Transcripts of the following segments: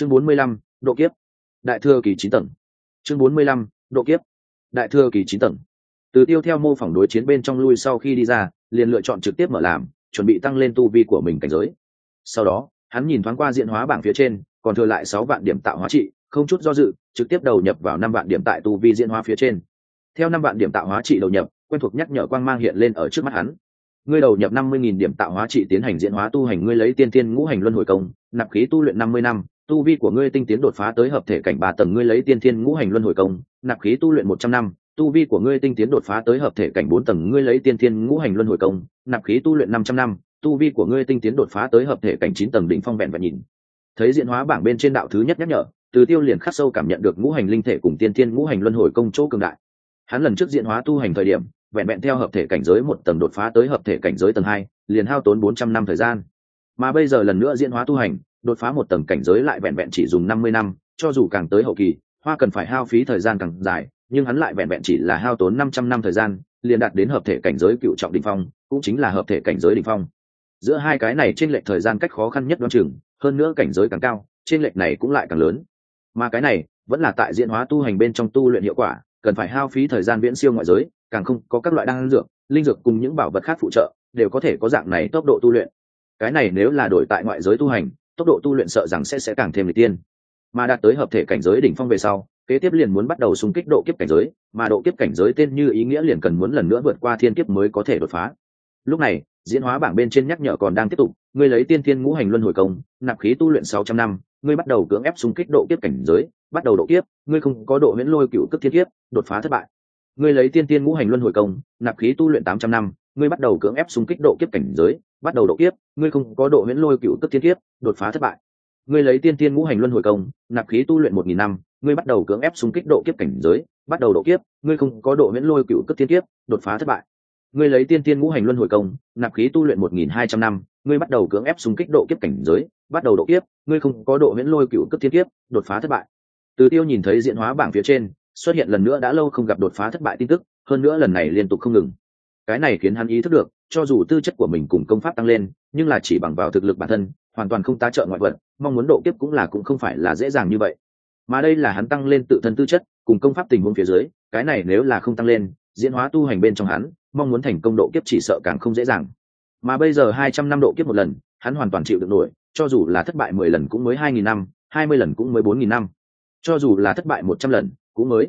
chương bốn mươi lăm, độ kiếp. Đại thừa kỳ chín tầng. Chương bốn mươi lăm, độ kiếp. Đại thừa kỳ chín tầng. Từ tiêu theo mô phỏng đối chiến bên trong lui sau khi đi ra, liền lựa chọn trực tiếp mở làm, chuẩn bị tăng lên tu vi của mình cảnh giới. Sau đó, hắn nhìn thoáng qua diện hóa bảng phía trên, còn thừa lại sáu vạn điểm tạo hóa trị, không chút do dự, trực tiếp đầu nhập vào năm vạn điểm tại tu vi diễn hóa phía trên. Theo năm vạn điểm tạo hóa trị đầu nhập, quen thuộc nhắc nhở quang mang hiện lên ở trước mắt hắn. Ngươi đầu nhập năm mươi nghìn điểm tạo hóa trị tiến hành diễn hóa tu hành, ngươi lấy tiên tiên ngũ hành luân hồi công, nạp khí tu luyện năm mươi năm tu vi của ngươi tinh tiến đột phá tới hợp thể cảnh ba tầng, ngươi lấy tiên thiên ngũ hành luân hồi công, nạp khí tu luyện một trăm năm, tu vi của ngươi tinh tiến đột phá tới hợp thể cảnh bốn tầng, ngươi lấy tiên thiên ngũ hành luân hồi công, nạp khí tu luyện năm trăm năm, tu vi của ngươi tinh tiến đột phá tới hợp thể cảnh chín tầng đỉnh phong vẹn vẹn nhìn. Thấy diễn hóa bảng bên trên đạo thứ nhất nhắc nhở, từ tiêu liền khắc sâu cảm nhận được ngũ hành linh thể cùng tiên thiên ngũ hành luân hồi công chỗ cường đại. Hắn lần trước diễn hóa tu hành thời điểm, vẹn vẹn theo hợp thể cảnh giới một tầng đột phá tới hợp thể cảnh giới tầng hai, liền hao tốn bốn trăm năm thời gian. Mà bây giờ lần nữa diễn hóa tu hành đột phá một tầng cảnh giới lại vẹn vẹn chỉ dùng năm mươi năm, cho dù càng tới hậu kỳ, hoa cần phải hao phí thời gian càng dài, nhưng hắn lại vẹn vẹn chỉ là hao tốn năm trăm năm thời gian, liền đạt đến hợp thể cảnh giới cựu trọng đỉnh phong, cũng chính là hợp thể cảnh giới đỉnh phong. Giữa hai cái này trên lệch thời gian cách khó khăn nhất đoan chừng, hơn nữa cảnh giới càng cao trên lệch này cũng lại càng lớn. Mà cái này, vẫn là tại diễn hóa tu hành bên trong tu luyện hiệu quả, cần phải hao phí thời gian viễn siêu ngoại giới, càng không có các loại đan dược, linh dược cùng những bảo vật khác phụ trợ, đều có thể có dạng này tốc độ tu luyện. Cái này nếu là đổi tại ngoại giới tu hành tốc độ tu luyện sợ rằng sẽ sẽ càng thêm lịch tiên. Mà đạt tới hợp thể cảnh giới đỉnh phong về sau, kế tiếp liền muốn bắt đầu xung kích độ kiếp cảnh giới, mà độ kiếp cảnh giới tên như ý nghĩa liền cần muốn lần nữa vượt qua thiên kiếp mới có thể đột phá. Lúc này, diễn hóa bảng bên trên nhắc nhở còn đang tiếp tục, ngươi lấy tiên thiên ngũ hành luân hồi công, nạp khí tu luyện sáu trăm năm, ngươi bắt đầu cưỡng ép xung kích độ kiếp cảnh giới, bắt đầu độ kiếp, ngươi không có độ huyễn lôi cựu cấp thiên kiếp, đột phá thất bại. Ngươi lấy tiên tiên ngũ hành luân hồi công, nạp khí tu luyện tám trăm năm ngươi bắt đầu cưỡng ép xung kích độ kiếp cảnh giới, bắt đầu độ kiếp, ngươi không có độ huyễn lôi cựu tức thiên kiếp, đột phá thất bại. Ngươi lấy tiên tiên ngũ hành luân hồi công, nạp khí tu luyện một nghìn năm, ngươi bắt đầu cưỡng ép xung kích độ kiếp cảnh giới, bắt đầu độ kiếp, ngươi không có độ huyễn lôi cựu tức thiên kiếp, đột phá thất bại. Ngươi lấy tiên tiên ngũ hành luân hồi công, nạp khí tu luyện một nghìn hai trăm năm, ngươi bắt đầu cưỡng ép xung kích độ kiếp cảnh giới, bắt đầu độ kiếp, ngươi không có độ miễn lôi cựu tức thiên kiếp, đột phá thất bại. Từ tiêu nhìn thấy diễn hóa bảng phía trên, xuất hiện lần nữa đã lâu không gặp đột phá thất bại tin tức, hơn nữa lần này liên tục không ngừng cái này khiến hắn ý thức được, cho dù tư chất của mình cùng công pháp tăng lên, nhưng là chỉ bằng vào thực lực bản thân, hoàn toàn không tá trợ ngoại vật, mong muốn độ kiếp cũng là cũng không phải là dễ dàng như vậy. Mà đây là hắn tăng lên tự thân tư chất, cùng công pháp tình huống phía dưới, cái này nếu là không tăng lên, diễn hóa tu hành bên trong hắn, mong muốn thành công độ kiếp chỉ sợ càng không dễ dàng. Mà bây giờ hai trăm năm độ kiếp một lần, hắn hoàn toàn chịu được nổi, cho dù là thất bại mười lần cũng mới hai nghìn năm, hai mươi lần cũng mới bốn nghìn năm. Cho dù là thất bại một trăm lần, cũng mới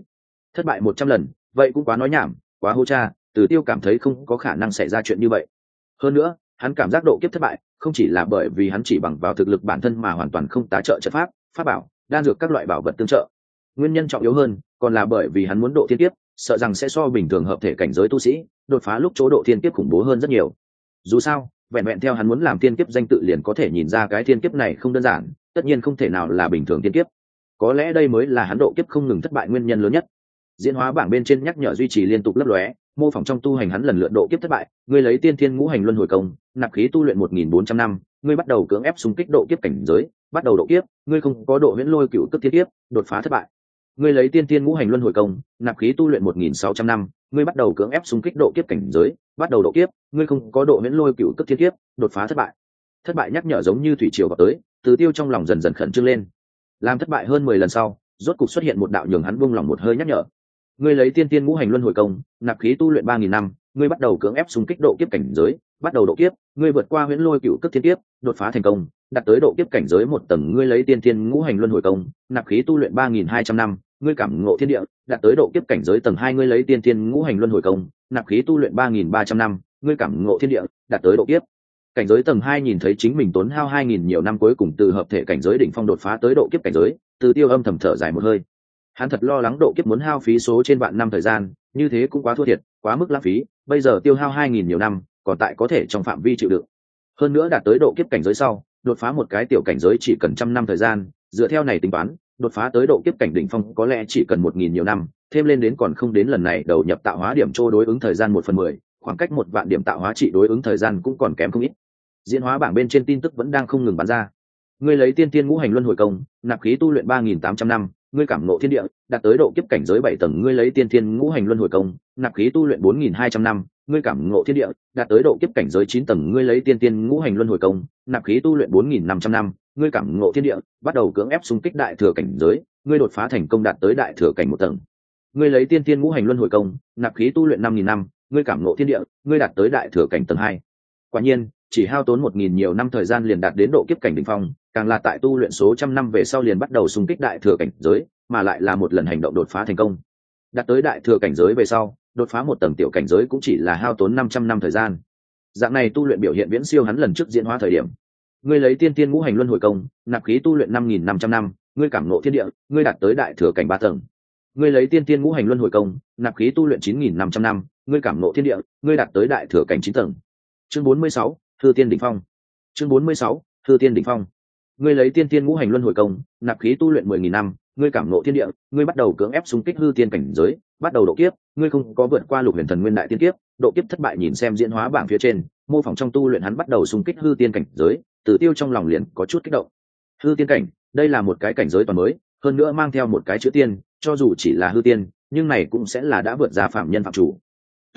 thất bại một trăm lần, vậy cũng quá nói nhảm, quá hô cha từ tiêu cảm thấy không có khả năng xảy ra chuyện như vậy. Hơn nữa, hắn cảm giác độ kiếp thất bại không chỉ là bởi vì hắn chỉ bằng vào thực lực bản thân mà hoàn toàn không tá trợ chất pháp pháp bảo, đan dược các loại bảo vật tương trợ. Nguyên nhân trọng yếu hơn còn là bởi vì hắn muốn độ thiên kiếp, sợ rằng sẽ so bình thường hợp thể cảnh giới tu sĩ, đột phá lúc chỗ độ thiên kiếp khủng bố hơn rất nhiều. Dù sao, vẹn vẹn theo hắn muốn làm thiên kiếp danh tự liền có thể nhìn ra cái thiên kiếp này không đơn giản, tất nhiên không thể nào là bình thường thiên kiếp. Có lẽ đây mới là hắn độ kiếp không ngừng thất bại nguyên nhân lớn nhất. Diễn hóa bảng bên trên nhắc nhở duy trì liên tục lấp lóe mô phỏng trong tu hành hắn lần lượt độ kiếp thất bại, ngươi lấy tiên thiên ngũ hành luân hồi công, nạp khí tu luyện một nghìn bốn trăm năm, ngươi bắt đầu cưỡng ép xung kích độ kiếp cảnh giới, bắt đầu độ kiếp, ngươi không có độ huyễn lôi cựu cấp thiên kiếp, đột phá thất bại. Ngươi lấy tiên thiên ngũ hành luân hồi công, nạp khí tu luyện một nghìn sáu trăm năm, ngươi bắt đầu cưỡng ép xung kích độ kiếp cảnh giới, bắt đầu độ kiếp, ngươi không có độ miễn lôi cựu cấp thiên kiếp, đột phá thất bại. Thất bại nhắc nhở giống như thủy triều vào tới, từ tiêu trong lòng dần dần khẩn trương lên. Làm thất bại hơn mười lần sau, rốt cục xuất hiện một đạo nhường hắn buông lòng một hơi nhắc nhở ngươi lấy tiên tiên ngũ hành luân hồi công, nạp khí tu luyện ba nghìn năm, ngươi bắt đầu cưỡng ép xung kích độ kiếp cảnh giới, bắt đầu độ kiếp, ngươi vượt qua huyễn lôi cựu cấp thiên kiếp, đột phá thành công, đạt tới độ kiếp cảnh giới một tầng, ngươi lấy tiên tiên ngũ hành luân hồi công, nạp khí tu luyện ba nghìn hai trăm năm, ngươi cảm ngộ thiên địa, đạt tới độ kiếp cảnh giới tầng hai, ngươi lấy tiên tiên ngũ hành luân hồi công, nạp khí tu luyện ba nghìn ba trăm năm, ngươi cảm ngộ thiên địa, đạt tới độ kiếp. Cảnh giới tầng hai nhìn thấy chính mình tốn hao hai nghìn nhiều năm cuối cùng từ hợp thể cảnh giới đỉnh phong đột phá tới độ kiếp cảnh giới, từ tiêu âm thầm thở dài một hơi hắn thật lo lắng độ kiếp muốn hao phí số trên vạn năm thời gian, như thế cũng quá thua thiệt, quá mức lãng phí, bây giờ tiêu hao hai nghìn nhiều năm, còn tại có thể trong phạm vi chịu đựng. Hơn nữa đạt tới độ kiếp cảnh giới sau, đột phá một cái tiểu cảnh giới chỉ cần trăm năm thời gian, dựa theo này tính toán, đột phá tới độ kiếp cảnh đỉnh phong có lẽ chỉ cần một nghìn nhiều năm, thêm lên đến còn không đến lần này đầu nhập tạo hóa điểm trô đối ứng thời gian một phần mười, khoảng cách một vạn điểm tạo hóa trị đối ứng thời gian cũng còn kém không ít. Diễn hóa bảng bên trên tin tức vẫn đang không ngừng bắn ra. Ngươi lấy tiên tiên ngũ hành luân hồi công, nạp khí tu luyện ba nghìn tám trăm năm ngươi cảm ngộ thiên địa, đạt tới độ kiếp cảnh giới bảy tầng, ngươi lấy tiên thiên ngũ hành luân hồi công, nạp khí tu luyện bốn nghìn hai trăm năm, ngươi cảm ngộ thiên địa, đạt tới độ kiếp cảnh giới chín tầng, ngươi lấy tiên thiên ngũ hành luân hồi công, nạp khí tu luyện bốn nghìn năm trăm năm, ngươi cảm ngộ thiên địa, bắt đầu cưỡng ép xung kích đại thừa cảnh giới, ngươi đột phá thành công đạt tới đại thừa cảnh một tầng. Ngươi lấy tiên thiên ngũ hành luân hồi công, nạp khí tu luyện năm nghìn năm, ngươi cảm ngộ thiên địa, ngươi đạt tới đại thừa cảnh tầng hai. Quả nhiên, chỉ hao tốn một nghìn nhiều năm thời gian liền đạt đến độ kiếp cảnh đ ỉ n h phong càng là tại tu luyện số trăm năm về sau liền bắt đầu xung kích đại thừa cảnh giới, mà lại là một lần hành động đột phá thành công. Đạt tới đại thừa cảnh giới về sau, đột phá một tầng tiểu cảnh giới cũng chỉ là hao tốn năm trăm năm thời gian. Dạng này tu luyện biểu hiện viễn siêu hắn lần trước diễn hóa thời điểm. Ngươi lấy tiên tiên ngũ hành luân hồi công, nạp khí tu luyện năm nghìn năm trăm năm, ngươi cảm ngộ thiên địa, ngươi đạt tới đại thừa cảnh ba tầng. Ngươi lấy tiên tiên ngũ hành luân hồi công, nạp khí tu luyện chín nghìn năm trăm năm, ngươi cảm ngộ thiên địa, ngươi đạt tới đại thừa cảnh chín tầng. Chương bốn mươi sáu, thư tiên đỉnh phong. Chương bốn mươi sáu, thư tiên đỉnh phong ngươi lấy tiên tiên ngũ hành luân hồi công, nạp khí tu luyện mười nghìn năm, ngươi cảm ngộ thiên địa, ngươi bắt đầu cưỡng ép xung kích hư tiên cảnh giới, bắt đầu độ kiếp, ngươi không có vượt qua lục huyền thần nguyên đại tiên kiếp, độ kiếp thất bại nhìn xem diễn hóa bảng phía trên, mô phỏng trong tu luyện hắn bắt đầu xung kích hư tiên cảnh giới tử tiêu trong lòng liền có chút kích động. Hư tiên cảnh, đây là một cái cảnh giới toàn mới, hơn nữa mang theo một cái chữ tiên, cho dù chỉ là hư tiên, nhưng này cũng sẽ là đã vượt ra phạm nhân phạm chủ.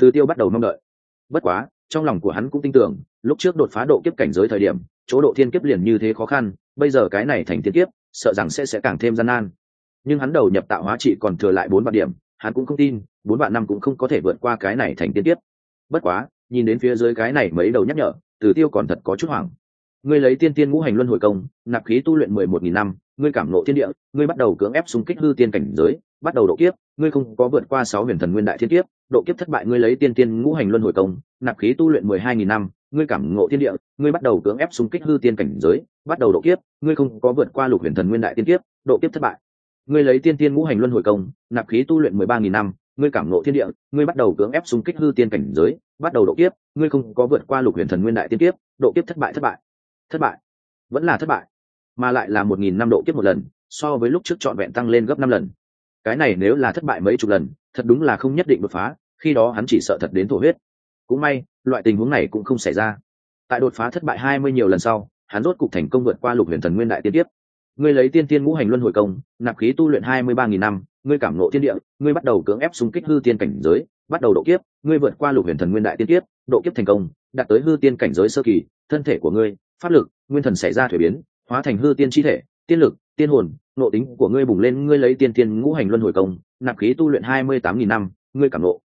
Từ tiêu bắt đầu mong đợi. Bất quá, trong lòng của hắn cũng tin tưởng, lúc trước đột phá độ kiếp cảnh giới thời điểm, chỗ độ thiên kiếp liền như thế khó khăn bây giờ cái này thành tiên kiếp, sợ rằng sẽ sẽ càng thêm gian nan. Nhưng hắn đầu nhập tạo hóa trị còn thừa lại bốn vạn điểm, hắn cũng không tin, bốn vạn năm cũng không có thể vượt qua cái này thành tiên kiếp. Bất quá, nhìn đến phía dưới cái này mấy đầu nhắc nhở, từ tiêu còn thật có chút hoảng. Ngươi lấy tiên tiên ngũ hành luân hồi công, nạp khí tu luyện mười một nghìn năm, ngươi cảm nộ thiên địa, ngươi bắt đầu cưỡng ép xung kích hư tiên cảnh giới, bắt đầu độ kiếp, ngươi không có vượt qua sáu huyền thần nguyên đại thiên kiếp, độ kiếp thất bại ngươi lấy tiên tiên ngũ hành luân hồi công, nạp khí tu luyện mười hai nghìn năm ngươi cảm ngộ thiên địa, ngươi bắt đầu cưỡng ép xung kích hư tiên cảnh giới, bắt đầu độ kiếp, ngươi không có vượt qua lục huyền thần nguyên đại tiên kiếp, độ kiếp thất bại. Ngươi lấy tiên tiên ngũ hành luân hồi công, nạp khí tu luyện mười ba nghìn năm, ngươi cảm ngộ thiên địa, ngươi bắt đầu cưỡng ép xung kích hư tiên cảnh giới, bắt đầu độ kiếp, ngươi không có vượt qua lục huyền thần nguyên đại tiên kiếp, độ kiếp thất bại thất bại. Thất bại. Vẫn là thất bại, mà lại là một nghìn năm độ kiếp một lần, so với lúc trước trọn vẹn tăng lên gấp năm lần. Cái này nếu là thất bại mấy chục lần, thật đúng là không nhất định đột phá, khi đó hắn chỉ sợ thật đến thổ huyết. Cũng may loại tình huống này cũng không xảy ra. Tại đột phá thất bại hai mươi nhiều lần sau, hắn rốt cục thành công vượt qua lục huyền thần nguyên đại tiên tiếp ngươi lấy tiên tiên ngũ hành luân hồi công, nạp khí tu luyện hai mươi ba nghìn năm, ngươi cảm nộ thiên địa, ngươi bắt đầu cưỡng ép xung kích hư tiên cảnh giới, bắt đầu độ kiếp, ngươi vượt qua lục huyền thần nguyên đại tiên tiếp độ kiếp thành công, đạt tới hư tiên cảnh giới sơ kỳ, thân thể của ngươi, pháp lực, nguyên thần xảy ra thuế biến, hóa thành hư tiên chi thể, tiên lực, tiên hồn nộ tính của ngươi bùng lên, ngươi lấy tiên tiên ngũ hành luân hồi công, nạp khí tu luyện hai mươi tám nghìn năm, ngươi cảm nộ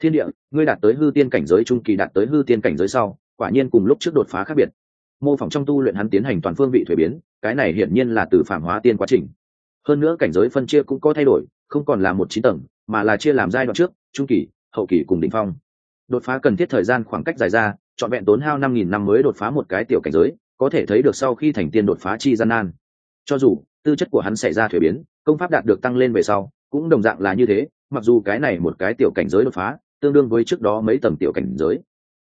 thiên địa, ngươi đạt tới hư tiên cảnh giới trung kỳ đạt tới hư tiên cảnh giới sau, quả nhiên cùng lúc trước đột phá khác biệt. Mô phỏng trong tu luyện hắn tiến hành toàn phương vị thuế biến, cái này hiển nhiên là từ phản hóa tiên quá trình. Hơn nữa cảnh giới phân chia cũng có thay đổi, không còn là một chín tầng, mà là chia làm giai đoạn trước, trung kỳ, hậu kỳ cùng đỉnh phong. Đột phá cần thiết thời gian khoảng cách dài ra, trọn vẹn tốn hao năm nghìn năm mới đột phá một cái tiểu cảnh giới, có thể thấy được sau khi thành tiên đột phá chi gian nan. Cho dù, tư chất của hắn xảy ra thuế biến, công pháp đạt được tăng lên về sau, cũng đồng dạng là như thế, mặc dù cái này một cái tiểu cảnh giới đột phá tương đương với trước đó mấy tầng tiểu cảnh giới.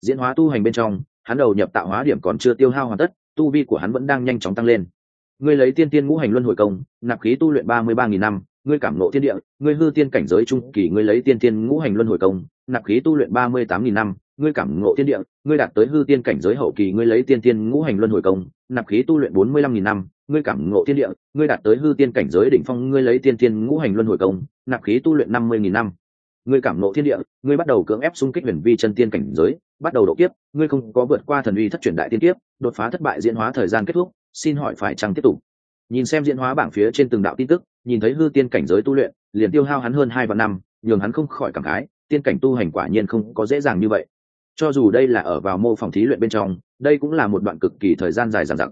Diễn hóa tu hành bên trong, hắn đầu nhập tạo hóa điểm còn chưa tiêu hao hoàn tất, tu vi của hắn vẫn đang nhanh chóng tăng lên. Ngươi lấy tiên tiên ngũ hành luân hồi công, nạp khí tu luyện ba mươi ba nghìn năm, ngươi cảm nộ thiên địa, ngươi hư tiên cảnh giới trung kỳ, ngươi lấy tiên tiên ngũ hành luân hồi công, nạp khí tu luyện ba mươi tám nghìn năm, ngươi cảm ngộ thiên địa, ngươi đạt tới hư tiên cảnh giới hậu kỳ, ngươi lấy tiên tiên ngũ hành luân hồi công, nạp khí tu luyện bốn mươi lăm nghìn năm, ngươi cảm ngộ thiên địa, ngươi đạt tới hư tiên cảnh giới đỉnh phong, ngươi lấy tiên tiên ngũ hành luân hồi công, nạp khí tu luyện năm mươi nghìn năm ngươi cảm nộ thiên địa, ngươi bắt đầu cưỡng ép xung kích huyền vi chân tiên cảnh giới, bắt đầu độ kiếp, ngươi không có vượt qua thần uy thất truyền đại tiên kiếp, đột phá thất bại diễn hóa thời gian kết thúc, xin hỏi phải chăng tiếp tục? Nhìn xem diễn hóa bảng phía trên từng đạo tin tức, nhìn thấy hư tiên cảnh giới tu luyện, liền tiêu hao hắn hơn hai vạn năm, nhường hắn không khỏi cảm khái, tiên cảnh tu hành quả nhiên không có dễ dàng như vậy. Cho dù đây là ở vào mô phòng thí luyện bên trong, đây cũng là một đoạn cực kỳ thời gian dài dằng dặc.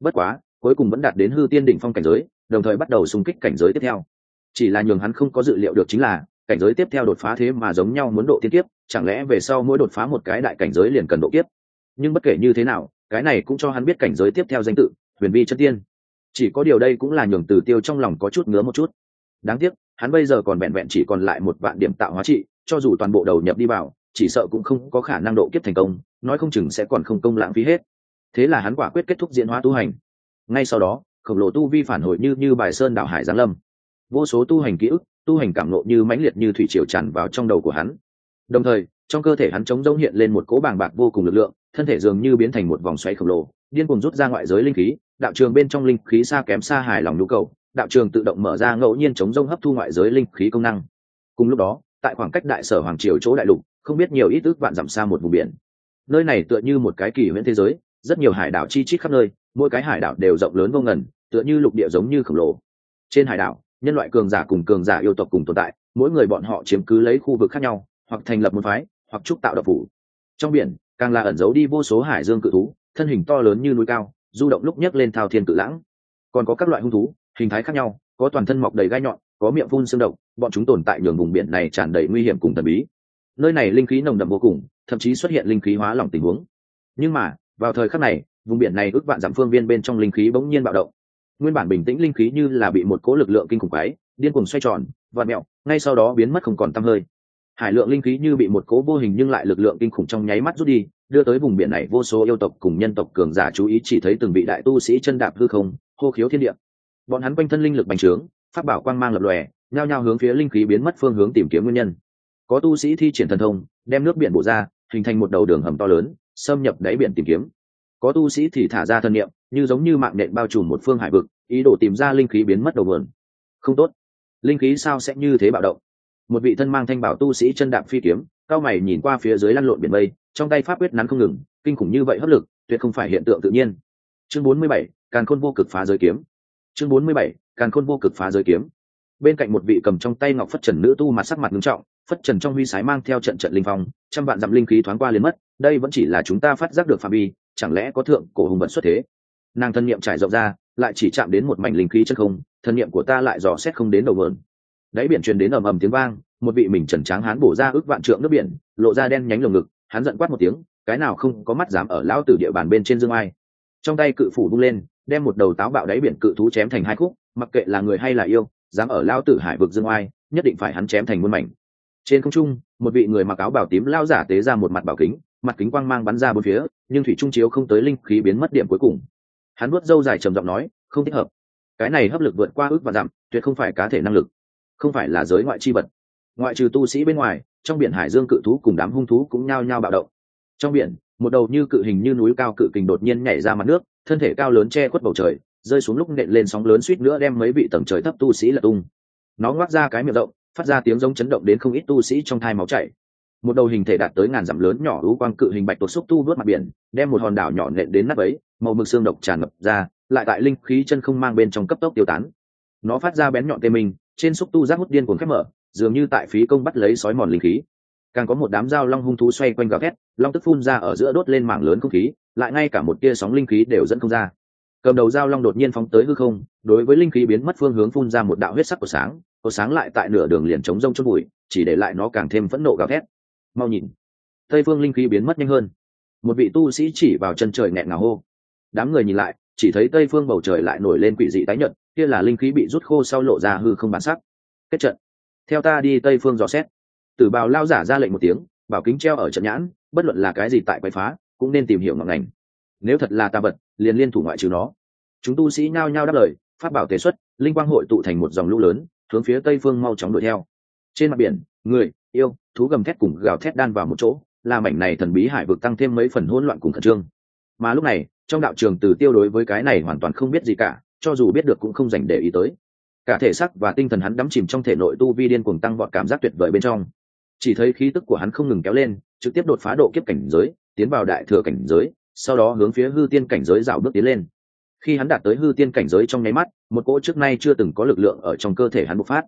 Bất quá, cuối cùng vẫn đạt đến hư tiên đỉnh phong cảnh giới, đồng thời bắt đầu xung kích cảnh giới tiếp theo. Chỉ là nhường hắn không có dự liệu được chính là cảnh giới tiếp theo đột phá thế mà giống nhau muốn độ tiên tiếp chẳng lẽ về sau mỗi đột phá một cái đại cảnh giới liền cần độ kiếp? Nhưng bất kể như thế nào, cái này cũng cho hắn biết cảnh giới tiếp theo danh tự, huyền vi chân tiên. Chỉ có điều đây cũng là nhường từ tiêu trong lòng có chút ngứa một chút. Đáng tiếc, hắn bây giờ còn vẹn vẹn chỉ còn lại một vạn điểm tạo hóa trị, cho dù toàn bộ đầu nhập đi vào, chỉ sợ cũng không có khả năng độ kiếp thành công, nói không chừng sẽ còn không công lãng phí hết. Thế là hắn quả quyết kết thúc diễn hóa tu hành. Ngay sau đó, khổng lồ tu vi phản hồi như như bài sơn đảo hải giáng lâm. Vô số tu hành ký ức tu hành cảm nộ như mãnh liệt như thủy triều tràn vào trong đầu của hắn. Đồng thời, trong cơ thể hắn chống rỗng hiện lên một cỗ bàng bạc vô cùng lực lượng, thân thể dường như biến thành một vòng xoáy khổng lồ, điên cuồng rút ra ngoại giới linh khí, đạo trường bên trong linh khí xa kém xa hài lòng nhu cầu, đạo trường tự động mở ra ngẫu nhiên chống rông hấp thu ngoại giới linh khí công năng. Cùng lúc đó, tại khoảng cách đại sở hoàng triều chỗ đại lục, không biết nhiều ít ước vạn dặm xa một vùng biển. Nơi này tựa như một cái kỳ huyễn thế giới, rất nhiều hải đảo chi chít khắp nơi, mỗi cái hải đảo đều rộng lớn vô ngần, tựa như lục địa giống như khổng lồ. Trên hải đảo nhân loại cường giả cùng cường giả yêu tộc cùng tồn tại, mỗi người bọn họ chiếm cứ lấy khu vực khác nhau, hoặc thành lập một phái, hoặc trúc tạo độc phủ. Trong biển, càng là ẩn giấu đi vô số hải dương cự thú, thân hình to lớn như núi cao, du động lúc nhấc lên thao thiên cự lãng. Còn có các loại hung thú, hình thái khác nhau, có toàn thân mọc đầy gai nhọn, có miệng phun xương độc, bọn chúng tồn tại nhường vùng biển này tràn đầy nguy hiểm cùng thần bí. Nơi này linh khí nồng đậm vô cùng, thậm chí xuất hiện linh khí hóa lỏng tình huống. Nhưng mà, vào thời khắc này, vùng biển này ước vạn giảm phương viên bên trong linh khí bỗng nhiên bạo động nguyên bản bình tĩnh linh khí như là bị một cố lực lượng kinh khủng quái điên cuồng xoay tròn và mẹo, ngay sau đó biến mất không còn tăm hơi. Hải lượng linh khí như bị một cố vô hình nhưng lại lực lượng kinh khủng trong nháy mắt rút đi, đưa tới vùng biển này vô số yêu tộc cùng nhân tộc cường giả chú ý chỉ thấy từng vị đại tu sĩ chân đạp hư không, hô khiếu thiên địa. Bọn hắn quanh thân linh lực bành trướng phát bảo quang mang lập lòe, nhao nhao hướng phía linh khí biến mất phương hướng tìm kiếm nguyên nhân. Có tu sĩ thi triển thần thông, đem nước biển bổ ra, hình thành một đầu đường hầm to lớn, xâm nhập đáy biển tìm kiếm có tu sĩ thì thả ra thân niệm như giống như mạng nện bao trùm một phương hải vực ý đồ tìm ra linh khí biến mất đầu vườn không tốt. Linh khí sao sẽ như thế bạo động? Một vị thân mang thanh bảo tu sĩ chân đạp phi kiếm cao mày nhìn qua phía dưới lăn lộn biển mây trong tay pháp quyết nắn không ngừng kinh khủng như vậy hấp lực tuyệt không phải hiện tượng tự nhiên. Chương 47, càn khôn vô cực phá giới kiếm. Chương 47, càn khôn vô cực phá giới kiếm. Bên cạnh một vị cầm trong tay ngọc phất trần nữ tu mặt sắc mặt nghiêm trọng phất trần trong huy sái mang theo trận trận linh phong trăm vạn dặm linh khí thoáng qua liền mất đây vẫn chỉ là chúng ta phát giác được phạm vi chẳng lẽ có thượng cổ hùng vận xuất thế? Nàng thân niệm trải rộng ra, lại chỉ chạm đến một mảnh linh khí chân không, thân niệm của ta lại dò xét không đến đầu vườn đáy biển truyền đến ầm ầm tiếng vang, một vị mình trần tráng hán bổ ra ước vạn trượng nước biển, lộ ra đen nhánh lồng ngực, hắn giận quát một tiếng, cái nào không có mắt dám ở lão tử địa bàn bên trên dương ai. Trong tay cự phủ bung lên, đem một đầu táo bạo đáy biển cự thú chém thành hai khúc, mặc kệ là người hay là yêu, dám ở lao tử hải vực dương oai nhất định phải hắn chém thành muôn mảnh. Trên không trung, một vị người mặc áo bảo tím lao giả tế ra một mặt bảo kính mặt kính quang mang bắn ra bốn phía, nhưng thủy trung chiếu không tới linh khí biến mất điểm cuối cùng. Hắn nuốt dâu dài trầm giọng nói, không thích hợp. Cái này hấp lực vượt qua ước và dặm, tuyệt không phải cá thể năng lực, không phải là giới ngoại chi vật. Ngoại trừ tu sĩ bên ngoài, trong biển hải dương cự thú cùng đám hung thú cũng nhao nhao bạo động. Trong biển, một đầu như cự hình như núi cao cự kình đột nhiên nhảy ra mặt nước, thân thể cao lớn che khuất bầu trời, rơi xuống lúc nện lên sóng lớn suýt nữa đem mấy vị tầng trời thấp tu sĩ lật tung. Nó ngoác ra cái miệng rộng, phát ra tiếng giống chấn động đến không ít tu sĩ trong thai máu chảy một đầu hình thể đạt tới ngàn dặm lớn nhỏ lũ quang cự hình bạch tuộc xúc tu vớt mặt biển, đem một hòn đảo nhỏ nện đến nắp ấy, màu mực xương độc tràn ngập ra, lại tại linh khí chân không mang bên trong cấp tốc tiêu tán. Nó phát ra bén nhọn tê mình trên xúc tu rác hút điên cuồng khép mở, dường như tại phí công bắt lấy sói mòn linh khí. Càng có một đám dao long hung thú xoay quanh gào thét, long tức phun ra ở giữa đốt lên mảng lớn không khí, lại ngay cả một tia sóng linh khí đều dẫn không ra. Cầm đầu dao long đột nhiên phóng tới hư không, đối với linh khí biến mất phương hướng phun ra một đạo huyết sắc của sáng của sáng lại tại nửa đường liền chống rông chốt bụi, chỉ để lại nó càng thêm phẫn nộ gào thét mau nhìn. Tây phương linh khí biến mất nhanh hơn. Một vị tu sĩ chỉ vào chân trời nghẹn ngào hô. Đám người nhìn lại, chỉ thấy tây phương bầu trời lại nổi lên quỷ dị tái nhợt, kia là linh khí bị rút khô sau lộ ra hư không bản sắc. Kết trận. Theo ta đi tây phương dò xét. Tử bào lao giả ra lệnh một tiếng, bảo kính treo ở trận nhãn, bất luận là cái gì tại quậy phá, cũng nên tìm hiểu ngọn ngành. Nếu thật là ta vật, liền liên thủ ngoại trừ nó. Chúng tu sĩ nhao nhao đáp lời phát bảo tế xuất, linh quang hội tụ thành một dòng lũ lớn, hướng phía tây phương mau chóng đuổi theo trên mặt biển, người, yêu, thú gầm thét cùng gào thét đan vào một chỗ, làm mảnh này thần bí hải vực tăng thêm mấy phần hỗn loạn cùng khẩn trương. Mà lúc này, trong đạo trường từ tiêu đối với cái này hoàn toàn không biết gì cả, cho dù biết được cũng không dành để ý tới. Cả thể xác và tinh thần hắn đắm chìm trong thể nội tu vi điên cuồng tăng vọt cảm giác tuyệt vời bên trong. Chỉ thấy khí tức của hắn không ngừng kéo lên, trực tiếp đột phá độ kiếp cảnh giới, tiến vào đại thừa cảnh giới, sau đó hướng phía hư tiên cảnh giới dạo bước tiến lên. Khi hắn đạt tới hư tiên cảnh giới trong nháy mắt, một cỗ trước nay chưa từng có lực lượng ở trong cơ thể hắn bộc phát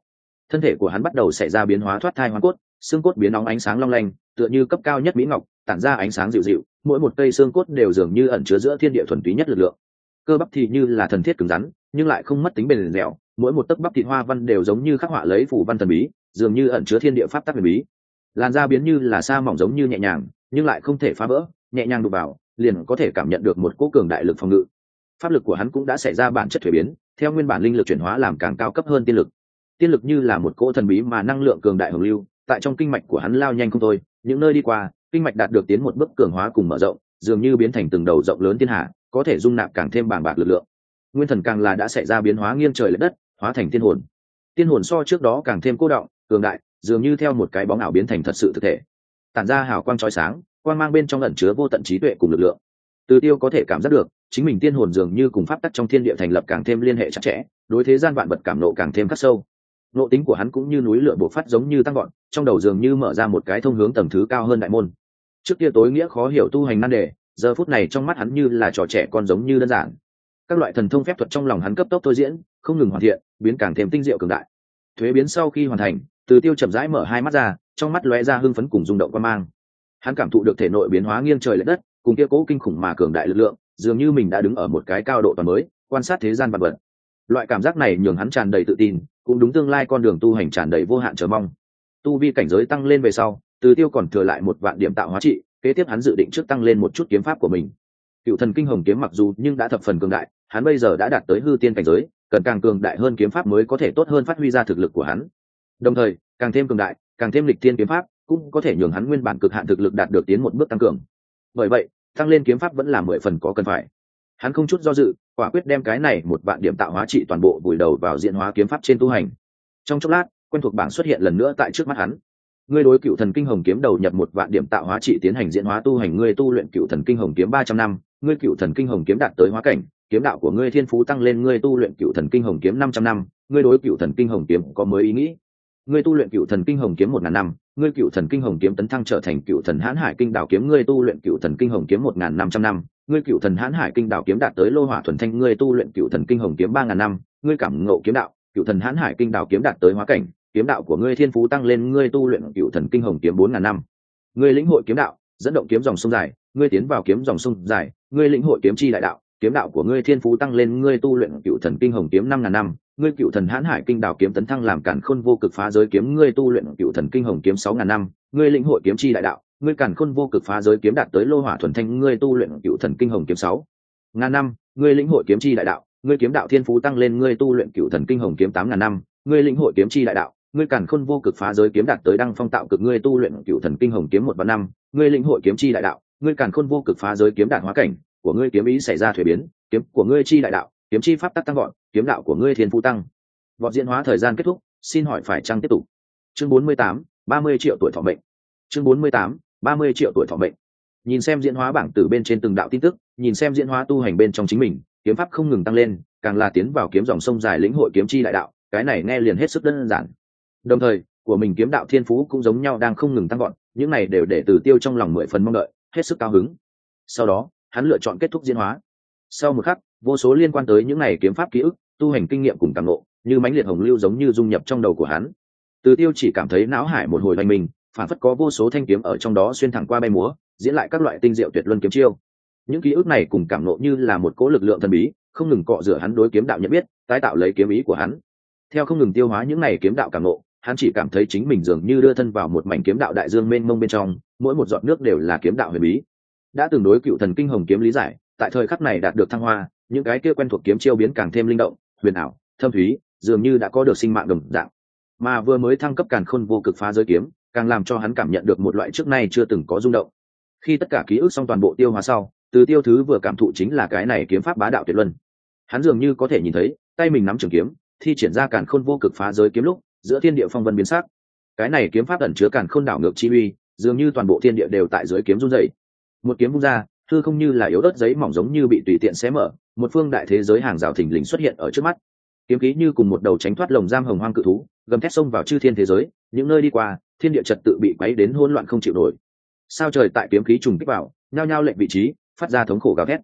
thân thể của hắn bắt đầu xảy ra biến hóa thoát thai hoa cốt, xương cốt biến nóng ánh sáng long lanh, tựa như cấp cao nhất mỹ ngọc, tản ra ánh sáng dịu dịu, mỗi một cây xương cốt đều dường như ẩn chứa giữa thiên địa thuần túy nhất lực lượng. Cơ bắp thì như là thần thiết cứng rắn, nhưng lại không mất tính bền dẻo, mỗi một tấc bắp thịt hoa văn đều giống như khắc họa lấy phủ văn thần bí, dường như ẩn chứa thiên địa pháp tắc thần bí. Làn da biến như là sa mỏng giống như nhẹ nhàng, nhưng lại không thể phá vỡ, nhẹ nhàng đụng vào, liền có thể cảm nhận được một cỗ cường đại lực phòng ngự. Pháp lực của hắn cũng đã xảy ra bản chất thuế biến, theo nguyên bản linh lực chuyển hóa làm càng cao cấp hơn tiên lực tiên lực như là một cỗ thần bí mà năng lượng cường đại hồng lưu, tại trong kinh mạch của hắn lao nhanh không thôi, những nơi đi qua, kinh mạch đạt được tiến một bước cường hóa cùng mở rộng, dường như biến thành từng đầu rộng lớn thiên hạ, có thể dung nạp càng thêm bàng bạc lực lượng. Nguyên thần càng là đã xảy ra biến hóa nghiêng trời l ệ đất, hóa thành tiên hồn. Tiên hồn so trước đó càng thêm cô động, cường đại, dường như theo một cái bóng ảo biến thành thật sự thực thể. Tản ra hào quang trói sáng, quang mang bên trong ẩn chứa vô tận trí tuệ cùng lực lượng. Từ tiêu có thể cảm giác được, chính mình tiên hồn dường như cùng pháp tắc trong thiên địa thành lập càng thêm liên hệ chặt chẽ, đối thế gian vạn vật cảm nộ càng thêm khắc sâu nộ tính của hắn cũng như núi lửa bộc phát giống như tăng gọn trong đầu dường như mở ra một cái thông hướng tầm thứ cao hơn đại môn. Trước kia tối nghĩa khó hiểu tu hành nan đề, giờ phút này trong mắt hắn như là trò trẻ con giống như đơn giản. Các loại thần thông phép thuật trong lòng hắn cấp tốc thôi diễn, không ngừng hoàn thiện, biến càng thêm tinh diệu cường đại. Thuế biến sau khi hoàn thành, từ tiêu chậm rãi mở hai mắt ra, trong mắt lóe ra hưng phấn cùng rung động quan mang. Hắn cảm thụ được thể nội biến hóa nghiêng trời l ệ đất, cùng kia cố kinh khủng mà cường đại lực lượng, dường như mình đã đứng ở một cái cao độ toàn mới, quan sát thế gian vật vật loại cảm giác này nhường hắn tràn đầy tự tin, cũng đúng tương lai con đường tu hành tràn đầy vô hạn chờ mong. Tu vi cảnh giới tăng lên về sau, từ tiêu còn thừa lại một vạn điểm tạo hóa trị, kế tiếp hắn dự định trước tăng lên một chút kiếm pháp của mình. Cựu thần kinh hồng kiếm mặc dù nhưng đã thập phần cường đại, hắn bây giờ đã đạt tới hư tiên cảnh giới, cần càng cường đại hơn kiếm pháp mới có thể tốt hơn phát huy ra thực lực của hắn. Đồng thời, càng thêm cường đại, càng thêm lịch tiên kiếm pháp cũng có thể nhường hắn nguyên bản cực hạn thực lực đạt được tiến một bước tăng cường. Bởi vậy, tăng lên kiếm pháp vẫn là mười phần có cần phải hắn không chút do dự, quả quyết đem cái này một vạn điểm tạo hóa trị toàn bộ vùi đầu vào diện hóa kiếm pháp trên tu hành. Trong chốc lát, quen thuộc bảng xuất hiện lần nữa tại trước mắt hắn. Ngươi đối cựu thần kinh hồng kiếm đầu nhập một vạn điểm tạo hóa trị tiến hành diễn hóa tu hành, ngươi tu luyện cựu thần kinh hồng kiếm ba trăm năm, ngươi cựu thần kinh hồng kiếm đạt tới hóa cảnh, kiếm đạo của ngươi thiên phú tăng lên, ngươi tu luyện cựu thần kinh hồng kiếm năm trăm năm, ngươi đối cựu thần kinh hồng kiếm có mới ý nghĩ. Ngươi tu luyện cựu thần kinh hồng kiếm một ngàn năm, ngươi cựu thần kinh hồng kiếm tấn thăng trở thành cựu thần hãn hải kinh đạo kiếm, ngươi tu luyện cựu thần kinh hồng kiếm một ngàn năm trăm năm ngươi cựu thần hãn hải kinh đạo kiếm đạt tới lô hỏa thuần thanh, ngươi tu luyện cựu thần kinh hồng kiếm ba ngàn năm, ngươi cảm ngộ kiếm đạo, cựu thần hãn hải kinh đạo kiếm đạt tới hóa cảnh, kiếm đạo của ngươi thiên phú tăng lên, ngươi tu luyện cựu thần kinh hồng kiếm bốn ngàn năm. Ngươi lĩnh hội kiếm đạo, dẫn động kiếm dòng sông dài, ngươi tiến vào kiếm dòng sông dài, ngươi lĩnh hội kiếm chi đại đạo, kiếm đạo của ngươi thiên phú tăng lên, ngươi tu luyện cựu thần kinh hồng kiếm năm ngàn năm, ngươi cựu thần hãn hải kinh đạo kiếm tấn thăng làm cản khôn vô cực phá giới kiếm, ngươi tu luyện cựu thần kinh hồng kiếm sáu ngàn năm, ngươi lĩnh hội kiếm chi đại đạo ngươi cản khôn vô cực phá giới kiếm đạt tới lô hỏa thuần thanh, ngươi tu luyện cựu thần kinh hồng kiếm sáu. Ngàn năm, ngươi lĩnh hội kiếm chi đại đạo, ngươi kiếm đạo thiên phú tăng lên, ngươi tu luyện cựu thần kinh hồng kiếm tám ngàn năm, ngươi lĩnh hội kiếm chi đại đạo, ngươi cản khôn vô cực phá giới kiếm đạt tới đăng phong tạo cực, ngươi tu luyện cựu thần kinh hồng kiếm một vạn năm, ngươi lĩnh hội kiếm chi đại đạo, ngươi cản khôn vô cực phá giới kiếm đạt hóa cảnh, của ngươi kiếm ý xảy ra thuế biến, kiếm của ngươi chi đại đạo, kiếm chi pháp tắc tăng gọn kiếm đạo của ngươi thiên phú tăng. Vọt diễn hóa thời gian kết thúc, xin hỏi phải chăng tiếp tục? Chương bốn mươi tám, ba mươi triệu tuổi thọ mệnh. Chương bốn mươi tám ba mươi triệu tuổi thọ mệnh. Nhìn xem diễn hóa bảng từ bên trên từng đạo tin tức, nhìn xem diễn hóa tu hành bên trong chính mình, kiếm pháp không ngừng tăng lên, càng là tiến vào kiếm dòng sông dài lĩnh hội kiếm chi đại đạo, cái này nghe liền hết sức đơn giản. Đồng thời, của mình kiếm đạo thiên phú cũng giống nhau đang không ngừng tăng gọn những này đều để từ tiêu trong lòng mười phần mong đợi, hết sức cao hứng. Sau đó, hắn lựa chọn kết thúc diễn hóa. Sau một khắc, vô số liên quan tới những này kiếm pháp ký ức, tu hành kinh nghiệm cùng càng lộ như mãnh liệt hồng lưu giống như dung nhập trong đầu của hắn. Từ tiêu chỉ cảm thấy não hải một hồi hoành mình phản phất có vô số thanh kiếm ở trong đó xuyên thẳng qua bay múa, diễn lại các loại tinh diệu tuyệt luân kiếm chiêu. Những ký ức này cùng cảm nộ như là một cỗ lực lượng thần bí, không ngừng cọ rửa hắn đối kiếm đạo nhận biết, tái tạo lấy kiếm ý của hắn. Theo không ngừng tiêu hóa những này kiếm đạo cảm nộ, hắn chỉ cảm thấy chính mình dường như đưa thân vào một mảnh kiếm đạo đại dương mênh mông bên trong, mỗi một giọt nước đều là kiếm đạo huyền bí. Đã từng đối cựu thần kinh hồng kiếm lý giải, tại thời khắc này đạt được thăng hoa, những cái kia quen thuộc kiếm chiêu biến càng thêm linh động, huyền ảo, thâm thúy, dường như đã có được sinh mạng đồng dạng. Mà vừa mới thăng cấp càn khôn vô cực phá giới kiếm càng làm cho hắn cảm nhận được một loại trước nay chưa từng có rung động. Khi tất cả ký ức xong toàn bộ tiêu hóa sau, từ tiêu thứ vừa cảm thụ chính là cái này kiếm pháp bá đạo tuyệt luân. Hắn dường như có thể nhìn thấy, tay mình nắm trường kiếm, thi triển ra càn khôn vô cực phá giới kiếm lúc, giữa thiên địa phong vân biến sắc. Cái này kiếm pháp ẩn chứa càn khôn đảo ngược chi uy, dường như toàn bộ thiên địa đều tại dưới kiếm run dày một kiếm vung ra, thư không như là yếu ớt giấy mỏng giống như bị tùy tiện xé mở, một phương đại thế giới hàng rào thình lình xuất hiện ở trước mắt. Kiếm khí như cùng một đầu tránh thoát lồng giam hồng hoang cự thú, gầm thét xông vào chư thiên thế giới, những nơi đi qua thiên địa trật tự bị quấy đến hỗn loạn không chịu nổi. Sao trời tại kiếm khí trùng kích vào, nhao nhao lệnh vị trí, phát ra thống khổ gào thét.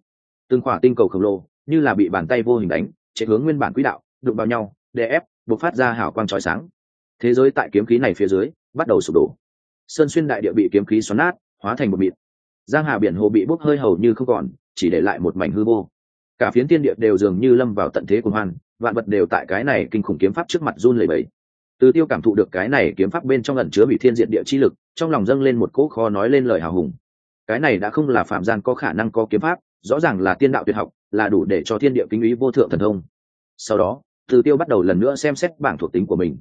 Từng khỏa tinh cầu khổng lồ, như là bị bàn tay vô hình đánh, chạy hướng nguyên bản quỹ đạo, đụng vào nhau, đè ép buộc phát ra hào quang trói sáng. Thế giới tại kiếm khí này phía dưới, bắt đầu sụp đổ. Sơn xuyên đại địa bị kiếm khí xoắn nát, hóa thành một mịt. Giang hà biển hồ bị bốc hơi hầu như không còn, chỉ để lại một mảnh hư vô. Cả phiến tiên địa đều dường như lâm vào tận thế của hoan, vạn vật đều tại cái này kinh khủng kiếm pháp trước mặt run lẩy bẩy từ tiêu cảm thụ được cái này kiếm pháp bên trong ẩn chứa bị thiên diện địa chi lực, trong lòng dâng lên một cỗ kho nói lên lời hào hùng. Cái này đã không là phạm gian có khả năng có kiếm pháp, rõ ràng là tiên đạo tuyệt học, là đủ để cho thiên địa kinh ý vô thượng thần thông. Sau đó, từ tiêu bắt đầu lần nữa xem xét bảng thuộc tính của mình.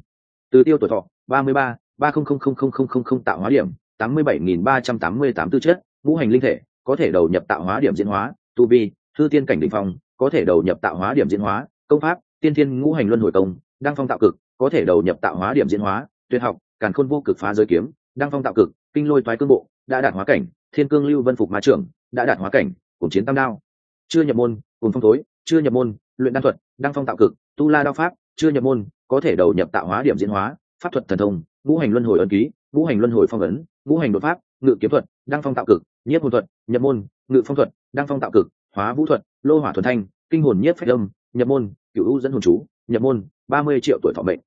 Từ tiêu tuổi thọ, ba mươi ba ba không không không không không không không tạo hóa điểm, tám mươi bảy nghìn ba trăm tám mươi tám tư chất, ngũ hành linh thể, có thể đầu nhập tạo hóa điểm diễn hóa, tu vi, thư tiên cảnh đ ỉ n h phong, có thể đầu nhập tạo hóa điểm diễn hóa, công pháp, tiên thiên ngũ hành luân hồi công, đăng phong tạo cực có thể đầu nhập tạo hóa điểm diễn hóa, tuyệt học, càn khôn vô cực phá giới kiếm, đăng phong tạo cực, kinh lôi toái cương bộ, đã đạt hóa cảnh, thiên cương lưu vân phục ma trưởng, đã đạt hóa cảnh, cùng chiến tam đao. Chưa nhập môn, cùng phong thối, chưa nhập môn, luyện đan thuật, đăng phong tạo cực, tu la đao pháp, chưa nhập môn, có thể đầu nhập tạo hóa điểm diễn hóa, pháp thuật thần thông, ngũ hành luân hồi ấn ký, ngũ hành luân hồi phong ấn, ngũ hành đột pháp, ngự kiếm thuật, đăng phong tạo cực, nhiếp hồn thuật, nhập môn, ngự phong thuật, đăng phong tạo cực, hóa vũ thuật, lô hỏa thuần thanh, kinh hồn nhiếp phách âm, nhập môn cựu u dẫn hồn chú, nhập môn, ba mươi triệu tuổi thọ mệnh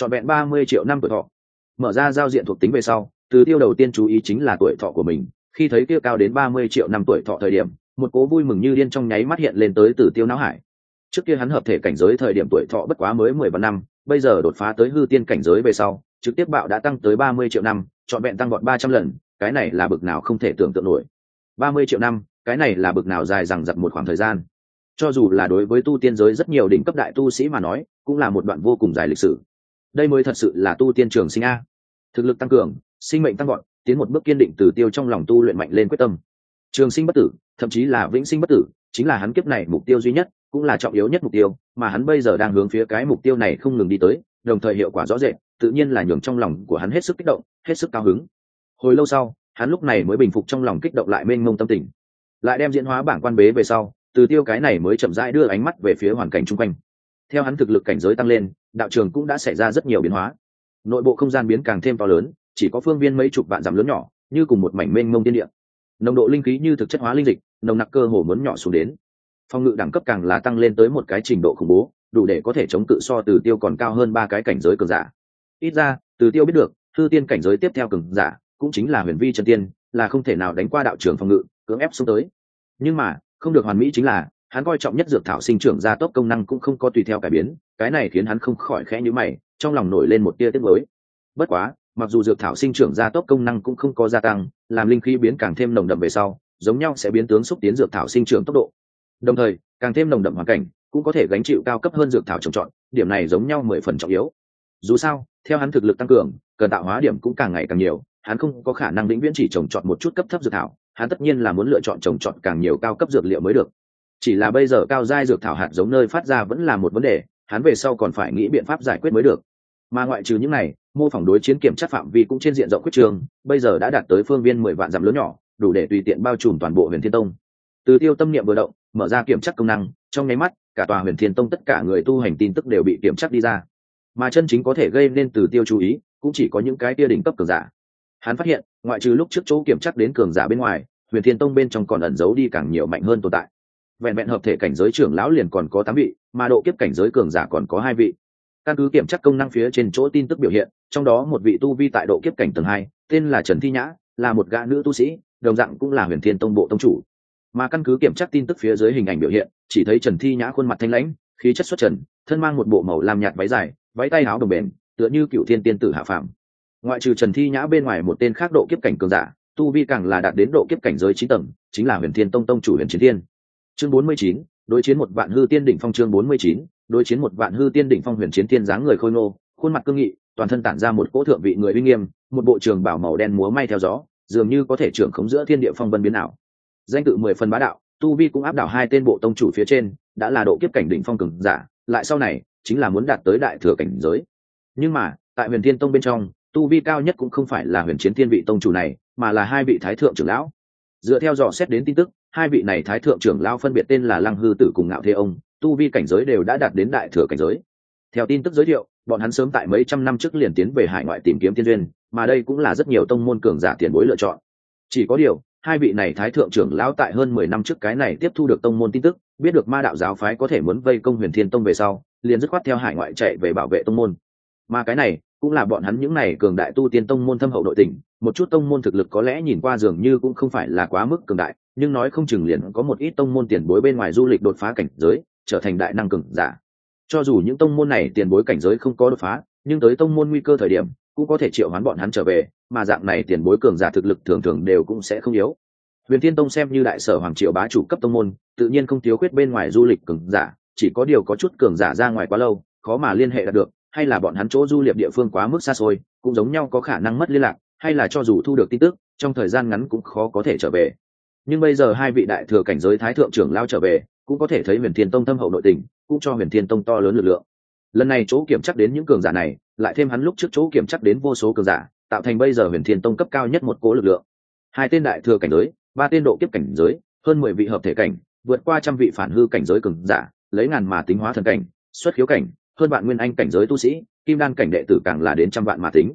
trọn vẹn ba mươi triệu năm tuổi thọ. Mở ra giao diện thuộc tính về sau, từ tiêu đầu tiên chú ý chính là tuổi thọ của mình. Khi thấy kia cao đến ba mươi triệu năm tuổi thọ thời điểm, một cố vui mừng như điên trong nháy mắt hiện lên tới từ tiêu não hải. Trước kia hắn hợp thể cảnh giới thời điểm tuổi thọ bất quá mới mười vạn năm, bây giờ đột phá tới hư tiên cảnh giới về sau, trực tiếp bạo đã tăng tới ba mươi triệu năm, trọn vẹn tăng gọn ba trăm lần, cái này là bực nào không thể tưởng tượng nổi. ba mươi triệu năm, cái này là bực nào dài rằng giặc một khoảng thời gian. Cho dù là đối với tu tiên giới rất nhiều đỉnh cấp đại tu sĩ mà nói, cũng là một đoạn vô cùng dài lịch sử đây mới thật sự là tu tiên trường sinh a. Thực lực tăng cường, sinh mệnh tăng gọn tiến một bước kiên định từ tiêu trong lòng tu luyện mạnh lên quyết tâm. Trường sinh bất tử, thậm chí là vĩnh sinh bất tử, chính là hắn kiếp này mục tiêu duy nhất, cũng là trọng yếu nhất mục tiêu, mà hắn bây giờ đang hướng phía cái mục tiêu này không ngừng đi tới, đồng thời hiệu quả rõ rệt, tự nhiên là nhường trong lòng của hắn hết sức kích động, hết sức cao hứng. Hồi lâu sau, hắn lúc này mới bình phục trong lòng kích động lại mênh mông tâm tình. Lại đem diễn hóa bảng quan bế về sau, từ tiêu cái này mới chậm rãi đưa ánh mắt về phía hoàn cảnh chung quanh. Theo hắn thực lực cảnh giới tăng lên đạo trường cũng đã xảy ra rất nhiều biến hóa. Nội bộ không gian biến càng thêm to lớn, chỉ có phương viên mấy chục vạn dặm lớn nhỏ, như cùng một mảnh mênh mông tiên địa. Nồng độ linh khí như thực chất hóa linh dịch, nồng nặc cơ hồ muốn nhỏ xuống đến. Phòng ngự đẳng cấp càng là tăng lên tới một cái trình độ khủng bố, đủ để có thể chống cự so từ tiêu còn cao hơn ba cái cảnh giới cường giả. Ít ra, từ tiêu biết được thư tiên cảnh giới tiếp theo cường giả cũng chính là huyền vi chân tiên, là không thể nào đánh qua đạo trường phòng ngự, cưỡng ép xuống tới. Nhưng mà, không được hoàn mỹ chính là hắn coi trọng nhất dược thảo sinh trưởng gia tốc công năng cũng không có tùy theo cải biến, cái này khiến hắn không khỏi khẽ nhíu mày, trong lòng nổi lên một tia tiếc mới bất quá, mặc dù dược thảo sinh trưởng gia tốc công năng cũng không có gia tăng, làm linh khí biến càng thêm nồng đậm về sau, giống nhau sẽ biến tướng xúc tiến dược thảo sinh trưởng tốc độ. Đồng thời, càng thêm nồng đậm hoàn cảnh, cũng có thể gánh chịu cao cấp hơn dược thảo trồng trọt, điểm này giống nhau mười phần trọng yếu. Dù sao, theo hắn thực lực tăng cường, cần tạo hóa điểm cũng càng ngày càng nhiều, hắn không có khả năng lĩnh viễn chỉ trồng trọt một chút cấp thấp dược thảo, hắn tất nhiên là muốn lựa chọn trồng trọt càng nhiều cao cấp dược liệu mới được chỉ là bây giờ cao giai dược thảo hạt giống nơi phát ra vẫn là một vấn đề, hắn về sau còn phải nghĩ biện pháp giải quyết mới được. Mà ngoại trừ những này, mô phỏng đối chiến kiểm tra phạm vi cũng trên diện rộng quyết trường, bây giờ đã đạt tới phương viên mười vạn dặm lớn nhỏ, đủ để tùy tiện bao trùm toàn bộ huyền thiên tông. Từ tiêu tâm niệm vừa động, mở ra kiểm tra công năng, trong nháy mắt, cả tòa huyền thiên tông tất cả người tu hành tin tức đều bị kiểm tra đi ra. Mà chân chính có thể gây nên từ tiêu chú ý, cũng chỉ có những cái tia đỉnh cấp cường giả. Hắn phát hiện, ngoại trừ lúc trước chỗ kiểm tra đến cường giả bên ngoài, huyền thiên tông bên trong còn ẩn giấu đi càng nhiều mạnh hơn tồn tại vẹn vẹn hợp thể cảnh giới trưởng lão liền còn có tám vị, mà độ kiếp cảnh giới cường giả còn có hai vị. Căn cứ kiểm tra công năng phía trên chỗ tin tức biểu hiện, trong đó một vị tu vi tại độ kiếp cảnh tầng hai, tên là trần thi nhã, là một gã nữ tu sĩ, đồng dạng cũng là huyền thiên tông bộ tông chủ. Mà căn cứ kiểm tra tin tức phía dưới hình ảnh biểu hiện, chỉ thấy trần thi nhã khuôn mặt thanh lãnh, khí chất xuất trần, thân mang một bộ màu làm nhạt váy dài, váy tay áo đồng bền, tựa như cựu thiên tiên tử hạ phạm ngoại trừ trần thi nhã bên ngoài một tên khác độ kiếp cảnh cường giả, tu vi càng là đạt đến độ kiếp cảnh giới chín tầng, chính là huyền thiên tông tông chủ huyền chiến thiên chương bốn mươi chín, đối chiến một vạn hư tiên đỉnh phong chương bốn mươi chín, đối chiến một vạn hư tiên đỉnh phong huyền chiến thiên dáng người khôi ngô, khuôn mặt cương nghị, toàn thân tản ra một cỗ thượng vị người uy nghiêm, một bộ trường bảo màu đen múa may theo gió, dường như có thể trưởng khống giữa thiên địa phong vân biến ảo. Danh tự mười phần bá đạo, tu vi cũng áp đảo hai tên bộ tông chủ phía trên, đã là độ kiếp cảnh đỉnh phong cường giả, lại sau này, chính là muốn đạt tới đại thừa cảnh giới. Nhưng mà, tại huyền thiên tông bên trong, tu vi cao nhất cũng không phải là huyền chiến thiên vị tông chủ này, mà là hai vị thái thượng trưởng lão. Dựa theo dò xét đến tin tức hai vị này thái thượng trưởng lão phân biệt tên là lăng hư tử cùng ngạo thế ông, tu vi cảnh giới đều đã đạt đến đại thừa cảnh giới. Theo tin tức giới thiệu, bọn hắn sớm tại mấy trăm năm trước liền tiến về hải ngoại tìm kiếm tiên duyên, mà đây cũng là rất nhiều tông môn cường giả tiền bối lựa chọn. Chỉ có điều, hai vị này thái thượng trưởng lão tại hơn mười năm trước cái này tiếp thu được tông môn tin tức, biết được ma đạo giáo phái có thể muốn vây công huyền thiên tông về sau, liền dứt khoát theo hải ngoại chạy về bảo vệ tông môn. Mà cái này, cũng là bọn hắn những này cường đại tu tiên tông môn thâm hậu nội tình, một chút tông môn thực lực có lẽ nhìn qua dường như cũng không phải là quá mức cường đại nhưng nói không chừng liền có một ít tông môn tiền bối bên ngoài du lịch đột phá cảnh giới, trở thành đại năng cường giả. Cho dù những tông môn này tiền bối cảnh giới không có đột phá, nhưng tới tông môn nguy cơ thời điểm, cũng có thể triệu hoán bọn hắn trở về, mà dạng này tiền bối cường giả thực lực thường thường đều cũng sẽ không yếu. Huyền thiên tông xem như đại sở hoàng triệu bá chủ cấp tông môn, tự nhiên không thiếu khuyết bên ngoài du lịch cường giả, chỉ có điều có chút cường giả ra ngoài quá lâu, khó mà liên hệ đạt được, hay là bọn hắn chỗ du liệp địa phương quá mức xa xôi, cũng giống nhau có khả năng mất liên lạc, hay là cho dù thu được tin tức, trong thời gian ngắn cũng khó có thể trở về nhưng bây giờ hai vị đại thừa cảnh giới thái thượng trưởng lao trở về, cũng có thể thấy huyền thiên tông thâm hậu nội tình, cũng cho huyền thiên tông to lớn lực lượng. Lần này chỗ kiểm chắc đến những cường giả này, lại thêm hắn lúc trước chỗ kiểm chắc đến vô số cường giả, tạo thành bây giờ huyền thiên tông cấp cao nhất một cố lực lượng. Hai tên đại thừa cảnh giới, ba tên độ kiếp cảnh giới, hơn mười vị hợp thể cảnh, vượt qua trăm vị phản hư cảnh giới cường giả, lấy ngàn mà tính hóa thần cảnh, xuất khiếu cảnh, hơn bạn nguyên anh cảnh giới tu sĩ, kim đan cảnh đệ tử càng là đến trăm vạn mà tính.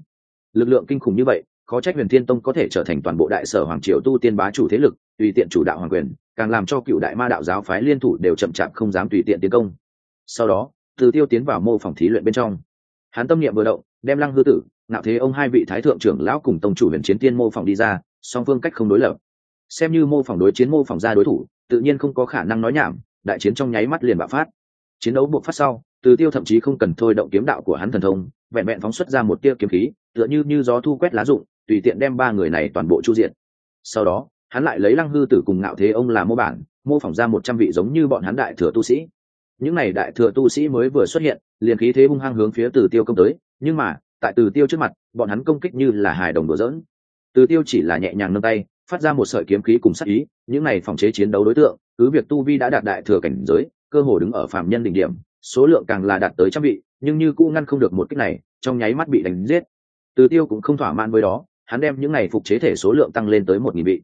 Lực lượng kinh khủng như vậy khó trách huyền thiên tông có thể trở thành toàn bộ đại sở hoàng triều tu tiên bá chủ thế lực, tùy tiện chủ đạo hoàng quyền, càng làm cho cựu đại ma đạo giáo phái liên thủ đều chậm chạp không dám tùy tiện tiến công. Sau đó, từ tiêu tiến vào mô phòng thí luyện bên trong. Hắn tâm niệm vừa động, đem lăng hư tử nạo thế ông hai vị thái thượng trưởng lão cùng tông chủ huyền chiến tiên mô phòng đi ra, song phương cách không đối lập. Xem như mô phỏng đối chiến mô phỏng ra đối thủ, tự nhiên không có khả năng nói nhảm, đại chiến trong nháy mắt liền bạo phát. Chiến đấu buộc phát sau, từ tiêu thậm chí không cần thôi động kiếm đạo của hắn thần thông, vẹn vẹn phóng xuất ra một tia kiếm khí, tựa như như gió thu quét lá rụng tùy tiện đem ba người này toàn bộ chu diện. Sau đó, hắn lại lấy lăng hư tử cùng ngạo thế ông là mô bản, mô phỏng ra một trăm vị giống như bọn hắn đại thừa tu sĩ. Những n à y đại thừa tu sĩ mới vừa xuất hiện, liền khí thế hung hăng hướng phía từ tiêu công tới, nhưng mà, tại từ tiêu trước mặt, bọn hắn công kích như là hài đồng đổ dỡn từ tiêu chỉ là nhẹ nhàng nâng tay, phát ra một sợi kiếm khí cùng sắc ý, những này phòng chế chiến đấu đối tượng, cứ việc tu vi đã đạt đại thừa cảnh giới, cơ hồ đứng ở phạm nhân đỉnh điểm, số lượng càng là đạt tới trăm vị, nhưng như cũng ngăn không được một cách này, trong nháy mắt bị đánh giết. Từ tiêu cũng không thỏa mãn với đó hắn đem những này phục chế thể số lượng tăng lên tới một nghìn vị.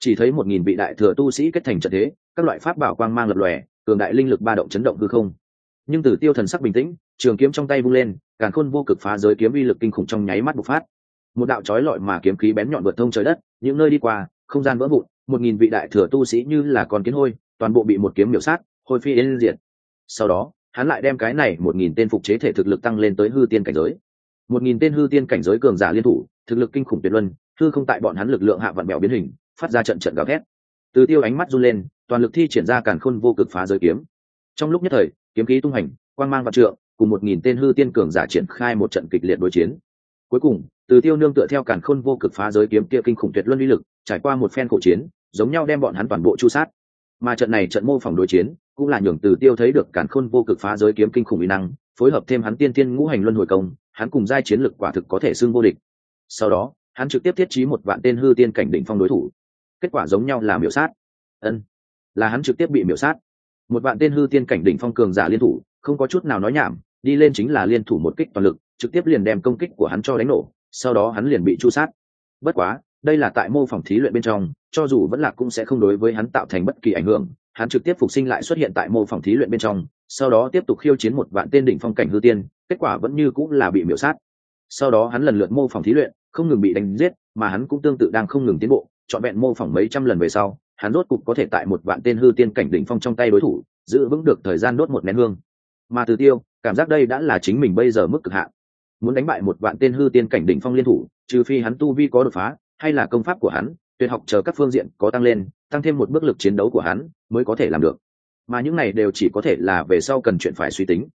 Chỉ thấy một nghìn vị đại thừa tu sĩ kết thành trận thế, các loại pháp bảo quang mang lập lòe, cường đại linh lực ba động chấn động hư không. Nhưng Tử tiêu thần sắc bình tĩnh, trường kiếm trong tay vung lên càng khôn vô cực phá giới kiếm uy lực kinh khủng trong nháy mắt bộc phát. Một đạo trói lọi mà kiếm khí bén nhọn vượt thông trời đất, những nơi đi qua, không gian vỡ vụn, một nghìn vị đại thừa tu sĩ như là con kiến hôi, toàn bộ bị một kiếm miểu sát, hôi phi yên diệt. Sau đó, hắn lại đem cái này một nghìn tên phục chế thể thực lực tăng lên tới hư tiên cảnh giới một nghìn tên hư tiên cảnh giới cường giả liên thủ, thực lực kinh khủng tuyệt luân, hư không tại bọn hắn lực lượng hạ vạn bèo biến hình, phát ra trận trận gào thét. Từ tiêu ánh mắt run lên, toàn lực thi triển ra càn khôn vô cực phá giới kiếm. Trong lúc nhất thời, kiếm khí tung hành, quang mang vạn trượng, cùng một nghìn tên hư tiên cường giả triển khai một trận kịch liệt đối chiến. Cuối cùng, từ tiêu nương tựa theo càn khôn vô cực phá giới kiếm kia kinh khủng tuyệt luân uy lực, trải qua một phen cổ chiến, giống nhau đem bọn hắn toàn bộ chu sát. Mà trận này trận mô phỏng đối chiến, cũng là nhường từ tiêu thấy được càn khôn vô cực phá giới kiếm kinh khủng uy năng phối hợp thêm hắn tiên tiên ngũ hành luân hồi công, hắn cùng giai chiến lực quả thực có thể xưng vô địch. Sau đó, hắn trực tiếp thiết trí một vạn tên hư tiên cảnh đỉnh phong đối thủ. Kết quả giống nhau là miểu sát. Ân, là hắn trực tiếp bị miểu sát. Một vạn tên hư tiên cảnh đỉnh phong cường giả liên thủ, không có chút nào nói nhảm, đi lên chính là liên thủ một kích toàn lực, trực tiếp liền đem công kích của hắn cho đánh nổ, sau đó hắn liền bị chu sát. Bất quá, đây là tại mô phỏng thí luyện bên trong, cho dù vẫn là cũng sẽ không đối với hắn tạo thành bất kỳ ảnh hưởng, hắn trực tiếp phục sinh lại xuất hiện tại mô phỏng thí luyện bên trong sau đó tiếp tục khiêu chiến một vạn tên đỉnh phong cảnh hư tiên, kết quả vẫn như cũng là bị miểu sát. Sau đó hắn lần lượt mô phỏng thí luyện, không ngừng bị đánh giết, mà hắn cũng tương tự đang không ngừng tiến bộ, trọn vẹn mô phỏng mấy trăm lần về sau, hắn rốt cục có thể tại một vạn tên hư tiên cảnh đỉnh phong trong tay đối thủ, giữ vững được thời gian đốt một nén hương. Mà từ tiêu, cảm giác đây đã là chính mình bây giờ mức cực hạn. Muốn đánh bại một vạn tên hư tiên cảnh đỉnh phong liên thủ, trừ phi hắn tu vi có đột phá, hay là công pháp của hắn, tuyệt học chờ các phương diện có tăng lên, tăng thêm một bước lực chiến đấu của hắn, mới có thể làm được mà những này đều chỉ có thể là về sau cần chuyện phải suy tính.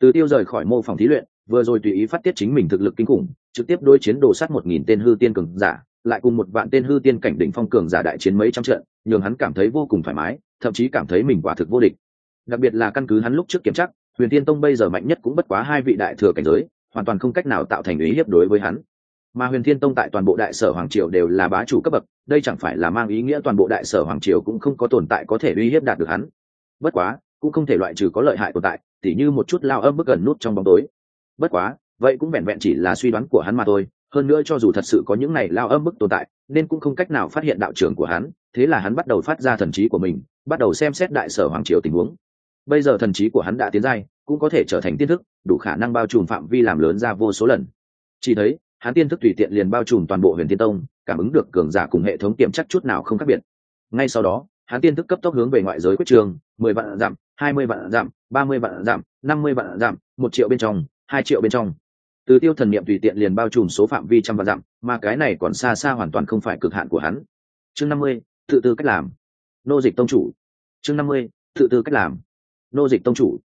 Từ tiêu rời khỏi mô phòng thí luyện, vừa rồi tùy ý phát tiết chính mình thực lực kinh khủng, trực tiếp đối chiến đồ sát một nghìn tên hư tiên cường giả, lại cùng một vạn tên hư tiên cảnh đỉnh phong cường giả đại chiến mấy trăm trận, nhường hắn cảm thấy vô cùng thoải mái, thậm chí cảm thấy mình quả thực vô địch. Đặc biệt là căn cứ hắn lúc trước kiểm chắc huyền tiên tông bây giờ mạnh nhất cũng bất quá hai vị đại thừa cảnh giới, hoàn toàn không cách nào tạo thành ý hiếp đối với hắn. Mà huyền thiên tông tại toàn bộ đại sở hoàng triều đều là bá chủ cấp bậc, đây chẳng phải là mang ý nghĩa toàn bộ đại sở hoàng triều cũng không có tồn tại có thể uy hiếp đạt được hắn bất quá, cũng không thể loại trừ có lợi hại tồn tại, tỉ như một chút lao âm bức gần nút trong bóng tối. Bất quá, vậy cũng vẹn vẹn chỉ là suy đoán của hắn mà thôi. Hơn nữa cho dù thật sự có những này lao âm bức tồn tại, nên cũng không cách nào phát hiện đạo trưởng của hắn. Thế là hắn bắt đầu phát ra thần trí của mình, bắt đầu xem xét đại sở hoàng triều tình huống. Bây giờ thần trí của hắn đã tiến giai, cũng có thể trở thành tiên thức, đủ khả năng bao trùm phạm vi làm lớn ra vô số lần. Chỉ thấy, hắn tiên thức tùy tiện liền bao trùm toàn bộ huyền tiên tông, cảm ứng được cường giả cùng hệ thống kiểm chắc chút nào không khác biệt. Ngay sau đó hắn tiên thức cấp tốc hướng về ngoại giới quyết trường mười vạn giảm, hai mươi vạn giảm, ba mươi vạn giảm, năm mươi vạn giảm, một triệu bên trong hai triệu bên trong. Từ tiêu thần niệm tùy tiện liền bao trùm số phạm vi trăm vạn dặm mà cái này còn xa xa hoàn toàn không phải cực hạn của hắn. Chương năm mươi tự tư cách làm. Nô dịch tông chủ. Chương năm mươi tự tư cách làm. Nô dịch tông chủ.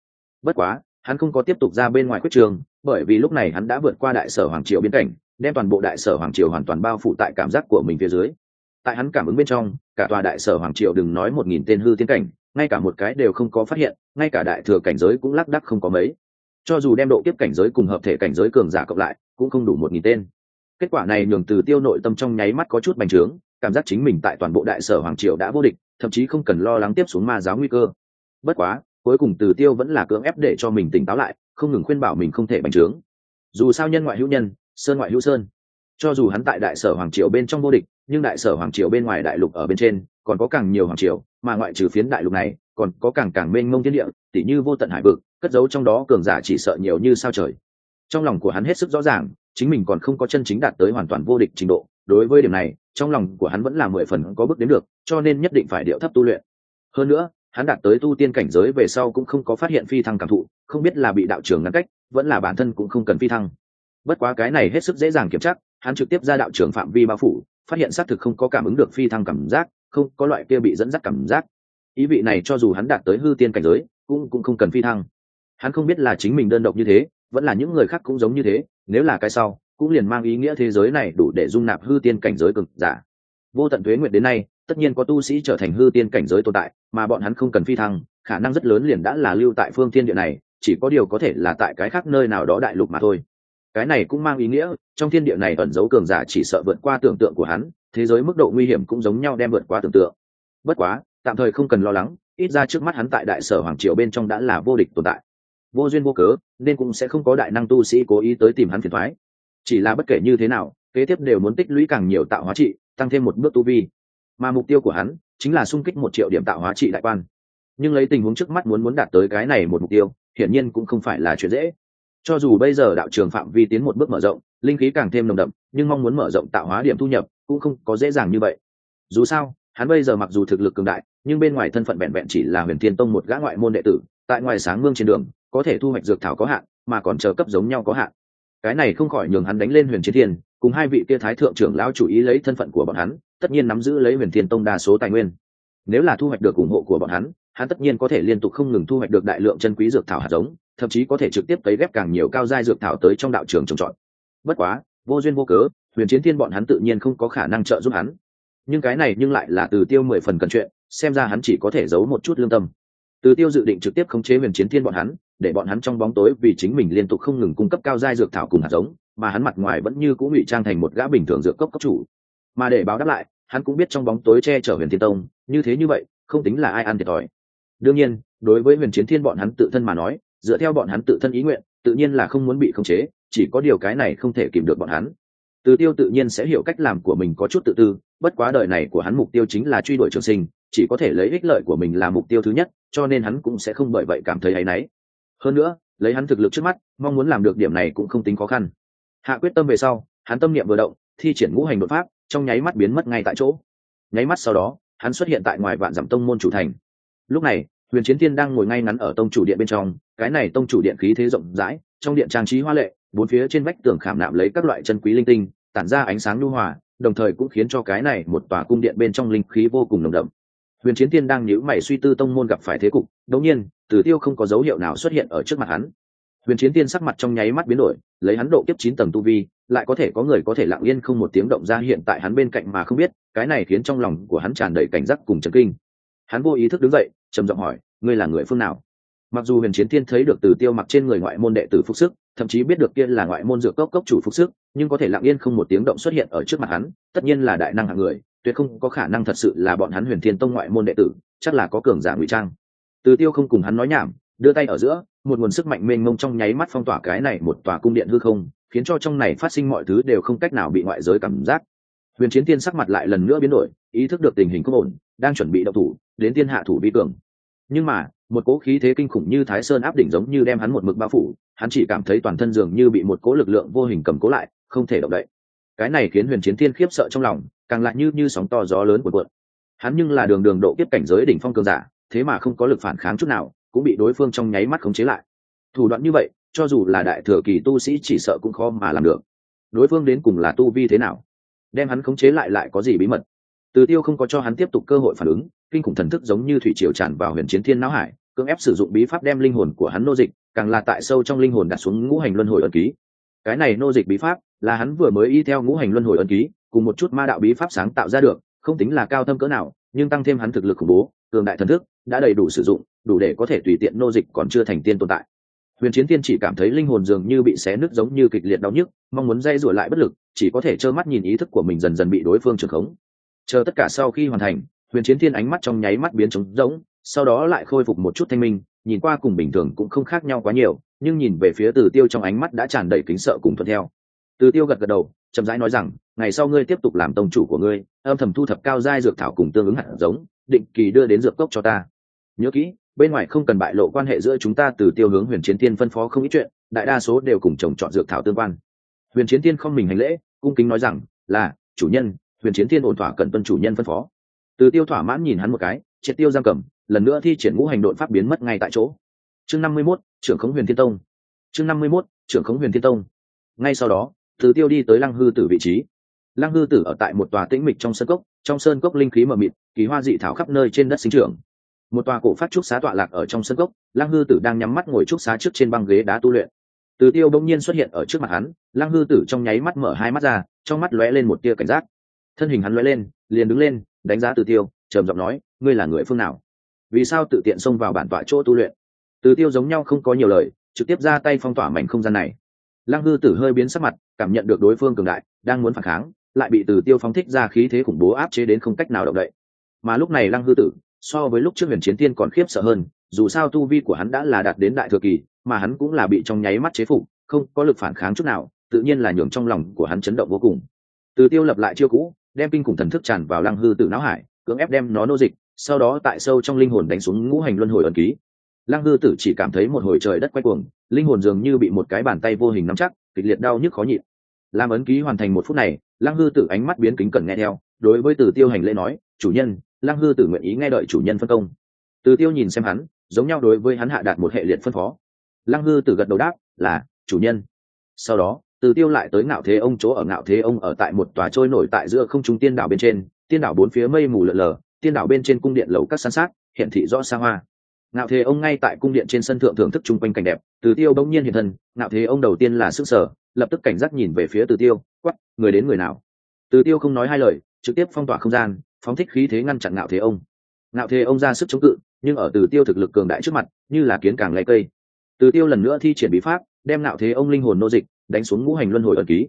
Bất quá hắn không có tiếp tục ra bên ngoài quyết trường bởi vì lúc này hắn đã vượt qua đại sở hoàng triều biên cảnh đem toàn bộ đại sở hoàng triều hoàn toàn bao phủ tại cảm giác của mình phía dưới tại hắn cảm ứng bên trong, cả tòa đại sở hoàng triều đừng nói một nghìn tên hư tiến cảnh, ngay cả một cái đều không có phát hiện, ngay cả đại thừa cảnh giới cũng lác đắc không có mấy. Cho dù đem độ kiếp cảnh giới cùng hợp thể cảnh giới cường giả cộng lại, cũng không đủ một nghìn tên. Kết quả này nhường từ tiêu nội tâm trong nháy mắt có chút bành trướng, cảm giác chính mình tại toàn bộ đại sở hoàng triều đã vô địch, thậm chí không cần lo lắng tiếp xuống ma giáo nguy cơ. Bất quá, cuối cùng từ tiêu vẫn là cưỡng ép để cho mình tỉnh táo lại, không ngừng khuyên bảo mình không thể bành trướng. Dù sao nhân ngoại hữu nhân, sơn ngoại hữu sơn. Cho dù hắn tại đại sở hoàng triều bên trong vô địch nhưng đại sở hoàng triều bên ngoài đại lục ở bên trên còn có càng nhiều hoàng triều, mà ngoại trừ phiến đại lục này, còn có càng càng mênh mông thiên địa, tỉ như vô tận hải vực, cất giấu trong đó cường giả chỉ sợ nhiều như sao trời. Trong lòng của hắn hết sức rõ ràng, chính mình còn không có chân chính đạt tới hoàn toàn vô địch trình độ, đối với điểm này, trong lòng của hắn vẫn là mười phần có bước đến được, cho nên nhất định phải điệu thấp tu luyện. Hơn nữa, hắn đạt tới tu tiên cảnh giới về sau cũng không có phát hiện phi thăng cảm thụ, không biết là bị đạo trưởng ngăn cách, vẫn là bản thân cũng không cần phi thăng. Bất quá cái này hết sức dễ dàng kiểm tra, hắn trực tiếp ra đạo trưởng phạm vi bao phủ phát hiện xác thực không có cảm ứng được phi thăng cảm giác, không có loại kia bị dẫn dắt cảm giác. Ý vị này cho dù hắn đạt tới hư tiên cảnh giới, cũng cũng không cần phi thăng. Hắn không biết là chính mình đơn độc như thế, vẫn là những người khác cũng giống như thế, nếu là cái sau, cũng liền mang ý nghĩa thế giới này đủ để dung nạp hư tiên cảnh giới cực giả. Vô tận thuế nguyện đến nay, tất nhiên có tu sĩ trở thành hư tiên cảnh giới tồn tại, mà bọn hắn không cần phi thăng, khả năng rất lớn liền đã là lưu tại phương thiên địa này, chỉ có điều có thể là tại cái khác nơi nào đó đại lục mà thôi cái này cũng mang ý nghĩa, trong thiên địa này ẩn giấu cường giả chỉ sợ vượt qua tưởng tượng của hắn, thế giới mức độ nguy hiểm cũng giống nhau đem vượt qua tưởng tượng. Bất quá, tạm thời không cần lo lắng, ít ra trước mắt hắn tại đại sở hoàng triều bên trong đã là vô địch tồn tại. Vô duyên vô cớ, nên cũng sẽ không có đại năng tu sĩ cố ý tới tìm hắn phiền thoái chỉ là bất kể như thế nào, kế tiếp đều muốn tích lũy càng nhiều tạo hóa trị, tăng thêm một bước tu vi. Mà mục tiêu của hắn, chính là sung kích một triệu điểm tạo hóa trị đại quan. Nhưng lấy tình huống trước mắt muốn muốn đạt tới cái này một mục tiêu, hiển nhiên cũng không phải là chuyện dễ cho dù bây giờ đạo trường phạm vi tiến một bước mở rộng, linh khí càng thêm nồng đậm, nhưng mong muốn mở rộng tạo hóa điểm thu nhập cũng không có dễ dàng như vậy. Dù sao, hắn bây giờ mặc dù thực lực cường đại, nhưng bên ngoài thân phận vẹn vẹn chỉ là huyền thiên tông một gã ngoại môn đệ tử, tại ngoài sáng mương trên đường, có thể thu hoạch dược thảo có hạn, mà còn chờ cấp giống nhau có hạn. Cái này không khỏi nhường hắn đánh lên huyền chiến thiên, cùng hai vị kia thái thượng trưởng lão chủ ý lấy thân phận của bọn hắn, tất nhiên nắm giữ lấy huyền thiên tông đa số tài nguyên. Nếu là thu hoạch được ủng hộ của bọn hắn hắn tất nhiên có thể liên tục không ngừng thu hoạch được đại lượng chân quý dược thảo hạt giống thậm chí có thể trực tiếp cấy ghép càng nhiều cao giai dược thảo tới trong đạo trường trồng trọt. Bất quá, vô duyên vô cớ, huyền chiến thiên bọn hắn tự nhiên không có khả năng trợ giúp hắn. Nhưng cái này nhưng lại là từ tiêu mười phần cần chuyện, xem ra hắn chỉ có thể giấu một chút lương tâm. Từ tiêu dự định trực tiếp khống chế huyền chiến thiên bọn hắn, để bọn hắn trong bóng tối vì chính mình liên tục không ngừng cung cấp cao giai dược thảo cùng hạt giống, mà hắn mặt ngoài vẫn như cũng ngụy trang thành một gã bình thường dược cốc cấp chủ. Mà để báo đáp lại, hắn cũng biết trong bóng tối che chở huyền thiên tông, như thế như vậy, không tính là ai ăn thiệt thòi. Đương nhiên, đối với huyền chiến thiên bọn hắn tự thân mà nói dựa theo bọn hắn tự thân ý nguyện, tự nhiên là không muốn bị khống chế, chỉ có điều cái này không thể kìm được bọn hắn. Từ tiêu tự nhiên sẽ hiểu cách làm của mình có chút tự tư, bất quá đời này của hắn mục tiêu chính là truy đuổi trường sinh, chỉ có thể lấy ích lợi của mình là mục tiêu thứ nhất, cho nên hắn cũng sẽ không bởi vậy cảm thấy áy náy. Hơn nữa, lấy hắn thực lực trước mắt, mong muốn làm được điểm này cũng không tính khó khăn. Hạ quyết tâm về sau, hắn tâm niệm vừa động, thi triển ngũ hành đột pháp, trong nháy mắt biến mất ngay tại chỗ. Nháy mắt sau đó, hắn xuất hiện tại ngoài vạn dặm tông môn chủ thành. Lúc này, huyền chiến thiên đang ngồi ngay ngắn ở tông chủ điện bên trong cái này tông chủ điện khí thế rộng rãi, trong điện trang trí hoa lệ, bốn phía trên vách tường khảm nạm lấy các loại chân quý linh tinh, tản ra ánh sáng nhu hòa, đồng thời cũng khiến cho cái này một tòa cung điện bên trong linh khí vô cùng nồng đậm. Huyền chiến tiên đang nhíu mày suy tư tông môn gặp phải thế cục đống nhiên, tử tiêu không có dấu hiệu nào xuất hiện ở trước mặt hắn. Huyền chiến tiên sắc mặt trong nháy mắt biến đổi, lấy hắn độ kiếp chín tầng tu vi, lại có thể có người có thể lặng yên không một tiếng động ra hiện tại hắn bên cạnh mà không biết, cái này khiến trong lòng của hắn tràn đầy cảnh giác cùng chấn kinh. Hắn vô ý thức đứng dậy, trầm giọng hỏi, ngươi là người phương nào? Mặc dù huyền chiến tiên thấy được từ tiêu mặc trên người ngoại môn đệ tử phục sức, thậm chí biết được kia là ngoại môn dược cốc cốc chủ phục sức, nhưng có thể lặng yên không một tiếng động xuất hiện ở trước mặt hắn, tất nhiên là đại năng hạng người, tuyệt không có khả năng thật sự là bọn hắn huyền thiên tông ngoại môn đệ tử, chắc là có cường giả ngụy trang. Từ tiêu không cùng hắn nói nhảm, đưa tay ở giữa, một nguồn sức mạnh mênh mông trong nháy mắt phong tỏa cái này một tòa cung điện hư không, khiến cho trong này phát sinh mọi thứ đều không cách nào bị ngoại giới cảm giác. Huyền chiến tiên sắc mặt lại lần nữa biến đổi, ý thức được tình hình không ổn, đang chuẩn bị đậu thủ, đến tiên hạ thủ vi cường. Nhưng mà một cỗ khí thế kinh khủng như thái sơn áp đỉnh giống như đem hắn một mực bao phủ, hắn chỉ cảm thấy toàn thân dường như bị một cỗ lực lượng vô hình cầm cố lại, không thể động đậy. Cái này khiến huyền chiến thiên khiếp sợ trong lòng, càng lại như như sóng to gió lớn của cuộn. Hắn nhưng là đường đường độ kiếp cảnh giới đỉnh phong cường giả, thế mà không có lực phản kháng chút nào, cũng bị đối phương trong nháy mắt khống chế lại. Thủ đoạn như vậy, cho dù là đại thừa kỳ tu sĩ chỉ sợ cũng khó mà làm được. Đối phương đến cùng là tu vi thế nào? Đem hắn khống chế lại lại có gì bí mật? Từ tiêu không có cho hắn tiếp tục cơ hội phản ứng, kinh khủng thần thức giống như thủy triều tràn vào huyền chiến thiên não hải cưỡng ép sử dụng bí pháp đem linh hồn của hắn nô dịch, càng là tại sâu trong linh hồn đặt xuống ngũ hành luân hồi ẩn ký. Cái này nô dịch bí pháp là hắn vừa mới y theo ngũ hành luân hồi ẩn ký, cùng một chút ma đạo bí pháp sáng tạo ra được, không tính là cao thâm cỡ nào, nhưng tăng thêm hắn thực lực khủng bố, cường đại thần thức, đã đầy đủ sử dụng, đủ để có thể tùy tiện nô dịch còn chưa thành tiên tồn tại. Huyền chiến tiên chỉ cảm thấy linh hồn dường như bị xé nứt giống như kịch liệt đau nhức, mong muốn dây rủa lại bất lực, chỉ có thể trơ mắt nhìn ý thức của mình dần dần bị đối phương trưởng khống. Chờ tất cả sau khi hoàn thành, huyền chiến tiên ánh mắt trong nháy mắt biến trống rỗng sau đó lại khôi phục một chút thanh minh, nhìn qua cùng bình thường cũng không khác nhau quá nhiều, nhưng nhìn về phía từ tiêu trong ánh mắt đã tràn đầy kính sợ cùng thuận theo. Từ tiêu gật gật đầu, chậm rãi nói rằng, ngày sau ngươi tiếp tục làm tông chủ của ngươi, âm thầm thu thập cao giai dược thảo cùng tương ứng hạt giống, định kỳ đưa đến dược cốc cho ta. Nhớ kỹ, bên ngoài không cần bại lộ quan hệ giữa chúng ta, từ tiêu hướng huyền chiến tiên phân phó không ít chuyện, đại đa số đều cùng chồng chọn dược thảo tương quan. Huyền chiến tiên không mình hành lễ, cung kính nói rằng, là, chủ nhân, huyền chiến thiên ổn thỏa cần tuân chủ nhân phân phó. Từ tiêu thỏa mãn nhìn hắn một cái, triệt tiêu giam cầm lần nữa thi triển ngũ hành đội pháp biến mất ngay tại chỗ. Chương năm mươi mốt, trưởng khống huyền thiên tông. Chương năm mươi mốt, trưởng khống huyền thiên tông. Ngay sau đó, từ tiêu đi tới lăng hư tử vị trí. Lăng hư tử ở tại một tòa tĩnh mịch trong sân cốc, trong sơn cốc linh khí mờ mịt, kỳ hoa dị thảo khắp nơi trên đất sinh trưởng. Một tòa cổ phát trúc xá tọa lạc ở trong sân cốc, lăng hư tử đang nhắm mắt ngồi trúc xá trước trên băng ghế đá tu luyện. Từ tiêu bỗng nhiên xuất hiện ở trước mặt hắn, lăng hư tử trong nháy mắt mở hai mắt ra, trong mắt lóe lên một tia cảnh giác. Thân hình hắn lóe lên, liền đứng lên, đánh giá từ tiêu, trầm giọng nói, ngươi là người phương nào? Vì sao tự tiện xông vào bản tọa chỗ tu luyện? Từ tiêu giống nhau không có nhiều lời, trực tiếp ra tay phong tỏa mảnh không gian này. Lăng hư tử hơi biến sắc mặt, cảm nhận được đối phương cường đại, đang muốn phản kháng, lại bị từ tiêu phóng thích ra khí thế khủng bố áp chế đến không cách nào động đậy. Mà lúc này lăng hư tử, so với lúc trước huyền chiến tiên còn khiếp sợ hơn, dù sao tu vi của hắn đã là đạt đến đại thừa kỳ, mà hắn cũng là bị trong nháy mắt chế phục, không có lực phản kháng chút nào, tự nhiên là nhường trong lòng của hắn chấn động vô cùng. Từ tiêu lập lại chiêu cũ, đem kinh khủng thần thức tràn vào lăng hư tử não hải, cưỡng ép đem nó nô dịch sau đó tại sâu trong linh hồn đánh xuống ngũ hành luân hồi ẩn ký. Lăng hư tử chỉ cảm thấy một hồi trời đất quay cuồng, linh hồn dường như bị một cái bàn tay vô hình nắm chắc, kịch liệt đau nhức khó nhịn. Làm ấn ký hoàn thành một phút này, lăng hư tử ánh mắt biến kính cẩn nghe theo, đối với tử tiêu hành lễ nói, chủ nhân, lăng hư tử nguyện ý nghe đợi chủ nhân phân công. Từ tiêu nhìn xem hắn, giống nhau đối với hắn hạ đạt một hệ liệt phân phó. Lăng hư tử gật đầu đáp, là, chủ nhân. Sau đó, từ tiêu lại tới ngạo thế ông chỗ ở, ngạo thế ông ở tại một tòa trôi nổi tại giữa không trung tiên đảo bên trên, tiên đảo bốn phía mây mù lợn lờ tiên đảo bên trên cung điện lầu các san sát hiện thị rõ xa hoa. Ngạo thế ông ngay tại cung điện trên sân thượng thưởng thức chung quanh cảnh đẹp, từ tiêu bỗng nhiên hiện thân, ngạo thế ông đầu tiên là sức sở lập tức cảnh giác nhìn về phía từ tiêu quắp người đến người nào? Từ tiêu không nói hai lời, trực tiếp phong tỏa không gian, phóng thích khí thế ngăn chặn ngạo thế ông. Ngạo thế ông ra sức chống cự, nhưng ở từ tiêu thực lực cường đại trước mặt, như là kiến càng lấy cây. Từ tiêu lần nữa thi triển bí pháp, đem ngạo thế ông linh hồn nô dịch, đánh xuống ngũ hành luân hồi ẩn ký.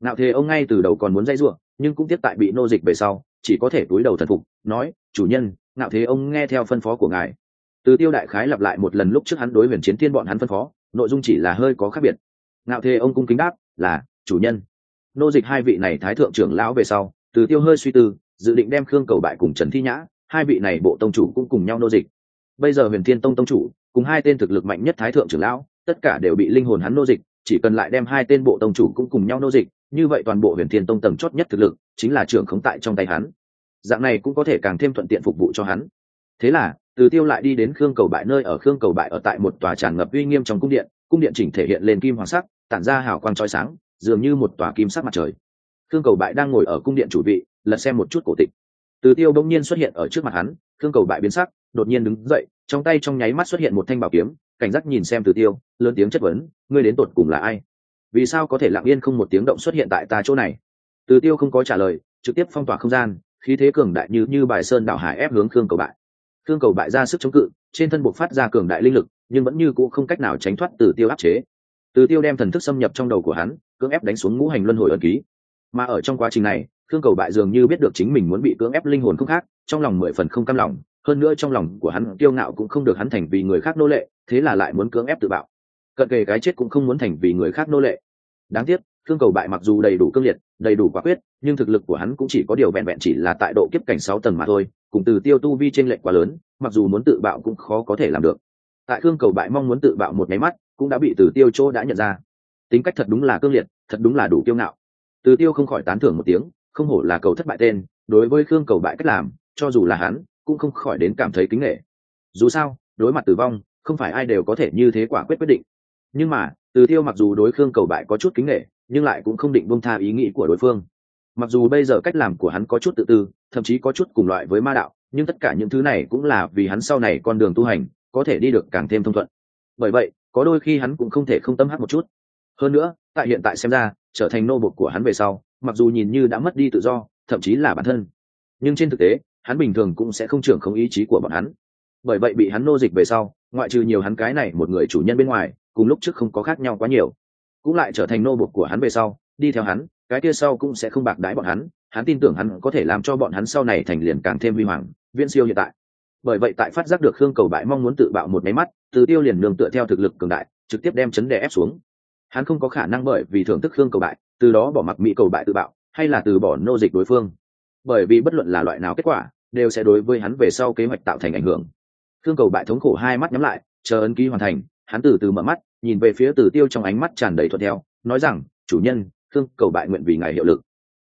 Ngạo thế ông ngay từ đầu còn muốn dây ruộng nhưng cũng tiếp tại bị nô dịch về sau chỉ có thể túi đầu thần phục, nói, chủ nhân, ngạo thế ông nghe theo phân phó của ngài. Từ tiêu đại khái lặp lại một lần lúc trước hắn đối huyền chiến thiên bọn hắn phân phó, nội dung chỉ là hơi có khác biệt. Ngạo thế ông cung kính đáp, là, chủ nhân. Nô dịch hai vị này thái thượng trưởng lão về sau, từ tiêu hơi suy tư, dự định đem khương cầu bại cùng trần thi nhã, hai vị này bộ tông chủ cũng cùng nhau nô dịch. Bây giờ huyền thiên tông tông chủ, cùng hai tên thực lực mạnh nhất thái thượng trưởng lão, tất cả đều bị linh hồn hắn nô dịch, chỉ cần lại đem hai tên bộ tông chủ cũng cùng nhau nô dịch, như vậy toàn bộ huyền thiên tông tầng chót nhất thực lực chính là trưởng khống tại trong tay hắn. Dạng này cũng có thể càng thêm thuận tiện phục vụ cho hắn. Thế là, từ tiêu lại đi đến khương cầu bại nơi ở khương cầu bại ở tại một tòa tràn ngập uy nghiêm trong cung điện cung điện chỉnh thể hiện lên kim hoàng sắc, tản ra hào quang trói sáng, dường như một tòa kim sắc mặt trời. Khương cầu bại đang ngồi ở cung điện chủ vị, lật xem một chút cổ tịch. Từ tiêu đông nhiên xuất hiện ở trước mặt hắn, khương cầu bại biến sắc, đột nhiên đứng dậy, trong tay trong nháy mắt xuất hiện một thanh bảo kiếm, cảnh giác nhìn xem từ tiêu, lớn tiếng chất vấn, ngươi đến tột cùng là ai? Vì sao có thể lặng yên không một tiếng động xuất hiện tại ta chỗ này? Từ tiêu không có trả lời, trực tiếp phong tỏa không gian, khí thế cường đại như như bài sơn đạo hải ép hướng khương cầu bại. Khương cầu bại ra sức chống cự, trên thân buộc phát ra cường đại linh lực, nhưng vẫn như cũ không cách nào tránh thoát từ tiêu áp chế. Từ tiêu đem thần thức xâm nhập trong đầu của hắn, cưỡng ép đánh xuống ngũ hành luân hồi ẩn ký. Mà ở trong quá trình này, khương cầu bại dường như biết được chính mình muốn bị cưỡng ép linh hồn không khác, trong lòng mười phần không cam lòng, hơn nữa trong lòng của hắn tiêu ngạo cũng không được hắn thành vì người khác nô lệ, thế là lại muốn cưỡng ép tự bạo. Cận kề cái chết cũng không muốn thành vì người khác nô lệ. Đáng tiếc khương cầu bại mặc dù đầy đủ cương liệt, đầy đủ quả quyết, nhưng thực lực của hắn cũng chỉ có điều vẹn vẹn chỉ là tại độ kiếp cảnh sáu tầng mà thôi, cùng từ tiêu tu vi trên lệnh quá lớn, mặc dù muốn tự bạo cũng khó có thể làm được. Tại khương cầu bại mong muốn tự bạo một máy mắt, cũng đã bị từ tiêu chỗ đã nhận ra. Tính cách thật đúng là cương liệt, thật đúng là đủ kiêu ngạo. Từ tiêu không khỏi tán thưởng một tiếng, không hổ là cầu thất bại tên, đối với khương cầu bại cách làm, cho dù là hắn, cũng không khỏi đến cảm thấy kính nghệ. Dù sao, đối mặt tử vong, không phải ai đều có thể như thế quả quyết quyết định. Nhưng mà, từ tiêu mặc dù đối khương cầu bại có chút kính nghệ nhưng lại cũng không định buông tha ý nghĩ của đối phương. Mặc dù bây giờ cách làm của hắn có chút tự tư, thậm chí có chút cùng loại với ma đạo, nhưng tất cả những thứ này cũng là vì hắn sau này con đường tu hành, có thể đi được càng thêm thông thuận. Bởi vậy, có đôi khi hắn cũng không thể không tâm hắc một chút. Hơn nữa, tại hiện tại xem ra, trở thành nô bộc của hắn về sau, mặc dù nhìn như đã mất đi tự do, thậm chí là bản thân, nhưng trên thực tế, hắn bình thường cũng sẽ không trưởng không ý chí của bọn hắn. Bởi vậy bị hắn nô dịch về sau, ngoại trừ nhiều hắn cái này một người chủ nhân bên ngoài, cùng lúc trước không có khác nhau quá nhiều cũng lại trở thành nô bộc của hắn về sau, đi theo hắn, cái kia sau cũng sẽ không bạc đái bọn hắn hắn tin tưởng hắn có thể làm cho bọn hắn sau này thành liền càng thêm huy hoàng, viễn siêu hiện tại. Bởi vậy tại phát giác được khương cầu bại mong muốn tự bạo một máy mắt, từ tiêu liền nương tựa theo thực lực cường đại, trực tiếp đem chấn đè ép xuống. Hắn không có khả năng bởi vì thưởng thức khương cầu bại, từ đó bỏ mặc mỹ cầu bại tự bạo, hay là từ bỏ nô dịch đối phương. Bởi vì bất luận là loại nào kết quả, đều sẽ đối với hắn về sau kế hoạch tạo thành ảnh hưởng. Khương cầu bại thống khổ hai mắt nhắm lại, chờ ấn ký hoàn thành, hắn từ từ mở mắt nhìn về phía từ tiêu trong ánh mắt tràn đầy thuận theo nói rằng chủ nhân khương cầu bại nguyện vì ngài hiệu lực.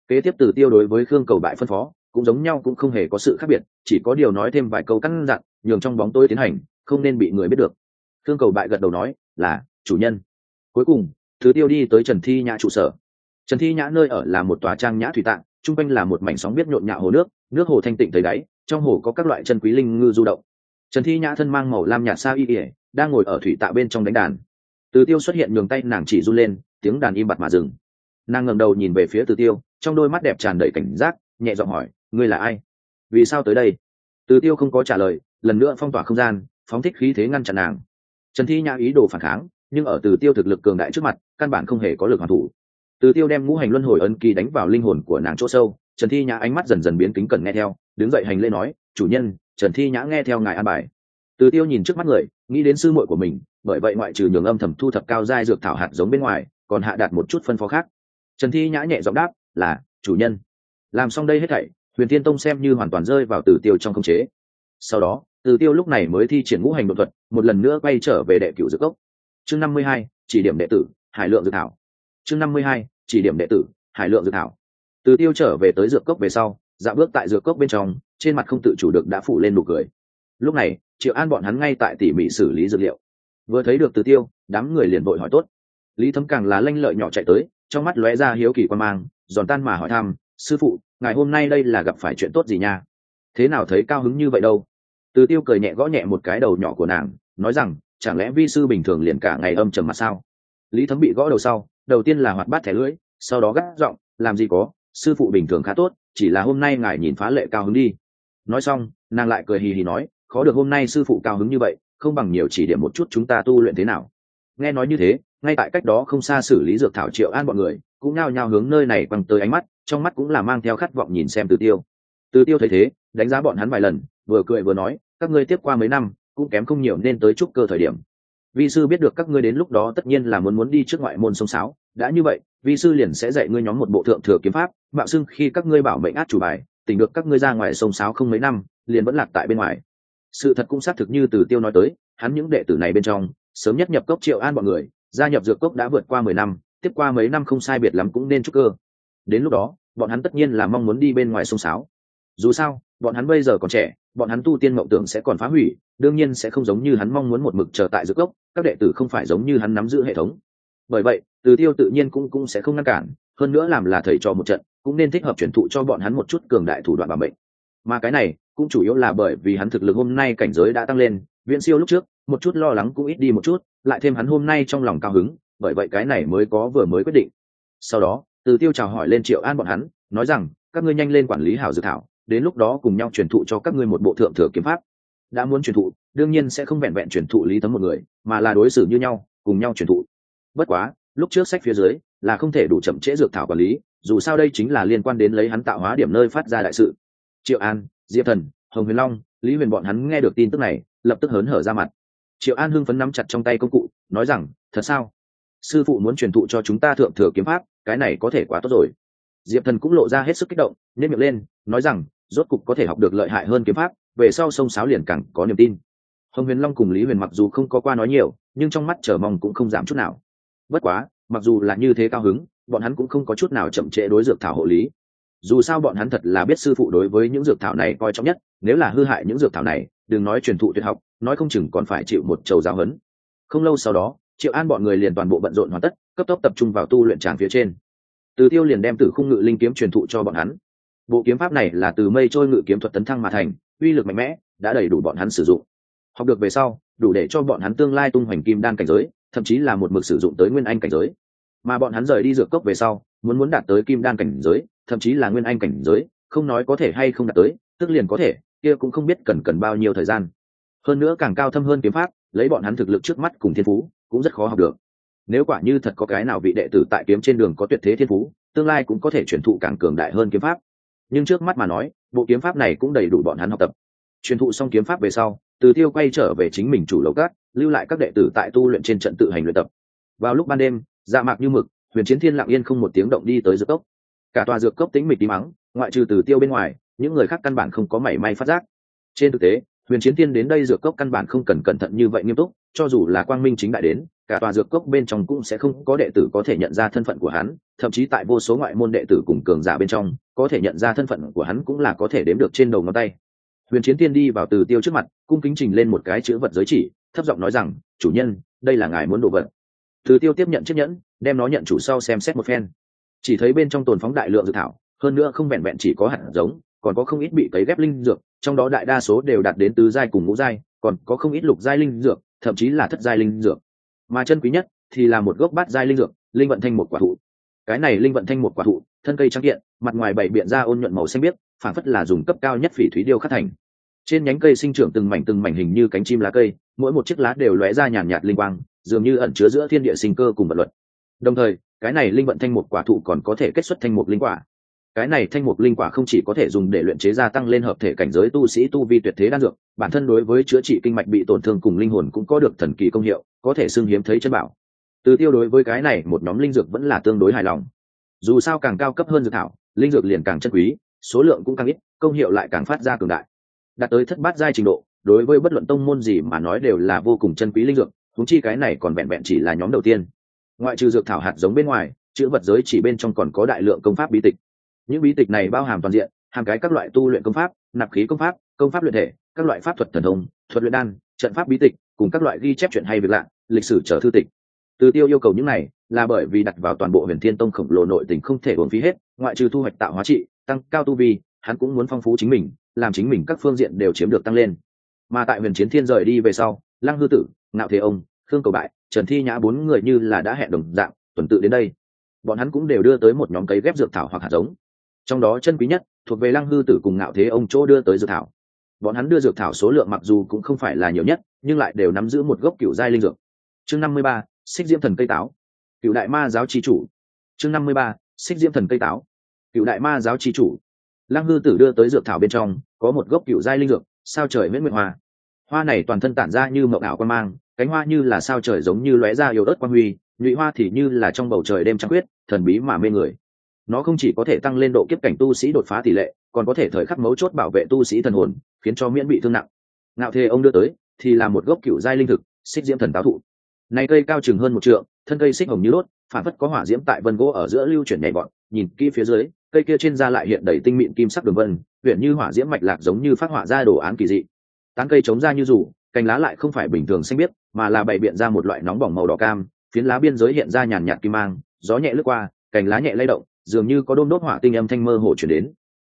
Kế tiếp từ tiêu đối với khương cầu bại phân phó cũng giống nhau cũng không hề có sự khác biệt chỉ có điều nói thêm vài câu căn dặn nhường trong bóng tối tiến hành không nên bị người biết được. Khương cầu bại gật đầu nói là chủ nhân. Cuối cùng thứ tiêu đi tới trần thi nhã trụ sở. Trần thi nhã nơi ở là một tòa trang nhã thủy tạng chung quanh là một mảnh sóng biết nhộn nhạo hồ nước nước hồ thanh tịnh tới đáy trong hồ có các loại chân quý linh ngư du động. Trần thi nhã thân mang màu lam nhạt sa y y, đang ngồi ở thủy tạ bên trong đánh đàn từ tiêu xuất hiện nhường tay nàng chỉ run lên, tiếng đàn im bặt mà dừng. Nàng ngẩng đầu nhìn về phía từ tiêu, trong đôi mắt đẹp tràn đầy cảnh giác, nhẹ giọng hỏi, ngươi là ai? Vì sao tới đây? Từ tiêu không có trả lời, lần nữa phong tỏa không gian, phóng thích khí thế ngăn chặn nàng. Trần thi nhã ý đồ phản kháng, nhưng ở từ tiêu thực lực cường đại trước mặt, căn bản không hề có lực hoàn thủ. Từ tiêu đem ngũ hành luân hồi ân kỳ đánh vào linh hồn của nàng chỗ sâu, trần thi nhã ánh mắt dần dần biến kính cần nghe theo, đứng dậy hành lễ nói, chủ nhân, trần thi nhã nghe theo ngài an bài. Từ tiêu nhìn trước mắt người, nghĩ đến sư muội của mình bởi vậy ngoại trừ nhường âm thầm thu thập cao giai dược thảo hạt giống bên ngoài, còn hạ đạt một chút phân phó khác. Trần thi nhã nhẹ giọng đáp, là, chủ nhân. Làm xong đây hết thảy, huyền tiên tông xem như hoàn toàn rơi vào từ tiêu trong khống chế. Sau đó, từ tiêu lúc này mới thi triển ngũ hành đột thuật, một lần nữa quay trở về đệ cửu dược cốc. Chương năm mươi hai, chỉ điểm đệ tử, hải lượng dược thảo. Chương năm mươi hai, chỉ điểm đệ tử, hải lượng dược thảo. Từ tiêu trở về tới dược cốc về sau dạ bước tại dược cốc bên trong, trên mặt không tự chủ được đã phủ lên nụ cười. Lúc này, triệu an bọn hắn ngay tại tỉ mỉ xử lý dược liệu vừa thấy được từ tiêu, đám người liền vội hỏi tốt. Lý thấm càng là lanh lợi nhỏ chạy tới, trong mắt lóe ra hiếu kỳ quan mang, giòn tan mà hỏi thăm, sư phụ, ngày hôm nay đây là gặp phải chuyện tốt gì nha? Thế nào thấy cao hứng như vậy đâu? Từ tiêu cười nhẹ gõ nhẹ một cái đầu nhỏ của nàng, nói rằng, chẳng lẽ vi sư bình thường liền cả ngày âm trầm mặt sao? Lý thấm bị gõ đầu sau, đầu tiên là hoạt bát thẻ lưỡi, sau đó gắt giọng, làm gì có, sư phụ bình thường khá tốt, chỉ là hôm nay ngài nhìn phá lệ cao hứng đi. Nói xong, nàng lại cười hì hì nói, khó được hôm nay sư phụ cao hứng như vậy không bằng nhiều chỉ điểm một chút chúng ta tu luyện thế nào. Nghe nói như thế, ngay tại cách đó không xa xử lý dược thảo triệu an bọn người, cũng nao nhao hướng nơi này bằng tới ánh mắt, trong mắt cũng là mang theo khát vọng nhìn xem từ tiêu. Từ tiêu thấy thế, đánh giá bọn hắn vài lần, vừa cười vừa nói, các ngươi tiếp qua mấy năm, cũng kém không nhiều nên tới trúc cơ thời điểm. Vi sư biết được các ngươi đến lúc đó tất nhiên là muốn muốn đi trước ngoại môn sông sáo, đã như vậy, vi sư liền sẽ dạy ngươi nhóm một bộ thượng thừa kiếm pháp, mạo xưng khi các ngươi bảo mệnh át chủ bài, tỉnh được các ngươi ra ngoài sông sáo không mấy năm, liền vẫn lạc tại bên ngoài sự thật cũng xác thực như từ tiêu nói tới, hắn những đệ tử này bên trong, sớm nhất nhập cốc triệu an bọn người, gia nhập dược cốc đã vượt qua mười năm, tiếp qua mấy năm không sai biệt lắm cũng nên chúc cơ. Đến lúc đó, bọn hắn tất nhiên là mong muốn đi bên ngoài sông sáo. Dù sao, bọn hắn bây giờ còn trẻ, bọn hắn tu tiên mộng tưởng sẽ còn phá hủy, đương nhiên sẽ không giống như hắn mong muốn một mực chờ tại dược cốc, các đệ tử không phải giống như hắn nắm giữ hệ thống. Bởi vậy, từ tiêu tự nhiên cũng cũng sẽ không ngăn cản, hơn nữa làm là thầy trò một trận, cũng nên thích hợp truyền thụ cho bọn hắn một chút cường đại thủ đoạn bảo mệnh mà cái này cũng chủ yếu là bởi vì hắn thực lực hôm nay cảnh giới đã tăng lên, viễn siêu lúc trước, một chút lo lắng cũng ít đi một chút, lại thêm hắn hôm nay trong lòng cao hứng, bởi vậy cái này mới có vừa mới quyết định. Sau đó, từ tiêu chào hỏi lên triệu an bọn hắn, nói rằng, các ngươi nhanh lên quản lý hảo dự thảo, đến lúc đó cùng nhau truyền thụ cho các ngươi một bộ thượng thừa kiếm pháp. Đã muốn truyền thụ, đương nhiên sẽ không vẹn vẹn truyền thụ lý tấm một người, mà là đối xử như nhau, cùng nhau truyền thụ. Bất quá, lúc trước sách phía dưới là không thể đủ chậm trễ dược thảo quản lý, dù sao đây chính là liên quan đến lấy hắn tạo hóa điểm nơi phát ra đại sự triệu an, diệp thần, hồng huyền long, lý huyền bọn hắn nghe được tin tức này, lập tức hớn hở ra mặt. Triệu an hưng phấn nắm chặt trong tay công cụ, nói rằng, thật sao? Sư phụ muốn truyền thụ cho chúng ta thượng thừa kiếm pháp, cái này có thể quá tốt rồi. Diệp thần cũng lộ ra hết sức kích động nên miệng lên, nói rằng, rốt cục có thể học được lợi hại hơn kiếm pháp, về sau sông sáo liền càng có niềm tin. Hồng huyền long cùng lý huyền mặc dù không có qua nói nhiều, nhưng trong mắt chờ mong cũng không giảm chút nào. Bất quá, mặc dù là như thế cao hứng, bọn hắn cũng không có chút nào chậm trễ đối dược thảo hộ lý dù sao bọn hắn thật là biết sư phụ đối với những dược thảo này coi trọng nhất, nếu là hư hại những dược thảo này, đừng nói truyền thụ tuyệt học, nói không chừng còn phải chịu một trầu giáo hấn không lâu sau đó, triệu an bọn người liền toàn bộ bận rộn hoàn tất, cấp tốc tập trung vào tu luyện tràng phía trên. Từ tiêu liền đem từ khung ngự linh kiếm truyền thụ cho bọn hắn. Bộ kiếm pháp này là từ mây trôi ngự kiếm thuật tấn thăng mà thành, uy lực mạnh mẽ, đã đầy đủ bọn hắn sử dụng. Học được về sau, đủ để cho bọn hắn tương lai tung hoành kim đan cảnh giới, thậm chí là một mực sử dụng tới nguyên anh cảnh giới. Mà bọn hắn rời đi dược cốc về sau, muốn muốn đạt tới kim đan cảnh giới thậm chí là nguyên anh cảnh giới, không nói có thể hay không đạt tới, tức liền có thể, kia cũng không biết cần cần bao nhiêu thời gian. Hơn nữa càng cao thâm hơn kiếm pháp, lấy bọn hắn thực lực trước mắt cùng thiên phú, cũng rất khó học được. Nếu quả như thật có cái nào vị đệ tử tại kiếm trên đường có tuyệt thế thiên phú, tương lai cũng có thể chuyển thụ càng cường đại hơn kiếm pháp. Nhưng trước mắt mà nói, bộ kiếm pháp này cũng đầy đủ bọn hắn học tập. Truyền thụ xong kiếm pháp về sau, từ tiêu quay trở về chính mình chủ lầu cát lưu lại các đệ tử tại tu luyện trên trận tự hành luyện tập. Vào lúc ban đêm dạ mạc như mực, huyền chiến thiên lặng yên không một tiếng động đi tới giữa cốc cả tòa dược cốc tính mịch tí mắng, ngoại trừ từ tiêu bên ngoài, những người khác căn bản không có mảy may phát giác. Trên thực tế, huyền chiến tiên đến đây dược cốc căn bản không cần cẩn thận như vậy nghiêm túc, cho dù là quang minh chính đại đến, cả tòa dược cốc bên trong cũng sẽ không có đệ tử có thể nhận ra thân phận của hắn, thậm chí tại vô số ngoại môn đệ tử cùng cường giả bên trong, có thể nhận ra thân phận của hắn cũng là có thể đếm được trên đầu ngón tay. Huyền chiến tiên đi vào từ tiêu trước mặt, cung kính trình lên một cái chữ vật giới chỉ, thấp giọng nói rằng, chủ nhân, đây là ngài muốn đồ vật. Từ tiêu tiếp nhận chiếc nhẫn, đem nó nhận chủ sau xem xét một phen chỉ thấy bên trong tồn phóng đại lượng dược thảo, hơn nữa không vẹn vẹn chỉ có hạt giống, còn có không ít bị cấy ghép linh dược, trong đó đại đa số đều đạt đến tứ giai cùng ngũ giai, còn có không ít lục giai linh dược, thậm chí là thất giai linh dược. Mà chân quý nhất thì là một gốc bát giai linh dược, linh vận thanh một quả thụ. Cái này linh vận thanh một quả thụ, thân cây trắng kiện, mặt ngoài bảy biện ra ôn nhuận màu xanh biếc, phản phất là dùng cấp cao nhất phỉ thúy điêu khắc thành. Trên nhánh cây sinh trưởng từng mảnh từng mảnh hình như cánh chim lá cây, mỗi một chiếc lá đều lóe ra nhàn nhạt linh quang, dường như ẩn chứa giữa thiên địa sinh cơ cùng vật luật. Đồng thời cái này linh vận thanh mục quả thụ còn có thể kết xuất thanh mục linh quả. Cái này thanh mục linh quả không chỉ có thể dùng để luyện chế gia tăng lên hợp thể cảnh giới tu sĩ tu vi tuyệt thế đan dược, bản thân đối với chữa trị kinh mạch bị tổn thương cùng linh hồn cũng có được thần kỳ công hiệu, có thể xưng hiếm thấy chân bảo. Từ tiêu đối với cái này, một nhóm linh dược vẫn là tương đối hài lòng. Dù sao càng cao cấp hơn dược thảo, linh dược liền càng chân quý, số lượng cũng càng ít, công hiệu lại càng phát ra cường đại. Đạt tới thất bát giai trình độ, đối với bất luận tông môn gì mà nói đều là vô cùng chân quý linh dược thúng chi cái này còn vẹn vẹn chỉ là nhóm đầu tiên ngoại trừ dược thảo hạt giống bên ngoài chữ vật giới chỉ bên trong còn có đại lượng công pháp bí tịch. Những bí tịch này bao hàm toàn diện, hàm cái các loại tu luyện công pháp, nạp khí công pháp công pháp luyện thể, các loại pháp thuật thần thông, thuật luyện đan, trận pháp bí tịch, cùng các loại ghi chép chuyện hay việc lạ, lịch sử trở thư tịch. Từ tiêu yêu cầu những này là bởi vì đặt vào toàn bộ huyền thiên tông khổng lồ nội tình không thể uống phí hết, ngoại trừ thu hoạch tạo hóa trị, tăng cao tu vi, hắn cũng muốn phong phú chính mình, làm chính mình các phương diện đều chiếm được tăng lên. Mà tại huyền chiến thiên rời đi về sau, lăng hư tử, ngạo thế ông khương cầu bại, trần thi nhã bốn người như là đã hẹn đồng dạng, tuần tự đến đây. Bọn hắn cũng đều đưa tới một nhóm cấy ghép dược thảo hoặc hạt giống. Trong đó chân quý nhất, thuộc về lăng hư tử cùng ngạo thế ông chỗ đưa tới dược thảo. Bọn hắn đưa dược thảo số lượng mặc dù cũng không phải là nhiều nhất, nhưng lại đều nắm giữ một gốc cựu giai linh dược. Chương năm mươi ba, xích diễm thần cây táo. Cựu đại ma giáo chi chủ. Chương năm mươi ba, xích diễm thần cây táo. Cựu đại ma giáo chi chủ. Lăng hư tử đưa tới dược thảo bên trong, có một gốc cựu giai linh dược, sao trời nguyễn nguyện hoa. Hoa này toàn thân tản ra như mậu ảo quan mang cánh hoa như là sao trời giống như lóe ra yếu ớt quang huy, nhụy hoa thì như là trong bầu trời đêm trăng quyết thần bí mà mê người. Nó không chỉ có thể tăng lên độ kiếp cảnh tu sĩ đột phá tỷ lệ, còn có thể thời khắc mấu chốt bảo vệ tu sĩ thần hồn, khiến cho miễn bị thương nặng. Ngạo thề ông đưa tới, thì là một gốc cựu giai linh thực, xích diễm thần táo thụ. Này cây cao chừng hơn một trượng, thân cây xích hồng như đốt, phản phất có hỏa diễm tại vân gỗ ở giữa lưu chuyển nhảy bọn nhìn kỹ phía dưới, cây kia trên da lại hiện đầy tinh mịn kim sắc đường vân huyện như hỏa diễm mạch lạc giống như phát họa ra đồ án kỳ dị. Tán cây chống ra như rủ cành lá lại không phải bình thường xanh biếc, mà là bày biện ra một loại nóng bỏng màu đỏ cam, phiến lá biên giới hiện ra nhàn nhạt kim mang, gió nhẹ lướt qua, cành lá nhẹ lay động, dường như có đôm đốt hỏa tinh âm thanh mơ hồ chuyển đến.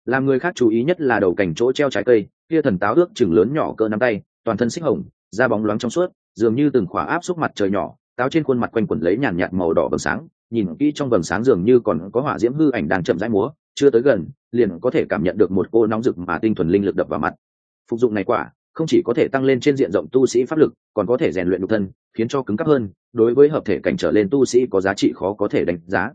Làm người khác chú ý nhất là đầu cành chỗ treo trái cây, kia thần táo ước chừng lớn nhỏ cỡ nắm tay, toàn thân xích hồng, da bóng loáng trong suốt, dường như từng khỏa áp xúc mặt trời nhỏ, táo trên khuôn mặt quanh quẩn lấy nhàn nhạt màu đỏ vầng sáng, nhìn kỹ trong vầng sáng dường như còn có hỏa diễm hư ảnh đang chậm rãi múa, chưa tới gần, liền có thể cảm nhận được một cô nóng rực mà tinh thuần linh lực đập vào mặt. Phục dụng này quả không chỉ có thể tăng lên trên diện rộng tu sĩ pháp lực, còn có thể rèn luyện nhục thân, khiến cho cứng cáp hơn, đối với hợp thể cảnh trở lên tu sĩ có giá trị khó có thể đánh giá.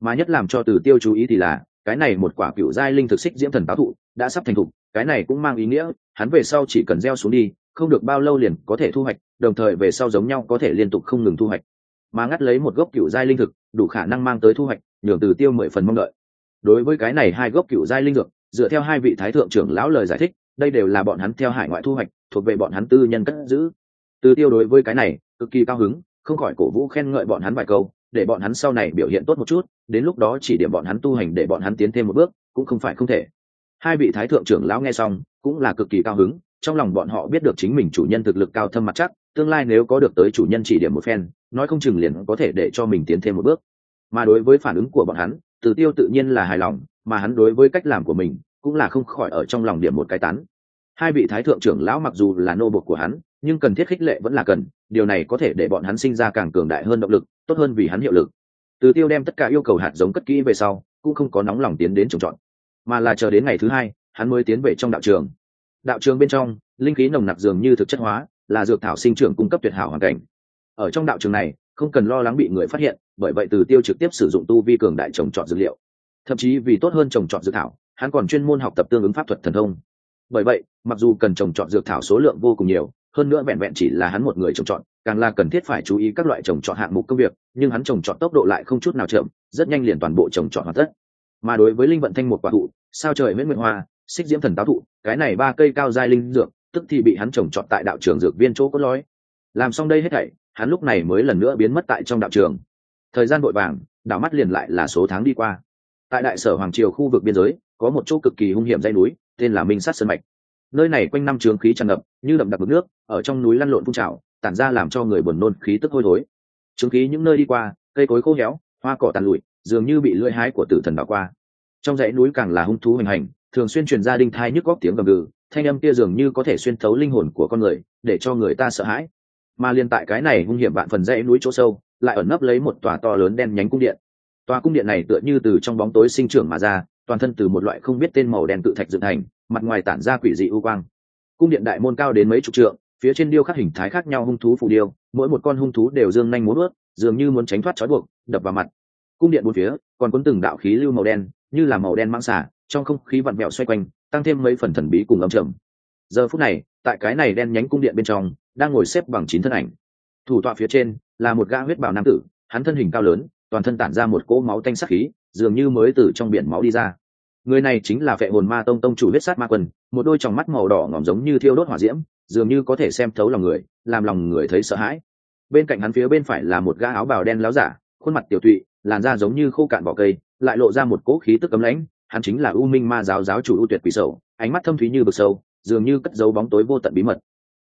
Mà nhất làm cho từ tiêu chú ý thì là, cái này một quả cựu giai linh thực xích diễm thần táo thụ đã sắp thành thục, cái này cũng mang ý nghĩa, hắn về sau chỉ cần gieo xuống đi, không được bao lâu liền có thể thu hoạch, đồng thời về sau giống nhau có thể liên tục không ngừng thu hoạch. Mà ngắt lấy một gốc cựu giai linh thực, đủ khả năng mang tới thu hoạch, nhường từ tiêu mười phần mong đợi. Đối với cái này hai gốc cựu giai linh dược, dựa theo hai vị thái thượng trưởng lão lời giải thích đây đều là bọn hắn theo hải ngoại thu hoạch, thuộc về bọn hắn tư nhân cất giữ. Từ tiêu đối với cái này, cực kỳ cao hứng, không khỏi cổ vũ khen ngợi bọn hắn vài câu, để bọn hắn sau này biểu hiện tốt một chút, đến lúc đó chỉ điểm bọn hắn tu hành để bọn hắn tiến thêm một bước, cũng không phải không thể. Hai vị thái thượng trưởng lão nghe xong, cũng là cực kỳ cao hứng, trong lòng bọn họ biết được chính mình chủ nhân thực lực cao thâm mặt chắc, tương lai nếu có được tới chủ nhân chỉ điểm một phen, nói không chừng liền có thể để cho mình tiến thêm một bước. Mà đối với phản ứng của bọn hắn, từ tiêu tự nhiên là hài lòng, mà hắn đối với cách làm của mình, cũng là không khỏi ở trong lòng điểm một cái tán hai vị thái thượng trưởng lão mặc dù là nô bộc của hắn, nhưng cần thiết khích lệ vẫn là cần, điều này có thể để bọn hắn sinh ra càng cường đại hơn động lực, tốt hơn vì hắn hiệu lực. Từ tiêu đem tất cả yêu cầu hạt giống cất kỹ về sau, cũng không có nóng lòng tiến đến trồng trọt, mà là chờ đến ngày thứ hai, hắn mới tiến về trong đạo trường. Đạo trường bên trong, linh khí nồng nặc dường như thực chất hóa, là dược thảo sinh trưởng cung cấp tuyệt hảo hoàn cảnh. Ở trong đạo trường này, không cần lo lắng bị người phát hiện, bởi vậy từ tiêu trực tiếp sử dụng tu vi cường đại trồng trọt dược liệu. Thậm chí vì tốt hơn trồng trọt dược thảo, hắn còn chuyên môn học tập tương ứng pháp thuật thần thông bởi vậy, mặc dù cần trồng trọt dược thảo số lượng vô cùng nhiều, hơn nữa vẹn vẹn chỉ là hắn một người trồng trọt, càng là cần thiết phải chú ý các loại trồng trọt hạng mục công việc, nhưng hắn trồng trọt tốc độ lại không chút nào chậm, rất nhanh liền toàn bộ trồng trọt hoàn tất. Mà đối với linh vận thanh một quả thụ, sao trời nguyễn nguyện hoa, xích diễm thần táo thụ, cái này ba cây cao giai linh dược, tức thì bị hắn trồng trọt tại đạo trường dược viên chỗ cốt lõi. Làm xong đây hết thảy, hắn lúc này mới lần nữa biến mất tại trong đạo trường. Thời gian vội vàng, đảo mắt liền lại là số tháng đi qua. Tại đại sở hoàng triều khu vực biên giới, có một chỗ cực kỳ hung hiểm dây núi tên là minh sát sơn mạch. Nơi này quanh năm trướng khí tràn ngập, như đậm đặc mực nước, ở trong núi lăn lộn phun trào, tản ra làm cho người buồn nôn, khí tức hôi thối. Trướng khí những nơi đi qua, cây cối khô héo, hoa cỏ tàn lụi, dường như bị lưỡi hái của tử thần bỏ qua. Trong dãy núi càng là hung thú hoành hành, thường xuyên truyền ra đinh thai nhức góc tiếng gầm gừ, thanh âm kia dường như có thể xuyên thấu linh hồn của con người, để cho người ta sợ hãi. Mà liên tại cái này hung hiểm vạn phần dãy núi chỗ sâu, lại ẩn nấp lấy một tòa to lớn đen nhánh cung điện. Tòa cung điện này tựa như từ trong bóng tối sinh trưởng mà ra toàn thân từ một loại không biết tên màu đen tự thạch dựng thành, mặt ngoài tản ra quỷ dị u quang. Cung điện đại môn cao đến mấy chục trượng, phía trên điêu khắc hình thái khác nhau hung thú phù điêu, mỗi một con hung thú đều dương nhanh muốn ướt dường như muốn tránh thoát trói buộc, đập vào mặt. Cung điện bốn phía, còn cuốn từng đạo khí lưu màu đen, như là màu đen mang xả trong không khí vặn vẹo xoay quanh, tăng thêm mấy phần thần bí cùng âm trầm. Giờ phút này, tại cái này đen nhánh cung điện bên trong, đang ngồi xếp bằng chín thân ảnh. Thủ tọa phía trên là một gã huyết bào nam tử, hắn thân hình cao lớn toàn thân tản ra một cỗ máu tanh sắc khí, dường như mới từ trong biển máu đi ra. Người này chính là vệ hồn ma tông tông chủ huyết sát ma quân, một đôi tròng mắt màu đỏ ngỏm giống như thiêu đốt hỏa diễm, dường như có thể xem thấu lòng người, làm lòng người thấy sợ hãi. Bên cạnh hắn phía bên phải là một gã áo bào đen láo giả, khuôn mặt tiểu tụy, làn da giống như khô cạn vỏ cây, lại lộ ra một cỗ khí tức cấm lãnh, hắn chính là u minh ma giáo giáo chủ u tuyệt quỷ sầu, ánh mắt thâm thúy như vực sâu, dường như cất dấu bóng tối vô tận bí mật.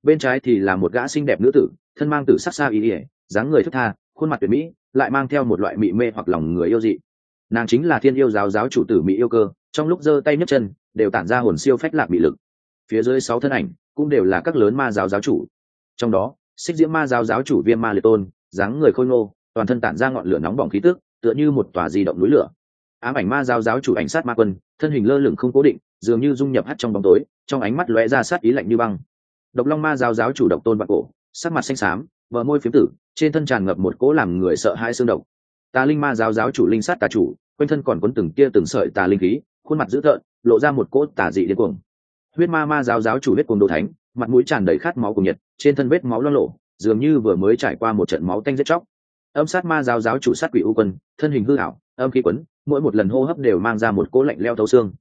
Bên trái thì là một gã xinh đẹp nữ tử, thân mang tử sắc xa ý ỉa dáng người thức tha khuôn mặt tuyệt mỹ, lại mang theo một loại mị mê hoặc lòng người yêu dị. Nàng chính là thiên yêu giáo giáo chủ tử mỹ yêu cơ, trong lúc giơ tay nhấc chân, đều tản ra hồn siêu phách lạc bị lực. Phía dưới sáu thân ảnh, cũng đều là các lớn ma giáo giáo chủ. Trong đó, xích diễm ma giáo giáo chủ viêm ma liệt tôn, dáng người khôi ngô, toàn thân tản ra ngọn lửa nóng bỏng khí tức, tựa như một tòa di động núi lửa. Ám ảnh ma giáo giáo chủ ảnh sát ma quân, thân hình lơ lửng không cố định, dường như dung nhập hắt trong bóng tối, trong ánh mắt lóe ra sát ý lạnh như băng. Độc long ma giáo giáo chủ độc tôn bạc cổ sắc mặt xanh xám vợ môi phiếm tử, trên thân tràn ngập một cỗ làm người sợ hai xương độc. Tà linh ma giáo giáo chủ linh sát tà chủ, quanh thân còn cuốn từng tia từng sợi tà linh khí, khuôn mặt dữ tợn, lộ ra một cỗ tà dị điên cuồng. Huyết ma ma giáo giáo chủ huyết cuồng đồ thánh, mặt mũi tràn đầy khát máu cùng nhiệt, trên thân vết máu lo lộ, dường như vừa mới trải qua một trận máu tanh giết chóc. Âm sát ma giáo giáo chủ sát quỷ u quân, thân hình hư ảo, âm khí quấn, mỗi một lần hô hấp đều mang ra một cỗ lạnh leo thấu xương.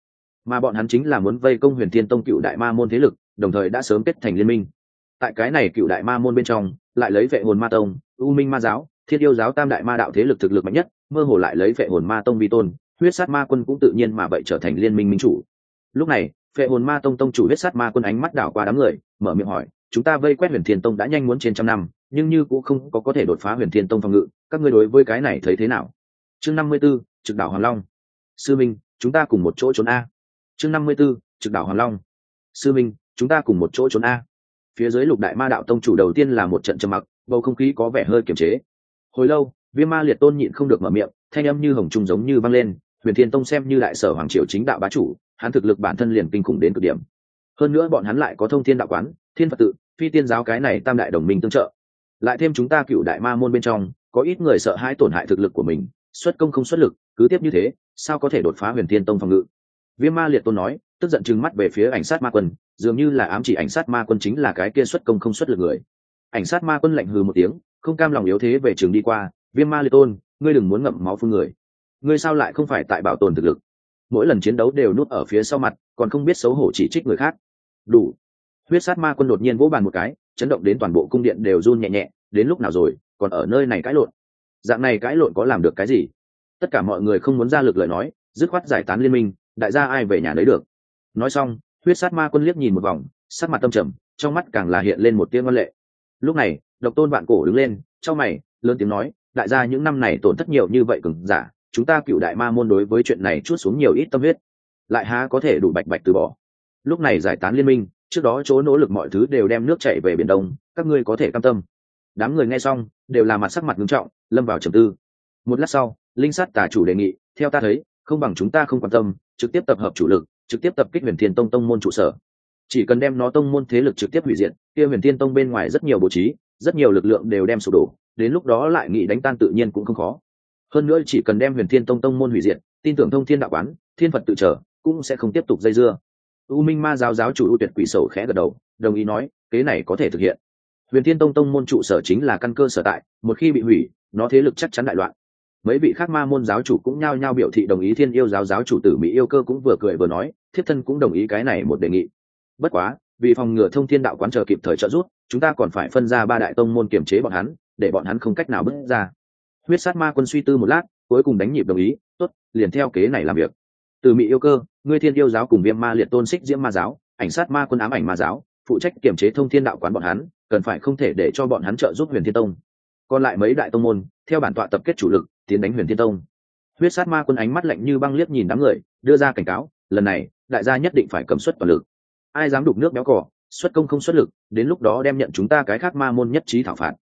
Mà bọn hắn chính là muốn vây công huyền thiên tông cựu đại ma môn thế lực, đồng thời đã sớm kết thành liên minh tại cái này cựu đại ma môn bên trong, lại lấy vệ hồn ma tông, u minh ma giáo, thiên yêu giáo tam đại ma đạo thế lực thực lực mạnh nhất, mơ hồ lại lấy vệ hồn ma tông vi tôn, huyết sát ma quân cũng tự nhiên mà vậy trở thành liên minh minh chủ. Lúc này, vệ hồn ma tông tông chủ huyết sát ma quân ánh mắt đảo qua đám người, mở miệng hỏi, chúng ta vây quét huyền thiên tông đã nhanh muốn trên trăm năm, nhưng như cũng không có có thể đột phá huyền thiên tông phòng ngự, các ngươi đối với cái này thấy thế nào? Chương năm mươi b ố trực đảo hoàng long. Sư minh, chúng ta cùng một chỗ trốn a. Chương năm mươi b ố trực đảo hoàng long. Sư minh, chúng ta cùng một chỗ trốn a phía dưới lục đại ma đạo tông chủ đầu tiên là một trận trầm mặc, bầu không khí có vẻ hơi kiềm chế. Hồi lâu, viêm ma liệt tôn nhịn không được mở miệng, thanh âm như hồng trung giống như vang lên, huyền thiên tông xem như đại sở hoàng triều chính đạo bá chủ, hắn thực lực bản thân liền kinh khủng đến cực điểm. Hơn nữa bọn hắn lại có thông thiên đạo quán, thiên phật tự, phi tiên giáo cái này tam đại đồng minh tương trợ. Lại thêm chúng ta cựu đại ma môn bên trong, có ít người sợ hãi tổn hại thực lực của mình, xuất công không xuất lực, cứ tiếp như thế, sao có thể đột phá huyền thiên tông phòng ngự? Viêm ma liệt tôn nói, tức giận trừng mắt về phía ảnh sát ma quân dường như là ám chỉ ảnh sát ma quân chính là cái kia xuất công không xuất lực người. Ảnh sát ma quân lạnh hừ một tiếng, không cam lòng yếu thế về trường đi qua, viêm ma liệt tôn, ngươi đừng muốn ngậm máu phun người. Ngươi sao lại không phải tại bảo tồn thực lực? Mỗi lần chiến đấu đều núp ở phía sau mặt, còn không biết xấu hổ chỉ trích người khác. Đủ. Huyết sát ma quân đột nhiên vỗ bàn một cái, chấn động đến toàn bộ cung điện đều run nhẹ nhẹ, đến lúc nào rồi? Còn ở nơi này cãi lộn? Dạng này cãi lộn có làm được cái gì? Tất cả mọi người không muốn ra lực lời nói, dứt khoát giải tán liên minh, đại gia ai về nhà lấy được? Nói xong huyết sát ma quân liếc nhìn một vòng, sắc mặt tâm trầm, trong mắt càng là hiện lên một tiếng văn lệ. Lúc này, độc tôn bạn cổ đứng lên trong mày, lớn tiếng nói, đại gia những năm này tổn thất nhiều như vậy cừng giả, chúng ta cựu đại ma môn đối với chuyện này chút xuống nhiều ít tâm huyết, lại há có thể đủ bạch bạch từ bỏ. Lúc này giải tán liên minh, trước đó chỗ nỗ lực mọi thứ đều đem nước chạy về biển đông, các ngươi có thể cam tâm. Đám người nghe xong, đều là mặt sắc mặt nghiêm trọng, lâm vào trầm tư. Một lát sau, linh sát tả chủ đề nghị, theo ta thấy, không bằng chúng ta không quan tâm, trực tiếp tập hợp chủ lực trực tiếp tập kích huyền thiên tông tông môn trụ sở. Chỉ cần đem nó tông môn thế lực trực tiếp hủy diệt, kia huyền thiên tông bên ngoài rất nhiều bố trí, rất nhiều lực lượng đều đem sụp đổ, đến lúc đó lại nghị đánh tan tự nhiên cũng không khó. Hơn nữa chỉ cần đem huyền thiên tông tông môn hủy diệt, tin tưởng thông thiên đạo quán, thiên phật tự trở, cũng sẽ không tiếp tục dây dưa. U minh ma giáo giáo chủ u tuyệt quỷ sầu khẽ gật đầu, đồng ý nói, kế này có thể thực hiện. Huyền thiên tông tông môn trụ sở chính là căn cơ sở tại, một khi bị hủy, nó thế lực chắc chắn đại loạn mấy vị khác ma môn giáo chủ cũng nhao nhao biểu thị đồng ý thiên yêu giáo giáo chủ tử mỹ yêu cơ cũng vừa cười vừa nói, thiếp thân cũng đồng ý cái này một đề nghị. Bất quá, vì phòng ngừa thông thiên đạo quán chờ kịp thời trợ giúp, chúng ta còn phải phân ra ba đại tông môn kiềm chế bọn hắn, để bọn hắn không cách nào bước ra. Huyết sát ma quân suy tư một lát, cuối cùng đánh nhịp đồng ý, tốt, liền theo kế này làm việc. Từ mỹ yêu cơ, ngươi thiên yêu giáo cùng viêm ma liệt tôn xích diễm ma giáo, ảnh sát ma quân ám ảnh ma giáo, phụ trách kiểm chế thông thiên đạo quán bọn hắn, cần phải không thể để cho bọn hắn trợ giúp huyền thiên tông. Còn lại mấy đại tông môn, theo bản tọa tập kết chủ lực tiến đánh huyền thiên tông. Huyết sát ma quân ánh mắt lạnh như băng liếc nhìn đám người, đưa ra cảnh cáo, lần này, đại gia nhất định phải cầm suất toàn lực. Ai dám đục nước béo cỏ, xuất công không xuất lực, đến lúc đó đem nhận chúng ta cái khác ma môn nhất trí thảo phạt.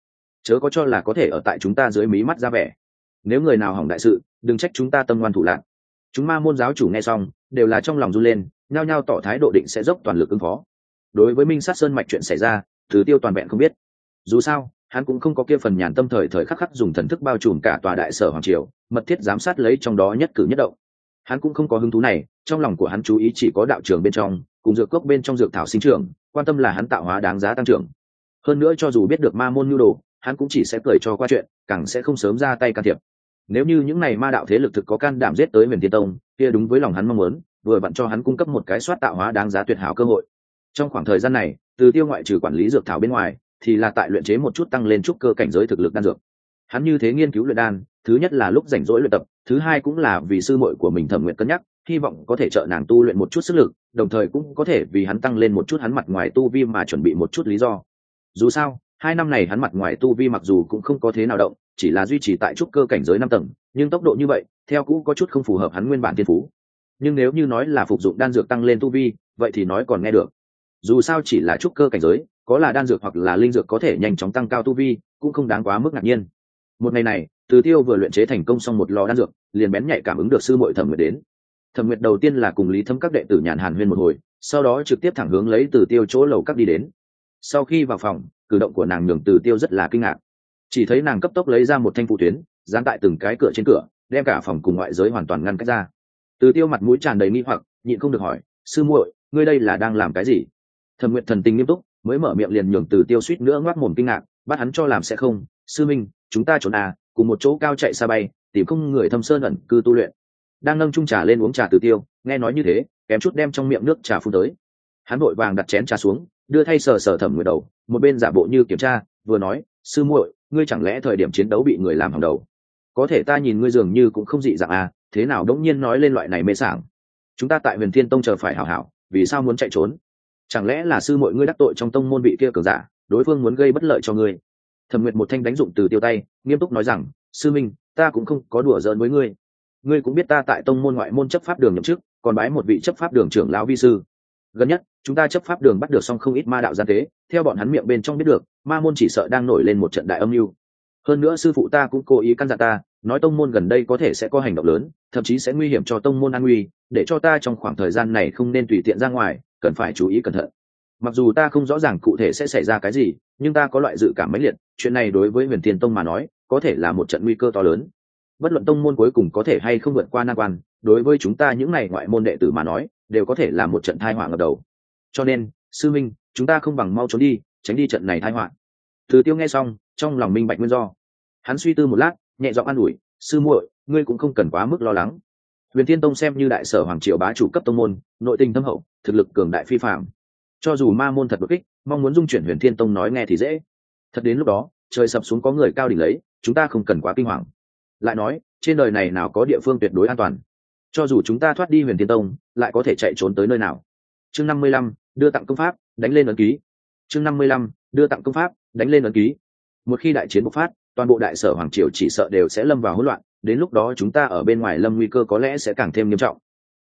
Chớ có cho là có thể ở tại chúng ta dưới mí mắt ra vẻ. Nếu người nào hỏng đại sự, đừng trách chúng ta tâm ngoan thủ lạc chúng ma môn giáo chủ nghe xong, đều là trong lòng run lên, nhao nhao tỏ thái độ định sẽ dốc toàn lực ứng phó. Đối với minh sát sơn mạch chuyện xảy ra thứ tiêu toàn vẹn không biết. Dù sao hắn cũng không có kia phần nhàn tâm thời thời khắc khắc dùng thần thức bao trùm cả tòa đại sở hoàng triều, mật thiết giám sát lấy trong đó nhất cử nhất động. Hắn cũng không có hứng thú này, trong lòng của hắn chú ý chỉ có đạo trường bên trong, cùng dược cốc bên trong dược thảo sinh trưởng, quan tâm là hắn tạo hóa đáng giá tăng trưởng. Hơn nữa cho dù biết được ma môn nhu đồ, hắn cũng chỉ sẽ cười cho qua chuyện, càng sẽ không sớm ra tay can thiệp. Nếu như những này ma đạo thế lực thực có can đảm giết tới huyền thiên tông, kia đúng với lòng hắn mong muốn, vừa vặn cho hắn cung cấp một cái soát tạo hóa đáng giá tuyệt hảo cơ hội. Trong khoảng thời gian này, từ tiêu ngoại trừ quản lý dược thảo bên ngoài thì là tại luyện chế một chút tăng lên chút cơ cảnh giới thực lực đan dược. Hắn như thế nghiên cứu luyện đan, thứ nhất là lúc rảnh rỗi luyện tập, thứ hai cũng là vì sư muội của mình thẩm nguyện cân nhắc, hy vọng có thể trợ nàng tu luyện một chút sức lực, đồng thời cũng có thể vì hắn tăng lên một chút hắn mặt ngoài tu vi mà chuẩn bị một chút lý do. Dù sao, hai năm này hắn mặt ngoài tu vi mặc dù cũng không có thế nào động, chỉ là duy trì tại trúc cơ cảnh giới năm tầng, nhưng tốc độ như vậy, theo cũ có chút không phù hợp hắn nguyên bản thiên phú. Nhưng nếu như nói là phục dụng đan dược tăng lên tu vi, vậy thì nói còn nghe được. Dù sao chỉ là trúc cơ cảnh giới có là đan dược hoặc là linh dược có thể nhanh chóng tăng cao tu vi, cũng không đáng quá mức ngạc nhiên. Một ngày này, từ tiêu vừa luyện chế thành công xong một lò đan dược, liền bén nhạy cảm ứng được sư muội thẩm nguyệt đến. Thẩm nguyệt đầu tiên là cùng lý thâm các đệ tử nhàn hàn huyên một hồi, sau đó trực tiếp thẳng hướng lấy từ tiêu chỗ lầu các đi đến. Sau khi vào phòng, cử động của nàng nhường từ tiêu rất là kinh ngạc. Chỉ thấy nàng cấp tốc lấy ra một thanh phụ tuyến, dán tại từng cái cửa trên cửa, đem cả phòng cùng ngoại giới hoàn toàn ngăn cách ra. Từ tiêu mặt mũi tràn đầy nghi hoặc, nhịn không được hỏi, sư muội, ngươi đây là đang làm cái gì? Thẩm nguyện thần tình nghiêm túc mới mở miệng liền nhường từ tiêu suýt nữa ngoác mồm kinh ngạc, bắt hắn cho làm sẽ không. Sư minh, chúng ta trốn à cùng một chỗ cao chạy xa bay, tìm không người thâm sơn ẩn cư tu luyện. Đang nâng trung trà lên uống trà từ tiêu, nghe nói như thế, kém chút đem trong miệng nước trà phun tới. Hắn vội vàng đặt chén trà xuống, đưa thay sờ sờ thẩm người đầu, một bên giả bộ như kiểm tra, vừa nói, sư muội, ngươi chẳng lẽ thời điểm chiến đấu bị người làm hàng đầu? Có thể ta nhìn ngươi dường như cũng không dị dạng à thế nào đống nhiên nói lên loại này mê sảng. Chúng ta tại huyền thiên tông chờ phải hảo hảo, vì sao muốn chạy trốn? Chẳng lẽ là sư muội ngươi đắc tội trong tông môn vị kia cường giả, đối phương muốn gây bất lợi cho ngươi? Thẩm nguyệt một thanh đánh dụng từ tiêu tay, nghiêm túc nói rằng, sư minh, ta cũng không có đùa giỡn với ngươi. Ngươi cũng biết ta tại tông môn ngoại môn chấp pháp đường nhậm chức, còn bái một vị chấp pháp đường trưởng lão vi sư. Gần nhất, chúng ta chấp pháp đường bắt được xong không ít ma đạo gian tế, theo bọn hắn miệng bên trong biết được, ma môn chỉ sợ đang nổi lên một trận đại âm mưu. Hơn nữa sư phụ ta cũng cố ý căn dặn ta, nói tông môn gần đây có thể sẽ có hành động lớn, thậm chí sẽ nguy hiểm cho tông môn an nguy, để cho ta trong khoảng thời gian này không nên tùy tiện ra ngoài cần phải chú ý cẩn thận. Mặc dù ta không rõ ràng cụ thể sẽ xảy ra cái gì, nhưng ta có loại dự cảm mãnh liệt, chuyện này đối với huyền tiền tông mà nói, có thể là một trận nguy cơ to lớn. Bất luận tông môn cuối cùng có thể hay không vượt qua nan quan, đối với chúng ta những n à y ngoại môn đệ tử mà nói, đều có thể là một trận thai họa ngập đầu. Cho nên, sư minh, chúng ta không bằng mau trốn đi, tránh đi trận này thai họa. Thứ tiêu nghe xong, trong lòng minh bạch nguyên do. Hắn suy tư một lát, nhẹ giọng an ủi, sư muội, ngươi cũng không cần quá mức lo lắng huyền thiên tông xem như đại sở hoàng triều bá chủ cấp tông môn, nội tình thâm hậu, thực lực cường đại phi phạm cho dù ma môn thật bất kích, mong muốn dung chuyển huyền thiên tông nói nghe thì dễ. Thật đến lúc đó, trời sập xuống có người cao đỉnh lấy, chúng ta không cần quá kinh hoàng. Lại nói, trên đời này nào có địa phương tuyệt đối an toàn? Cho dù chúng ta thoát đi huyền thiên tông, lại có thể chạy trốn tới nơi nào? Chương năm mươi lăm, đưa tặng công pháp, đánh lên ấn ký. Chương năm mươi lăm, đưa tặng công pháp, đánh lên ấn ký. Một khi đại chiến bộc phát toàn bộ đại sở hoàng triều chỉ sợ đều sẽ lâm vào hỗn loạn, đến lúc đó chúng ta ở bên ngoài lâm nguy cơ có lẽ sẽ càng thêm nghiêm trọng.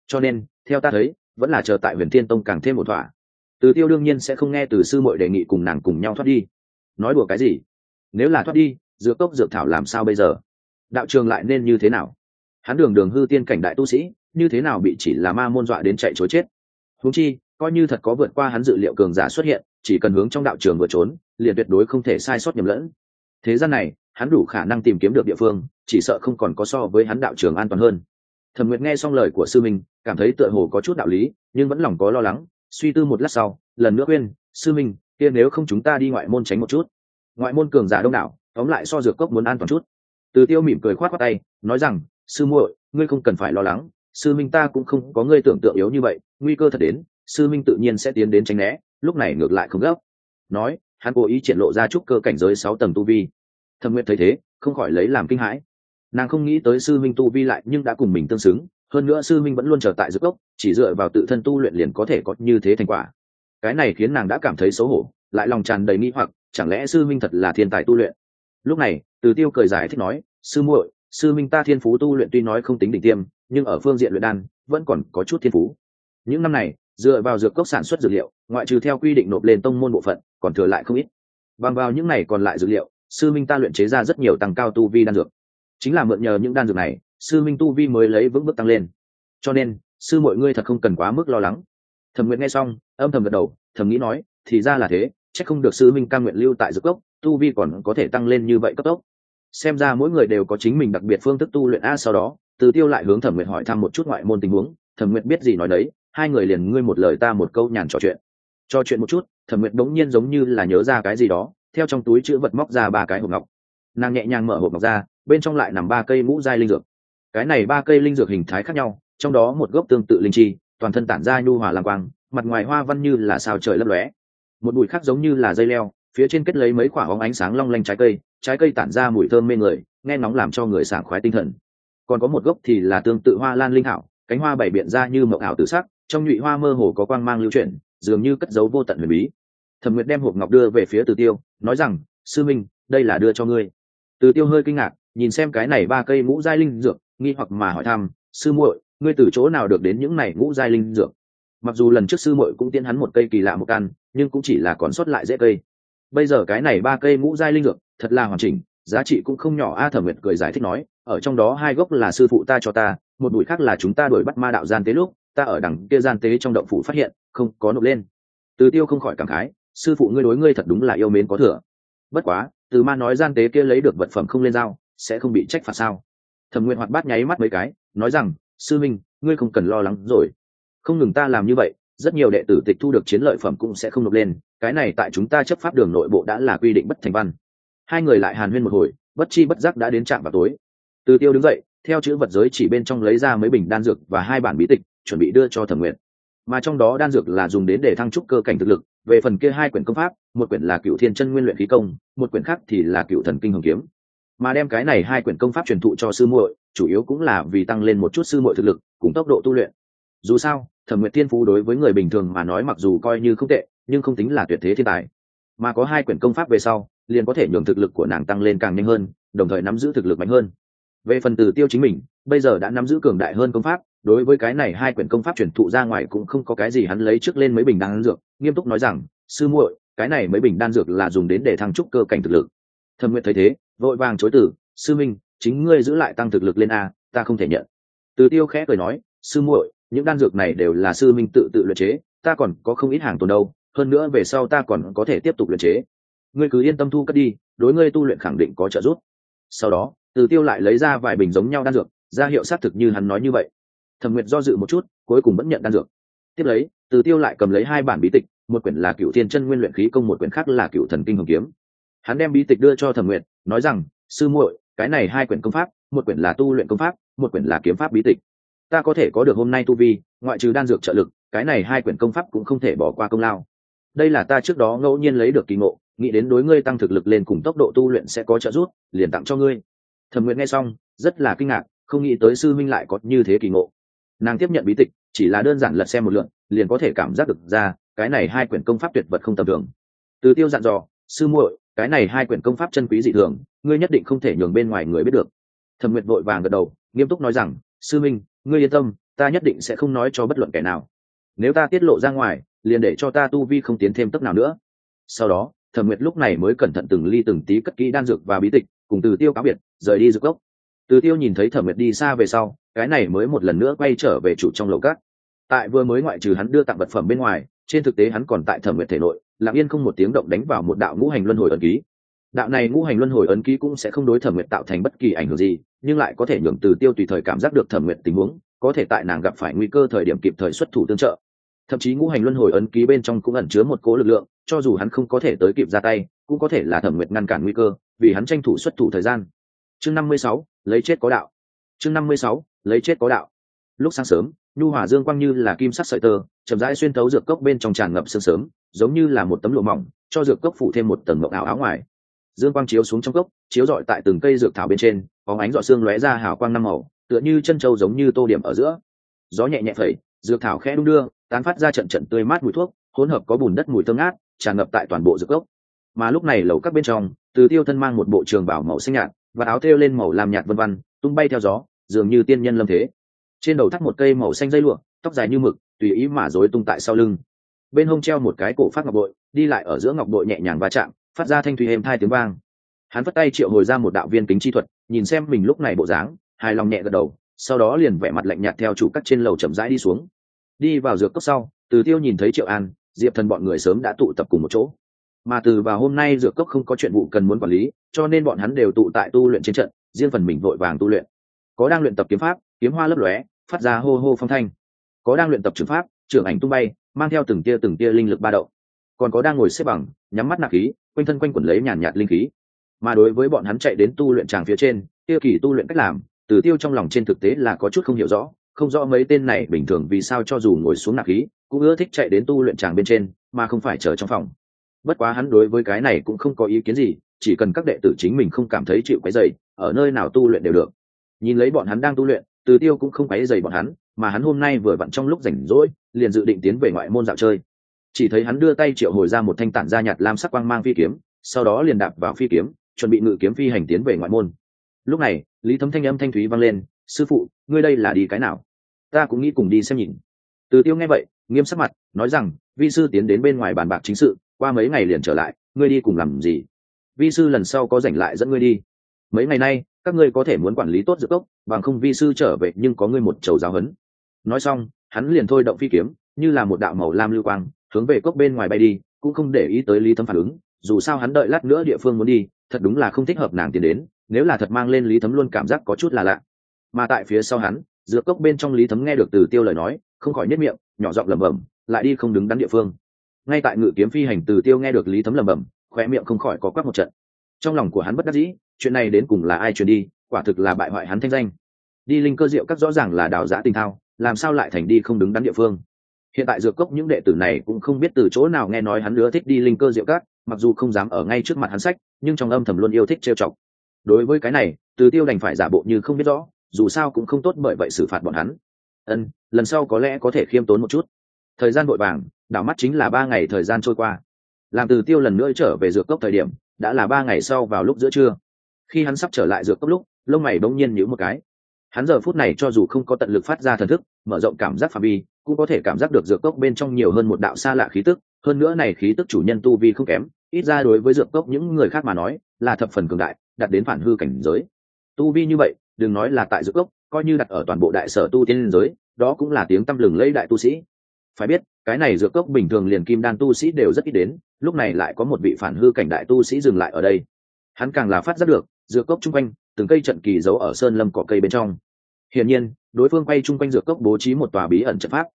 Cho nên, theo ta thấy, vẫn là chờ tại huyền thiên tông càng thêm một thỏa từ tiêu đương nhiên sẽ không nghe từ sư muội đề nghị cùng nàng cùng nhau thoát đi. Nói đùa cái gì? Nếu là thoát đi, dược cốc dược thảo làm sao bây giờ? Đạo trường lại nên như thế nào? Hắn đường đường hư tiên cảnh đại tu sĩ, như thế nào bị chỉ là ma môn dọa đến chạy chối chết? Húng chi, coi như thật có vượt qua hắn dự liệu cường giả xuất hiện, chỉ cần hướng trong đạo trường vừa trốn, liền tuyệt đối không thể sai sót nhầm lẫn. Thế gian này hắn đủ khả năng tìm kiếm được địa phương, chỉ sợ không còn có so với hắn đạo trường an toàn hơn. Thẩm nguyệt nghe xong lời của sư minh, cảm thấy tựa hồ có chút đạo lý, nhưng vẫn lòng có lo lắng, suy tư một lát sau, lần nữa khuyên, sư minh, kia nếu không chúng ta đi ngoại môn tránh một chút. Ngoại môn cường giả đông đảo, tóm lại so dược cốc muốn an toàn chút. Từ tiêu mỉm cười khoát khoát tay, nói rằng, sư muội, ngươi không cần phải lo lắng, sư minh ta cũng không có ngươi tưởng tượng yếu như vậy, nguy cơ thật đến, sư minh tự nhiên sẽ tiến đến tránh né, lúc này ngược lại không gấp. Nói, hắn cố ý triển lộ ra chút cơ cảnh giới sáu tầng tu vi thẩm nguyệt thấy thế, không khỏi lấy làm kinh hãi. Nàng không nghĩ tới sư minh tu vi lại nhưng đã cùng mình tương xứng, hơn nữa sư minh vẫn luôn trở tại dược gốc chỉ dựa vào tự thân tu luyện liền có thể có như thế thành quả. Cái này khiến nàng đã cảm thấy xấu hổ, lại lòng tràn đầy nghi hoặc, chẳng lẽ sư minh thật là thiên tài tu luyện? Lúc này, từ tiêu cười giải thích nói, sư muội, sư minh ta thiên phú tu luyện tuy nói không tính đỉnh tiêm, nhưng ở phương diện luyện đan, vẫn còn có chút thiên phú. Những năm này, dựa vào dược cốc sản xuất dược liệu, ngoại trừ theo quy định nộp lên tông môn bộ phận, còn thừa lại không ít. Bằng vào những này còn lại dược liệu sư minh ta luyện chế ra rất nhiều tăng cao tu vi đan dược. Chính là mượn nhờ những đan dược này, sư minh tu vi mới lấy vững bước tăng lên. Cho nên, sư mọi ngươi thật không cần quá mức lo lắng. Thẩm nguyện nghe xong, âm thầm gật đầu, thầm nghĩ nói, thì ra là thế, chắc không được sư minh ca nguyện lưu tại dược cốc, tu vi còn có thể tăng lên như vậy cấp tốc. Xem ra mỗi người đều có chính mình đặc biệt phương thức tu luyện a sau đó, từ tiêu lại hướng thẩm nguyện hỏi thăm một chút ngoại môn tình huống, thẩm nguyện biết gì nói đấy, hai người liền ngươi một lời ta một câu nhàn trò chuyện. Trò chuyện một chút, thẩm nguyện đống nhiên giống như là nhớ ra cái gì đó theo trong túi chữ vật móc ra ba cái hộp ngọc. Nàng nhẹ nhàng mở hộp ngọc ra, bên trong lại nằm ba cây mũ dai linh dược. Cái này ba cây linh dược hình thái khác nhau, trong đó một gốc tương tự linh chi, toàn thân tản ra nhu hòa làm quang, mặt ngoài hoa văn như là sao trời lấp lóe. Một bụi khác giống như là dây leo, phía trên kết lấy mấy quả bóng ánh sáng long lanh trái cây trái cây tản ra mùi thơm mê người, nghe nóng làm cho người sảng khoái tinh thần. Còn có một gốc thì là tương tự hoa lan linh hảo, cánh hoa bảy biện ra như mậu ảo tự sắc, trong nhụy hoa mơ hồ có quang mang lưu chuyển, dường như cất giấu vô tận huyền bí thẩm nguyệt đem hộp ngọc đưa về phía từ tiêu, nói rằng, sư minh, đây là đưa cho ngươi. Từ tiêu hơi kinh ngạc, nhìn xem cái này ba cây ngũ giai linh dược, nghi hoặc mà hỏi thăm, sư muội, ngươi từ chỗ nào được đến những này ngũ giai linh dược? Mặc dù lần trước sư muội cũng tiến hắn một cây kỳ lạ một căn, nhưng cũng chỉ là còn sót lại dễ cây. Bây giờ cái này ba cây ngũ giai linh dược, thật là hoàn chỉnh, giá trị cũng không nhỏ a, thẩm nguyệt cười giải thích nói, ở trong đó hai gốc là sư phụ ta cho ta, một bụi khác là chúng ta đuổi bắt ma đạo gian tế lúc, ta ở đằng kia gian tế trong động phủ phát hiện, không có nộp lên. Từ tiêu không khỏi cảm khái sư phụ ngươi đối ngươi thật đúng là yêu mến có thừa. Bất quá, từ ma nói gian tế kia lấy được vật phẩm không lên dao, sẽ không bị trách phạt sao? Thẩm nguyện hoạt bát nháy mắt mấy cái, nói rằng, sư minh, ngươi không cần lo lắng rồi. Không ngừng ta làm như vậy, rất nhiều đệ tử tịch thu được chiến lợi phẩm cũng sẽ không nộp lên, cái này tại chúng ta chấp pháp đường nội bộ đã là quy định bất thành văn. Hai người lại hàn huyên một hồi, bất chi bất giác đã đến trạm vào tối. Từ tiêu đứng dậy, theo chữ vật giới chỉ bên trong lấy ra mấy bình đan dược và hai bản bí tịch, chuẩn bị đưa cho thẩm nguyện mà trong đó đan dược là dùng đến để thăng trúc cơ cảnh thực lực về phần kia hai quyển công pháp, một quyển là cựu thiên chân nguyên luyện khí công, một quyển khác thì là cựu thần kinh hồng kiếm. Mà đem cái này hai quyển công pháp truyền thụ cho sư muội, chủ yếu cũng là vì tăng lên một chút sư muội thực lực, cùng tốc độ tu luyện. Dù sao, thẩm nguyện thiên phú đối với người bình thường mà nói mặc dù coi như không tệ, nhưng không tính là tuyệt thế thiên tài. Mà có hai quyển công pháp về sau, liền có thể nhường thực lực của nàng tăng lên càng nhanh hơn, đồng thời nắm giữ thực lực mạnh hơn. Về phần từ tiêu chính mình bây giờ đã nắm giữ cường đại hơn công pháp, đối với cái này hai quyển công pháp truyền thụ ra ngoài cũng không có cái gì hắn lấy trước lên mấy bình đan dược. Nghiêm túc nói rằng, sư muội, cái này mấy bình đan dược là dùng đến để thăng trúc cơ cảnh thực lực. Thẩm nguyện thấy thế, vội vàng chối từ, sư minh, chính ngươi giữ lại tăng thực lực lên a, ta không thể nhận. Từ tiêu khẽ cười nói, sư muội, những đan dược này đều là sư minh tự tự luyện chế, ta còn có không ít hàng tồn đâu, hơn nữa về sau ta còn có thể tiếp tục luyện chế. Ngươi cứ yên tâm thu cất đi, đối ngươi tu luyện khẳng định có trợ giúp. Sau đó, từ tiêu lại lấy ra vài bình giống nhau đan dược ra hiệu xác thực như hắn nói như vậy. Thẩm nguyệt do dự một chút, cuối cùng vẫn nhận đan dược. Tiếp lấy, từ tiêu lại cầm lấy hai bản bí tịch, một quyển là cựu thiên chân nguyên luyện khí công, một quyển khác là cựu thần kinh hồng kiếm. Hắn đem bí tịch đưa cho thẩm nguyệt, nói rằng, sư muội, cái này hai quyển công pháp, một quyển là tu luyện công pháp, một quyển là kiếm pháp bí tịch. Ta có thể có được hôm nay tu vi, ngoại trừ đan dược trợ lực, cái này hai quyển công pháp cũng không thể bỏ qua công lao. Đây là ta trước đó ngẫu nhiên lấy được kỳ ngộ, nghĩ đến đối ngươi tăng thực lực lên cùng tốc độ tu luyện sẽ có trợ giúp, liền tặng cho ngươi. Thẩm nguyện nghe xong, rất là kinh ngạc không nghĩ tới sư minh lại có như thế kỳ ngộ. Nàng tiếp nhận bí tịch, chỉ là đơn giản lật xem một lượn liền có thể cảm giác được ra, cái này hai quyển công pháp tuyệt vật không tầm thường. Từ tiêu dặn dò, sư muội, cái này hai quyển công pháp chân quý dị thường, ngươi nhất định không thể nhường bên ngoài người biết được. Thẩm nguyệt vội vàng gật đầu, nghiêm túc nói rằng, sư minh ngươi yên tâm, ta nhất định sẽ không nói cho bất luận kẻ nào. Nếu ta tiết lộ ra ngoài, liền để cho ta tu vi không tiến thêm tấp nào nữa. Sau đó, thẩm nguyệt lúc này mới cẩn thận từng ly từng tí cất kỹ đan dược và bí tịch, cùng từ tiêu cáo biệt, rời đi dược gốc từ tiêu nhìn thấy thẩm nguyệt đi xa về sau, cái này mới một lần nữa quay trở về chủ trong lầu cát tại vừa mới ngoại trừ hắn đưa tặng vật phẩm bên ngoài, trên thực tế hắn còn tại thẩm nguyệt thể nội, lặng yên không một tiếng động đánh vào một đạo ngũ hành luân hồi ấn ký. Đạo này ngũ hành luân hồi ấn ký cũng sẽ không đối thẩm nguyệt tạo thành bất kỳ ảnh hưởng gì, nhưng lại có thể nhường từ tiêu tùy thời cảm giác được thẩm nguyệt tình huống, có thể tại nàng gặp phải nguy cơ thời điểm kịp thời xuất thủ tương trợ. Thậm chí ngũ hành luân hồi ấn ký bên trong cũng ẩn chứa một cố lực lượng, cho dù hắn không có thể tới kịp ra tay, cũng có thể là thẩm nguyệt ngăn cản nguy cơ, vì hắn tranh thủ xuất thủ thời gian. Chương năm mươi sáu lấy chết có đạo. Chương năm mươi sáu, lấy chết có đạo. Lúc sáng sớm, nhu hỏa dương quang như là kim sắc sợi tơ, chậm rãi xuyên thấu dược cốc bên trong tràn ngập sương sớm, giống như là một tấm lụa mỏng, cho dược cốc phủ thêm một tầng mộng ảo áo ngoài. Dương quang chiếu xuống trong cốc, chiếu rọi tại từng cây dược thảo bên trên có ánh dọ xương lóe ra hào quang năm màu, tựa như chân trâu giống như tô điểm ở giữa. Gió nhẹ nhẹ phẩy, dược thảo khẽ đung đưa, tán phát ra trận trận tươi mát mùi thuốc, hỗn hợp có bùn đất mùi thơm ngát, tràn ngập tại toàn bộ dược cốc. Mà lúc này lầu các bên trong, từ tiêu thân mang một bộ trường bảo màu xanh nhạt và áo thêu lên màu làm nhạt vân vân, tung bay theo gió, dường như tiên nhân lâm thế. Trên đầu thắt một cây màu xanh dây lụa, tóc dài như mực, tùy ý mà rối tung tại sau lưng. Bên hông treo một cái cổ phát ngọc bội, đi lại ở giữa ngọc bội nhẹ nhàng va chạm, phát ra thanh thủy êm thai tiếng vang. Hắn vất tay triệu hồi ra một đạo viên kính chi thuật, nhìn xem mình lúc này bộ dáng, hài lòng nhẹ gật đầu, sau đó liền vẻ mặt lạnh nhạt theo chủ cắt trên lầu chậm rãi đi xuống. Đi vào dược cốc sau, từ tiêu nhìn thấy triệu an, diệp thần bọn người sớm đã tụ tập cùng một chỗ mà từ vào hôm nay dược cốc không có chuyện vụ cần muốn quản lý, cho nên bọn hắn đều tụ tại tu luyện trên trận, riêng phần mình vội vàng tu luyện. Có đang luyện tập kiếm pháp, kiếm hoa lấp lóe, phát ra hô hô phong thanh. Có đang luyện tập trường pháp, trưởng ảnh tung bay, mang theo từng tia từng tia linh lực ba đậu còn có đang ngồi xếp bằng, nhắm mắt nạp khí, quanh thân quanh quẩn lấy nhàn nhạt linh khí. Mà đối với bọn hắn chạy đến tu luyện tràng phía trên tiêu kỳ tu luyện cách làm, từ tiêu trong lòng trên thực tế là có chút không hiểu rõ, không rõ mấy tên này bình thường vì sao cho dù ngồi xuống nạp khí, cũng ưa thích chạy đến tu luyện tràng bên trên, mà không phải chờ trong phòng bất quá hắn đối với cái này cũng không có ý kiến gì, chỉ cần các đệ tử chính mình không cảm thấy chịu cái dày ở nơi nào tu luyện đều được. Nhìn lấy bọn hắn đang tu luyện, từ tiêu cũng không quấy dày bọn hắn, mà hắn hôm nay vừa vặn trong lúc rảnh rỗi, liền dự định tiến về ngoại môn dạo chơi. Chỉ thấy hắn đưa tay triệu hồi ra một thanh tản gia nhạt lam sắc quang mang phi kiếm, sau đó liền đạp vào phi kiếm, chuẩn bị ngự kiếm phi hành tiến về ngoại môn. Lúc này, lý thấm thanh âm thanh thúy vang lên, sư phụ, ngươi đây là đi cái nào? Ta cũng nghĩ cùng đi xem nhìn. Từ tiêu nghe vậy, nghiêm sắc mặt, nói rằng, vi sư tiến đến bên ngoài bàn bạc chính sự qua mấy ngày liền trở lại, ngươi đi cùng làm gì? Vi sư lần sau có rảnh lại dẫn ngươi đi. Mấy ngày nay, các ngươi có thể muốn quản lý tốt giữa cốc bằng không vi sư trở về nhưng có ngươi một chầu giáo hấn nói xong, hắn liền thôi động phi kiếm, như là một đạo màu lam lưu quang, hướng về cốc bên ngoài bay đi, cũng không để ý tới lý thấm phản ứng, dù sao hắn đợi lát nữa địa phương muốn đi, thật đúng là không thích hợp nàng tiến đến, nếu là thật mang lên lý thấm luôn cảm giác có chút là lạ. Mà tại phía sau hắn, dược cốc bên trong lý thấm nghe được từ tiêu lời nói, không khỏi nhất miệng, nhỏ giọng lẩm bẩm, lại đi không đứng đắn địa phương ngay tại ngự kiếm phi hành từ tiêu nghe được lý thấm lẩm bẩm khoe miệng không khỏi có quắc một trận. Trong lòng của hắn bất đắc dĩ, chuyện này đến cùng là ai truyền đi, quả thực là bại hoại hắn thanh danh. Đi linh cơ diệu các rõ ràng là đào giã tình thao, làm sao lại thành đi không đứng đắn địa phương? Hiện tại dược cốc những đệ tử này cũng không biết từ chỗ nào nghe nói hắn nữa thích đi linh cơ diệu các, mặc dù không dám ở ngay trước mặt hắn sách, nhưng trong âm thầm luôn yêu thích trêu chọc. Đối với cái này, từ tiêu đành phải giả bộ như không biết rõ, dù sao cũng không tốt bởi vậy xử phạt bọn hắn. Ân, lần sau có lẽ có thể khiêm tốn một chút. Thời gian vội vàng đảo mắt chính là ba ngày thời gian trôi qua. Làm từ tiêu lần nữa trở về dược cốc thời điểm, đã là ba ngày sau vào lúc giữa trưa. Khi hắn sắp trở lại dược cốc lúc, lông mày bỗng nhiên nhíu một cái. Hắn giờ phút này cho dù không có tận lực phát ra thần thức, mở rộng cảm giác phạm vi, cũng có thể cảm giác được dược cốc bên trong nhiều hơn một đạo xa lạ khí tức. Hơn nữa này khí tức chủ nhân tu vi không kém, ít ra đối với dược cốc những người khác mà nói, là thập phần cường đại đặt đến phản hư cảnh giới. Tu vi như vậy, đừng nói là tại dược cốc, coi như đặt ở toàn bộ đại sở tu tiên giới, đó cũng là tiếng tăm lừng lấy đại tu sĩ. Phải biết cái này dược cốc bình thường liền kim đan tu sĩ đều rất ít đến, lúc này lại có một vị phản hư cảnh đại tu sĩ dừng lại ở đây. Hắn càng là phát giác được, dược cốc chung quanh, từng cây trận kỳ giấu ở sơn lâm cỏ cây bên trong. Hiển nhiên, đối phương quay chung quanh dược cốc bố trí một tòa bí ẩn trận pháp.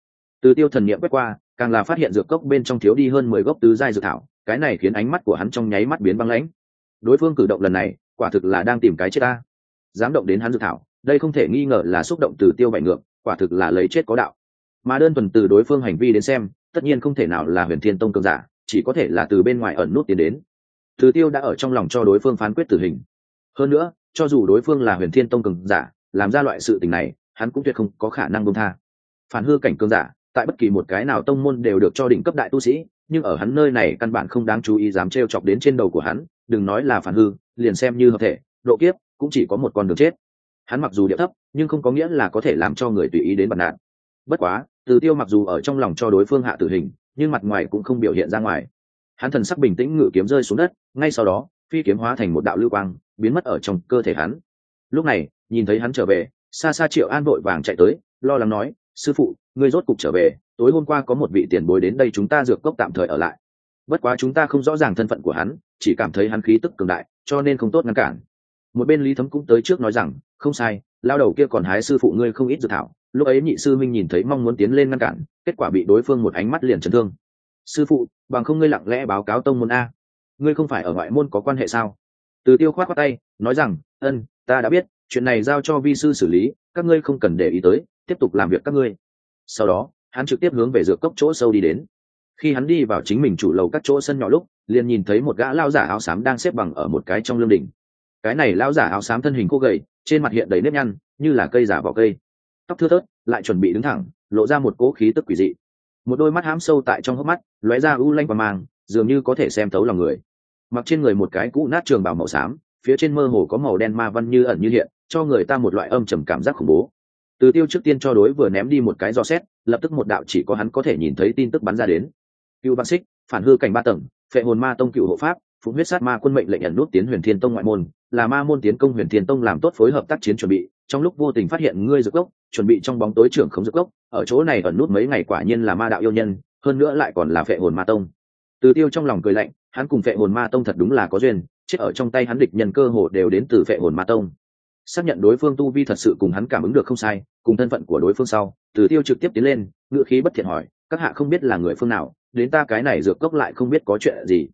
Từ tiêu thần niệm quét qua, càng là phát hiện dược cốc bên trong thiếu đi hơn mười gốc tứ giai dược thảo, cái này khiến ánh mắt của hắn trong nháy mắt biến băng lãnh. Đối phương cử động lần này, quả thực là đang tìm cái chết ta. Dám động đến hắn dược thảo, đây không thể nghi ngờ là xúc động từ tiêu bại ngược, quả thực là lấy chết có đạo mà đơn thuần từ đối phương hành vi đến xem, tất nhiên không thể nào là huyền thiên tông cường giả, chỉ có thể là từ bên ngoài ẩn nút tiến đến. Từ tiêu đã ở trong lòng cho đối phương phán quyết tử hình. Hơn nữa, cho dù đối phương là huyền thiên tông cường giả, làm ra loại sự tình này, hắn cũng tuyệt không có khả năng bông tha. Phản hư cảnh cường giả, tại bất kỳ một cái nào tông môn đều được cho đỉnh cấp đại tu sĩ, nhưng ở hắn nơi này căn bản không đáng chú ý dám t chọc đến trên đầu của hắn, đừng nói là phản hư, liền xem như hợp thể, độ kiếp, cũng chỉ có một con đường chết. Hắn mặc dù địa thấp, nhưng không có nghĩa là có thể làm cho người tùy ý đến bật nạn. Bất quá từ tiêu mặc dù ở trong lòng cho đối phương hạ tử hình, nhưng mặt ngoài cũng không biểu hiện ra ngoài. Hắn thần sắc bình tĩnh ngự kiếm rơi xuống đất, ngay sau đó, phi kiếm hóa thành một đạo lưu quang, biến mất ở trong cơ thể hắn. Lúc này, nhìn thấy hắn trở về xa xa triệu an vội vàng chạy tới, lo lắng nói, sư phụ, ngươi rốt cục trở về, tối hôm qua có một vị tiền bối đến đây chúng ta dược cốc tạm thời ở lại. Bất quá chúng ta không rõ ràng thân phận của hắn, chỉ cảm thấy hắn khí tức cường đại, cho nên không tốt ngăn cản. Một bên lý thấm cũng tới trước nói rằng, không sai, lao đầu kia còn hái sư phụ ngươi không ít dự thảo lúc ấy nhị sư minh nhìn thấy mong muốn tiến lên ngăn cản, kết quả bị đối phương một ánh mắt liền chấn thương. Sư phụ, bằng không ngươi lặng lẽ báo cáo tông môn a. Ngươi không phải ở ngoại môn có quan hệ sao? Từ tiêu khoát qua tay, nói rằng, ân, ta đã biết, chuyện này giao cho vi sư xử lý, các ngươi không cần để ý tới, tiếp tục làm việc các ngươi. Sau đó, hắn trực tiếp hướng về dược cốc chỗ sâu đi đến. Khi hắn đi vào chính mình chủ lầu các chỗ sân nhỏ lúc, liền nhìn thấy một gã lao giả áo xám đang xếp bằng ở một cái trong lương đỉnh. Cái này lao giả áo xám thân hình cô gầy, trên mặt hiện đầy nếp nhăn, như là cây giả vỏ cây tóc thưa thớt, lại chuẩn bị đứng thẳng, lộ ra một cỗ khí tức quỷ dị. Một đôi mắt hám sâu tại trong hốc mắt, lóe ra u lanh và mang dường như có thể xem thấu lòng người. Mặc trên người một cái cũ nát trường bào màu xám, phía trên mơ hồ có màu đen ma văn như ẩn như hiện, cho người ta một loại âm trầm cảm giác khủng bố. Từ tiêu trước tiên cho đối vừa ném đi một cái do xét, lập tức một đạo chỉ có hắn có thể nhìn thấy tin tức bắn ra đến. Cựu bác xích, phản hư cảnh ba tầng, phệ hồn ma tông cựu hộ pháp phụ huyết sát ma quân mệnh lệnh ẩn nút tiến huyền thiên tông ngoại môn là ma môn tiến công huyền thiên tông làm tốt phối hợp tác chiến chuẩn bị, trong lúc vô tình phát hiện ngươi dược gốc, chuẩn bị trong bóng tối trưởng không dược gốc, ở chỗ này ẩn nút mấy ngày quả nhiên là ma đạo yêu nhân, hơn nữa lại còn là phệ hồn ma tông. Từ tiêu trong lòng cười lạnh, hắn cùng phệ hồn ma tông thật đúng là có duyên, chết ở trong tay hắn địch nhân cơ hồ đều đến từ phệ hồn ma tông. Xác nhận đối phương tu vi thật sự cùng hắn cảm ứng được không sai, cùng thân phận của đối phương sau, từ tiêu trực tiếp tiến lên ngự khí bất thiện hỏi, các hạ không biết là người phương nào, đến ta cái này dược cốc lại không biết có chuyện gì?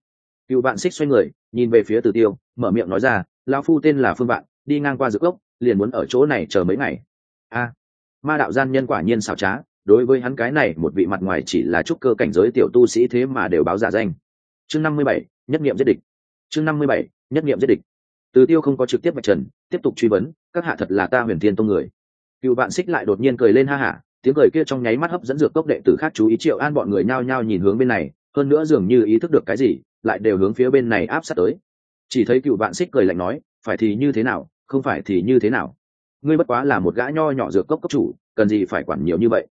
Cựu bạn xích xoay người, nhìn về phía từ tiêu, mở miệng nói ra lao phu tên là phương Vạn, đi ngang qua dược cốc liền muốn ở chỗ này chờ mấy ngày. A ma đạo gian nhân quả nhiên xảo trá đối với hắn cái này một vị mặt ngoài chỉ là trúc cơ cảnh giới tiểu tu sĩ thế mà đều báo giả danh. Chương năm mươi bảy nhất nghiệm giết địch. Chương năm mươi bảy nhất nghiệm giết địch. Từ tiêu không có trực tiếp bạch trần tiếp tục truy vấn các hạ thật là ta huyền thiên tông người. Cựu bạn xích lại đột nhiên cười lên ha hả tiếng cười kia trong nháy mắt hấp dẫn dược cốc đệ tử khác chú ý triệu an bọn người nhao nhao nhìn hướng bên này hơn nữa dường như ý thức được cái gì lại đều hướng phía bên này áp sát tới chỉ thấy cựu bạn xích cười lạnh nói, phải thì như thế nào, không phải thì như thế nào? Ngươi bất quá là một gã nho nhỏ dược cốc cấp chủ, cần gì phải quản nhiều như vậy?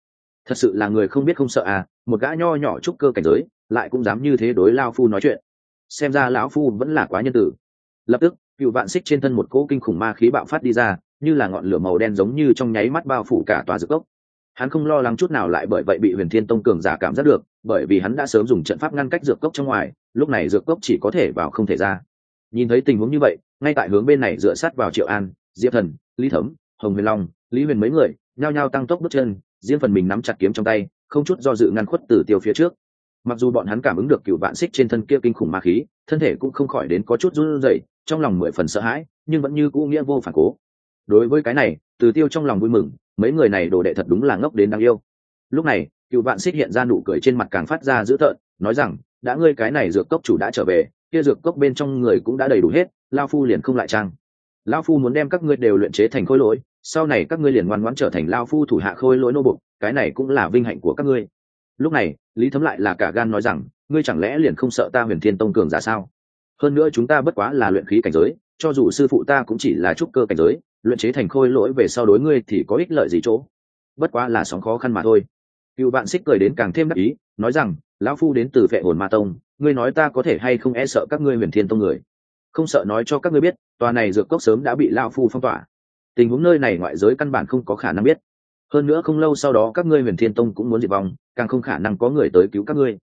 Thật sự là người không biết không sợ à một gã nho nhỏ trúc cơ cảnh giới, lại cũng dám như thế đối lao phu nói chuyện. Xem ra lão phu vẫn là quá nhân tử. Lập tức, cựu vạn xích trên thân một cỗ kinh khủng ma khí bạo phát đi ra, như là ngọn lửa màu đen giống như trong nháy mắt bao phủ cả tòa dược cốc. Hắn không lo lắng chút nào lại bởi vậy bị huyền thiên tông cường giả cảm giác được, bởi vì hắn đã sớm dùng trận pháp ngăn cách dược cốc trong ngoài, lúc này dược cốc chỉ có thể vào không thể ra nhìn thấy tình huống như vậy, ngay tại hướng bên này dựa sát vào triệu an, diệp thần, lý thấm, hồng huyền long, lý huyền mấy người, nhao nhao tăng tốc bước chân, riêng phần mình nắm chặt kiếm trong tay, không chút do dự ngăn khuất từ tiêu phía trước. Mặc dù bọn hắn cảm ứng được cựu vạn xích trên thân kia kinh khủng ma khí, thân thể cũng không khỏi đến có chút run rẩy, trong lòng mười phần sợ hãi, nhưng vẫn như cũ nghĩa vô phản cố. Đối với cái này, từ tiêu trong lòng vui mừng, mấy người này đồ đệ thật đúng là ngốc đến đáng yêu. Lúc này, cựu vạn xích hiện ra nụ cười trên mặt càng phát ra dữ tợn, nói rằng, đã ngươi cái này dược cốc chủ đã trở về kia dược cốc bên trong người cũng đã đầy đủ hết, lao phu liền không lại trang. Lao phu muốn đem các ngươi đều luyện chế thành khôi lỗi, sau này các ngươi liền ngoan ngoãn trở thành lao phu thủ hạ khôi lỗi nô bục cái này cũng là vinh hạnh của các ngươi. Lúc này, lý thấm lại là cả gan nói rằng, ngươi chẳng lẽ liền không sợ ta huyền thiên tông cường giả sao? Hơn nữa chúng ta bất quá là luyện khí cảnh giới, cho dù sư phụ ta cũng chỉ là trúc cơ cảnh giới, luyện chế thành khôi lỗi về sau đối ngươi thì có ích lợi gì chỗ? Bất quá là sóng khó khăn mà thôi. Cựu bạn xích cười đến càng thêm đắc ý, nói rằng, lão phu đến từ vệ hồn ma tông ngươi nói ta có thể hay không e sợ các ngươi huyền thiên tông người? Không sợ nói cho các ngươi biết, tòa này dược cốc sớm đã bị lao phu phong tỏa. Tình huống nơi này ngoại giới căn bản không có khả năng biết. Hơn nữa không lâu sau đó các ngươi huyền thiên tông cũng muốn diệt vong, càng không khả năng có người tới cứu các ngươi.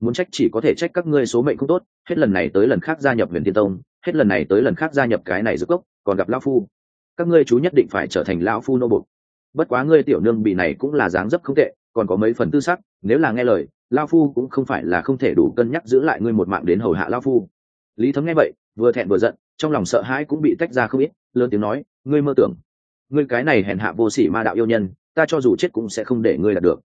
Muốn trách chỉ có thể trách các ngươi số mệnh không tốt, hết lần này tới lần khác gia nhập huyền thiên tông, hết lần này tới lần khác gia nhập cái này dược cốc, còn gặp lao phu. Các ngươi chú nhất định phải trở thành lao phu nô bục bất quá ngươi tiểu nương bị này cũng là dáng dấp không tệ, còn có mấy phần tư sắc nếu là nghe lời, lao phu cũng không phải là không thể đủ cân nhắc giữ lại ngươi một mạng đến hầu hạ lao phu. Lý thấm nghe vậy, vừa thẹn vừa giận, trong lòng sợ hãi cũng bị tách ra không ít, lớn tiếng nói, ngươi mơ tưởng, ngươi cái này hèn hạ vô sỉ ma đạo yêu nhân, ta cho dù chết cũng sẽ không để ngươi đạt được.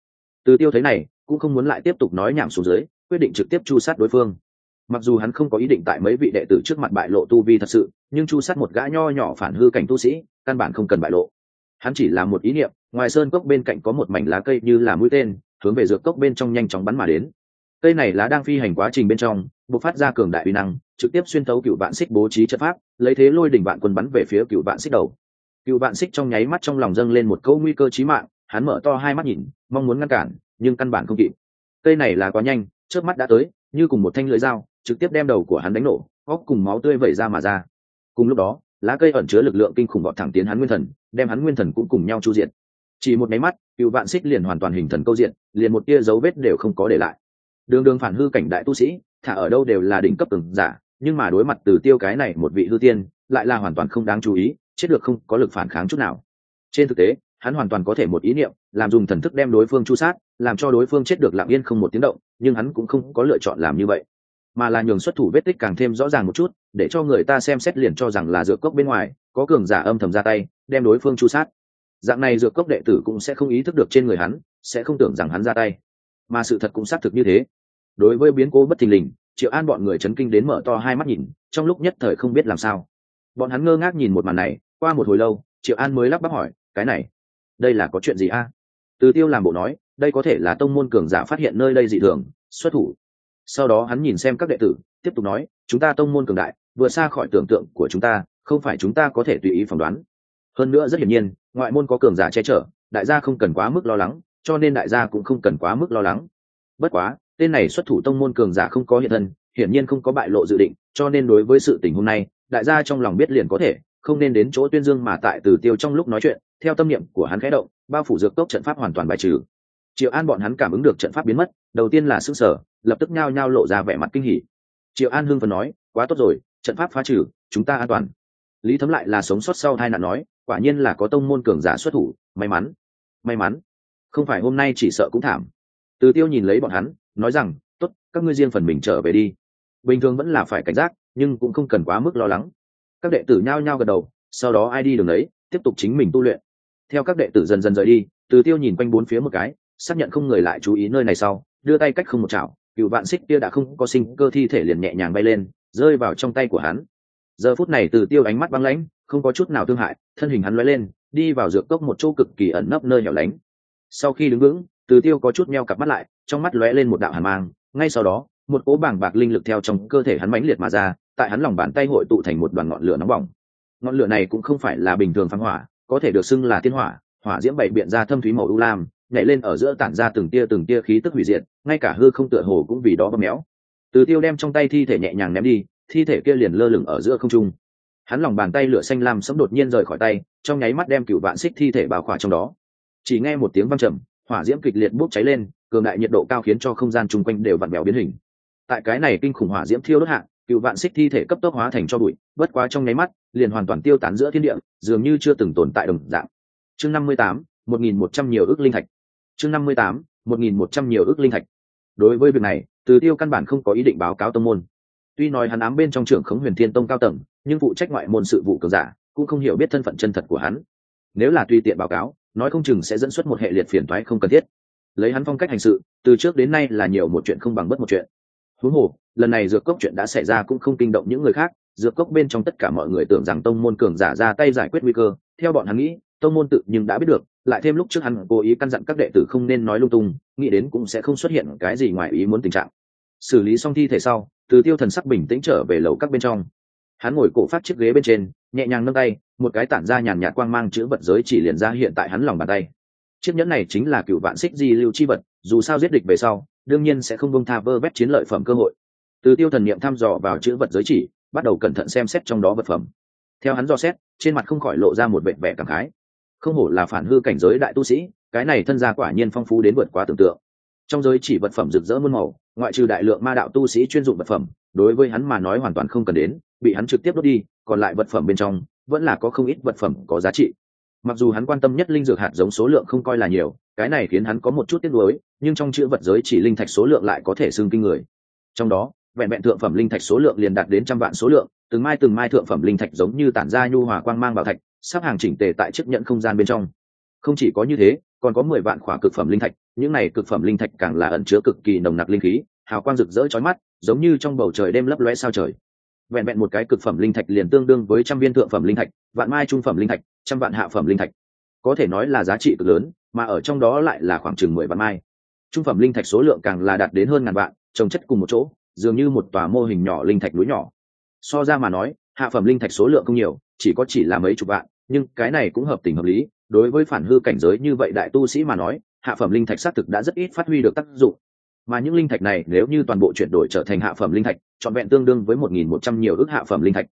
Từ tiêu thấy này, cũng không muốn lại tiếp tục nói nhảm xuống dưới, quyết định trực tiếp chu sát đối phương. Mặc dù hắn không có ý định tại mấy vị đệ tử trước mặt bại lộ tu vi thật sự, nhưng chu sát một gã nho nhỏ phản hư cảnh tu sĩ, căn bản không cần bại lộ. Hắn chỉ là một ý niệm, ngoài sơn cốc bên cạnh có một mảnh lá cây như là mũi tên hướng về dược cốc bên trong nhanh chóng bắn mà đến. Cây này lá đang phi hành quá trình bên trong, bộc phát ra cường đại uy năng, trực tiếp xuyên tấu cựu vạn xích bố trí chất pháp, lấy thế lôi đỉnh vạn quân bắn về phía cựu vạn xích đầu. Cựu vạn xích trong nháy mắt trong lòng dâng lên một câu nguy cơ chí mạng, hắn mở to hai mắt nhìn, mong muốn ngăn cản, nhưng căn bản không kịp. Cây này là quá nhanh trước mắt đã tới, như cùng một thanh lưỡi dao, trực tiếp đem đầu của hắn đánh nổ góc cùng máu tươi vẩy ra mà ra. Cùng lúc đó, lá cây ẩn chứa lực lượng kinh khủng gọt thẳng tiến hắn nguyên thần, đem hắn nguyên thần cũng cùng nhau chu diện chỉ một máy mắt, cựu vạn xích liền hoàn toàn hình thần câu diện, liền một tia dấu vết đều không có để lại. Đường đường phản hư cảnh đại tu sĩ, thả ở đâu đều là đỉnh cấp từng giả, nhưng mà đối mặt từ tiêu cái này một vị hư tiên, lại là hoàn toàn không đáng chú ý, chết được không có lực phản kháng chút nào. Trên thực tế, hắn hoàn toàn có thể một ý niệm, làm dùng thần thức đem đối phương chu sát, làm cho đối phương chết được lặng yên không một tiếng động, nhưng hắn cũng không có lựa chọn làm như vậy. Mà là nhường xuất thủ vết tích càng thêm rõ ràng một chút, để cho người ta xem xét liền cho rằng là dựa cốc bên ngoài, có cường giả âm thầm ra tay, đem đối phương chu sát dạng này dược cốc đệ tử cũng sẽ không ý thức được trên người hắn, sẽ không tưởng rằng hắn ra tay. Mà sự thật cũng xác thực như thế. Đối với biến cố bất thình lình, triệu an bọn người chấn kinh đến mở to hai mắt nhìn, trong lúc nhất thời không biết làm sao. Bọn hắn ngơ ngác nhìn một màn này, qua một hồi lâu, triệu an mới lắp bắp hỏi, cái này, đây là có chuyện gì a? Từ tiêu làm bộ nói, đây có thể là tông môn cường giả phát hiện nơi đây dị thường, xuất thủ. Sau đó hắn nhìn xem các đệ tử, tiếp tục nói, chúng ta tông môn cường đại vừa xa khỏi tưởng tượng của chúng ta, không phải chúng ta có thể tùy ý phỏng đoán hơn nữa rất hiển nhiên, ngoại môn có cường giả che chở, đại gia không cần quá mức lo lắng, cho nên đại gia cũng không cần quá mức lo lắng. Bất quá, tên này xuất thủ tông môn cường giả không có hiện thân, hiển nhiên không có bại lộ dự định, cho nên đối với sự tình hôm nay, đại gia trong lòng biết liền có thể, không nên đến chỗ tuyên dương mà tại từ tiêu trong lúc nói chuyện, theo tâm niệm của hắn khẽ động, bao phủ dược tốc trận pháp hoàn toàn bài trừ. Triệu an bọn hắn cảm ứng được trận pháp biến mất, đầu tiên là sức sở lập tức nhao nhao lộ ra vẻ mặt kinh hỉ. Triệu an hưng phần nói, quá tốt rồi, trận pháp phá trừ, chúng ta an toàn lý thấm lại là sống sót sau hai nạn nói, quả nhiên là có tông môn cường giả xuất thủ, may mắn may mắn. Không phải hôm nay chỉ sợ cũng thảm. Từ tiêu nhìn lấy bọn hắn, nói rằng, tốt, các ngươi riêng phần mình trở về đi. Bình thường vẫn là phải cảnh giác, nhưng cũng không cần quá mức lo lắng. Các đệ tử nhao nhao gật đầu, sau đó ai đi đường đấy tiếp tục chính mình tu luyện. Theo các đệ tử dần dần rời đi, từ tiêu nhìn quanh bốn phía một cái, xác nhận không người lại chú ý nơi này sau, đưa tay cách không một chảo, cựu vạn xích tia đã không có sinh cơ thi thể liền nhẹ nhàng bay lên, rơi vào trong tay của hắn giờ phút này từ tiêu ánh mắt băng lãnh, không có chút nào thương hại, thân hình hắn lóe lên, đi vào dược cốc một chỗ cực kỳ ẩn nấp nơi nhỏ lánh. Sau khi đứng vững, từ tiêu có chút meo cặp mắt lại, trong mắt lóe lên một đạo hàn mang, ngay sau đó, một cỗ bảng bạc linh lực theo trong cơ thể hắn mãnh liệt mà ra, tại hắn lòng bàn tay hội tụ thành một đoàn ngọn lửa nóng bỏng. Ngọn lửa này cũng không phải là bình thường phăng hỏa, có thể được xưng là thiên hỏa hỏa diễm bảy biện ra thâm thúy màu u lam, nhảy lên ở giữa tản ra từng tia từng tia khí tức hủy diệt, ngay cả hư không tựa hồ cũng vì đó bơm méo. Từ tiêu đem trong tay thi thể nhẹ nhàng ném đi thi thể kia liền lơ lửng ở giữa không trung. Hắn lòng bàn tay lửa xanh lam sấm đột nhiên rời khỏi tay, trong nháy mắt đem cựu vạn xích thi thể bao khỏa trong đó. Chỉ nghe một tiếng văng trầm, hỏa diễm kịch liệt bốc cháy lên, cường đại nhiệt độ cao khiến cho không gian chung quanh đều vặn vẹo biến hình. Tại cái này kinh khủng hỏa diễm thiêu đốt hạ, cựu vạn xích thi thể cấp tốc hóa thành cho bụi, bất quá trong nháy mắt, liền hoàn toàn tiêu tán giữa thiên địa, dường như chưa từng tồn tại đồng dạng. Chương năm mươi tám, một nghìn một trăm nhiều ước linh thạch. Chương năm mươi tám, một nghìn một trăm nhiều ước linh thạch. Đối với việc này, từ tiêu căn bản không có ý định báo cáo tông môn tuy nói hắn ám bên trong trưởng khống huyền thiên tông cao tầng, nhưng phụ trách ngoại môn sự vụ cường giả, cũng không hiểu biết thân phận chân thật của hắn. Nếu là tùy tiện báo cáo, nói không chừng sẽ dẫn xuất một hệ liệt phiền toái không cần thiết. Lấy hắn phong cách hành sự, từ trước đến nay là nhiều một chuyện không bằng bất một chuyện. Huống hồ, lần này dược cốc chuyện đã xảy ra cũng không kinh động những người khác, dược cốc bên trong tất cả mọi người tưởng rằng tông môn cường giả ra tay giải quyết nguy cơ. Theo bọn hắn nghĩ, tông môn tự nhưng đã biết được, lại thêm lúc trước hắn cố ý căn dặn các đệ tử không nên nói lung tung, nghĩ đến cũng sẽ không xuất hiện cái gì ngoài ý muốn tình trạng. Xử lý xong thi thể sau từ tiêu thần sắc bình tĩnh trở về lầu các bên trong. Hắn ngồi cổ phát chiếc ghế bên trên, nhẹ nhàng nâng tay, một cái tản ra nhàn nhạt quang mang chữ vật giới chỉ liền ra hiện tại hắn lòng bàn tay. Chiếc nhẫn này chính là cựu vạn xích di lưu chi vật, dù sao giết địch về sau, đương nhiên sẽ không bông tha vơ vét chiến lợi phẩm cơ hội. Từ tiêu thần niệm thăm dò vào chữ vật giới chỉ, bắt đầu cẩn thận xem xét trong đó vật phẩm. Theo hắn do xét, trên mặt không khỏi lộ ra một vẻ vẻ cảm khái. Không hổ là phản hư cảnh giới đại tu sĩ, cái này thân gia quả nhiên phong phú đến vượt quá tưởng tượng. Trong giới chỉ vật phẩm rực rỡ muôn màu ngoại trừ đại lượng ma đạo tu sĩ chuyên dụng vật phẩm, đối với hắn mà nói hoàn toàn không cần đến, bị hắn trực tiếp đốt đi, còn lại vật phẩm bên trong, vẫn là có không ít vật phẩm có giá trị. Mặc dù hắn quan tâm nhất linh dược hạt giống số lượng không coi là nhiều, cái này khiến hắn có một chút tiếc nuối, nhưng trong chữ vật giới chỉ linh thạch số lượng lại có thể xưng kinh người. Trong đó, vẹn vẹn thượng phẩm linh thạch số lượng liền đạt đến trăm vạn số lượng, từng mai từng mai thượng phẩm linh thạch giống như tản ra nhu hòa quang mang bảo thạch, sắp hàng chỉnh tề tại chiếc nhận không gian bên trong. Không chỉ có như thế, còn có mười vạn khỏa cực phẩm linh thạch những này cực phẩm linh thạch càng là ẩn chứa cực kỳ nồng nặc linh khí, hào quang rực rỡ chói mắt, giống như trong bầu trời đêm lấp lóe sao trời. Vẹn vẹn một cái cực phẩm linh thạch liền tương đương với trăm viên thượng phẩm linh thạch, vạn mai trung phẩm linh thạch, trăm vạn hạ phẩm linh thạch. Có thể nói là giá trị cực lớn, mà ở trong đó lại là khoảng chừng mười vạn mai. Trung phẩm linh thạch số lượng càng là đạt đến hơn ngàn vạn, trồng chất cùng một chỗ, dường như một tòa mô hình nhỏ linh thạch núi nhỏ. So ra mà nói, hạ phẩm linh thạch số lượng không nhiều, chỉ có chỉ là mấy chục vạn, nhưng cái này cũng hợp tình hợp lý. Đối với phản hư cảnh giới như vậy đại tu sĩ mà nói hạ phẩm linh thạch xác thực đã rất ít phát huy được tác dụng. Mà những linh thạch này nếu như toàn bộ chuyển đổi trở thành hạ phẩm linh thạch, trọn vẹn tương đương với một nghìn một trăm nhiều ước hạ phẩm linh thạch.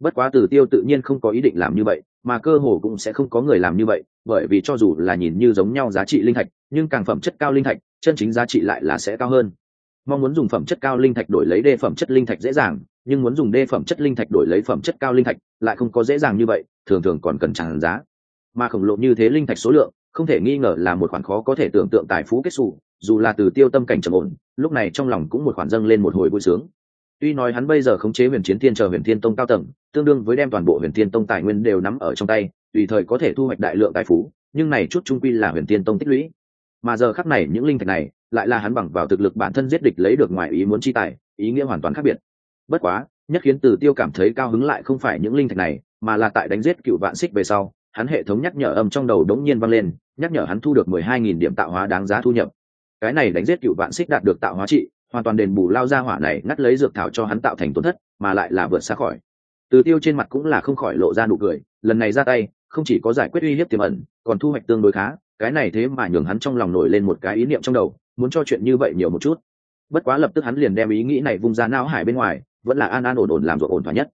Bất quá từ tiêu tự nhiên không có ý định làm như vậy, mà cơ hồ cũng sẽ không có người làm như vậy, bởi vì cho dù là nhìn như giống nhau giá trị linh thạch, nhưng càng phẩm chất cao linh thạch, chân chính giá trị lại là sẽ cao hơn. Mong muốn dùng phẩm chất cao linh thạch đổi lấy đê phẩm chất linh thạch dễ dàng, nhưng muốn dùng đê phẩm chất linh thạch đổi lấy phẩm chất cao linh thạch lại không có dễ dàng như vậy, thường thường còn cần tràn giá. Mà khổng lồ như thế linh thạch số lượng không thể nghi ngờ là một khoản khó có thể tưởng tượng tài phú kết xù, dù là từ tiêu tâm cảnh trầm ổn, lúc này trong lòng cũng một khoản dâng lên một hồi vui sướng. Tuy nói hắn bây giờ khống chế huyền chiến thiên chờ huyền thiên tông cao tầng, tương đương với đem toàn bộ huyền thiên tông tài nguyên đều nắm ở trong tay, tùy thời có thể thu hoạch đại lượng tài phú, nhưng này chút trung quy là huyền thiên tông tích lũy. Mà giờ khắc này những linh thạch này, lại là hắn bằng vào thực lực bản thân giết địch lấy được ngoài ý muốn chi tài, ý nghĩa hoàn toàn khác biệt. Bất quá, nhất khiến từ tiêu cảm thấy cao hứng lại không phải những linh thạch này, mà là tại đánh giết cựu vạn xích về sau hắn hệ thống nhắc nhở âm trong đầu đống nhiên vang lên, nhắc nhở hắn thu được mười hai nghìn điểm tạo hóa đáng giá thu nhập. Cái này đánh giết cựu vạn xích đạt được tạo hóa trị, hoàn toàn đền bù lao ra hỏa này ngắt lấy dược thảo cho hắn tạo thành tổn thất, mà lại là vượt xa khỏi. Từ tiêu trên mặt cũng là không khỏi lộ ra nụ cười, lần này ra tay, không chỉ có giải quyết uy hiếp tiềm ẩn, còn thu hoạch tương đối khá, cái này thế mà nhường hắn trong lòng nổi lên một cái ý niệm trong đầu, muốn cho chuyện như vậy nhiều một chút. Bất quá lập tức hắn liền đem ý nghĩ này vung ra não hải bên ngoài, vẫn là an an ổn ổn làm ruột ổn thỏa nhất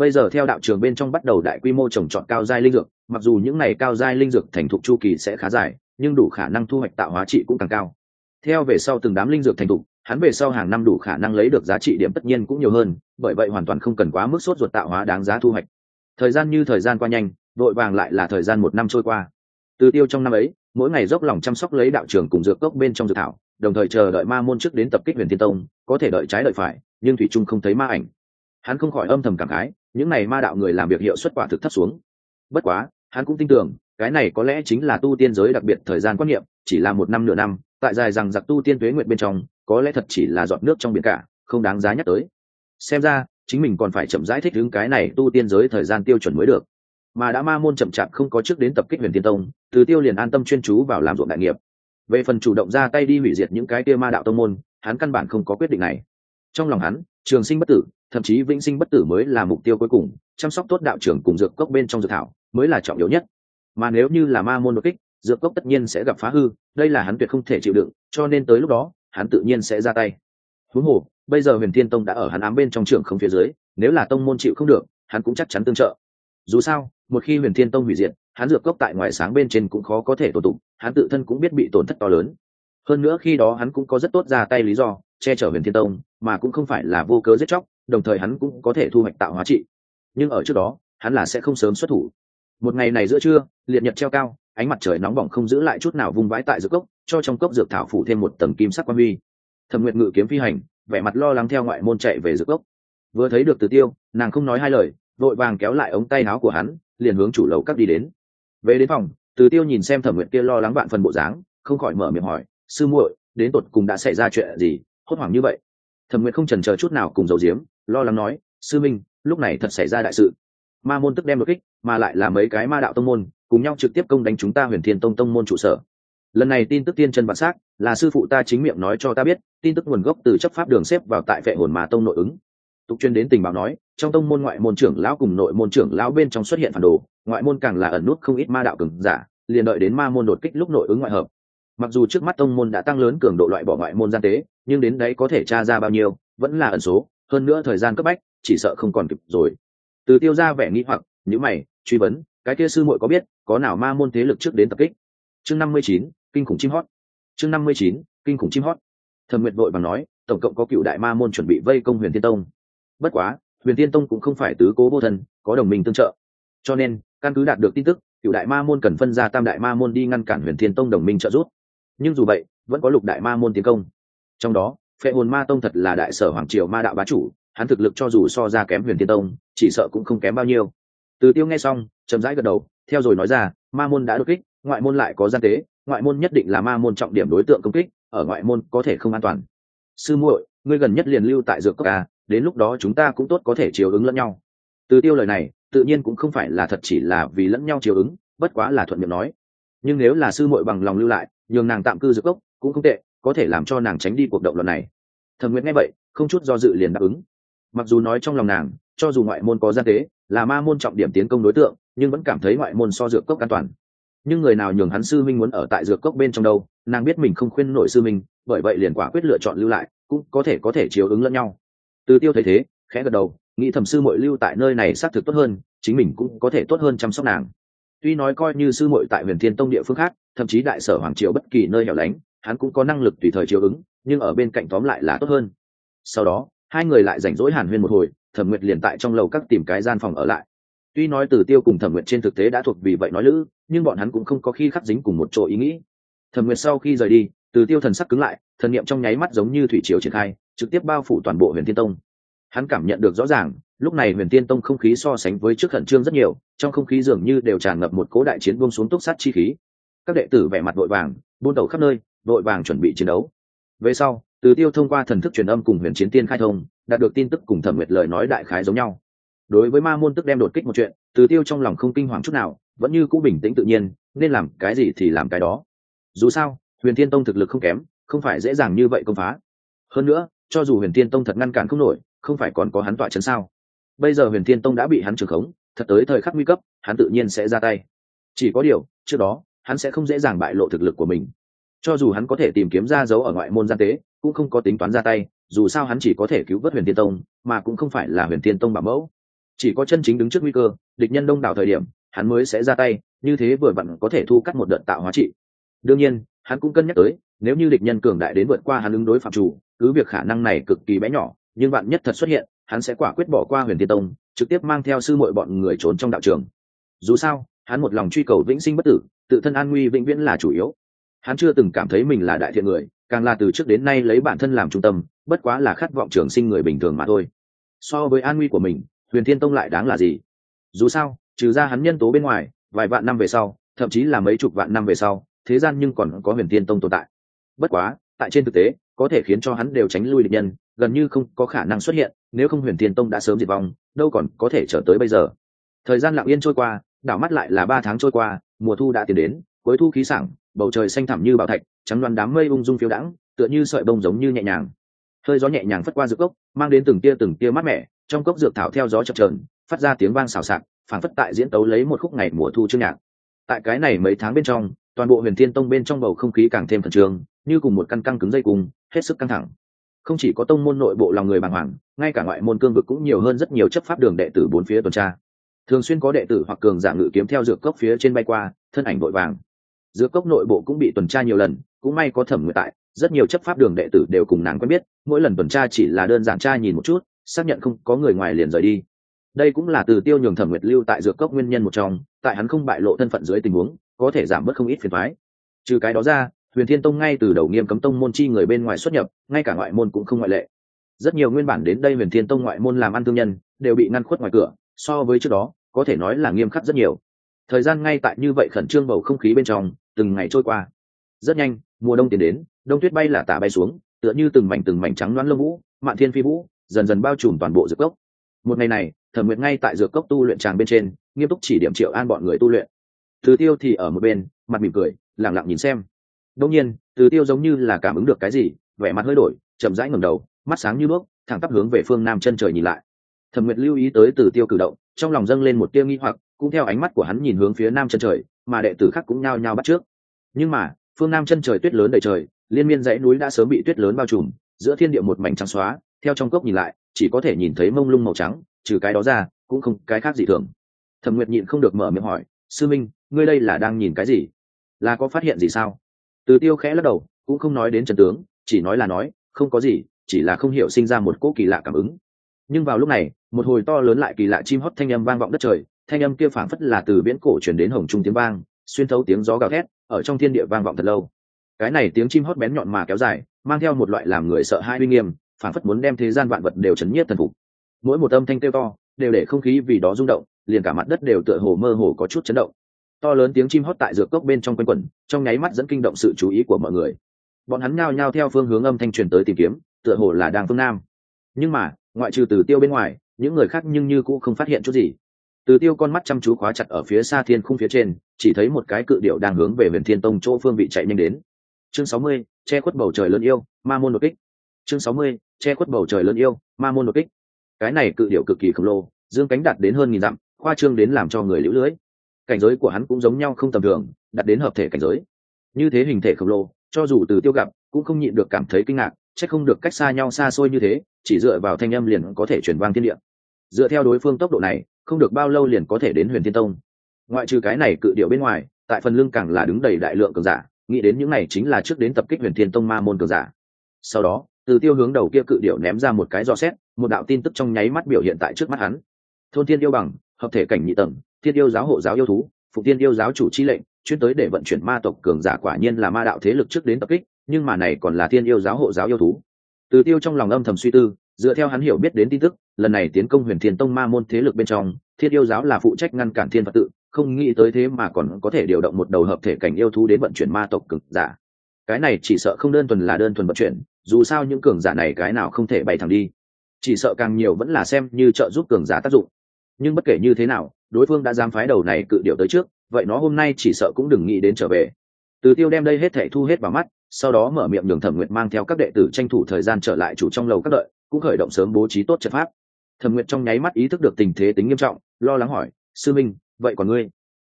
bây giờ theo đạo trường bên trong bắt đầu đại quy mô trồng trọt cao giai linh dược, mặc dù những này cao giai linh dược thành thục chu kỳ sẽ khá dài, nhưng đủ khả năng thu hoạch tạo hóa trị cũng càng cao. Theo về sau từng đám linh dược thành thục, hắn về sau hàng năm đủ khả năng lấy được giá trị điểm tất nhiên cũng nhiều hơn, bởi vậy hoàn toàn không cần quá mức sốt ruột tạo hóa đáng giá thu hoạch. Thời gian như thời gian qua nhanh vội vàng lại là thời gian một năm trôi qua. Từ tiêu trong năm ấy, mỗi ngày dốc lòng chăm sóc lấy đạo trường cùng dược cốc bên trong dược thảo, đồng thời chờ đợi ma môn trước đến tập kích huyền thiên tông, có thể đợi trái đợi phải, nhưng thủy trung không thấy ma ảnh. Hắn không khỏi âm thầm cảm khái những này ma đạo người làm việc hiệu suất quả thực thấp xuống. Bất quá, hắn cũng tin tưởng, cái này có lẽ chính là tu tiên giới đặc biệt thời gian quan niệm, chỉ là một năm nửa năm, tại dài rằng giặc tu tiên tuế nguyện bên trong, có lẽ thật chỉ là giọt nước trong biển cả, không đáng giá nhắc tới. Xem ra, chính mình còn phải chậm rãi thích ứng cái này tu tiên giới thời gian tiêu chuẩn mới được. Mà đã ma môn chậm chạp không có trước đến tập kích huyền tiên tông, từ tiêu liền an tâm chuyên chú vào làm ruộng đại nghiệp. Về phần chủ động ra tay đi hủy diệt những cái kia ma đạo tông môn, hắn căn bản không có quyết định này. Trong lòng hắn, trường sinh bất tử thậm chí vĩnh sinh bất tử mới là mục tiêu cuối cùng, chăm sóc tốt đạo trưởng cùng dược cốc bên trong dược thảo mới là trọng yếu nhất. Mà nếu như là ma môn đột kích, dược cốc tất nhiên sẽ gặp phá hư, đây là hắn tuyệt không thể chịu đựng, cho nên tới lúc đó, hắn tự nhiên sẽ ra tay. Huống hồ, bây giờ huyền thiên tông đã ở hắn ám bên trong trường không phía dưới, nếu là tông môn chịu không được, hắn cũng chắc chắn tương trợ. Dù sao, một khi huyền thiên tông hủy diệt, hắn dược cốc tại ngoại sáng bên trên cũng khó có thể tổ tụng hắn tự thân cũng biết bị tổn thất to lớn. Hơn nữa khi đó hắn cũng có rất tốt ra tay lý do, che chở huyền thiên tông, mà cũng không phải là vô cớ giết chóc đồng thời hắn cũng có thể thu hoạch tạo hóa trị. Nhưng ở trước đó, hắn là sẽ không sớm xuất thủ. Một ngày này giữa trưa, liệt nhật treo cao, ánh mặt trời nóng bỏng không giữ lại chút nào vung vãi tại dược cốc, cho trong cốc dược thảo phủ thêm một tầng kim sắc quan huy. Thẩm nguyện ngự kiếm phi hành, vẻ mặt lo lắng theo ngoại môn chạy về dược cốc. Vừa thấy được từ tiêu, nàng không nói hai lời, vội vàng kéo lại ống tay áo của hắn, liền hướng chủ lầu cắt đi đến. Về đến phòng, từ tiêu nhìn xem thẩm nguyện kia lo lắng bạn phần bộ dáng, không khỏi mở miệng hỏi, sư muội, đến tột cùng đã xảy ra chuyện gì? Hốt hoảng như vậy. Thẩm nguyện không trần chờ chút nào cùng dầu diếm lo lắng nói, sư minh, lúc này thật xảy ra đại sự. Ma môn tức đem đột kích, mà lại là mấy cái ma đạo tông môn, cùng nhau trực tiếp công đánh chúng ta huyền thiên tông tông môn trụ sở. Lần này tin tức tiên chân bản xác, là sư phụ ta chính miệng nói cho ta biết, tin tức nguồn gốc từ chấp pháp đường xếp vào tại vệ hồn mà tông nội ứng. Tục chuyên đến tình báo nói, trong tông môn ngoại môn trưởng lão cùng nội môn trưởng lão bên trong xuất hiện phản đồ, ngoại môn càng là ẩn nút không ít ma đạo cường giả, liền đợi đến ma môn đột kích lúc nội ứng ngoại hợp. Mặc dù trước mắt tông môn đã tăng lớn cường độ loại bỏ ngoại môn gian tế, nhưng đến đấy có thể tra ra bao nhiêu, vẫn là ẩn số hơn nữa thời gian cấp bách, chỉ sợ không còn kịp rồi. Từ tiêu ra vẻ nghĩ hoặc nhữ mày, truy vấn, cái kia sư muội có biết, có nào ma môn thế lực trước đến tập kích? Chương năm mươi chín, kinh khủng chim hót. Chương năm mươi chín, kinh khủng chim hót. Thẩm nguyệt vội bằng nói, tổng cộng có cựu đại ma môn chuẩn bị vây công huyền thiên tông. Bất quá, huyền thiên tông cũng không phải tứ cố vô thần có đồng minh tương trợ. Cho nên, căn cứ đạt được tin tức, cựu đại ma môn cần phân ra tam đại ma môn đi ngăn cản huyền thiên tông đồng minh trợ giúp. Nhưng dù vậy, vẫn có lục đại ma môn tiến công. Trong đó phệ hồn ma tông thật là đại sở hoàng triều ma đạo bá chủ hắn thực lực cho dù so ra kém huyền thiên tông chỉ sợ cũng không kém bao nhiêu. Từ tiêu nghe xong chậm rãi gật đầu theo rồi nói ra ma môn đã đột kích ngoại môn lại có gian tế ngoại môn nhất định là ma môn trọng điểm đối tượng công kích ở ngoại môn có thể không an toàn. Sư muội ngươi gần nhất liền lưu tại dược cốc à, đến lúc đó chúng ta cũng tốt có thể chiều ứng lẫn nhau. Từ tiêu lời này tự nhiên cũng không phải là thật chỉ là vì lẫn nhau chiều ứng bất quá là thuận miệng nói. Nhưng nếu là sư muội bằng lòng lưu lại nhường nàng tạm cư dược cốc cũng không tệ có thể làm cho nàng tránh đi cuộc động loạn này. Thẩm nguyệt nghe vậy, không chút do dự liền đáp ứng. Mặc dù nói trong lòng nàng, cho dù ngoại môn có gian tế, là ma môn trọng điểm tiến công đối tượng, nhưng vẫn cảm thấy ngoại môn so dược cốc an toàn. Nhưng người nào nhường hắn sư minh muốn ở tại dược cốc bên trong đâu, nàng biết mình không khuyên nổi sư minh, bởi vậy liền quả quyết lựa chọn lưu lại, cũng có thể có thể chiếu ứng lẫn nhau. Từ tiêu thấy thế, khẽ gật đầu, nghĩ thẩm sư muội lưu tại nơi này xác thực tốt hơn, chính mình cũng có thể tốt hơn chăm sóc nàng. Tuy nói coi như sư muội tại huyền thiên tông địa phương khác, thậm chí đại sở hoàng triều bất kỳ nơi hẻo lánh hắn cũng có năng lực tùy thời chiếu ứng, nhưng ở bên cạnh tóm lại là tốt hơn. Sau đó, hai người lại rảnh rỗi hàn huyên một hồi, thẩm nguyệt liền tại trong lầu các tìm cái gian phòng ở lại. Tuy nói từ tiêu cùng thẩm nguyệt trên thực tế đã thuộc vì vậy nói lữ, nhưng bọn hắn cũng không có khi khắc dính cùng một chỗ ý nghĩ. Thẩm nguyệt sau khi rời đi, từ tiêu thần sắc cứng lại, thần niệm trong nháy mắt giống như thủy chiếu triển khai, trực tiếp bao phủ toàn bộ huyền thiên tông. Hắn cảm nhận được rõ ràng, lúc này huyền thiên tông không khí so sánh với trước khẩn trương rất nhiều, trong không khí dường như đều tràn ngập một cố đại chiến buông xuống túc sát chi khí. Các đệ tử vẻ mặt vội vàng, buôn đầu khắp nơi vội vàng chuẩn bị chiến đấu. Về sau, từ tiêu thông qua thần thức truyền âm cùng huyền chiến tiên khai thông, đạt được tin tức cùng thẩm nguyệt lời nói đại khái giống nhau. Đối với ma môn tức đem đột kích một chuyện, từ tiêu trong lòng không kinh hoàng chút nào, vẫn như cũ bình tĩnh tự nhiên, nên làm cái gì thì làm cái đó. Dù sao, huyền thiên tông thực lực không kém, không phải dễ dàng như vậy công phá. Hơn nữa, cho dù huyền thiên tông thật ngăn cản không nổi, không phải còn có hắn tọa chấn sao? Bây giờ huyền thiên tông đã bị hắn trừng khống, thật tới thời khắc nguy cấp, hắn tự nhiên sẽ ra tay. Chỉ có điều, trước đó, hắn sẽ không dễ dàng bại lộ thực lực của mình cho dù hắn có thể tìm kiếm ra dấu ở ngoại môn gian tế, cũng không có tính toán ra tay, dù sao hắn chỉ có thể cứu vớt huyền thiên tông, mà cũng không phải là huyền thiên tông bảo mẫu. Chỉ có chân chính đứng trước nguy cơ, địch nhân đông đảo thời điểm, hắn mới sẽ ra tay, như thế vừa vặn có thể thu cắt một đợt tạo hóa trị. Đương nhiên, hắn cũng cân nhắc tới, nếu như địch nhân cường đại đến vượt qua hắn ứng đối phạm chủ, cứ việc khả năng này cực kỳ bé nhỏ, nhưng bạn nhất thật xuất hiện, hắn sẽ quả quyết bỏ qua huyền thiên tông, trực tiếp mang theo sư muội bọn người trốn trong đạo trường. Dù sao, hắn một lòng truy cầu vĩnh sinh bất tử, tự thân an nguy vĩnh viễn là chủ yếu hắn chưa từng cảm thấy mình là đại thiện người, càng là từ trước đến nay lấy bản thân làm trung tâm, bất quá là khát vọng trường sinh người bình thường mà thôi. So với an nguy của mình, huyền thiên tông lại đáng là gì? Dù sao, trừ ra hắn nhân tố bên ngoài, vài vạn năm về sau, thậm chí là mấy chục vạn năm về sau, thế gian nhưng còn có huyền thiên tông tồn tại. Bất quá, tại trên thực tế, có thể khiến cho hắn đều tránh lui địch nhân, gần như không có khả năng xuất hiện, nếu không huyền thiên tông đã sớm diệt vong, đâu còn có thể trở tới bây giờ. Thời gian lặng yên trôi qua, đảo mắt lại là ba tháng trôi qua, mùa thu đã tiến đến, cuối thu khí sảng bầu trời xanh thẳm như bảo thạch, trắng loan đám mây ung dung phiêu đãng, tựa như sợi bông giống như nhẹ nhàng. Hơi gió nhẹ nhàng phất qua dược cốc, mang đến từng tia từng tia mát mẻ, trong cốc dược thảo theo gió chập trờn phát ra tiếng vang xào xạc phản phất tại diễn tấu lấy một khúc ngày mùa thu chương nhạc. Tại cái này mấy tháng bên trong, toàn bộ huyền thiên tông bên trong bầu không khí càng thêm khẩn trương, như cùng một căn căng cứng dây cung, hết sức căng thẳng. Không chỉ có tông môn nội bộ lòng người bàng hoàng, ngay cả ngoại môn cương vực cũng nhiều hơn rất nhiều chấp pháp đường đệ tử bốn phía tuần tra. Thường xuyên có đệ tử hoặc cường giả ngự kiếm theo dược cốc phía trên bay qua, thân ảnh vội vàng dược cốc nội bộ cũng bị tuần tra nhiều lần, cũng may có thẩm nguyện tại, rất nhiều chấp pháp đường đệ tử đều cùng nàng quen biết, mỗi lần tuần tra chỉ là đơn giản tra nhìn một chút, xác nhận không có người ngoài liền rời đi. Đây cũng là từ tiêu nhường thẩm nguyệt lưu tại dược cốc nguyên nhân một trong, tại hắn không bại lộ thân phận dưới tình huống, có thể giảm bớt không ít phiền thoái trừ cái đó ra, huyền thiên tông ngay từ đầu nghiêm cấm tông môn chi người bên ngoài xuất nhập, ngay cả ngoại môn cũng không ngoại lệ. Rất nhiều nguyên bản đến đây huyền thiên tông ngoại môn làm ăn thương nhân, đều bị ngăn khuất ngoài cửa, so với trước đó, có thể nói là nghiêm khắc rất nhiều. Thời gian ngay tại như vậy khẩn trương bầu không khí bên trong từng ngày trôi qua. Rất nhanh, mùa đông tiến đến, đông tuyết bay là tả bay xuống, tựa như từng mảnh từng mảnh trắng loáng lông vũ, mạn thiên phi vũ, dần dần bao trùm toàn bộ dược cốc. Một ngày này, thẩm nguyệt ngay tại dược cốc tu luyện tràng bên trên, nghiêm túc chỉ điểm triệu an bọn người tu luyện. Từ tiêu thì ở một bên, mặt mỉm cười lẳng lặng nhìn xem. Đông nhiên, từ tiêu giống như là cảm ứng được cái gì, vẻ mặt hơi đổi, chậm rãi ngẩng đầu, mắt sáng như đuốc, thẳng tắp hướng về phương nam chân trời nhìn lại. Thẩm nguyệt lưu ý tới từ tiêu cử động, trong lòng dâng lên một tiêu nghi hoặc, cũng theo ánh mắt của hắn nhìn hướng phía nam chân trời mà đệ tử khác cũng nhao nhao bắt trước. Nhưng mà, phương nam chân trời tuyết lớn đầy trời, liên miên dãy núi đã sớm bị tuyết lớn bao trùm, giữa thiên địa một mảnh trắng xóa, theo trong cốc nhìn lại, chỉ có thể nhìn thấy mông lung màu trắng, trừ cái đó ra, cũng không cái khác gì thường. Thẩm nguyệt nhịn không được mở miệng hỏi, sư minh, ngươi đây là đang nhìn cái gì? Là có phát hiện gì sao? Từ tiêu khẽ lắc đầu, cũng không nói đến trần tướng, chỉ nói là nói, không có gì, chỉ là không hiểu sinh ra một cỗ kỳ lạ cảm ứng. Nhưng vào lúc này, một hồi to lớn lại kỳ lạ chim hót thanh âm vang vọng đất trời thanh âm kia phảng phất là từ viễn cổ truyền đến hồng trung tiếng vang, xuyên thấu tiếng gió gào thét, ở trong thiên địa vang vọng thật lâu. Cái này tiếng chim hót bén nhọn mà kéo dài, mang theo một loại làm người sợ hãi uy nghiêm, phảng phất muốn đem thế gian vạn vật đều chấn nhiếp thần phục. Mỗi một âm thanh kêu to, đều để không khí vì đó rung động, liền cả mặt đất đều tựa hồ mơ hồ có chút chấn động. To lớn tiếng chim hót tại dược cốc bên trong quanh quẩn, trong nháy mắt dẫn kinh động sự chú ý của mọi người. Bọn hắn nhao nhao theo phương hướng âm thanh truyền tới tìm kiếm, tựa hồ là đang phương nam. Nhưng mà, ngoại trừ từ tiêu bên ngoài, những người khác nhưng như cũng không phát hiện chút gì từ tiêu con mắt chăm chú khóa chặt ở phía xa thiên khung phía trên, chỉ thấy một cái cự điệu đang hướng về huyền thiên tông chỗ phương vị chạy nhanh đến. Chương sáu mươi, che khuất bầu trời lớn yêu, ma môn đột kích. Chương sáu mươi, che khuất bầu trời lớn yêu, ma môn đột kích. Cái này cự điệu cực kỳ khổng lồ, dương cánh đạt đến hơn nghìn dặm, khoa trương đến làm cho người lũ lưỡi. cảnh giới của hắn cũng giống nhau không tầm thường, đạt đến hợp thể cảnh giới. Như thế hình thể khổng lồ, cho dù từ tiêu gặp, cũng không nhịn được cảm thấy kinh ngạc, chắc không được cách xa nhau xa xôi như thế, chỉ dựa vào thanh âm liền có thể chuyển vang thiên địa. Dựa theo đối phương tốc độ này không được bao lâu liền có thể đến huyền thiên tông. Ngoại trừ cái này cự điệu bên ngoài, tại phần lưng càng là đứng đầy đại lượng cường giả, nghĩ đến những này chính là trước đến tập kích huyền thiên tông ma môn cường giả. Sau đó, từ tiêu hướng đầu kia cự điệu ném ra một cái do xét, một đạo tin tức trong nháy mắt biểu hiện tại trước mắt hắn. Thôn thiên yêu bằng, hợp thể cảnh nhị tầng, thiên yêu giáo hộ giáo yêu thú, phụ tiên yêu giáo chủ chi lệnh, chuyên tới để vận chuyển ma tộc cường giả quả nhiên là ma đạo thế lực trước đến tập kích, nhưng mà này còn là thiên yêu giáo hộ giáo yêu thú. Từ tiêu trong lòng âm thầm suy tư, dựa theo hắn hiểu biết đến tin tức lần này tiến công huyền thiên tông ma môn thế lực bên trong thiên yêu giáo là phụ trách ngăn cản thiên phật tự, không nghĩ tới thế mà còn có thể điều động một đầu hợp thể cảnh yêu thú đến vận chuyển ma tộc cực giả. Cái này chỉ sợ không đơn thuần là đơn thuần vận chuyển, dù sao những cường giả này cái nào không thể bay thẳng đi. Chỉ sợ càng nhiều vẫn là xem như trợ giúp cường giả tác dụng. Nhưng bất kể như thế nào, đối phương đã dám phái đầu này cự điệu tới trước, vậy nó hôm nay chỉ sợ cũng đừng nghĩ đến trở về. Từ tiêu đem đây hết thể thu hết vào mắt, sau đó mở miệng nhường thẩm nguyệt mang theo các đệ tử tranh thủ thời gian trở lại chủ trong lầu các đợi, cũng khởi động sớm bố trí tốt trận pháp thẩm nguyệt trong nháy mắt ý thức được tình thế tính nghiêm trọng, lo lắng hỏi, sư minh, vậy còn ngươi?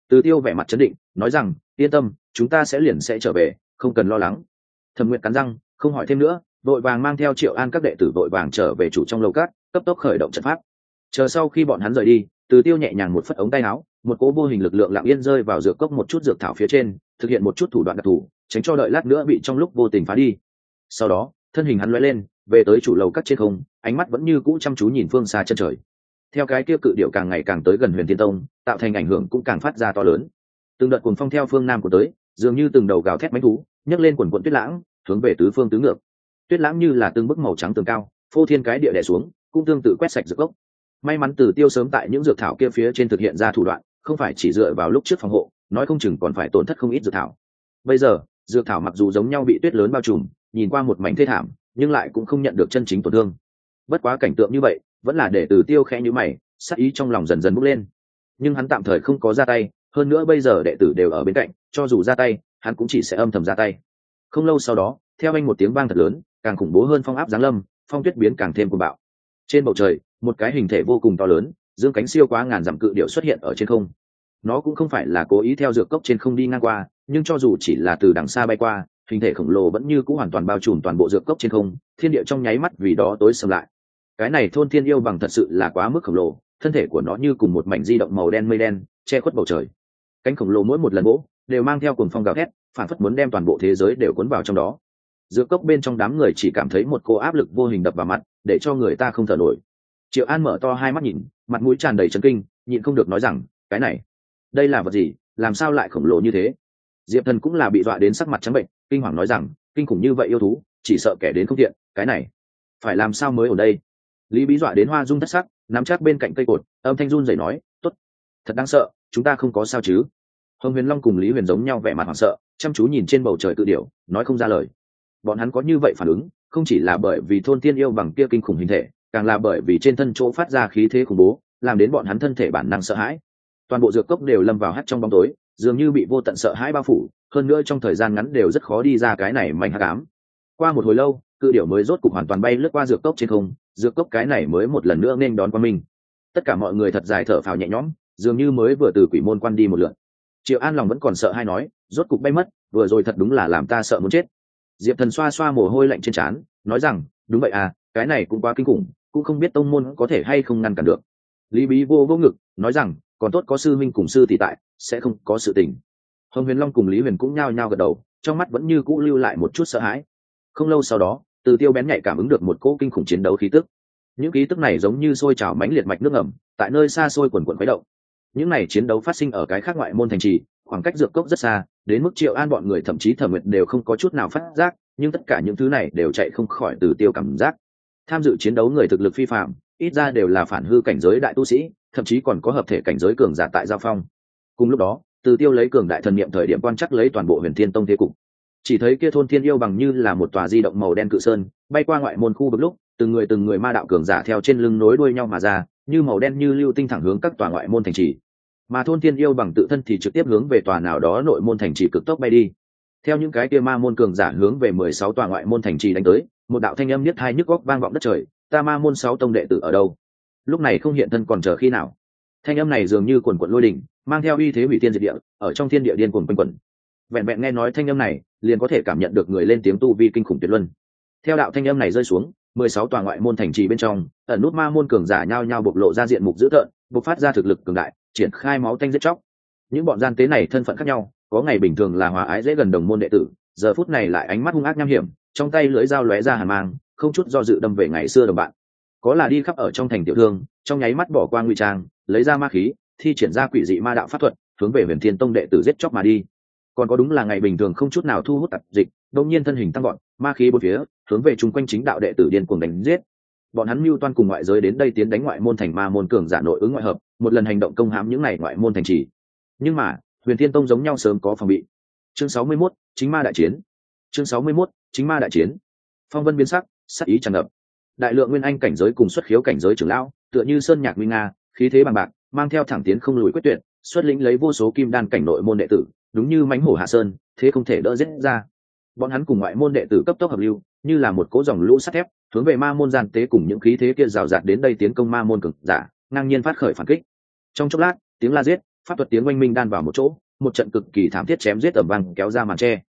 Từ tiêu vẻ mặt chấn định, nói rằng, yên tâm, chúng ta sẽ liền sẽ trở về, không cần lo lắng. Thẩm nguyệt cắn răng, không hỏi thêm nữa, vội vàng mang theo triệu an các đệ tử vội vàng trở về chủ trong lầu cát cấp tốc khởi động trận pháp. Chờ sau khi bọn hắn rời đi, từ tiêu nhẹ nhàng một phất ống tay áo, một cỗ vô hình lực lượng lặng yên rơi vào dược cốc một chút dược thảo phía trên, thực hiện một chút thủ đoạn đặc thù, tránh cho đợi lát nữa bị trong lúc vô tình phá đi. Sau đó, thân hình hắn lóe lên về tới chủ lầu các trên không, ánh mắt vẫn như cũ chăm chú nhìn phương xa chân trời. Theo cái kia cự điệu càng ngày càng tới gần huyền thiên tông, tạo thành ảnh hưởng cũng càng phát ra to lớn. Từng đợt cuồng phong theo phương nam của tới, dường như từng đầu gào thét bánh thú, nhấc lên quần quận tuyết lãng, hướng về tứ phương tứ ngược. Tuyết lãng như là từng bức màu trắng tường cao, phô thiên cái địa đẻ xuống, cũng tương tự quét sạch dược gốc. May mắn từ tiêu sớm tại những dược thảo kia phía trên thực hiện ra thủ đoạn, không phải chỉ dựa vào lúc trước phòng hộ, nói không chừng còn phải tổn thất không ít dược thảo. Bây giờ, dược thảo mặc dù giống nhau bị tuyết lớn bao trùm, nhìn qua một mảnh thê thảm nhưng lại cũng không nhận được chân chính tổn thương. Bất quá cảnh tượng như vậy, vẫn là để từ tiêu khẽ nhíu mày sắc ý trong lòng dần dần bốc lên. Nhưng hắn tạm thời không có ra tay, hơn nữa bây giờ đệ tử đều ở bên cạnh, cho dù ra tay, hắn cũng chỉ sẽ âm thầm ra tay. Không lâu sau đó, theo anh một tiếng vang thật lớn, càng khủng bố hơn phong áp giáng lâm, phong tuyết biến càng thêm cuồng bạo. Trên bầu trời, một cái hình thể vô cùng to lớn, dương cánh siêu quá ngàn dặm cự điệu xuất hiện ở trên không. Nó cũng không phải là cố ý theo dược cốc trên không đi ngang qua, nhưng cho dù chỉ là từ đằng xa bay qua hình thể khổng lồ vẫn như c ũ hoàn toàn bao trùm toàn bộ dược cốc trên không, thiên địa trong nháy mắt vì đó tối sầm lại. Cái này thôn thiên yêu bằng thật sự là quá mức khổng lồ, thân thể của nó như cùng một mảnh di động màu đen mây đen, che khuất bầu trời. Cánh khổng lồ mỗi một lần gỗ đều mang theo cùng phong gào thét, phản phất muốn đem toàn bộ thế giới đều cuốn vào trong đó. Dược cốc bên trong đám người chỉ cảm thấy một cô áp lực vô hình đập vào mặt, để cho người ta không thở nổi. Triệu an mở to hai mắt nhìn, mặt mũi tràn đầy trấn kinh, nhịn không được nói rằng, cái này, đây là vật gì? Làm sao lại khổng lồ như thế? Diệp thần cũng là bị dọa đến sắc mặt trắng bệnh, kinh hoàng nói rằng, kinh khủng như vậy yêu thú, chỉ sợ kẻ đến không thiện cái này, phải làm sao mới ở đây? Lý bí dọa đến hoa rung thất sắc, nắm chắc bên cạnh cây cột, âm thanh run rẩy nói t ố t thật đáng sợ, chúng ta không có sao chứ? Hồng huyền long cùng lý huyền giống nhau vẻ mặt hoảng sợ, chăm chú nhìn trên bầu trời cự điểu, nói không ra lời. Bọn hắn có như vậy phản ứng, không chỉ là bởi vì thôn tiên yêu bằng kia kinh khủng hình thể, càng là bởi vì trên thân chỗ phát ra khí thế khủng bố, làm đến bọn hắn thân thể bản năng sợ hãi. Toàn bộ dược cốc đều lâm vào hắt trong bóng tối dường như bị vô tận sợ hãi bao phủ, hơn nữa trong thời gian ngắn đều rất khó đi ra cái này mạnh hắc ám. Qua một hồi lâu, cự điểu mới rốt cục hoàn toàn bay lướt qua dược cốc trên không, dược cốc cái này mới một lần nữa nên đón qua mình. Tất cả mọi người thật dài thở phào nhẹ nhõm, dường như mới vừa từ quỷ môn quan đi một lượt. Triệu an lòng vẫn còn sợ hay nói, rốt cục bay mất, vừa rồi thật đúng là làm ta sợ muốn chết. Diệp thần xoa xoa mồ hôi lạnh trên trán, nói rằng, đúng vậy à cái này cũng quá kinh khủng, cũng không biết tông môn có thể hay không ngăn cản được. Lý bí vô vô ngực, nói rằng còn tốt có sư minh cùng sư thì tại, sẽ không có sự tình. Hồng huyền long cùng lý huyền cũng nhao nhao gật đầu, trong mắt vẫn như cũ lưu lại một chút sợ hãi. Không lâu sau đó, từ tiêu bén nhạy cảm ứng được một cỗ kinh khủng chiến đấu khí tức. Những khí tức này giống như sôi trào mánh liệt mạch nước ẩm tại nơi xa xôi quần quần khuấy động. Những này chiến đấu phát sinh ở cái khác ngoại môn thành trì, khoảng cách dược cốc rất xa, đến mức triệu an bọn người thậm chí thẩm nguyệt đều không có chút nào phát giác, nhưng tất cả những thứ này đều chạy không khỏi từ tiêu cảm giác. Tham dự chiến đấu người thực lực phi phạm ít ra đều là phản hư cảnh giới đại tu sĩ, thậm chí còn có hợp thể cảnh giới cường giả tại giao phong. Cùng lúc đó, từ tiêu lấy cường đại thần niệm thời điểm quan chắc lấy toàn bộ huyền thiên tông thế cục. Chỉ thấy kia thôn thiên yêu bằng như là một tòa di động màu đen cự sơn, bay qua ngoại môn khu vực lúc, từng người từng người ma đạo cường giả theo trên lưng nối đuôi nhau mà ra, như màu đen như lưu tinh thẳng hướng các tòa ngoại môn thành trì. Mà thôn thiên yêu bằng tự thân thì trực tiếp hướng về tòa nào đó nội môn thành trì cực tốc bay đi. Theo những cái kia ma môn cường giả hướng về mười sáu tòa ngoại môn thành trì đánh tới, một đạo thanh âm nhất hai nhức góc vang vọng đất trời ta ma môn sáu tông đệ tử ở đâu? Lúc này không hiện thân còn chờ khi nào? Thanh âm này dường như quần quận lôi đình, mang theo uy thế hủy tiên diệt địa ở trong thiên địa điên cuồng quanh quẩn. Vẹn vẹn nghe nói thanh âm này liền có thể cảm nhận được người lên tiếng tu vi kinh khủng tuyệt luân. Theo đạo thanh âm này rơi xuống mười sáu tòa ngoại môn thành trì bên trong ẩn nút ma môn cường giả nhao nhao bộc lộ ra diện mục dữ tợn bộc phát ra thực lực cường đại triển khai máu tanh giết chóc. Những bọn gian tế này thân phận khác nhau có ngày bình thường là hòa ái dễ gần đồng môn đệ tử giờ phút này lại ánh mắt hung ác nham hiểm trong tay lưỡi dao lóe ra hàn mang không chút do dự đâm về ngày xưa đồng bạn. Có là đi khắp ở trong thành tiểu thương, trong nháy mắt bỏ qua ngụy trang, lấy ra ma khí, thi triển ra quỷ dị ma đạo pháp thuật, hướng về huyền thiên tông đệ tử giết chóc mà đi. Còn có đúng là ngày bình thường không chút nào thu hút tập dịch đông nhiên thân hình tăng gọn ma khí bốn phía, hướng về chung quanh chính đạo đệ tử điên cuồng đánh giết. Bọn hắn mưu toan cùng ngoại giới đến đây tiến đánh ngoại môn thành ma môn cường giả nội ứng ngoại hợp, một lần hành động công hãm những này ngoại môn thành trì. Nhưng mà, huyền thiên tông giống nhau sớm có phòng bị. Chương sáu mươi mốt, chính ma đại chiến. Chương sáu mươi mốt, chính ma đại chiến. Phong vân biến sắc sắc ý tràn ngập. Đại lượng nguyên anh cảnh giới cùng xuất khiếu cảnh giới trưởng lão, tựa như sơn nhạc nguy nga, khí thế bằng bạc, mang theo thẳng tiến không lùi quyết tuyệt, xuất lĩnh lấy vô số kim đan cảnh nội môn đệ tử, đúng như mánh hổ hạ sơn, thế không thể đỡ giết ra. Bọn hắn cùng ngoại môn đệ tử cấp tốc hợp lưu, như là một cỗ dòng lũ sắt thép, hướng về ma môn gian tế cùng những khí thế kia rào rạt đến đây tiến công ma môn cực giả, ngang nhiên phát khởi phản kích. Trong chốc lát, tiếng la giết, pháp thuật tiếng oanh minh đan vào một chỗ, một trận cực kỳ thảm thiết chém giết tầm vang kéo ra màn tre.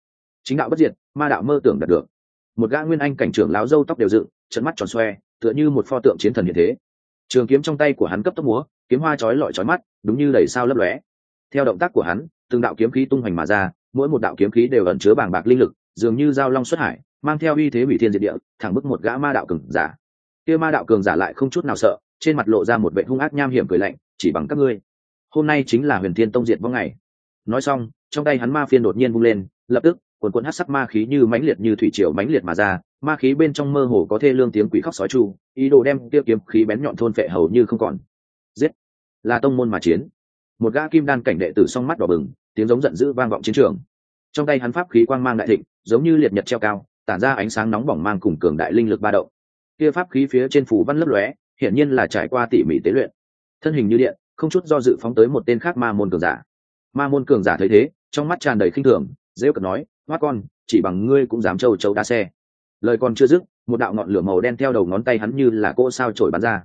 Chính đạo bất diệt, ma đạo mơ tưởng đạt được một gã nguyên anh cảnh trưởng láo dâu tóc đều dựng trận mắt tròn xoe, tựa như một pho tượng chiến thần hiện thế. Trường kiếm trong tay của hắn cấp tốc múa, kiếm hoa chói lọi chói mắt, đúng như đầy sao lấp lóe. Theo động tác của hắn, từng đạo kiếm khí tung hoành mà ra, mỗi một đạo kiếm khí đều ẩn chứa bàng bạc linh lực, dường như dao long xuất hải, mang theo uy thế hủy thiên diệt địa, thẳng bức một gã ma đạo cường giả. Kia ma đạo cường giả lại không chút nào sợ, trên mặt lộ ra một vệ hung ác nham hiểm cười lạnh, chỉ bằng các ngươi, hôm nay chính là huyền thiên tông diệt vong ngày. Nói xong, trong tay hắn ma phiên đột nhiên vung lên, lập tức quần quần hát sắc ma khí như mãnh liệt như thủy triều mãnh liệt mà ra, ma khí bên trong mơ hồ có thê lương tiếng quỷ khóc sói chu, ý đồ đem kia kiếm khí bén nhọn thôn phệ hầu như không còn. Giết! Là tông môn mà chiến. Một gã kim đan cảnh đệ tử song mắt đỏ bừng, tiếng giống giận dữ vang vọng chiến trường. Trong tay hắn pháp khí quang mang đại thịnh, giống như liệt nhật treo cao, tản ra ánh sáng nóng bỏng mang cùng cường đại linh lực ba động. Kia pháp khí phía trên phủ văn lấp lóe, hiển nhiên là trải qua tỉ mỉ tế luyện. Thân hình như điện, không chút do dự phóng tới một tên khác ma môn cường giả. Ma môn cường giả thấy thế, trong mắt tràn đầy khinh thường, dễ cật nói hoa con, chỉ bằng ngươi cũng dám châu châu đa xe. Lời còn chưa dứt, một đạo ngọn lửa màu đen theo đầu ngón tay hắn như là cỗ sao trổi bắn ra.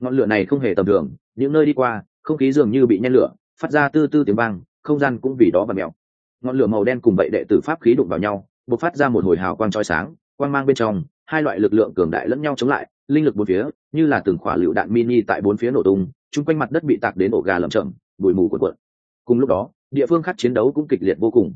Ngọn lửa này không hề tầm thường, những nơi đi qua, không khí dường như bị nhen lửa, phát ra tư tư tiếng vang, không gian cũng vì đó và mèo. Ngọn lửa màu đen cùng bảy đệ tử pháp khí đụng vào nhau, bộc phát ra một hồi hào quang trói sáng, quang mang bên trong, hai loại lực lượng cường đại lẫn nhau chống lại, linh lực bốn phía, như là từng khỏa lựu đạn mini tại bốn phía nổ tung, chung quanh mặt đất bị tạc đến ổ gà lầm chậm bụi mù cuộn cuộn. Cùng lúc đó, địa phương khác chiến đấu cũng kịch liệt vô cùng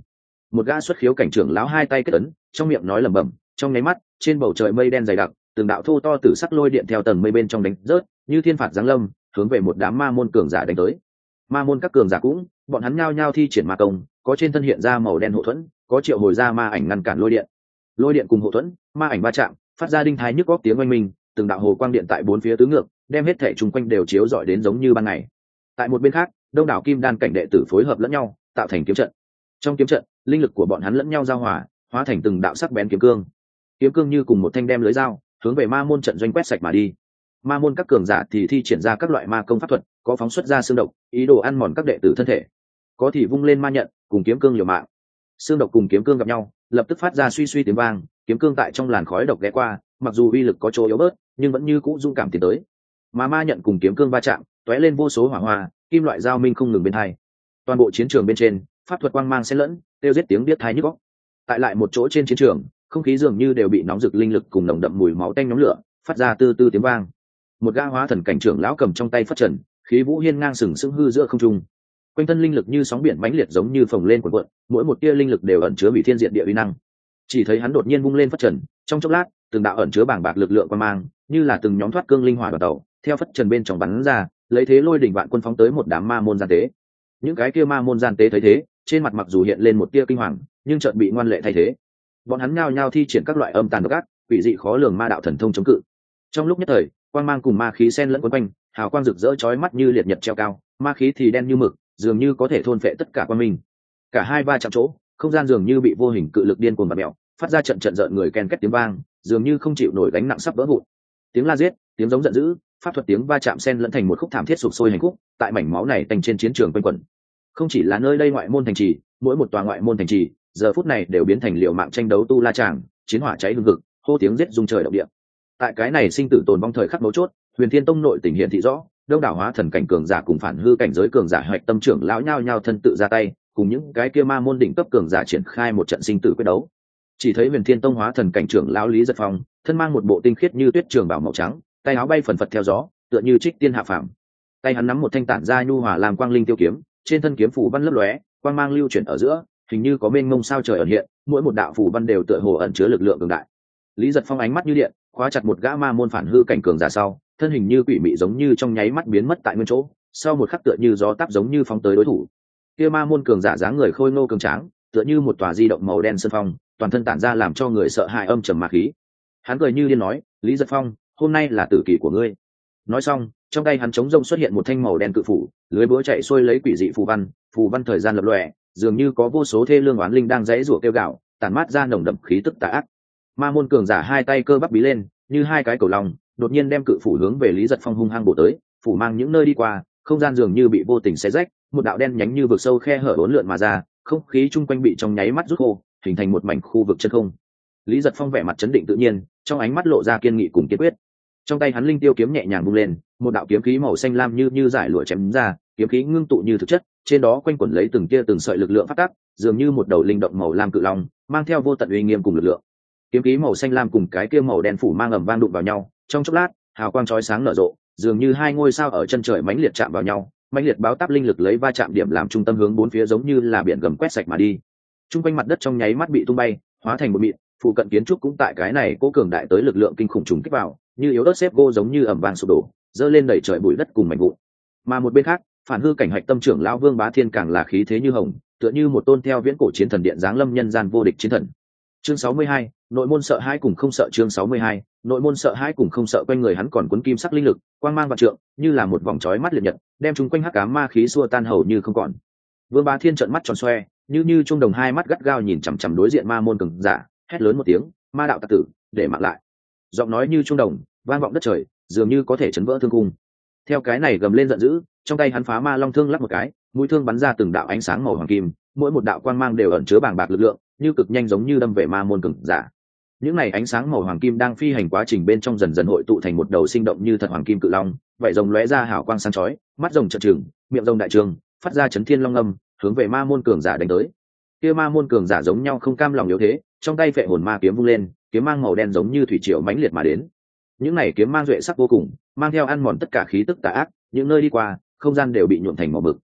một ga xuất khiếu cảnh trưởng lão hai tay kết ấn, trong miệng nói lẩm bẩm, trong nháy mắt, trên bầu trời mây đen dày đặc, từng đạo thô to tử sắc lôi điện theo tầng mây bên trong đánh rớt, như thiên phạt giáng lâm, hướng về một đám ma môn cường giả đánh tới. Ma môn các cường giả cũng, bọn hắn nhao nhao thi triển ma công, có trên thân hiện ra màu đen hộ thuẫn, có triệu hồi ra ma ảnh ngăn cản lôi điện. Lôi điện cùng hộ thuẫn, ma ảnh va chạm, phát ra đinh thái nhức góc tiếng oanh minh, từng đạo hồ quang điện tại bốn phía tứ ngược, đem hết thể chung quanh đều chiếu rọi đến giống như ban ngày. Tại một bên khác, đông đảo kim đan cảnh đệ tử phối hợp lẫn nhau, tạo thành kiếm trận. Trong kiếm trận linh lực của bọn hắn lẫn nhau giao hòa, hóa thành từng đạo sắc bén kiếm cương. Kiếm cương như cùng một thanh đem lưới dao, hướng về ma môn trận doanh quét sạch mà đi. Ma môn các cường giả thì thi triển ra các loại ma công pháp thuật, có phóng xuất ra xương độc, ý đồ ăn mòn các đệ tử thân thể. Có thì vung lên ma nhận, cùng kiếm cương liều mạng. Xương độc cùng kiếm cương gặp nhau, lập tức phát ra suy suy tiếng vang, kiếm cương tại trong làn khói độc ghé qua, mặc dù uy lực có chỗ yếu bớt, nhưng vẫn như cũ dung cảm tiến tới. Mà ma nhận cùng kiếm cương va chạm, tóe lên vô số hỏa hoa, kim loại dao minh không ngừng bên hai. Toàn bộ chiến trường bên trên pháp thuật quang mang xen lẫn tiêu giết tiếng biết thái nhức góc tại lại một chỗ trên chiến trường, không khí dường như đều bị nóng rực linh lực cùng nồng đậm mùi máu tanh nhóm lửa, phát ra tư tư tiếng vang. Một ga hóa thần cảnh trưởng lão cầm trong tay phát trần, khí vũ hiên ngang sừng sững hư giữa không trung. Quanh thân linh lực như sóng biển mãnh liệt giống như phồng lên quần quận mỗi một tia linh lực đều ẩn chứa bị thiên diện địa uy năng. Chỉ thấy hắn đột nhiên vung lên phát trần, trong chốc lát, từng đạo ẩn chứa bảng bạc lực lượng quan mang, như là từng nhóm thoát cương linh hỏa đoàn tàu, theo phất trần bên trong bắn ra, lấy thế lôi đỉnh vạn quân phóng tới một đám ma môn gian tế những cái kia ma môn gian tế thấy thế, trên mặt mặc dù hiện lên một tia kinh hoàng, nhưng chợt bị ngoan lệ thay thế. Bọn hắn nhao nhao thi triển các loại âm tàn độc ác, quỷ dị khó lường ma đạo thần thông chống cự. Trong lúc nhất thời, quang mang cùng ma khí sen lẫn quấn quanh, hào quang rực rỡ chói mắt như liệt nhật treo cao, ma khí thì đen như mực, dường như có thể thôn phệ tất cả quan minh. Cả hai ba chạm chỗ, không gian dường như bị vô hình cự lực điên cuồng bạt mẹo phát ra trận trận rợn người ken két tiếng vang, dường như không chịu nổi gánh nặng sắp vỡ vụn. Tiếng la giết, tiếng giống giận dữ pháp thuật tiếng va chạm sen lẫn thành một khúc thảm thiết sụp sôi hành khúc, tại mảnh máu này thành trên chiến trường quanh quẩn. Không chỉ là nơi đây ngoại môn thành trì, mỗi một tòa ngoại môn thành trì, giờ phút này đều biến thành liệu mạng tranh đấu tu la tràng, chiến hỏa cháy hương cực hô tiếng giết dung trời động địa. Tại cái này sinh tử tồn vong thời khắc mấu chốt, huyền thiên tông nội tình hiện thị rõ, đông đảo hóa thần cảnh cường giả cùng phản hư cảnh giới cường giả hoạch tâm trưởng lão nhao nhao thân tự ra tay, cùng những cái kia ma môn đỉnh cấp cường giả triển khai một trận sinh tử quyết đấu. Chỉ thấy huyền thiên tông hóa thần cảnh trưởng lão lý giật phong, thân mang một bộ tinh khiết như tuyết trường bảo màu trắng tay áo bay phần phật theo gió, tựa như trích tiên hạ phàm. Tay hắn nắm một thanh tản gia nhu hòa làm quang linh tiêu kiếm, trên thân kiếm phủ văn lấp lóe, quang mang lưu chuyển ở giữa, hình như có bên ngông sao trời ẩn hiện, mỗi một đạo phủ văn đều tựa hồ ẩn chứa lực lượng cường đại. Lý giật phong ánh mắt như điện, khóa chặt một gã ma môn phản hư cảnh cường giả sau, thân hình như quỷ mị giống như trong nháy mắt biến mất tại nguyên chỗ, sau một khắc tựa như gió táp giống như phóng tới đối thủ. Kia ma môn cường giả dáng người khôi ngô cường tráng, tựa như một tòa di động màu đen sân phong, toàn thân tản ra làm cho người sợ hãi âm trầm mạc khí. Hắn cười như điên nói, lý giật phong hôm nay là tử kỳ của ngươi. Nói xong, trong tay hắn chống rông xuất hiện một thanh màu đen cự phủ, lưới búa chạy xuôi lấy quỷ dị phù văn phù văn thời gian lập lòe, dường như có vô số thê lương oán linh đang dãy rủa kêu gạo tản mát ra nồng đậm khí tức tà ác. Ma môn cường giả hai tay cơ bắp bí lên, như hai cái cầu lòng, đột nhiên đem cự phủ hướng về lý giật phong hung hăng bổ tới, phủ mang những nơi đi qua, không gian dường như bị vô tình xé rách, một đạo đen nhánh như vực sâu khe hở hỗn lượn mà ra, không khí chung quanh bị trong nháy mắt rút khô, hình thành một mảnh khu vực chân không. Lý giật phong vẻ mặt chấn định tự nhiên, trong ánh mắt lộ ra kiên nghị cùng kiên quyết trong tay hắn linh tiêu kiếm nhẹ nhàng bung lên, một đạo kiếm khí màu xanh lam như như giải lụa chém ra, kiếm khí ngưng tụ như thực chất, trên đó quanh quẩn lấy từng tia từng sợi lực lượng phát tác, dường như một đầu linh động màu lam cự long, mang theo vô tận uy nghiêm cùng lực lượng. Kiếm khí màu xanh lam cùng cái kia màu đen phủ mang ầm vang đụng vào nhau, trong chốc lát, hào quang chói sáng nở rộ, dường như hai ngôi sao ở chân trời mãnh liệt chạm vào nhau, mãnh liệt báo táp linh lực lấy va chạm điểm làm trung tâm hướng bốn phía giống như là biển gầm quét sạch mà đi. Trung quanh mặt đất trong nháy mắt bị tung bay, hóa thành một mịn phụ cận kiến trúc cũng tại cái này cố cường đại tới lực lượng kinh khủng trùng kích vào như yếu đất xếp gô giống như ẩm vàng sụp đổ dơ lên đẩy trời bụi đất cùng mảnh vụn. Mà một bên khác phản hư cảnh hạch tâm trưởng lão vương bá thiên càng là khí thế như hồng tựa như một tôn theo viễn cổ chiến thần điện giáng lâm nhân gian vô địch chiến thần. Chương 62, nội môn sợ hai cùng không sợ chương 62, nội môn sợ hai cùng không sợ quanh người hắn còn cuốn kim sắc linh lực quang mang và trượng như là một vòng chói mắt liệt nhật đem chúng quanh hắc ám ma khí xua tan hầu như không còn. Vương bá thiên trợn mắt tròn xoe như như trung đồng hai mắt gắt gao nhìn chằm chằm đối diện ma môn cường giả hét lớn một tiếng, ma đạo tạc tử, để mạng lại. Giọng nói như trung đồng, vang vọng đất trời, dường như có thể chấn vỡ thương cung theo cái này gầm lên giận dữ, trong tay hắn phá ma long thương lắp một cái, mũi thương bắn ra từng đạo ánh sáng màu hoàng kim, mỗi một đạo quan mang đều ẩn chứa bàng bạc lực lượng, như cực nhanh giống như đâm về ma môn cường giả. Những này ánh sáng màu hoàng kim đang phi hành quá trình bên trong dần dần hội tụ thành một đầu sinh động như thật hoàng kim cự long vậy rồng lóe ra hào quang sáng chói, mắt rồng trợn trừng, miệng rồng đại trường, phát ra chấn thiên long âm, hướng về ma môn cường giả đánh tới. Kia ma môn cường giả giống nhau không cam lòng yếu thế trong tay phệ hồn ma kiếm vung lên, kiếm mang màu đen giống như thủy triều mãnh liệt mà đến. Những này kiếm mang duệ sắc vô cùng, mang theo ăn mòn tất cả khí tức tà ác, những nơi đi qua, không gian đều bị nhuộm thành màu bực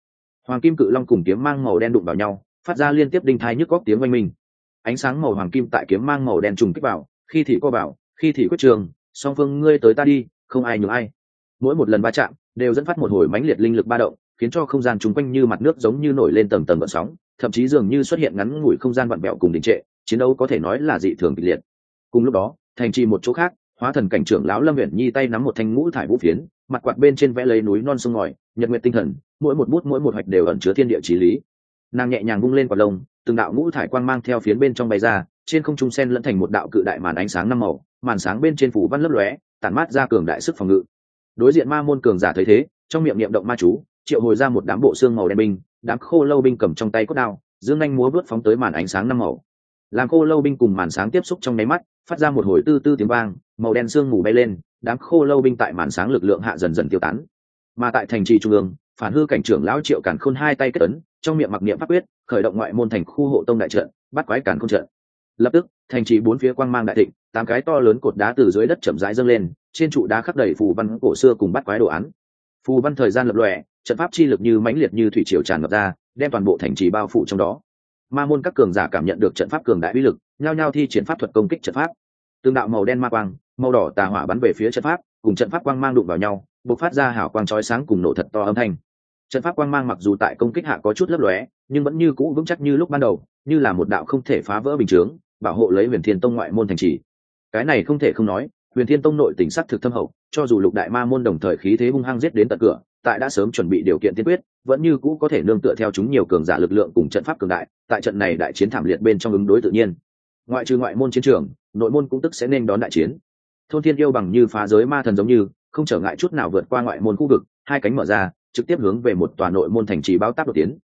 hoàng kim cự long cùng kiếm mang màu đen đụng vào nhau, phát ra liên tiếp đinh thai nhức góc tiếng oanh minh. Ánh sáng màu hoàng kim tại kiếm mang màu đen trùng kích vào, khi thì co bảo khi thì quyết trường, song phương ngươi tới ta đi, không ai nhường ai. Mỗi một lần va chạm, đều dẫn phát một hồi mãnh liệt linh lực ba động, khiến cho không gian chung quanh như mặt nước giống như nổi lên tầng tầng gợn sóng, thậm chí dường như xuất hiện ngắn ngủi không gian vặn vẹo cùng đình trệ chiến đấu có thể nói là dị thường kịch liệt. Cùng lúc đó, thành trì một chỗ khác, hóa thần cảnh trưởng lão lâm huyện nhi tay nắm một thanh ngũ thải vũ phiến, mặt quạt bên trên vẽ lấy núi non sông ngòi, nhật nguyện tinh thần, mỗi một bút mỗi một hoạch đều ẩn chứa thiên địa trí lý. Nàng nhẹ nhàng bung lên quả lông, từng đạo ngũ thải quang mang theo phiến bên trong bay ra, trên không trung sen lẫn thành một đạo cự đại màn ánh sáng năm màu, màn sáng bên trên phủ văn lấp lóe, tản mát ra cường đại sức phòng ngự. Đối diện ma môn cường giả thấy thế, trong miệng niệm động ma chú, triệu hồi ra một đám bộ xương màu đen binh, đám khô lâu binh cầm trong tay cốt đao, dương anh múa vớt phóng tới màn ánh sáng năm màu làm khô lâu binh cùng màn sáng tiếp xúc trong nháy mắt, phát ra một hồi tư tư tiếng vang, màu đen sương mù bay lên, đám khô lâu binh tại màn sáng lực lượng hạ dần dần tiêu tán. Mà tại thành trì trung ương, phản hư cảnh trưởng lão triệu cản khôn hai tay kết ấn, trong miệng mặc niệm pháp quyết, khởi động ngoại môn thành khu hộ tông đại trận, bắt quái cản khôn trận. Lập tức, thành trì bốn phía quang mang đại thịnh, tám cái to lớn cột đá từ dưới đất chậm rãi dâng lên, trên trụ đá khắc đầy phù văn cổ xưa cùng bắt quái đồ án. Phù văn thời gian lập lòe, trận pháp chi lực như mãnh liệt như thủy triều tràn ngập ra, đem toàn bộ thành trì bao phủ trong đó ma môn các cường giả cảm nhận được trận pháp cường đại uy lực, nhao nhao thi triển pháp thuật công kích trận pháp. Tương đạo màu đen ma quang, màu đỏ tà hỏa bắn về phía trận pháp, cùng trận pháp quang mang đụng vào nhau, bộc phát ra hảo quang chói sáng cùng nổ thật to âm thanh. Trận pháp quang mang mặc dù tại công kích hạ có chút lấp lóe, nhưng vẫn như cũ vững chắc như lúc ban đầu, như là một đạo không thể phá vỡ bình chướng, bảo hộ lấy huyền thiên tông ngoại môn thành trì. Cái này không thể không nói, huyền thiên tông nội tỉnh sắc thực thâm hậu, cho dù lục đại ma môn đồng thời khí thế hung hăng giết đến tận cửa tại đã sớm chuẩn bị điều kiện tiên quyết, vẫn như cũ có thể nương tựa theo chúng nhiều cường giả lực lượng cùng trận pháp cường đại, tại trận này đại chiến thảm liệt bên trong ứng đối tự nhiên. Ngoại trừ ngoại môn chiến trường, nội môn cũng tức sẽ nên đón đại chiến. Thôn thiên yêu bằng như phá giới ma thần giống như, không trở ngại chút nào vượt qua ngoại môn khu vực, hai cánh mở ra, trực tiếp hướng về một tòa nội môn thành trì báo táp đột tiến.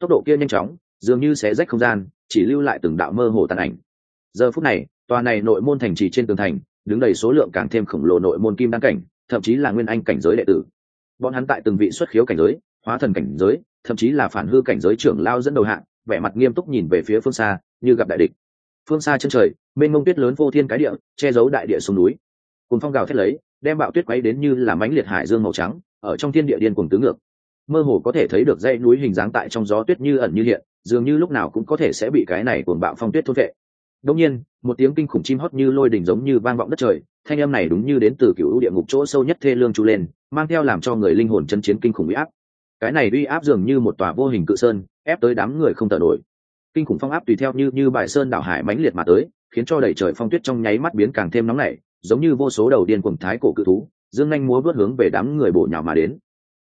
Tốc độ kia nhanh chóng, dường như xé rách không gian, chỉ lưu lại từng đạo mơ hồ tàn ảnh. Giờ phút này, tòa này nội môn thành trì trên tường thành, đứng đầy số lượng càng thêm khổng lồ nội môn kim đăng cảnh, thậm chí là nguyên anh cảnh giới đệ tử bọn hắn tại từng vị xuất khiếu cảnh giới, hóa thần cảnh giới, thậm chí là phản hư cảnh giới trưởng lao dẫn đầu hạng vẻ mặt nghiêm túc nhìn về phía phương xa, như gặp đại địch. Phương xa chân trời, mênh mông tuyết lớn vô thiên cái địa, che giấu đại địa sông núi. Cùng phong gào thét lấy, đem bạo tuyết quấy đến như là mánh liệt hải dương màu trắng, ở trong thiên địa điên cùng tứ ngược. Mơ hồ có thể thấy được dãy núi hình dáng tại trong gió tuyết như ẩn như hiện, dường như lúc nào cũng có thể sẽ bị cái này cuồng bạo phong tuyết thốt vệ đông nhiên, một tiếng kinh khủng chim hót như lôi đình giống như vang vọng đất trời, thanh âm này đúng như đến từ cựu địa ngục chỗ sâu nhất thê lương chu lên, mang theo làm cho người linh hồn chân chiến kinh khủng uy áp. Cái này uy áp dường như một tòa vô hình cự sơn, ép tới đám người không thở nổi. Kinh khủng phong áp tùy theo như như bài sơn đảo hải mãnh liệt mà tới, khiến cho đầy trời phong tuyết trong nháy mắt biến càng thêm nóng nảy, giống như vô số đầu điên cuồng thái cổ cự thú, dương nhanh múa vớt hướng về đám người bổ nhào mà đến.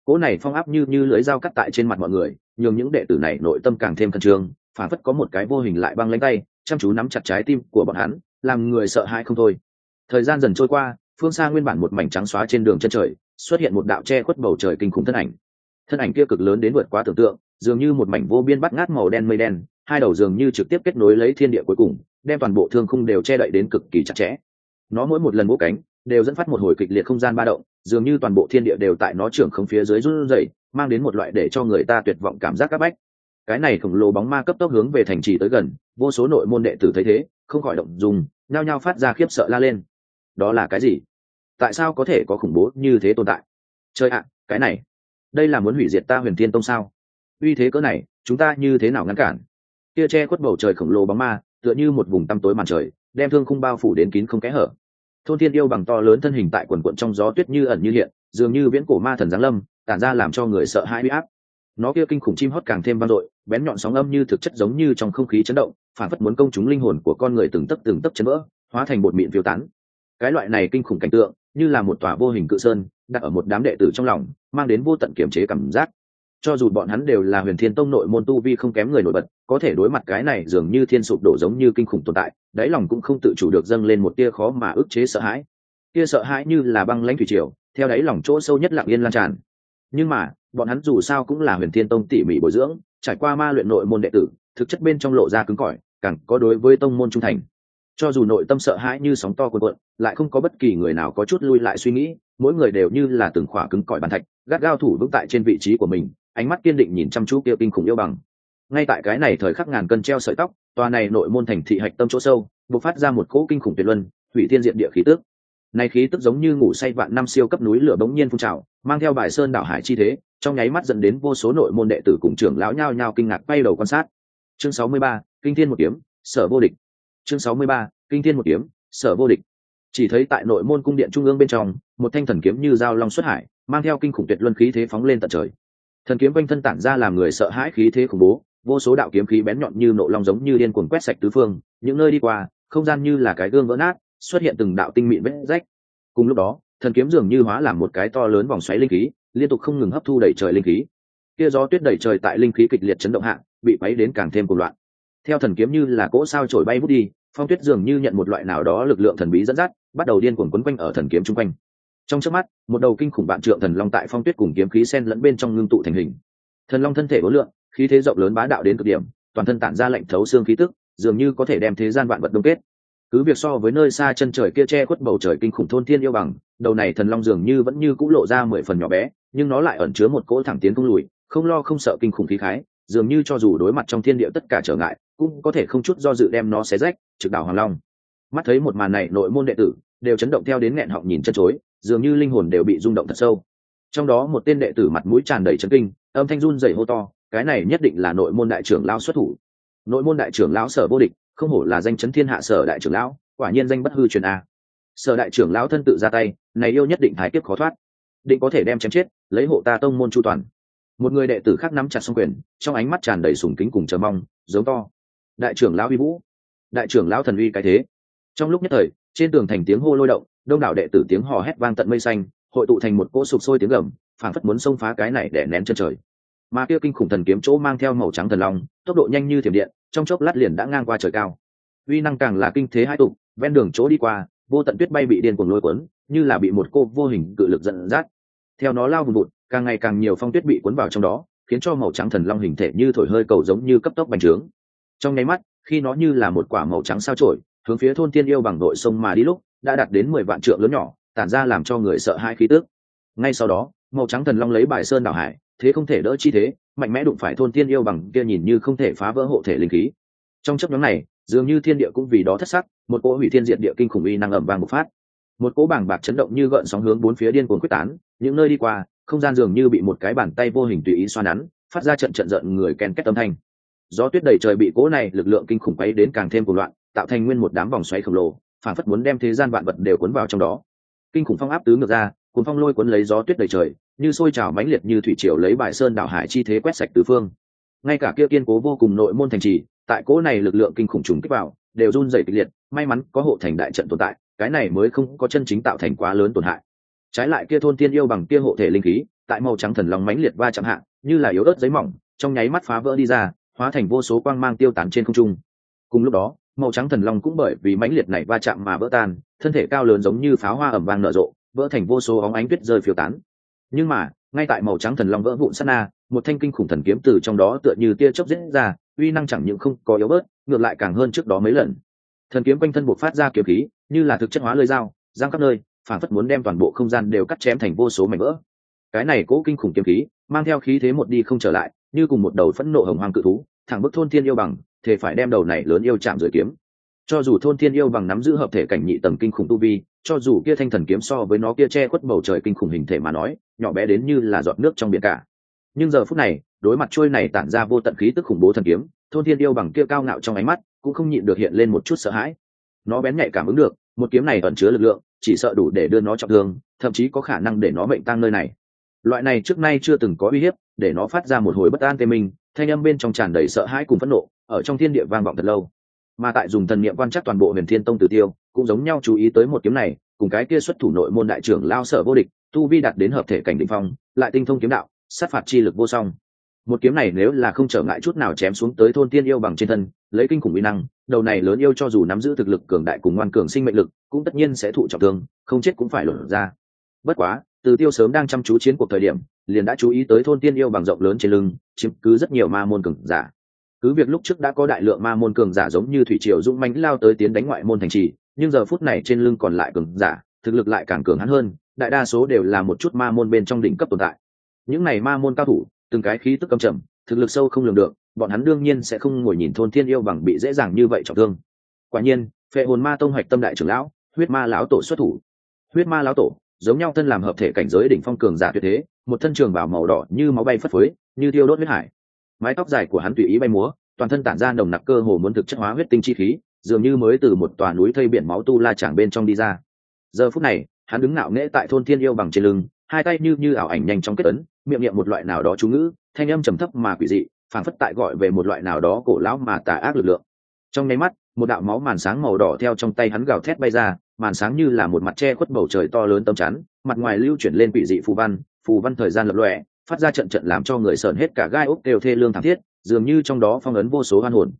Cỗ này phong áp như như lưới dao cắt tại trên mặt mọi người, nhường những đệ tử này nội tâm càng thêm khẩn trương phản phất có một cái vô hình lại băng lánh tay, chăm chú nắm chặt trái tim của bọn hắn, làm người sợ hãi không thôi. Thời gian dần trôi qua, phương xa nguyên bản một mảnh trắng xóa trên đường chân trời, xuất hiện một đạo che khuất bầu trời kinh khủng thân ảnh. Thân ảnh kia cực lớn đến vượt quá tưởng tượng, dường như một mảnh vô biên bắt ngát màu đen mây đen, hai đầu dường như trực tiếp kết nối lấy thiên địa cuối cùng, đem toàn bộ thương khung đều che đậy đến cực kỳ chặt chẽ. Nó mỗi một lần vỗ cánh, đều dẫn phát một hồi kịch liệt không gian ba động, dường như toàn bộ thiên địa đều tại nó trưởng không phía dưới run rẩy, mang đến một loại để cho người ta tuyệt vọng cảm giác các bách cái này khổng lồ bóng ma cấp tốc hướng về thành trì tới gần, vô số nội môn đệ tử thấy thế, không khỏi động dùng, nhao nhao phát ra khiếp sợ la lên. Đó là cái gì? Tại sao có thể có khủng bố như thế tồn tại? Chơi ạ, cái này, đây là muốn hủy diệt ta huyền thiên tông sao? Uy thế cỡ này, chúng ta như thế nào ngăn cản? Kia che khuất bầu trời khổng lồ bóng ma, tựa như một vùng tăm tối màn trời, đem thương khung bao phủ đến kín không kẽ hở. Thôn thiên yêu bằng to lớn thân hình tại quần quận trong gió tuyết như ẩn như hiện, dường như viễn cổ ma thần giáng lâm, tản ra làm cho người sợ hãi huy áp. Nó kia kinh khủng chim hót càng thêm vang dội bén nhọn sóng âm như thực chất giống như trong không khí chấn động, phản phất muốn công chúng linh hồn của con người từng tấc từng tấc chấn vỡ, hóa thành bột mịn phiêu tán. Cái loại này kinh khủng cảnh tượng, như là một tòa vô hình cự sơn, đặt ở một đám đệ tử trong lòng, mang đến vô tận kiểm chế cảm giác. Cho dù bọn hắn đều là huyền thiên tông nội môn tu vi không kém người nổi bật, có thể đối mặt cái này dường như thiên sụp đổ giống như kinh khủng tồn tại, đáy lòng cũng không tự chủ được dâng lên một tia khó mà ức chế sợ hãi. Tia sợ hãi như là băng lãnh thủy triều, theo đáy lòng chỗ sâu nhất lặng yên lan tràn. Nhưng mà bọn hắn dù sao cũng là huyền thiên tông tỉ mỉ bồi dưỡng, trải qua ma luyện nội môn đệ tử, thực chất bên trong lộ ra cứng cỏi, càng có đối với tông môn trung thành. Cho dù nội tâm sợ hãi như sóng to cuộn cuộn, lại không có bất kỳ người nào có chút lui lại suy nghĩ, mỗi người đều như là từng khỏa cứng cỏi bàn thạch, gắt gao thủ vững tại trên vị trí của mình, ánh mắt kiên định nhìn chăm chú kia kinh khủng yêu bằng. Ngay tại cái này thời khắc ngàn cân treo sợi tóc, tòa này nội môn thành thị hạch tâm chỗ sâu, bộc phát ra một cỗ kinh khủng tuyệt luân, hủy thiên diện địa khí tước này khí tức giống như ngủ say vạn năm siêu cấp núi lửa bỗng nhiên phun trào mang theo bài sơn đảo hải chi thế trong nháy mắt dẫn đến vô số nội môn đệ tử cùng trưởng lão nhao nhao kinh ngạc bay đầu quan sát. Chương 63, kinh thiên một kiếm sở vô địch. Chương 63, kinh thiên một kiếm sở vô địch. Chỉ thấy tại nội môn cung điện trung ương bên trong một thanh thần kiếm như dao long xuất hải mang theo kinh khủng tuyệt luân khí thế phóng lên tận trời. Thần kiếm quanh thân tản ra làm người sợ hãi khí thế khủng bố vô số đạo kiếm khí bén nhọn như nộ long giống như điên cuồng quét sạch tứ phương những nơi đi qua không gian như là cái gương vỡ nát xuất hiện từng đạo tinh mịn vết rách. Cùng lúc đó, thần kiếm dường như hóa làm một cái to lớn vòng xoáy linh khí, liên tục không ngừng hấp thu đẩy trời linh khí. Kia gió tuyết đẩy trời tại linh khí kịch liệt chấn động hạ, bị quấy đến càng thêm cuồng loạn. Theo thần kiếm như là cỗ sao trổi bay vút đi, phong tuyết dường như nhận một loại nào đó lực lượng thần bí dẫn dắt, bắt đầu điên cuồng quấn quanh ở thần kiếm chung quanh. Trong trước mắt, một đầu kinh khủng bạn trượng thần long tại phong tuyết cùng kiếm khí sen lẫn bên trong ngưng tụ thành hình. Thần long thân thể vô lượng, khí thế rộng lớn bá đạo đến cực điểm, toàn thân tản ra lệnh thấu xương khí tức, dường như có thể đem thế gian vạn vật đông kết cứ việc so với nơi xa chân trời kia che khuất bầu trời kinh khủng thôn thiên yêu bằng, đầu này thần long dường như vẫn như cũ lộ ra mười phần nhỏ bé, nhưng nó lại ẩn chứa một cỗ thẳng tiến không lùi, không lo không sợ kinh khủng khí khái, dường như cho dù đối mặt trong thiên địa tất cả trở ngại, cũng có thể không chút do dự đem nó xé rách, trực đảo hoàng long. Mắt thấy một màn này, nội môn đệ tử đều chấn động theo đến nghẹn họng nhìn chân chối, dường như linh hồn đều bị rung động thật sâu. Trong đó một tên đệ tử mặt mũi tràn đầy chấn kinh, âm thanh run rẩy hô to, cái này nhất định là nội môn đại trưởng lao xuất thủ. Nội môn đại trưởng lão sở vô địch không hổ là danh chấn thiên hạ sở đại trưởng lão, quả nhiên danh bất hư truyền a. Sở đại trưởng lão thân tự ra tay, này yêu nhất định thái tiếp khó thoát. Định có thể đem chém chết, lấy hộ ta tông môn chu toàn. Một người đệ tử khác nắm chặt song quyền, trong ánh mắt tràn đầy sùng kính cùng chờ mong, giống to. Đại trưởng lão uy vũ. Đại trưởng lão thần uy cái thế. Trong lúc nhất thời, trên tường thành tiếng hô lôi động, đông đảo đệ tử tiếng hò hét vang tận mây xanh, hội tụ thành một cỗ sụp sôi tiếng gầm, phảng phất muốn xông phá cái này để nén chân trời. Mà kia kinh khủng thần kiếm chỗ mang theo màu trắng thần long, tốc độ nhanh như thiểm điện trong chốc lát liền đã ngang qua trời cao. Uy năng càng là kinh thế hai tụ, ven đường chỗ đi qua, vô tận tuyết bay bị điên cuồng lôi cuốn, như là bị một cô vô hình cự lực dẫn dắt. Theo nó lao vùng vụt, càng ngày càng nhiều phong tuyết bị cuốn vào trong đó, khiến cho màu trắng thần long hình thể như thổi hơi cầu giống như cấp tốc bành trướng. Trong nháy mắt, khi nó như là một quả màu trắng sao trổi, hướng phía thôn tiên yêu bằng nội sông mà đi lúc, đã đạt đến mười vạn trượng lớn nhỏ, tản ra làm cho người sợ hãi khí tước ngay sau đó, màu trắng thần long lấy bài sơn đảo hải thế không thể đỡ chi thế, mạnh mẽ đụng phải thôn tiên yêu bằng kia nhìn như không thể phá vỡ hộ thể linh khí. Trong chấp nhóm này, dường như thiên địa cũng vì đó thất sắc, một cỗ hủy thiên diệt địa kinh khủng uy năng ẩm vàng bộc phát. Một cỗ bảng bạc chấn động như gợn sóng hướng bốn phía điên cuồng quyết tán, những nơi đi qua, không gian dường như bị một cái bàn tay vô hình tùy ý xoa nắn, phát ra trận trận giận người ken kết âm thanh. Gió tuyết đầy trời bị cỗ này lực lượng kinh khủng quấy đến càng thêm cuồng loạn, tạo thành nguyên một đám vòng xoáy khổng lồ, phản phất muốn đem thế gian vạn vật đều cuốn vào trong đó. Kinh khủng phong áp tứ ngược ra cuốn phong lôi cuốn lấy gió tuyết đầy trời như sôi trào mãnh liệt như thủy triều lấy bài sơn đảo hải chi thế quét sạch tứ phương. Ngay cả kia kiên cố vô cùng nội môn thành trì, tại cỗ này lực lượng kinh khủng trùng kích vào, đều run rẩy kịch liệt, may mắn có hộ thành đại trận tồn tại, cái này mới không có chân chính tạo thành quá lớn tổn hại. Trái lại kia thôn tiên yêu bằng kia hộ thể linh khí, tại màu trắng thần long mãnh liệt va chạm hạ, như là yếu ớt giấy mỏng, trong nháy mắt phá vỡ đi ra, hóa thành vô số quang mang tiêu tán trên không trung. Cùng lúc đó, màu trắng thần long cũng bởi vì mãnh liệt này va chạm mà vỡ tan, thân thể cao lớn giống như pháo hoa ẩm vang nở rộ, vỡ thành vô số óng ánh tuyết rơi phiêu tán nhưng mà, ngay tại màu trắng thần long vỡ vụn sát na, một thanh kinh khủng thần kiếm từ trong đó tựa như tia chớp dễ ra, uy năng chẳng những không có yếu bớt, ngược lại càng hơn trước đó mấy lần. Thần kiếm quanh thân buộc phát ra kiếm khí, như là thực chất hóa lơi dao, giang khắp nơi, phản phất muốn đem toàn bộ không gian đều cắt chém thành vô số mảnh vỡ. Cái này cố kinh khủng kiếm khí, mang theo khí thế một đi không trở lại, như cùng một đầu phẫn nộ hồng hoàng cự thú, thẳng bức thôn thiên yêu bằng thể phải đem đầu này lớn yêu chạm rồi kiếm. Cho dù thôn thiên yêu bằng nắm giữ hợp thể cảnh nhị tầng kinh khủng tu vi cho dù kia thanh thần kiếm so với nó kia che khuất bầu trời kinh khủng hình thể mà nói, nhỏ bé đến như là giọt nước trong biển cả. Nhưng giờ phút này, đối mặt trôi này tản ra vô tận khí tức khủng bố thần kiếm, thôn thiên yêu bằng kia cao ngạo trong ánh mắt, cũng không nhịn được hiện lên một chút sợ hãi. Nó bén nhạy cảm ứng được, một kiếm này ẩn chứa lực lượng, chỉ sợ đủ để đưa nó trọng thương, thậm chí có khả năng để nó mệnh tang nơi này. Loại này trước nay chưa từng có uy hiếp, để nó phát ra một hồi bất an tê minh, thanh âm bên trong tràn đầy sợ hãi cùng phẫn nộ, ở trong thiên địa vang vọng thật lâu mà tại dùng thần niệm quan chắc toàn bộ huyền thiên tông tử tiêu, cũng giống nhau chú ý tới một kiếm này, cùng cái kia xuất thủ nội môn đại trưởng lao sở vô địch, tu vi đạt đến hợp thể cảnh định phong, lại tinh thông kiếm đạo, sát phạt chi lực vô song. Một kiếm này nếu là không trở ngại chút nào chém xuống tới thôn tiên yêu bằng trên thân, lấy kinh khủng uy năng, đầu này lớn yêu cho dù nắm giữ thực lực cường đại cùng ngoan cường sinh mệnh lực, cũng tất nhiên sẽ thụ trọng thương, không chết cũng phải lột ra. Bất quá từ tiêu sớm đang chăm chú chiến cuộc thời điểm, liền đã chú ý tới thôn tiên yêu bằng rộng lớn trên lưng, chiếm cứ rất nhiều ma môn cường giả cứ việc lúc trước đã có đại lượng ma môn cường giả giống như thủy triều dũng mãnh lao tới tiến đánh ngoại môn thành trì, nhưng giờ phút này trên lưng còn lại cường giả, thực lực lại càng cường hắn hơn, đại đa số đều là một chút ma môn bên trong đỉnh cấp tồn tại. Những này ma môn cao thủ, từng cái khí tức cầm trầm, thực lực sâu không lường được, bọn hắn đương nhiên sẽ không ngồi nhìn thôn thiên yêu bằng bị dễ dàng như vậy trọng thương. Quả nhiên, phệ hồn ma tông hoạch tâm đại trưởng lão, huyết ma lão tổ xuất thủ. Huyết ma lão tổ, giống nhau thân làm hợp thể cảnh giới đỉnh phong cường giả tuyệt thế, một thân trường bảo màu đỏ như máu bay phất phới, như tiêu đốt huyết hải mái tóc dài của hắn tùy ý bay múa, toàn thân tản ra nồng nặc cơ hồ muốn thực chất hóa huyết tinh chi khí, dường như mới từ một tòa núi thây biển máu tu la chảng bên trong đi ra. Giờ phút này, hắn đứng ngạo nghễ tại thôn thiên yêu bằng trên lưng, hai tay như như ảo ảnh nhanh trong kết ấn, miệng niệm một loại nào đó chú ngữ, thanh âm trầm thấp mà quỷ dị, phảng phất tại gọi về một loại nào đó cổ lão mà tà ác lực lượng. Trong nháy mắt, một đạo máu màn sáng màu đỏ theo trong tay hắn gào thét bay ra, màn sáng như là một mặt che khuất bầu trời to lớn tấm chắn, mặt ngoài lưu chuyển lên quỷ dị phù văn phù văn thời gian lập lòe phát ra trận trận làm cho người sờn hết cả gai ốc đều thê lương thảm thiết, dường như trong đó phong ấn vô số hoan hồn.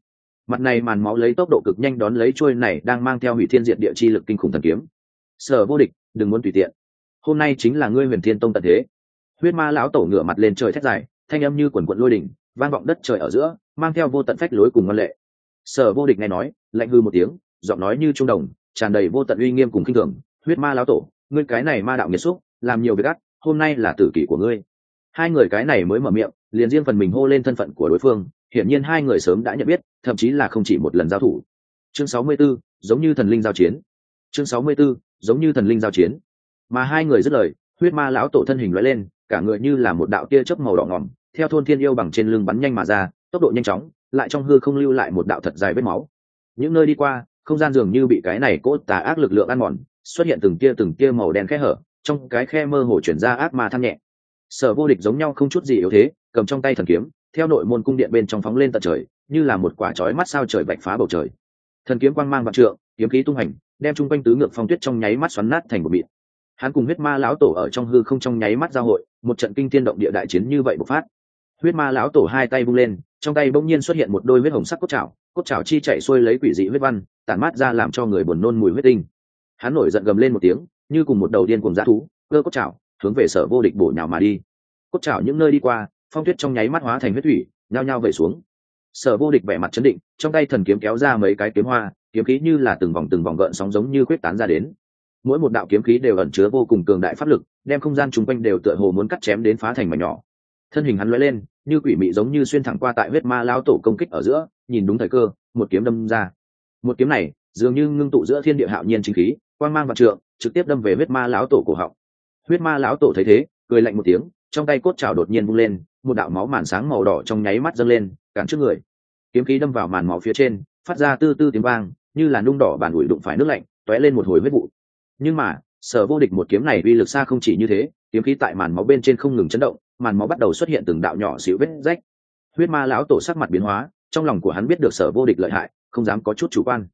Mặt này màn máu lấy tốc độ cực nhanh đón lấy trôi này đang mang theo hủy thiên diện địa chi lực kinh khủng thần kiếm. Sở vô địch, đừng muốn tùy tiện. Hôm nay chính là ngươi huyền thiên tông tận thế. Huyết ma lão tổ ngửa mặt lên trời thét dài, thanh âm như quần quận lôi đỉnh, vang vọng đất trời ở giữa, mang theo vô tận phách lối cùng ngân lệ. Sở vô địch nghe nói, lạnh hư một tiếng, giọng nói như trung đồng, tràn đầy vô tận uy nghiêm cùng kinh thường. Huyết ma lão tổ, ngươi cái này ma đạo nghiệt xúc, làm nhiều việc gắt hôm nay là tử kỷ của ngươi hai người cái này mới mở miệng liền riêng phần mình hô lên thân phận của đối phương hiển nhiên hai người sớm đã nhận biết thậm chí là không chỉ một lần giao thủ. Chương 64, giống như thần linh giao chiến. Chương 64, giống như thần linh giao chiến. Mà hai người dứt lời huyết ma lão tổ thân hình lóe lên cả người như là một đạo tia chớp màu đỏ ngỏm theo thôn thiên yêu bằng trên lưng bắn nhanh mà ra tốc độ nhanh chóng lại trong hư không lưu lại một đạo thật dài vết máu. Những nơi đi qua không gian dường như bị cái này cốt tà ác lực lượng ăn mòn xuất hiện từng tia từng tia màu đen khe hở trong cái khe mơ hồ chuyển ra ác ma than nhẹ sở vô địch giống nhau không chút gì yếu thế, cầm trong tay thần kiếm, theo nội môn cung điện bên trong phóng lên tận trời, như là một quả chói mắt sao trời bạch phá bầu trời. Thần kiếm quang mang vạn trượng, kiếm khí tung hành, đem chung quanh tứ ngược phong tuyết trong nháy mắt xoắn nát thành một mịn. Hắn cùng huyết ma lão tổ ở trong hư không trong nháy mắt giao hội, một trận kinh thiên động địa đại chiến như vậy bộc phát. Huyết ma lão tổ hai tay bung lên, trong tay bỗng nhiên xuất hiện một đôi huyết hồng sắc cốt chảo cốt chảo chi chạy xuôi lấy quỷ dị huyết văn, tản mát ra làm cho người buồn nôn mùi huyết tinh. Hắn nổi giận gầm lên một tiếng, như cùng một đầu điên cùng dã thú, cơ cốt chảo hướng về sở vô địch bổ nhào mà đi. Cốt chảo những nơi đi qua, phong tuyết trong nháy mắt hóa thành huyết thủy, nhao nhao về xuống. Sở vô địch vẻ mặt chấn định, trong tay thần kiếm kéo ra mấy cái kiếm hoa, kiếm khí như là từng vòng từng vòng gợn sóng giống như quyết tán ra đến. Mỗi một đạo kiếm khí đều ẩn chứa vô cùng cường đại pháp lực, đem không gian chung quanh đều tựa hồ muốn cắt chém đến phá thành mảnh nhỏ. Thân hình hắn lóe lên, như quỷ mị giống như xuyên thẳng qua tại huyết ma lao tổ công kích ở giữa, nhìn đúng thời cơ, một kiếm đâm ra. Một kiếm này, dường như ngưng tụ giữa thiên địa hạo nhiên chính khí, quang mang vạn trượng, trực tiếp đâm về huyết ma lão tổ cổ họng huyết ma lão tổ thấy thế, cười lạnh một tiếng, trong tay cốt trào đột nhiên vung lên, một đạo máu màn sáng màu đỏ trong nháy mắt dâng lên, cản trước người. Kiếm khí đâm vào màn máu phía trên, phát ra tư tư tiếng vang, như là nung đỏ bàn ủi đụng phải nước lạnh t ó é lên một hồi huyết vụ. Nhưng mà, sở vô địch một kiếm này uy lực xa không chỉ như thế, kiếm khí tại màn máu bên trên không ngừng chấn động, màn máu bắt đầu xuất hiện từng đạo nhỏ xíu vết rách. Huyết ma lão tổ sắc mặt biến hóa, trong lòng của hắn biết được sở vô địch lợi hại, không dám có chút chủ quan.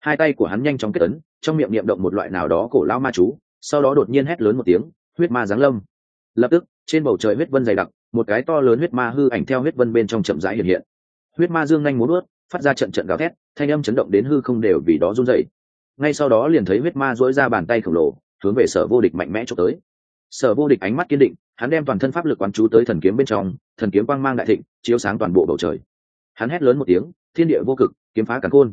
Hai tay của hắn nhanh chóng kết ấn, trong miệng niệm động một loại nào đó cổ lao ma chú sau đó đột nhiên hét lớn một tiếng, huyết ma giáng lâm. Lập tức, trên bầu trời huyết vân dày đặc, một cái to lớn huyết ma hư ảnh theo huyết vân bên trong chậm rãi hiện hiện. Huyết ma dương nhanh muốn ướt phát ra trận trận gào thét, thanh âm chấn động đến hư không đều vì đó run dậy ngay sau đó liền thấy huyết ma dỗi ra bàn tay khổng lồ, hướng về sở vô địch mạnh mẽ trộm tới. Sở vô địch ánh mắt kiên định, hắn đem toàn thân pháp lực quán chú tới thần kiếm bên trong, thần kiếm quang mang đại thịnh, chiếu sáng toàn bộ bầu trời. Hắn hét lớn một tiếng, thiên địa vô cực, kiếm phá cả khôn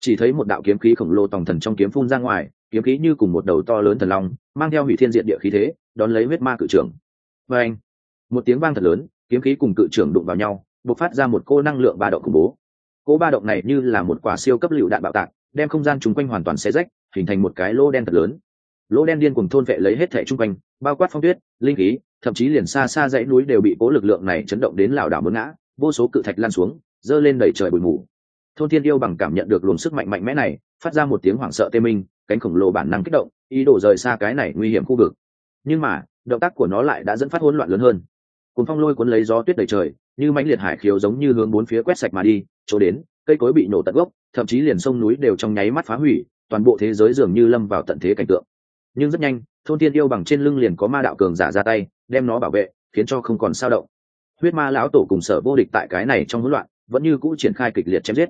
chỉ thấy một đạo kiếm khí khổng lồ tòng thần trong kiếm phun ra ngoài kiếm khí như cùng một đầu to lớn thần long, mang theo hủy thiên diện địa khí thế, đón lấy huyết ma cự trưởng. Và anh, một tiếng vang thật lớn, kiếm khí cùng cự trưởng đụng vào nhau b ộ c phát ra một cô năng lượng ba động khủng bố. Cỗ ba động này như là một quả siêu cấp lựu đạn bạo tạc, đem không gian chung quanh hoàn toàn xe rách, hình thành một cái lô đen thật lớn. Lỗ đen điên cùng thôn vệ lấy hết thẻ chung quanh, bao quát phong tuyết, linh khí, thậm chí liền xa xa dãy núi đều bị cố lực lượng này chấn động đến lảo đảo mướn ngã, vô số cự thạch lan xuống, dơ lên đẩy trời bụi mù. Thôn thiên yêu bằng cảm nhận được luồng sức mạnh mạnh mẽ này, phát ra một tiếng hoảng sợ tê minh cánh khổng lồ bản năng kích động, ý đồ rời xa cái này nguy hiểm khu vực. Nhưng mà, động tác của nó lại đã dẫn phát hỗn loạn lớn hơn. Cuốn phong lôi cuốn lấy gió tuyết đầy trời, như mãnh liệt hải khiếu giống như hướng bốn phía quét sạch mà đi, chỗ đến, cây cối bị nổ tận gốc, thậm chí liền sông núi đều trong nháy mắt phá hủy, toàn bộ thế giới dường như lâm vào tận thế cảnh tượng. Nhưng rất nhanh, thôn tiên yêu bằng trên lưng liền có ma đạo cường giả ra tay, đem nó bảo vệ, khiến cho không còn sao động. Huyết ma lão tổ cùng sở vô địch tại cái này trong hỗn loạn, vẫn như cũ triển khai kịch liệt chém giết.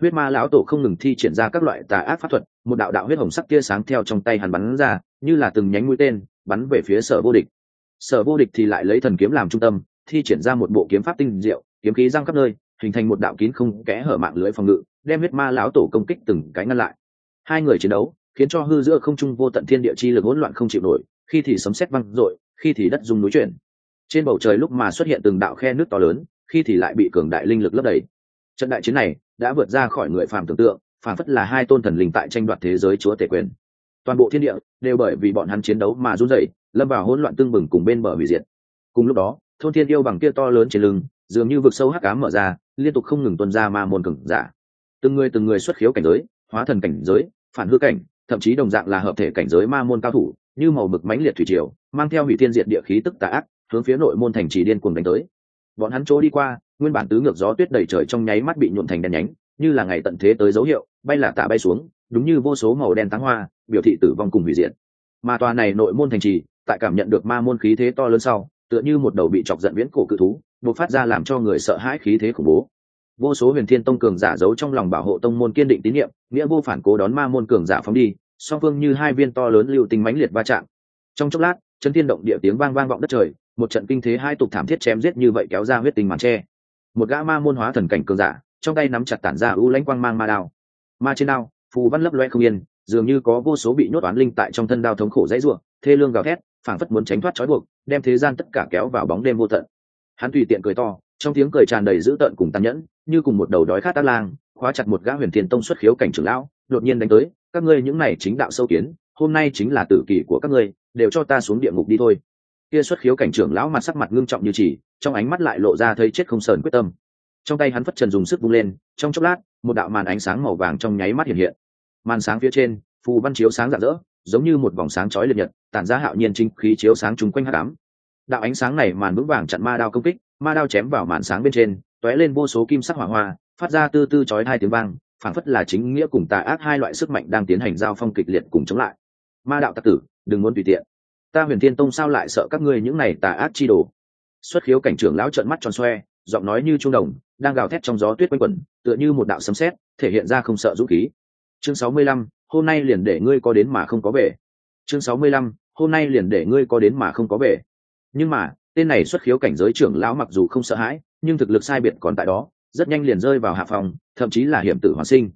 Huyết ma lão tổ không ngừng thi triển ra các loại tà ác pháp thuật một đạo đạo huyết hồng sắc tia sáng theo trong tay hắn bắn ra, như là từng nhánh mũi tên, bắn về phía sở vô địch. Sở vô địch thì lại lấy thần kiếm làm trung tâm, thi triển ra một bộ kiếm pháp tinh diệu, kiếm khí răng khắp nơi, hình thành một đạo kín không kẽ hở mạng lưới phòng ngự, đem huyết ma lão tổ công kích từng cái ngăn lại. Hai người chiến đấu, khiến cho hư giữa không trung vô tận thiên địa chi lực hỗn loạn không chịu nổi, khi thì sấm sét văng rội khi thì đất rung núi chuyển. Trên bầu trời lúc mà xuất hiện từng đạo khe nước to lớn, khi thì lại bị cường đại linh lực lấp đầy. Trận đại chiến này đã vượt ra khỏi người phàm tưởng tượng phản phất là hai tôn thần linh tại tranh đoạt thế giới chúa tể quyền. Toàn bộ thiên địa đều bởi vì bọn hắn chiến đấu mà run rẩy, lâm vào hỗn loạn tương bừng cùng bên bờ hủy diệt. Cùng lúc đó, thôn thiên yêu bằng kia to lớn trên lưng, dường như vực sâu hắc ám mở ra, liên tục không ngừng tuân ra ma môn cừng giả. Từng người từng người xuất khiếu cảnh giới, hóa thần cảnh giới, phản hư cảnh, thậm chí đồng dạng là hợp thể cảnh giới ma môn cao thủ, như màu mực mãnh liệt thủy triều, mang theo hủy thiên diệt địa khí tức tà ác, hướng phía nội môn thành trì điên cuồng đánh tới. Bọn hắn chỗ đi qua, nguyên bản tứ ngược gió tuyết đầy trời trong nháy mắt bị nhuộn thành đen nhánh như là ngày tận thế tới dấu hiệu, bay là tạ bay xuống, đúng như vô số màu đen táng hoa, biểu thị tử vong cùng hủy diệt. Mà tòa này nội môn thành trì, tại cảm nhận được ma môn khí thế to lớn sau, tựa như một đầu bị chọc giận viễn cổ cự thú, bộc phát ra làm cho người sợ hãi khí thế khủng bố. Vô số huyền thiên tông cường giả giấu trong lòng bảo hộ tông môn kiên định tín nhiệm, nghĩa vô phản cố đón ma môn cường giả phóng đi, song phương như hai viên to lớn lưu tình mãnh liệt va chạm. Trong chốc lát chân thiên động địa tiếng vang vang vọng đất trời, một trận kinh thế hai tục thảm thiết chém giết như vậy kéo ra huyết tình màn tre. Một gã ma môn hóa thần cảnh cường giả trong tay nắm chặt tản ra ưu lãnh quang mang ma đao. Ma trên đao, phù văn lấp loe không yên, dường như có vô số bị nhốt oán linh tại trong thân đao thống khổ dãy ruộng thê lương gào thét, phảng phất muốn tránh thoát trói buộc, đem thế gian tất cả kéo vào bóng đêm vô tận. Hắn tùy tiện cười to, trong tiếng cười tràn đầy dữ tợn cùng tàn nhẫn, như cùng một đầu đói khát tác lang, khóa chặt một gã huyền thiên tông xuất khiếu cảnh trưởng lão, đột nhiên đánh tới, các ngươi những này chính đạo sâu kiến, hôm nay chính là tử kỳ của các ngươi, đều cho ta xuống địa ngục đi thôi. Kia xuất khiếu cảnh trưởng lão mặt sắc mặt ngưng trọng như chỉ, trong ánh mắt lại lộ ra thấy chết không sờn quyết tâm trong tay hắn phất trần dùng sức bung lên, trong chốc lát, một đạo màn ánh sáng màu vàng trong nháy mắt hiện hiện. Màn sáng phía trên, phù văn chiếu sáng rạng rỡ, giống như một vòng sáng chói liệt nhật, tản ra hạo nhiên chính khí chiếu sáng chung quanh hắc ám. Đạo ánh sáng này màn vững vàng chặn ma đao công kích, ma đao chém vào màn sáng bên trên t lên vô số kim sắc hỏa hoa, phát ra tư tư chói hai tiếng vang phản phất là chính nghĩa cùng tà ác hai loại sức mạnh đang tiến hành giao phong kịch liệt cùng chống lại. Ma đạo tặc tử, đừng muốn tùy tiện. Ta huyền thiên tông sao lại sợ các ngươi những này tà ác chi đồ? Xuất khiếu cảnh trưởng lão trợn mắt tròn xoe, giọng nói như trung đồng đang gào thét trong gió tuyết quanh quẩn, tựa như một đạo sấm sét, thể hiện ra không sợ dũng khí. Chương sáu mươi lăm, hôm nay liền để ngươi có đến mà không có về. Chương sáu mươi lăm, hôm nay liền để ngươi có đến mà không có về. Nhưng mà, tên này xuất khiếu cảnh giới trưởng lão mặc dù không sợ hãi, nhưng thực lực sai biệt còn tại đó, rất nhanh liền rơi vào hạ phòng, thậm chí là hiểm tử hoàn sinh.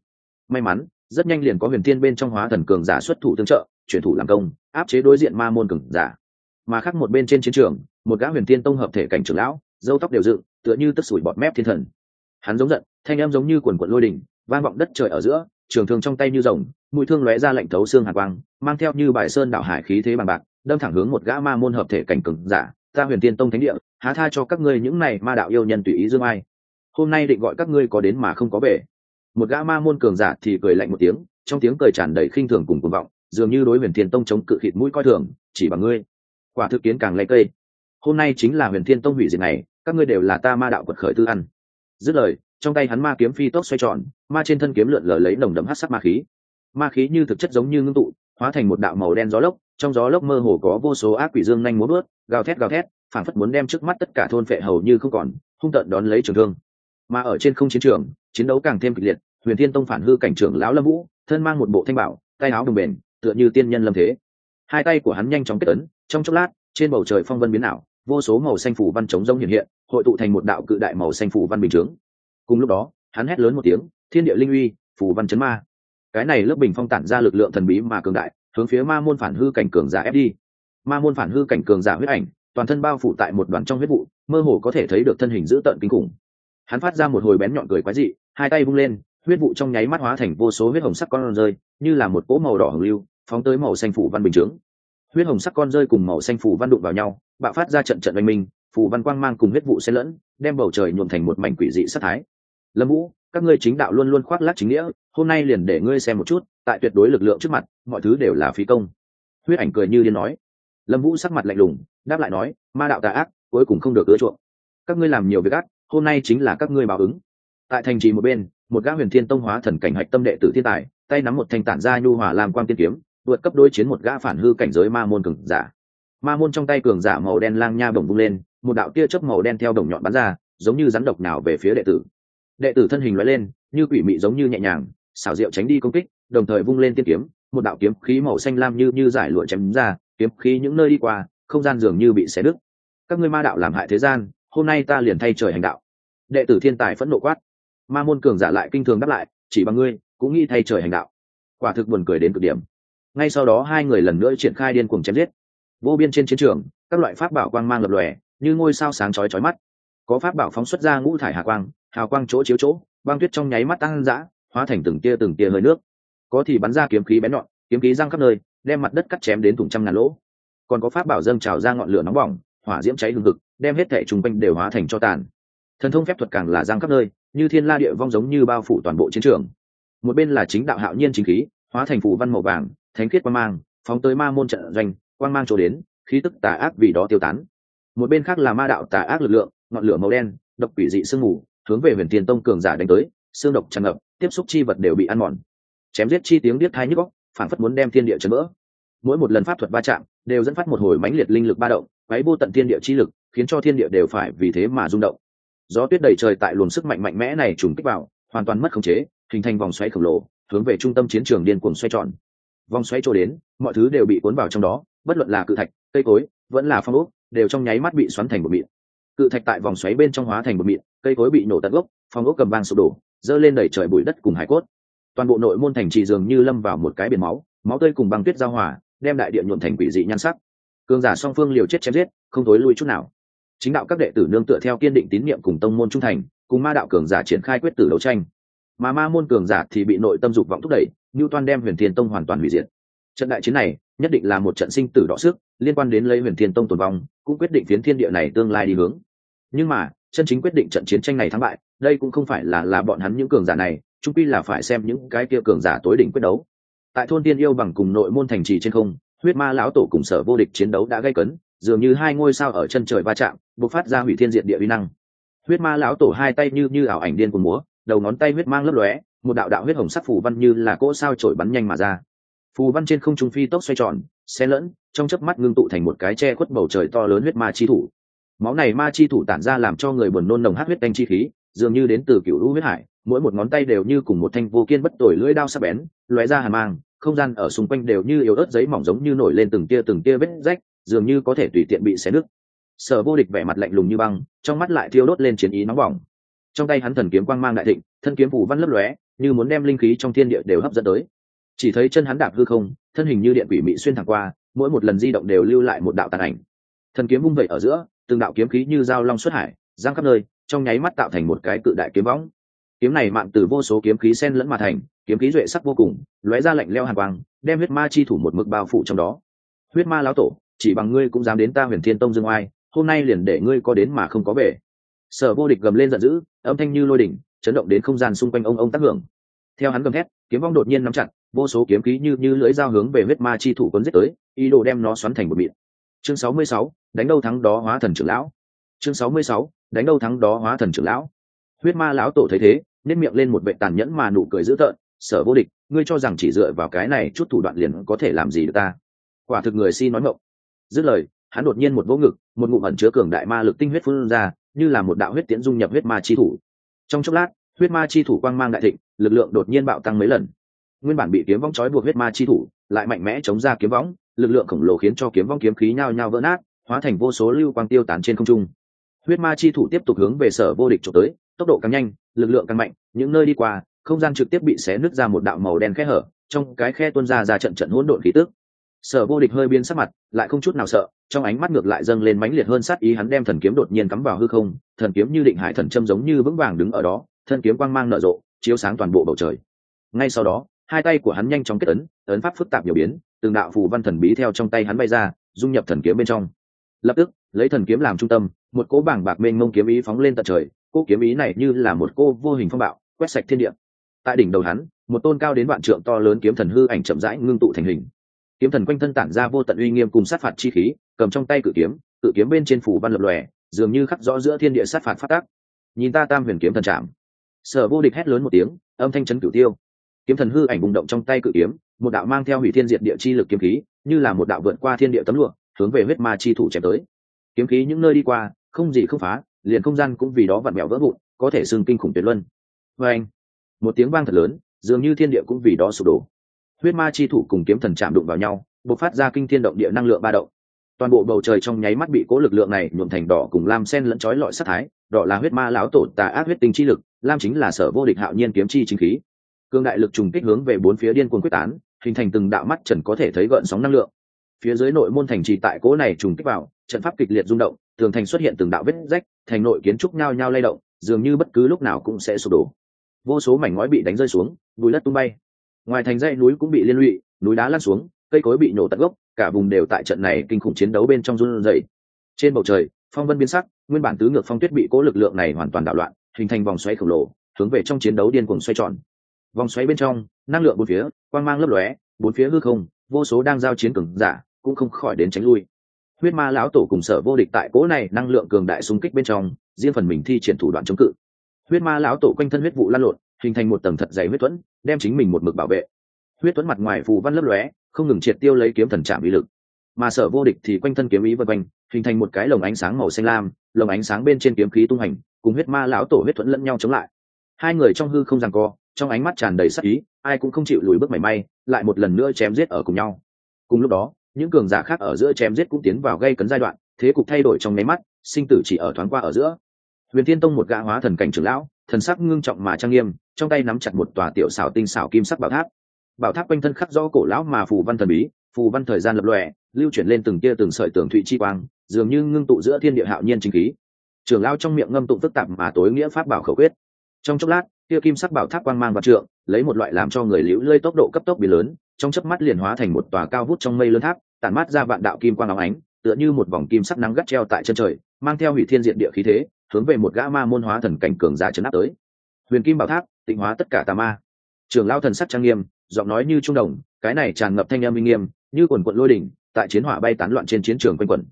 May mắn, rất nhanh liền có huyền thiên bên trong hóa thần cường giả xuất thủ tương trợ, chuyển thủ làm công, áp chế đối diện ma môn cường giả. Mà khác một bên trên chiến trường, một gã huyền thiên tông hợp thể cảnh trưởng lão dâu tóc đều dựng, tựa như tức sủi bọt mép thiên thần hắn giống giận, thanh em giống như quần quận lôi đỉnh, vang vọng đất trời ở giữa, trường thương trong tay như rồng, mũi thương lóe ra lạnh thấu xương hàn quang, mang theo như bài sơn đảo hải khí thế bằng bạc, đâm thẳng hướng một gã ma môn hợp thể cảnh cừng giả. Ta huyền tiên tông thánh địa, há tha cho các ngươi những này ma đạo yêu nhân tùy ý dương ai. Hôm nay định gọi các ngươi có đến mà không có về. Một gã ma môn cường giả thì cười lạnh một tiếng, trong tiếng cười tràn đầy khinh thường cùng cuồng vọng, dường như đối huyền thiên tông chống cự khịt mũi coi thường, chỉ bằng ngươi. Quả thực kiến càng lấy cây. Hôm nay chính là huyền thiên tông hủy diệt này các ngươi đều là ta ma đạo quật khởi tư ăn dứt lời, trong tay hắn ma kiếm phi tốc xoay tròn, ma trên thân kiếm lượn lờ lấy nồng đậm hát sắc ma khí. Ma khí như thực chất giống như ngưng tụ, hóa thành một đạo màu đen gió lốc, trong gió lốc mơ hồ có vô số ác quỷ dương nhanh muốn bớt gào thét gào thét, phảng phất muốn đem trước mắt tất cả thôn phệ hầu như không còn, hung tợn đón lấy trường thương. Mà ở trên không chiến trường, chiến đấu càng thêm kịch liệt, huyền thiên tông phản hư cảnh trưởng lão lâm vũ, thân mang một bộ thanh bảo, tay áo đồng bền, tựa như tiên nhân lâm thế. Hai tay của hắn nhanh chóng kết ấn, trong chốc lát, trên bầu trời phong vân biến ảo, vô số màu xanh phủ văn chống rông hiện hiện hội tụ thành một đạo cự đại màu xanh phủ văn bình chướng. Cùng lúc đó, hắn hét lớn một tiếng, thiên địa linh uy phủ văn chấn ma. Cái này lớp bình phong tản ra lực lượng thần bí mà cường đại, hướng phía ma môn phản hư cảnh cường giả ép đi. Ma môn phản hư cảnh cường giả huyết ảnh, toàn thân bao phủ tại một đoàn trong huyết vụ, mơ hồ có thể thấy được thân hình dữ tợn kinh khủng. Hắn phát ra một hồi bén nhọn cười quái dị, hai tay vung lên, huyết vụ trong nháy mắt hóa thành vô số huyết hồng sắc con rơi, như là một cỗ màu đỏ hồng lưu, phóng tới màu xanh phủ văn bình chướng. Huyết hồng sắc con rơi cùng màu xanh phủ văn đụng vào nhau, bạo phát ra trận trận oanh minh Phù văn quang mang cùng huyết vụ xen lẫn, đem bầu trời nhuộm thành một mảnh quỷ dị sát thái. Lâm vũ, các ngươi chính đạo luôn luôn khoác lác chính nghĩa, hôm nay liền để ngươi xem một chút, tại tuyệt đối lực lượng trước mặt, mọi thứ đều là phí công. Huyết ảnh cười như điên nói. Lâm vũ sắc mặt lạnh lùng, đáp lại nói, ma đạo tà ác, cuối cùng không được ưa chuộng. Các ngươi làm nhiều việc ác, hôm nay chính là các ngươi báo ứng. Tại thành trì một bên, một gã huyền thiên tông hóa thần cảnh hạch tâm đệ tử thiên tài, tay nắm một thanh tản gia nhu hòa làm quang tiên kiếm, vượt cấp đối chiến một gã phản hư cảnh giới ma môn cường giả. Ma môn trong tay cường giả màu đen lang nha bồng bung lên một đạo tia chớp màu đen theo đồng nhọn bắn ra, giống như rắn độc nào về phía đệ tử. Đệ tử thân hình loại lên, như quỷ mị giống như nhẹ nhàng, xảo diệu tránh đi công kích, đồng thời vung lên tiên kiếm, một đạo kiếm khí màu xanh lam như như giải lụa chém ra, kiếm khí những nơi đi qua, không gian dường như bị xé đứt. Các ngươi ma đạo làm hại thế gian, hôm nay ta liền thay trời hành đạo. Đệ tử thiên tài phẫn nộ quát. Ma môn cường giả lại kinh thường đáp lại, chỉ bằng ngươi, cũng nghĩ thay trời hành đạo. Quả thực buồn cười đến cực điểm. Ngay sau đó hai người lần nữa triển khai điên cuồng chém giết. Vô biên trên chiến trường, các loại pháp bảo quang mang lập lòe như ngôi sao sáng chói chói mắt. Có pháp bảo phóng xuất ra ngũ thải hà quang, hào quang chỗ chiếu chỗ, băng tuyết trong nháy mắt tăng dã hóa thành từng tia từng tia hơi nước. Có thì bắn ra kiếm khí bén nhọn, kiếm khí răng khắp nơi, đem mặt đất cắt chém đến thùng trăm ngàn lỗ. Còn có pháp bảo dâng trào ra ngọn lửa nóng bỏng, hỏa diễm cháy hừng hực, đem hết thể trùng quanh đều hóa thành cho tàn. Thần thông phép thuật càng là giang khắp nơi, như thiên la địa vong giống như bao phủ toàn bộ chiến trường. Một bên là chính đạo hạo nhiên chính khí, hóa thành phủ văn màu vàng, thánh khiết quang mang, phóng tới ma môn trận doanh, quang mang trổ đến, khí tức tà ác vì đó tiêu tán một bên khác là ma đạo tà ác lực lượng, ngọn lửa màu đen, độc quỷ dị sương mù, hướng về huyền tiền tông cường giả đánh tới, xương độc tràn ngập, tiếp xúc chi vật đều bị ăn mòn. Chém giết chi tiếng biết thai nhức góc phản phất muốn đem thiên địa chấn vỡ. Mỗi một lần pháp thuật va chạm, đều dẫn phát một hồi mãnh liệt linh lực ba động quáy vô tận thiên địa chi lực, khiến cho thiên địa đều phải vì thế mà rung động. Gió tuyết đầy trời tại luồng sức mạnh mạnh mẽ này trùng kích vào, hoàn toàn mất khống chế, hình thành vòng xoáy khổng lồ, hướng về trung tâm chiến trường điên cuồng xoay tròn. Vòng xoáy trôi đến, mọi thứ đều bị cuốn vào trong đó, bất luận là cự thạch, cây cối, vẫn là phong ốc đều trong nháy mắt bị xoắn thành một mịn. Cự thạch tại vòng xoáy bên trong hóa thành một mịn, cây cối bị nổ tận gốc, phong ốc cầm vang sụp đổ, dơ lên đẩy trời bụi đất cùng hải cốt. Toàn bộ nội môn thành trì dường như lâm vào một cái biển máu máu tươi cùng băng tuyết giao hòa, đem đại điện nhuộn thành quỷ dị nhan sắc. Cường giả song phương liều chết chém giết, không thối lui chút nào. Chính đạo các đệ tử nương tựa theo kiên định tín nhiệm cùng tông môn trung thành, cùng ma đạo cường giả triển khai quyết tử đấu tranh. Mà ma môn cường giả thì bị nội tâm dục vọng thúc đẩy như toan đem huyền thiên tông hoàn toàn hủy diệt. Trận đại chiến này nhất định là một trận sinh tử đọ sức, liên quan đến lấy huyền thiên tông tồn vong, cũng quyết định phiến thiên địa này tương lai đi hướng. Nhưng mà, chân chính quyết định trận chiến tranh này thắng bại, đây cũng không phải là là bọn hắn những cường giả này trung quy là phải xem những cái kia cường giả tối đỉnh quyết đấu. Tại thôn tiên yêu bằng cùng nội môn thành trì trên không, huyết ma lão tổ cùng sở vô địch chiến đấu đã gây cấn, dường như hai ngôi sao ở chân trời va chạm, bộc phát ra hủy thiên diện địa uy năng. Huyết ma lão tổ hai tay như như ảo ảnh điên cùng múa, đầu ngón tay huyết mang lấp lóe, một đạo đạo huyết hồng sắc phủ văn như là cỗ sao trổi bắn nhanh mà ra phù văn trên không trung phi tốc xoay tròn, xen lẫn, trong chớp mắt ngưng tụ thành một cái che khuất bầu trời to lớn huyết ma chi thủ. Máu này ma chi thủ tản ra làm cho người buồn nôn nồng hát huyết đanh chi khí, dường như đến từ cựu lũ huyết hải, mỗi một ngón tay đều như cùng một thanh vô kiên bất tội lưỡi đao sắc bén, lóe ra hàn mang, không gian ở xung quanh đều như yếu ớt giấy mỏng giống như nổi lên từng tia từng tia vết rách, dường như có thể tùy tiện bị xé nứt. Sở vô địch vẻ mặt lạnh lùng như băng, trong mắt lại thiêu đốt lên chiến ý nóng bỏng. Trong tay hắn thần kiếm quang mang đại thịnh, thân kiếm phủ văn lấp lóe, như muốn đem linh khí trong thiên địa đều hấp dẫn tới chỉ thấy chân hắn đạp hư không, thân hình như điện quỷ mị xuyên thẳng qua, mỗi một lần di động đều lưu lại một đạo tàn ảnh. Thần kiếm vung vẩy ở giữa, từng đạo kiếm khí như dao long xuất hải, giang khắp nơi, trong nháy mắt tạo thành một cái cự đại kiếm võng. Kiếm này mạn từ vô số kiếm khí sen lẫn mà thành, kiếm khí duệ sắc vô cùng, lóe ra lạnh leo hàn quang, đem huyết ma chi thủ một mực bao phủ trong đó. Huyết ma lão tổ, chỉ bằng ngươi cũng dám đến ta huyền thiên tông dương oai, hôm nay liền để ngươi có đến mà không có về. Sở vô địch gầm lên giận dữ, âm thanh như lôi đỉnh, chấn động đến không gian xung quanh ông ông tác hưởng. Theo hắn gầm thét, kiếm vong đột nhiên nắm chặt vô số kiếm khí như như lưỡi dao hướng về huyết ma chi thủ cuốn giết tới ý đồ đem nó xoắn thành một miệng chương 66, đánh đâu thắng đó hóa thần trưởng lão. Chương 66, đánh đâu thắng đó hóa thần trưởng lão. Huyết ma lão tổ thấy thế nên miệng lên một vệ tàn nhẫn mà nụ cười dữ tợn sở vô địch ngươi cho rằng chỉ dựa vào cái này chút thủ đoạn liền có thể làm gì được ta? Quả thực người si nói mộng, dứt lời hắn đột nhiên một vỗ ngực một ngụm ẩn chứa cường đại ma lực tinh huyết phun ra như là một đạo huyết tiễn dung nhập huyết ma chi thủ. Trong chốc lát huyết ma chi thủ quang mang đại thịnh lực lượng đột nhiên bạo tăng mấy lần nguyên bản bị kiếm vong trói buộc huyết ma chi thủ, lại mạnh mẽ chống ra kiếm võng, lực lượng khổng lồ khiến cho kiếm vong kiếm khí nhao nhao vỡ nát, hóa thành vô số lưu quang tiêu tán trên không trung. Huyết ma chi thủ tiếp tục hướng về sở vô địch trộm tới, tốc độ càng nhanh, lực lượng càng mạnh, những nơi đi qua, không gian trực tiếp bị xé nứt ra một đạo màu đen khe hở, trong cái khe tuôn ra ra trận trận hỗn độn khí tức. Sở vô địch hơi biến sắc mặt, lại không chút nào sợ, trong ánh mắt ngược lại dâng lên mãnh liệt hơn sát ý hắn đem thần kiếm đột nhiên cắm vào hư không, thần kiếm như định hải thần châm giống như vững vàng đứng ở đó, thân kiếm quang mang nở rộ, chiếu sáng toàn bộ bầu trời. Ngay sau đó hai tay của hắn nhanh chóng kết ấn ấn pháp phức tạp nhiều biến, từng đạo phù văn thần bí theo trong tay hắn bay ra, dung nhập thần kiếm bên trong. Lập tức, lấy thần kiếm làm trung tâm, một cỗ bảng bạc mênh mông kiếm ý phóng lên tận trời, cỗ kiếm ý này như là một cô vô hình phong bạo, quét sạch thiên địa. Tại đỉnh đầu hắn, một tôn cao đến vạn trượng to lớn kiếm thần hư ảnh chậm rãi ngưng tụ thành hình. Kiếm thần quanh thân tản ra vô tận uy nghiêm cùng sát phạt chi khí, cầm trong tay cự kiếm cự kiếm bên trên phủ văn lập lòe, dường như khắc rõ giữa thiên địa sát phạt phát tác. Nhìn ta tam huyền kiếm thần trạm sở vô địch hét lớn một tiếng, âm thanh chấn cửu tiêu kiếm thần hư ảnh bùng động trong tay cự kiếm, một đạo mang theo hủy thiên diệt địa chi lực kiếm khí, như là một đạo vượt qua thiên địa tấm lụa, hướng về huyết ma chi thủ chém tới. Kiếm khí những nơi đi qua, không gì không phá, liền không gian cũng vì đó vặn mẹo vỡ vụn, có thể xưng kinh khủng tuyệt luân. Vê anh, một tiếng vang thật lớn, dường như thiên địa cũng vì đó sụp đổ. Huyết ma chi thủ cùng kiếm thần chạm đụng vào nhau b ộ c phát ra kinh thiên động địa năng lượng ba động. Toàn bộ bầu trời trong nháy mắt bị cố lực lượng này nhuộm thành đỏ cùng lam sen lẫn trói lọi sắc thái, đỏ là huyết ma lão tổ tà ác huyết tinh chi lực, lam chính là sở vô địch hạo nhiên kiếm chi chính khí cương đại lực trùng kích hướng về bốn phía điên cuồng quyết tán, hình thành từng đạo mắt trần có thể thấy gợn sóng năng lượng. Phía dưới nội môn thành trì tại cố này trùng kích vào, trận pháp kịch liệt rung động, tường thành xuất hiện từng đạo vết rách, thành nội kiến trúc nhao nhao lay động, dường như bất cứ lúc nào cũng sẽ sụp đổ. Vô số mảnh ngói bị đánh rơi xuống, bùi đất tung bay. Ngoài thành dãy núi cũng bị liên lụy, núi đá lăn xuống, cây cối bị nổ tận gốc, cả vùng đều tại trận này kinh khủng chiến đấu bên trong run rẩy. Trên bầu trời, phong vân biến sắc, nguyên bản tứ ngược phong tuyết bị cố lực lượng này hoàn toàn đảo loạn, hình thành vòng xoáy khổng lồ, hướng về trong chiến đấu điên cuồng xoay tròn vòng xoáy bên trong, năng lượng bốn phía, quang mang lấp lóe, bốn phía hư không, vô số đang giao chiến cường giả cũng không khỏi đến tránh lui. Huyết ma lão tổ cùng sở vô địch tại cố này năng lượng cường đại xung kích bên trong, riêng phần mình thi triển thủ đoạn chống cự. Huyết ma lão tổ quanh thân huyết vụ lan lộn, hình thành một tầng thật dày huyết thuẫn đem chính mình một mực bảo vệ. Huyết thuẫn mặt ngoài phù văn lấp lóe, không ngừng triệt tiêu lấy kiếm thần trạm ý lực. Mà sở vô địch thì quanh thân kiếm ý vân quanh, hình thành một cái lồng ánh sáng màu xanh lam, lồng ánh sáng bên trên kiếm khí tung hành, cùng huyết ma lão tổ huyết thuẫn lẫn nhau chống lại. Hai người trong hư không rằng co trong ánh mắt tràn đầy sắc ý, ai cũng không chịu lùi bước mảy may, lại một lần nữa chém giết ở cùng nhau. Cùng lúc đó, những cường giả khác ở giữa chém giết cũng tiến vào gây cấn giai đoạn, thế cục thay đổi trong nháy mắt, sinh tử chỉ ở thoáng qua ở giữa. Huyền thiên tông một gã hóa thần cảnh trưởng lão, thần sắc ngưng trọng mà trang nghiêm, trong tay nắm chặt một tòa tiểu xảo tinh xảo kim sắc bảo tháp. Bảo tháp quanh thân khắc do cổ lão mà phù văn thần bí, phù văn thời gian lập lòe, lưu chuyển lên từng tia từng sợi tường thụy chi quang, dường như ngưng tụ giữa thiên địa hạo nhiên chính khí. Trưởng lao trong miệng ngâm tụng phức tạp mà tối nghĩa pháp bảo khẩu quyết. Trong chốc lát Tiêu kim sắc bảo tháp quang mang và trượng, lấy một loại làm cho người liễu lơi tốc độ cấp tốc biến lớn, trong chớp mắt liền hóa thành một tòa cao vút trong mây lớn tháp, tản mát ra vạn đạo kim quang óng ánh, tựa như một vòng kim sắc nắng gắt treo tại chân trời, mang theo hủy thiên diện địa khí thế, hướng về một gã ma môn hóa thần cảnh cường giả chấn áp tới. Huyền kim bảo tháp, tịnh hóa tất cả tà ma. Trường lao thần sắc trang nghiêm, giọng nói như trung đồng, cái này tràn ngập thanh âm minh nghiêm, như quần quận lôi đỉnh, tại chiến hỏa bay tán loạn trên chiến trường quanh quẩn.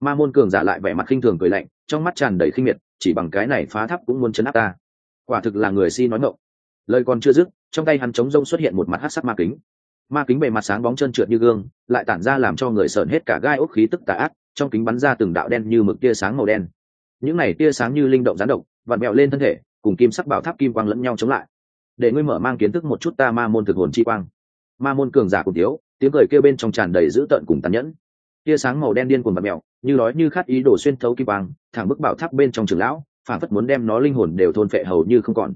Ma môn cường giả lại vẻ mặt khinh thường cười lạnh, trong mắt tràn đầy khinh miệt, chỉ bằng cái này phá tháp cũng muốn chấn áp ta quả thực là người si nói mộng lời còn chưa dứt trong tay hắn chống rông xuất hiện một mặt hát sắc ma kính. Ma kính bề mặt sáng bóng trơn trượt như gương lại tản ra làm cho người sợn hết cả gai ốc khí tức tà ác trong kính bắn ra từng đạo đen như mực tia sáng màu đen. Những này tia sáng như linh động gián động vặn mẹo lên thân thể cùng kim sắc bảo tháp kim quang lẫn nhau chống lại. Để ngươi mở mang kiến thức một chút ta ma môn thực hồn chi quang. Ma môn cường giả cùng thiếu, tiếng cười kêu bên trong tràn đầy dữ tợn cùng tàn nhẫn. Tia sáng màu đen điên cuồng vặn mẹo như nói như khát ý đổ xuyên thấu kim quang thẳng bức bảo tháp bên trong trường lão phản phất muốn đem nó linh hồn đều thôn phệ hầu như không còn.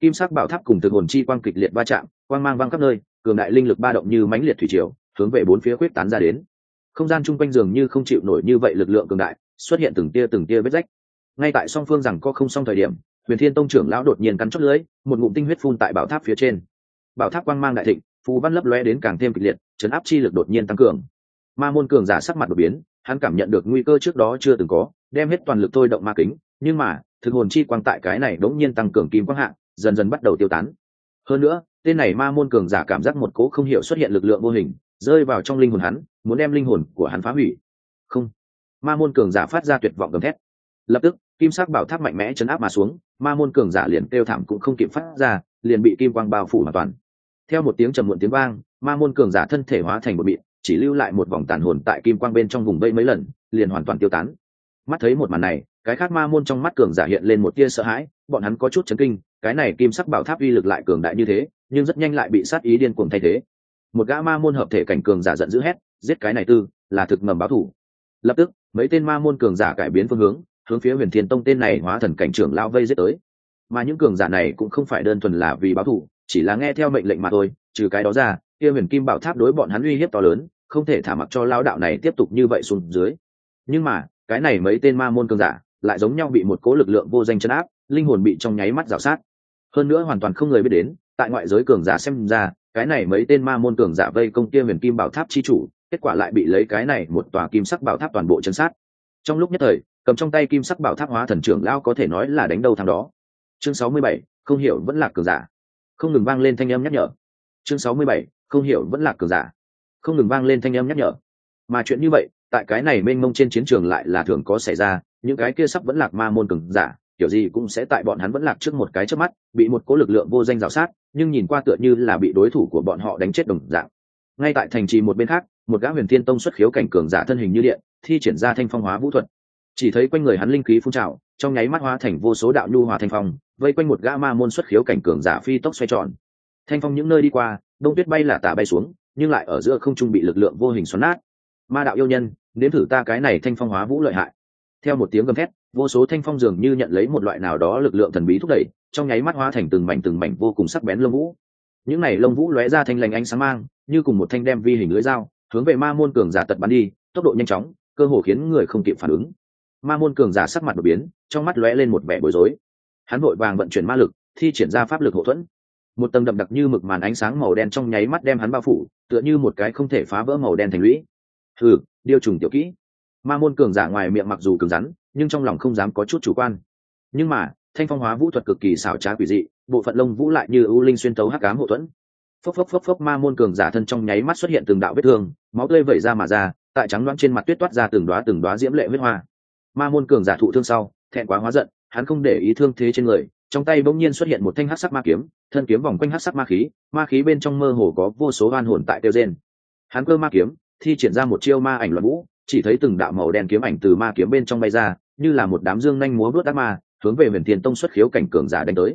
Kim sắc bảo tháp cùng thực hồn chi quang kịch liệt va chạm, quang mang văng khắp nơi, cường đại linh lực ba động như mãnh liệt thủy triều, hướng về bốn phía quyết tán ra đến. Không gian chung quanh dường như không chịu nổi như vậy lực lượng cường đại, xuất hiện từng tia từng tia vết rách. Ngay tại song phương rằng có không xong thời điểm, huyền thiên tông trưởng lão đột nhiên cắn chót lưới, một ngụm tinh huyết phun tại bảo tháp phía trên. Bảo tháp quang mang đại thịnh, phù văn lấp lóe đến càng thêm kịch liệt, chấn áp chi lực đột nhiên tăng cường. Ma môn cường giả sắc mặt đột biến, hắn cảm nhận được nguy cơ trước đó chưa từng có, đem hết toàn lực thôi động ma kính, nhưng mà thực hồn chi quang tại cái này đống nhiên tăng cường kim quang hạng dần dần bắt đầu tiêu tán. Hơn nữa, tên này ma môn cường giả cảm giác một cố không hiểu xuất hiện lực lượng vô hình, rơi vào trong linh hồn hắn, muốn đem linh hồn của hắn phá hủy. Không. Ma môn cường giả phát ra tuyệt vọng gầm thét. Lập tức, kim sắc bảo tháp mạnh mẽ chấn áp mà xuống, ma môn cường giả liền kêu thảm cũng không kịp phát ra, liền bị kim quang bao phủ hoàn toàn. Theo một tiếng trầm muộn tiếng vang, ma môn cường giả thân thể hóa thành một bịt chỉ lưu lại một vòng tàn hồn tại kim quang bên trong vùng vây mấy lần, liền hoàn toàn tiêu tán. Mắt thấy một màn này cái khác ma môn trong mắt cường giả hiện lên một tia sợ hãi, bọn hắn có chút chấn kinh, cái này kim sắc bảo tháp uy lực lại cường đại như thế, nhưng rất nhanh lại bị sát ý điên cuồng thay thế. Một gã ma môn hợp thể cảnh cường giả giận dữ hét, giết cái này tư, là thực mầm báo thủ. Lập tức, mấy tên ma môn cường giả cải biến phương hướng hướng phía huyền thiên tông tên này hóa thần cảnh trưởng lao vây giết tới. Mà những cường giả này cũng không phải đơn thuần là vì báo thủ, chỉ là nghe theo mệnh lệnh mà thôi, trừ cái đó ra, kia huyền kim bảo tháp đối bọn hắn uy hiếp to lớn, không thể thả mặc cho lao đạo này tiếp tục như vậy xuống dưới. Nhưng mà, cái này mấy tên ma môn cường giả lại giống nhau bị một cố lực lượng vô danh chấn áp, linh hồn bị trong nháy mắt rào sát. Hơn nữa hoàn toàn không người biết đến, tại ngoại giới cường giả xem ra, cái này mấy tên ma môn cường giả vây công kia huyền kim bảo tháp chi chủ, kết quả lại bị lấy cái này một tòa kim sắc bảo tháp toàn bộ chấn sát. Trong lúc nhất thời, cầm trong tay kim sắc bảo tháp hóa thần trưởng lao có thể nói là đánh đầu thằng đó. Chương sáu mươi bảy, không hiểu vẫn là cường giả. Không ngừng vang lên thanh âm nhắc nhở. Chương sáu mươi bảy, không hiểu vẫn là cường giả. Không ngừng vang lên thanh âm nhắc nhở. Mà chuyện như vậy tại cái này mênh mông trên chiến trường lại là thường có xảy ra, những cái kia sắp vẫn lạc ma môn cường giả, kiểu gì cũng sẽ tại bọn hắn vẫn lạc trước một cái trước mắt, bị một cố lực lượng vô danh rào sát, nhưng nhìn qua tựa như là bị đối thủ của bọn họ đánh chết đồng dạng. Ngay tại thành trì một bên khác, một gã huyền thiên tông xuất khiếu cảnh cường giả thân hình như điện, thi triển ra thanh phong hóa vũ thuật. Chỉ thấy quanh người hắn linh khí phun trào, trong nháy mắt hóa thành vô số đạo nhu hòa thanh phong, vây quanh một gã ma môn xuất khiếu cảnh cường giả phi tốc xoay tròn. Thanh phong những nơi đi qua, đông tuyết bay là tả bay xuống, nhưng lại ở giữa không trung bị lực lượng vô hình xoắn nát. Ma đạo yêu nhân nếm thử ta cái này thanh phong hóa vũ lợi hại. Theo một tiếng gầm thét, vô số thanh phong dường như nhận lấy một loại nào đó lực lượng thần bí thúc đẩy, trong nháy mắt hóa thành từng mảnh từng mảnh vô cùng sắc bén lông vũ. Những này lông vũ lóe ra thanh lành ánh sáng mang, như cùng một thanh đem vi hình lưỡi dao, hướng về ma môn cường giả tật bắn đi, tốc độ nhanh chóng, cơ hồ khiến người không kịp phản ứng. Ma môn cường giả sắc mặt đột biến, trong mắt lóe lên một vẻ bối rối. Hắn vội vàng vận chuyển ma lực, thi triển ra pháp lực hậu thuẫn. Một tầng đậm đặc như mực màn ánh sáng màu đen trong nháy mắt đem hắn bao phủ, tựa như một cái không thể phá vỡ màu đen thành lũy. Thử điêu trùng tiểu kỹ. Ma môn cường giả ngoài miệng mặc dù cứng rắn, nhưng trong lòng không dám có chút chủ quan. Nhưng mà, thanh phong hóa vũ thuật cực kỳ xảo trá quỷ dị, bộ phận lông vũ lại như ưu linh xuyên tấu hắc cám hậu thuẫn. Phốc phốc phốc phốc, ma môn cường giả thân trong nháy mắt xuất hiện từng đạo vết thương, máu tươi vẩy ra mà ra, tại trắng loãng trên mặt tuyết toát ra từng đoá từng đoá diễm lệ huyết hoa. Ma môn cường giả thụ thương sau, thẹn quá hóa giận, hắn không để ý thương thế trên người, trong tay bỗng nhiên xuất hiện một thanh hắc sắc ma kiếm, thân kiếm vòng quanh hắc sắc ma khí ma khí bên trong mơ hồ có vô số oan hồn tại tiêu gen hắn cơ ma kiếm thi triển ra một chiêu ma ảnh loạn vũ, chỉ thấy từng đạo màu đen kiếm ảnh từ ma kiếm bên trong bay ra, như là một đám dương nhanh múa vớt ác ma, hướng về huyền thiên tông xuất khiếu cảnh cường giả đánh tới.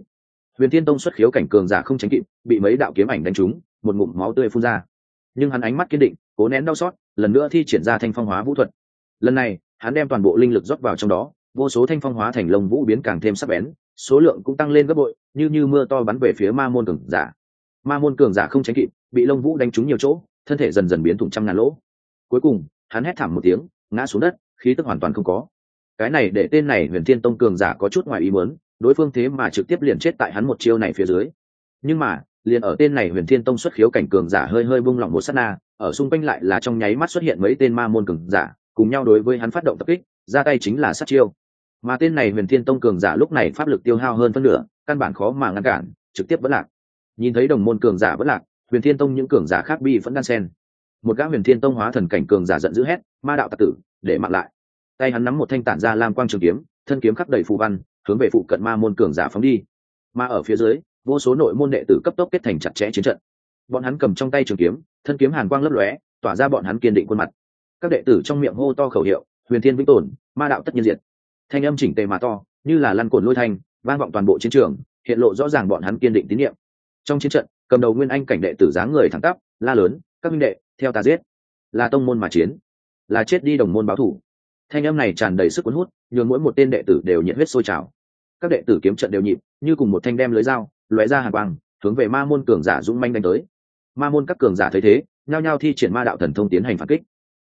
Huyền thiên tông xuất khiếu cảnh cường giả không tránh kịp, bị mấy đạo kiếm ảnh đánh trúng, một ngụm máu tươi phun ra. Nhưng hắn ánh mắt kiên định, cố nén đau xót, lần nữa thi triển ra thanh phong hóa vũ thuật. Lần này, hắn đem toàn bộ linh lực rót vào trong đó, vô số thanh phong hóa thành lông vũ biến càng thêm sắc bén, số lượng cũng tăng lên gấp bội, như như mưa to bắn về phía ma môn cường giả. Ma môn cường giả không tránh kịp, bị lông vũ đánh trúng nhiều chỗ thân thể dần dần biến thủng trăm ngàn lỗ. Cuối cùng, hắn hét thảm một tiếng, ngã xuống đất, khí tức hoàn toàn không có. Cái này để tên này huyền thiên tông cường giả có chút ngoài ý muốn, đối phương thế mà trực tiếp liền chết tại hắn một chiêu này phía dưới. Nhưng mà, liền ở tên này huyền thiên tông xuất khiếu cảnh cường giả hơi hơi bung lỏng một sát na, ở xung quanh lại là trong nháy mắt xuất hiện mấy tên ma môn cường giả, cùng nhau đối với hắn phát động tập kích, ra tay chính là sát chiêu. Mà tên này huyền thiên tông cường giả lúc này pháp lực tiêu hao hơn phân nửa, căn bản khó mà ngăn cản, trực tiếp vẫn lạc. Nhìn thấy đồng môn cường giả vẫn lạc huyền thiên tông những cường giả khác bi vẫn đan sen. Một gã huyền thiên tông hóa thần cảnh cường giả giận dữ hét, ma đạo tạc tử, để mặn lại. Tay hắn nắm một thanh tản ra lam quang trường kiếm, thân kiếm khắc đầy phù văn, hướng về phụ cận ma môn cường giả phóng đi. Mà ở phía dưới, vô số nội môn đệ tử cấp tốc kết thành chặt chẽ chiến trận. Bọn hắn cầm trong tay trường kiếm, thân kiếm hàn quang lấp lóe, tỏa ra bọn hắn kiên định khuôn mặt. Các đệ tử trong miệng hô to khẩu hiệu, huyền thiên vĩnh tồn, ma đạo tất nhiên diệt. Thanh âm chỉnh tề mà to, như là lăn cồn lôi thanh, vang vọng toàn bộ chiến trường, hiện lộ rõ ràng bọn hắn kiên định tín nhiệm. Trong chiến trận cầm đầu nguyên anh cảnh đệ tử dáng người thẳng tắp, la lớn, các minh đệ, theo ta giết. Là tông môn mà chiến, là chết đi đồng môn báo thủ. Thanh âm này tràn đầy sức cuốn hút, nhường mỗi một tên đệ tử đều nhiệt huyết sôi trào. Các đệ tử kiếm trận đều nhịp, như cùng một thanh đem lưới dao, lóe ra hàng quang, hướng về ma môn cường giả dũng manh đánh tới. Ma môn các cường giả thấy thế, nhao nhao thi triển ma đạo thần thông tiến hành phản kích.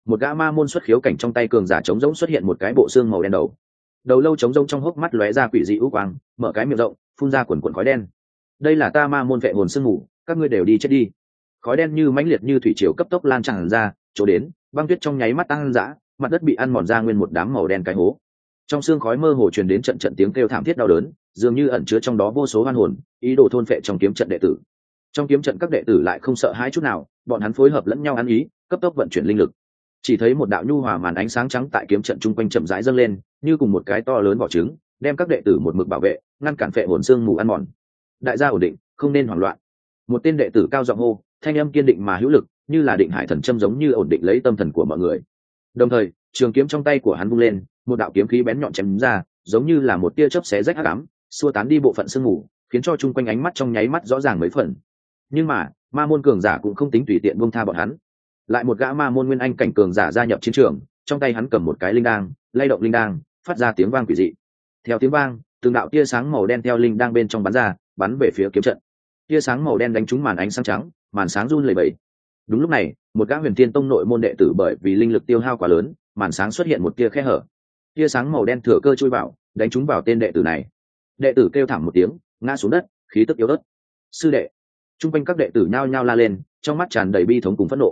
Một gã ma môn xuất khiếu cảnh trong tay cường giả trống rỗng xuất hiện một cái bộ xương màu đen đầu. Đầu lâu trống rỗng trong hốc mắt lóe ra quỷ dị ú quang, mở cái miệng rộng, phun ra quần quần khói đen. Đây là ta ma môn vệ hồn sương mù các ngươi đều đi chết đi. Khói đen như mãnh liệt như thủy triều cấp tốc lan tràn ra, chỗ đến, băng tuyết trong nháy mắt tăng dã, mặt đất bị ăn mòn ra nguyên một đám màu đen cái hố. Trong xương khói mơ hồ truyền đến trận trận tiếng kêu thảm thiết đau đớn, dường như ẩn chứa trong đó vô số hoan hồn, ý đồ thôn phệ trong kiếm trận đệ tử. Trong kiếm trận các đệ tử lại không sợ hãi chút nào, bọn hắn phối hợp lẫn nhau ăn ý, cấp tốc vận chuyển linh lực. Chỉ thấy một đạo nhu hòa màn ánh sáng trắng tại kiếm trận chung quanh chậm rãi dâng lên, như cùng một cái to lớn vỏ trứng, đem các đệ tử một mực bảo vệ, ngăn cản phệ hồn xương mù ăn mòn. Đại gia ổn định, không nên hoảng loạn một tên đệ tử cao giọng hô, thanh âm kiên định mà hữu lực, như là định hải thần châm giống như ổn định lấy tâm thần của mọi người. Đồng thời, trường kiếm trong tay của hắn vung lên, một đạo kiếm khí bén nhọn chém ra, giống như là một tia chớp xé rách hắc ám, xua tán đi bộ phận sương mù, khiến cho chung quanh ánh mắt trong nháy mắt rõ ràng mấy phần. Nhưng mà, ma môn cường giả cũng không tính tùy tiện buông tha bọn hắn. Lại một gã ma môn nguyên anh cảnh cường giả gia nhập chiến trường, trong tay hắn cầm một cái linh đang lay động linh đang phát ra tiếng vang quỷ dị. Theo tiếng vang, từng đạo tia sáng màu đen theo linh đang bên trong bắn ra, bắn về phía kiếm trận tia sáng màu đen đánh trúng màn ánh sáng trắng, màn sáng run lầy bầy đúng lúc này, một gã huyền thiên tông nội môn đệ tử bởi vì linh lực tiêu hao quá lớn, màn sáng xuất hiện một tia khe hở. Tia sáng màu đen thừa cơ chui vào, đánh trúng vào tên đệ tử này. Đệ tử kêu thảm một tiếng, ngã xuống đất, khí tức yếu đất sư đệ. T r u n g quanh các đệ tử nhao nhao la lên, trong mắt tràn đầy bi thống cùng phẫn nộ.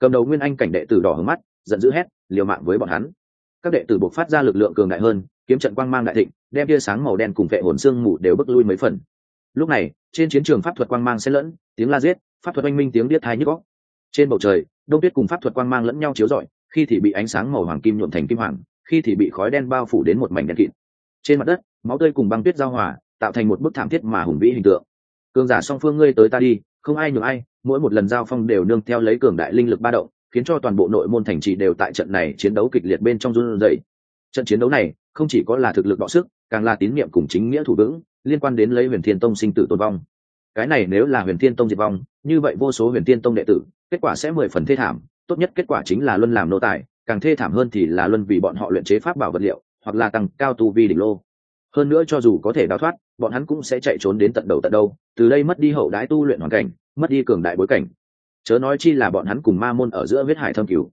Cầm đầu nguyên anh cảnh đệ tử đỏ hướng mắt, giận dữ hét, liều mạng với bọn hắn. Các đệ tử buộc phát ra lực lượng cường đại hơn, kiếm trận quang mang đại thịnh, đem tia sáng màu đen cùng vệ hồn xương mù đều bức lui mấy phần lúc này, trên chiến trường pháp thuật quang mang xen lẫn, tiếng la giết, pháp thuật oanh minh, tiếng biết thai nhức góc trên bầu trời, đông tuyết cùng pháp thuật quang mang lẫn nhau chiếu rọi, khi thì bị ánh sáng màu hoàng kim nhuộm thành kim hoàng, khi thì bị khói đen bao phủ đến một mảnh đen kịt. Trên mặt đất, máu tươi cùng băng tuyết giao hòa, tạo thành một bức thảm thiết mà hùng vĩ hình tượng. Cường giả song phương ngươi tới ta đi, không ai nhường ai, mỗi một lần giao phong đều nương theo lấy cường đại linh lực ba động, khiến cho toàn bộ nội môn thành trì đều tại trận này chiến đấu kịch liệt bên trong run rẩy. Trận chiến đấu này, không chỉ có là thực lực đọ sức, càng là tín niệm cùng chính nghĩa thủ vững liên quan đến lấy huyền thiên tông sinh tử tồn vong. Cái này nếu là huyền thiên tông diệt vong, như vậy vô số huyền thiên tông đệ tử, kết quả sẽ mười phần thê thảm, tốt nhất kết quả chính là luân làm nô tài, càng thê thảm hơn thì là luân vì bọn họ luyện chế pháp bảo vật liệu, hoặc là tăng cao tu vi đỉnh lô. Hơn nữa cho dù có thể đào thoát, bọn hắn cũng sẽ chạy trốn đến tận đầu tận đâu, từ đây mất đi hậu đái tu luyện hoàn cảnh, mất đi cường đại bối cảnh. Chớ nói chi là bọn hắn cùng ma môn ở giữa huyết hải thâm cứu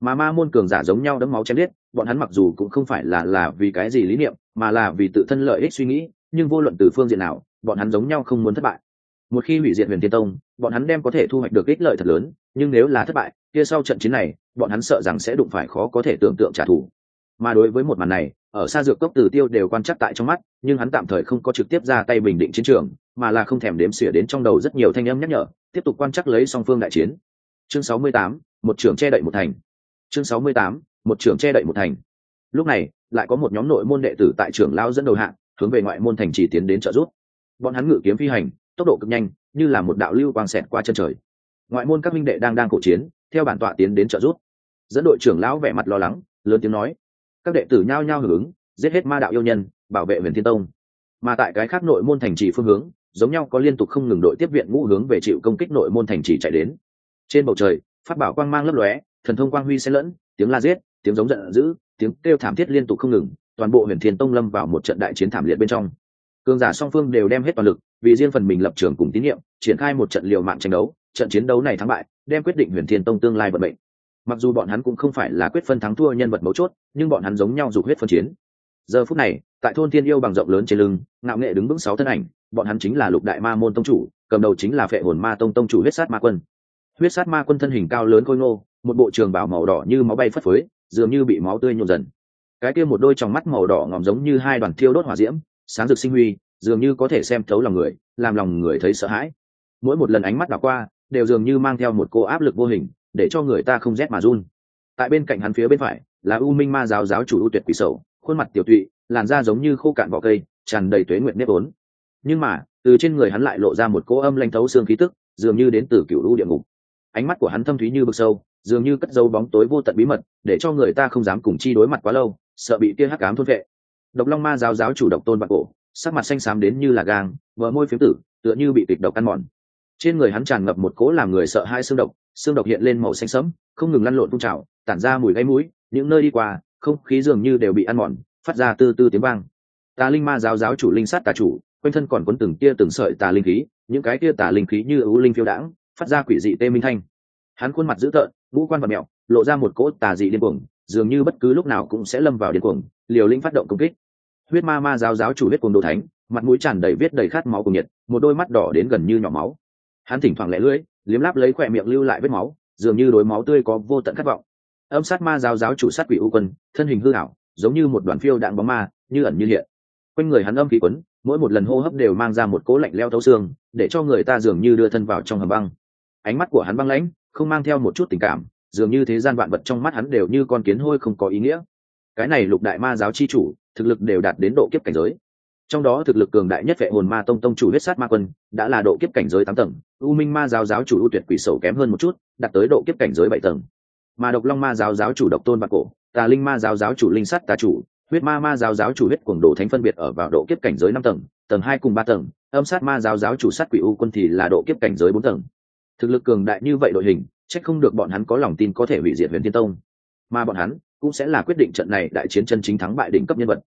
mà ma môn cường giả giống nhau đấm máu chém liết bọn hắn mặc dù cũng không phải là là vì cái gì lý niệm, mà là vì tự thân lợi ích suy nghĩ nhưng vô luận từ phương diện nào bọn hắn giống nhau không muốn thất bại. Một khi hủy diệt huyền thiên tông bọn hắn đem có thể thu hoạch được ích lợi thật lớn nhưng nếu là thất bại kia sau trận chiến này bọn hắn sợ rằng sẽ đụng phải khó có thể tưởng tượng trả thù. Mà đối với một màn này ở xa dược cốc tử tiêu đều quan chắc tại trong mắt nhưng hắn tạm thời không có trực tiếp ra tay bình định chiến trường mà là không thèm đếm xỉa đến trong đầu rất nhiều thanh âm nhắc nhở tiếp tục quan chắc lấy song phương đại chiến. Chương 68, một trưởng che đậy một thành. Chương 68, một trưởng che đậy một thành. Lúc này lại có một nhóm nội môn đệ tử tại trưởng lao dẫn đầu hạng hướng về ngoại môn thành trì tiến đến trợ giúp. Bọn hắn ngự kiếm phi hành, tốc độ cực nhanh, như là một đạo lưu quang xẹt qua chân trời. Ngoại môn các minh đệ đang đang cổ chiến, theo bản tọa tiến đến trợ giúp. Dẫn đội trưởng lão vẻ mặt lo lắng, lớn tiếng nói, các đệ tử nhao nhao hưởng ứng, giết hết ma đạo yêu nhân, bảo vệ huyền thiên tông. Mà tại cái khác nội môn thành trì phương hướng, giống nhau có liên tục không ngừng đội tiếp viện ngũ hướng về chịu công kích nội môn thành trì chạy đến. Trên bầu trời, phát bảo quang mang lấp lóe, thần thông quang huy xen lẫn, tiếng la giết, tiếng giống giận dữ, tiếng kêu thảm thiết liên tục không ngừng toàn bộ huyền thiên tông lâm vào một trận đại chiến thảm liệt bên trong. Cường giả song phương đều đem hết toàn lực, vì riêng phần mình lập trường cùng tín nhiệm, triển khai một trận liều mạng tranh đấu. Trận chiến đấu này thắng bại, đem quyết định huyền thiên tông tương lai vận mệnh. Mặc dù bọn hắn cũng không phải là quyết phân thắng thua nhân vật mấu chốt, nhưng bọn hắn giống nhau dục huyết phân chiến. Giờ phút này, tại thôn thiên yêu bằng rộng lớn trên lưng, ngạo nghệ đứng vững sáu thân ảnh, bọn hắn chính là lục đại ma môn tông chủ, cầm đầu chính là phệ hồn ma tông tông chủ huyết sát ma quân. Huyết sát ma quân thân hình cao lớn khôi ngô, một bộ trường bảo màu đỏ như máu bay phất phới, dường như bị máu tươi nhộn dần cái kia một đôi trong mắt màu đỏ ngòm giống như hai đoàn thiêu đốt hỏa diễm, sáng rực sinh huy, dường như có thể xem thấu lòng người, làm lòng người thấy sợ hãi. Mỗi một lần ánh mắt đảo qua, đều dường như mang theo một cô áp lực vô hình, để cho người ta không rét mà run. Tại bên cạnh hắn phía bên phải, là u minh ma giáo giáo chủ ưu tuyệt quỷ sầu, khuôn mặt tiểu tụy, làn da giống như khô cạn vỏ cây, tràn đầy tuế nguyện nếp ốn. Nhưng mà, từ trên người hắn lại lộ ra một cỗ âm lanh thấu xương khí tức, dường như đến từ cựu lũ địa ngục. Ánh mắt của hắn thâm thúy như vực sâu, dường như cất dấu bóng tối vô tận bí mật, để cho người ta không dám cùng chi đối mặt quá lâu sợ bị kia hắc ám thôn vệ. Độc long ma giáo giáo chủ độc tôn bạc cổ, sắc mặt xanh xám đến như là gang vợ môi phiếm tử, tựa như bị kịch độc ăn mòn. Trên người hắn tràn ngập một cỗ làm người sợ hai xương độc xương độc hiện lên màu xanh sẫm, không ngừng lăn lộn phun trào, tản ra mùi gáy mũi, những nơi đi qua, không khí dường như đều bị ăn mòn, phát ra tư tư tiếng vang. Tà linh ma giáo giáo chủ linh sát tà chủ, quanh thân còn cuốn từng tia từng sợi tà linh khí, những cái tia tà linh khí như ưu linh phiêu đãng, phát ra quỷ dị tê minh thanh. Hắn khuôn mặt dữ tợn, ngũ quan vật mẹo, lộ ra một cỗ tà dị điên cuồng dường như bất cứ lúc nào cũng sẽ lâm vào điên cuồng, liều linh phát động công kích. Huyết ma ma giáo giáo chủ huyết cùng đồ thánh, mặt mũi tràn đầy viết đầy khát máu cùng nhiệt, một đôi mắt đỏ đến gần như nhỏ máu. Hắn thỉnh thoảng lẻ lưỡi, liếm láp lấy khỏe miệng lưu lại vết máu, dường như đối máu tươi có vô tận khát vọng. Âm sát ma giáo giáo chủ sát quỷ u quân, thân hình hư hảo giống như một đoàn phiêu đạn bóng ma, như ẩn như hiện. Quanh người hắn âm khí quấn, mỗi một lần hô hấp đều mang ra một cố lạnh leo thấu xương, để cho người ta dường như đưa thân vào trong hầm băng. Ánh mắt của hắn băng lãnh, không mang theo một chút tình cảm dường như thế gian vạn vật trong mắt hắn đều như con kiến hôi không có ý nghĩa. Cái này lục đại ma giáo chi chủ, thực lực đều đạt đến độ kiếp cảnh giới. Trong đó thực lực cường đại nhất vệ hồn ma tông tông chủ huyết sát ma quân, đã là độ kiếp cảnh giới tám tầng, u minh ma giáo giáo chủ u tuyệt quỷ sầu kém hơn một chút, đạt tới độ kiếp cảnh giới bảy tầng. Mà độc long ma giáo giáo chủ độc tôn bạc cổ, tà linh ma giáo giáo chủ linh sắt tà chủ, huyết ma ma giáo giáo chủ huyết cuồng đồ thánh phân biệt ở vào độ kiếp cảnh giới năm tầng tầng hai cùng ba tầng, âm sát ma giáo giáo chủ sát quỷ u quân thì là độ kiếp cảnh giới bốn tầng. Thực lực cường đại như vậy đội hình chắc không được bọn hắn có lòng tin có thể hủy diệt huyền thiên tông. Mà bọn hắn cũng sẽ là quyết định trận này đại chiến chân chính thắng bại đỉnh cấp nhân vật.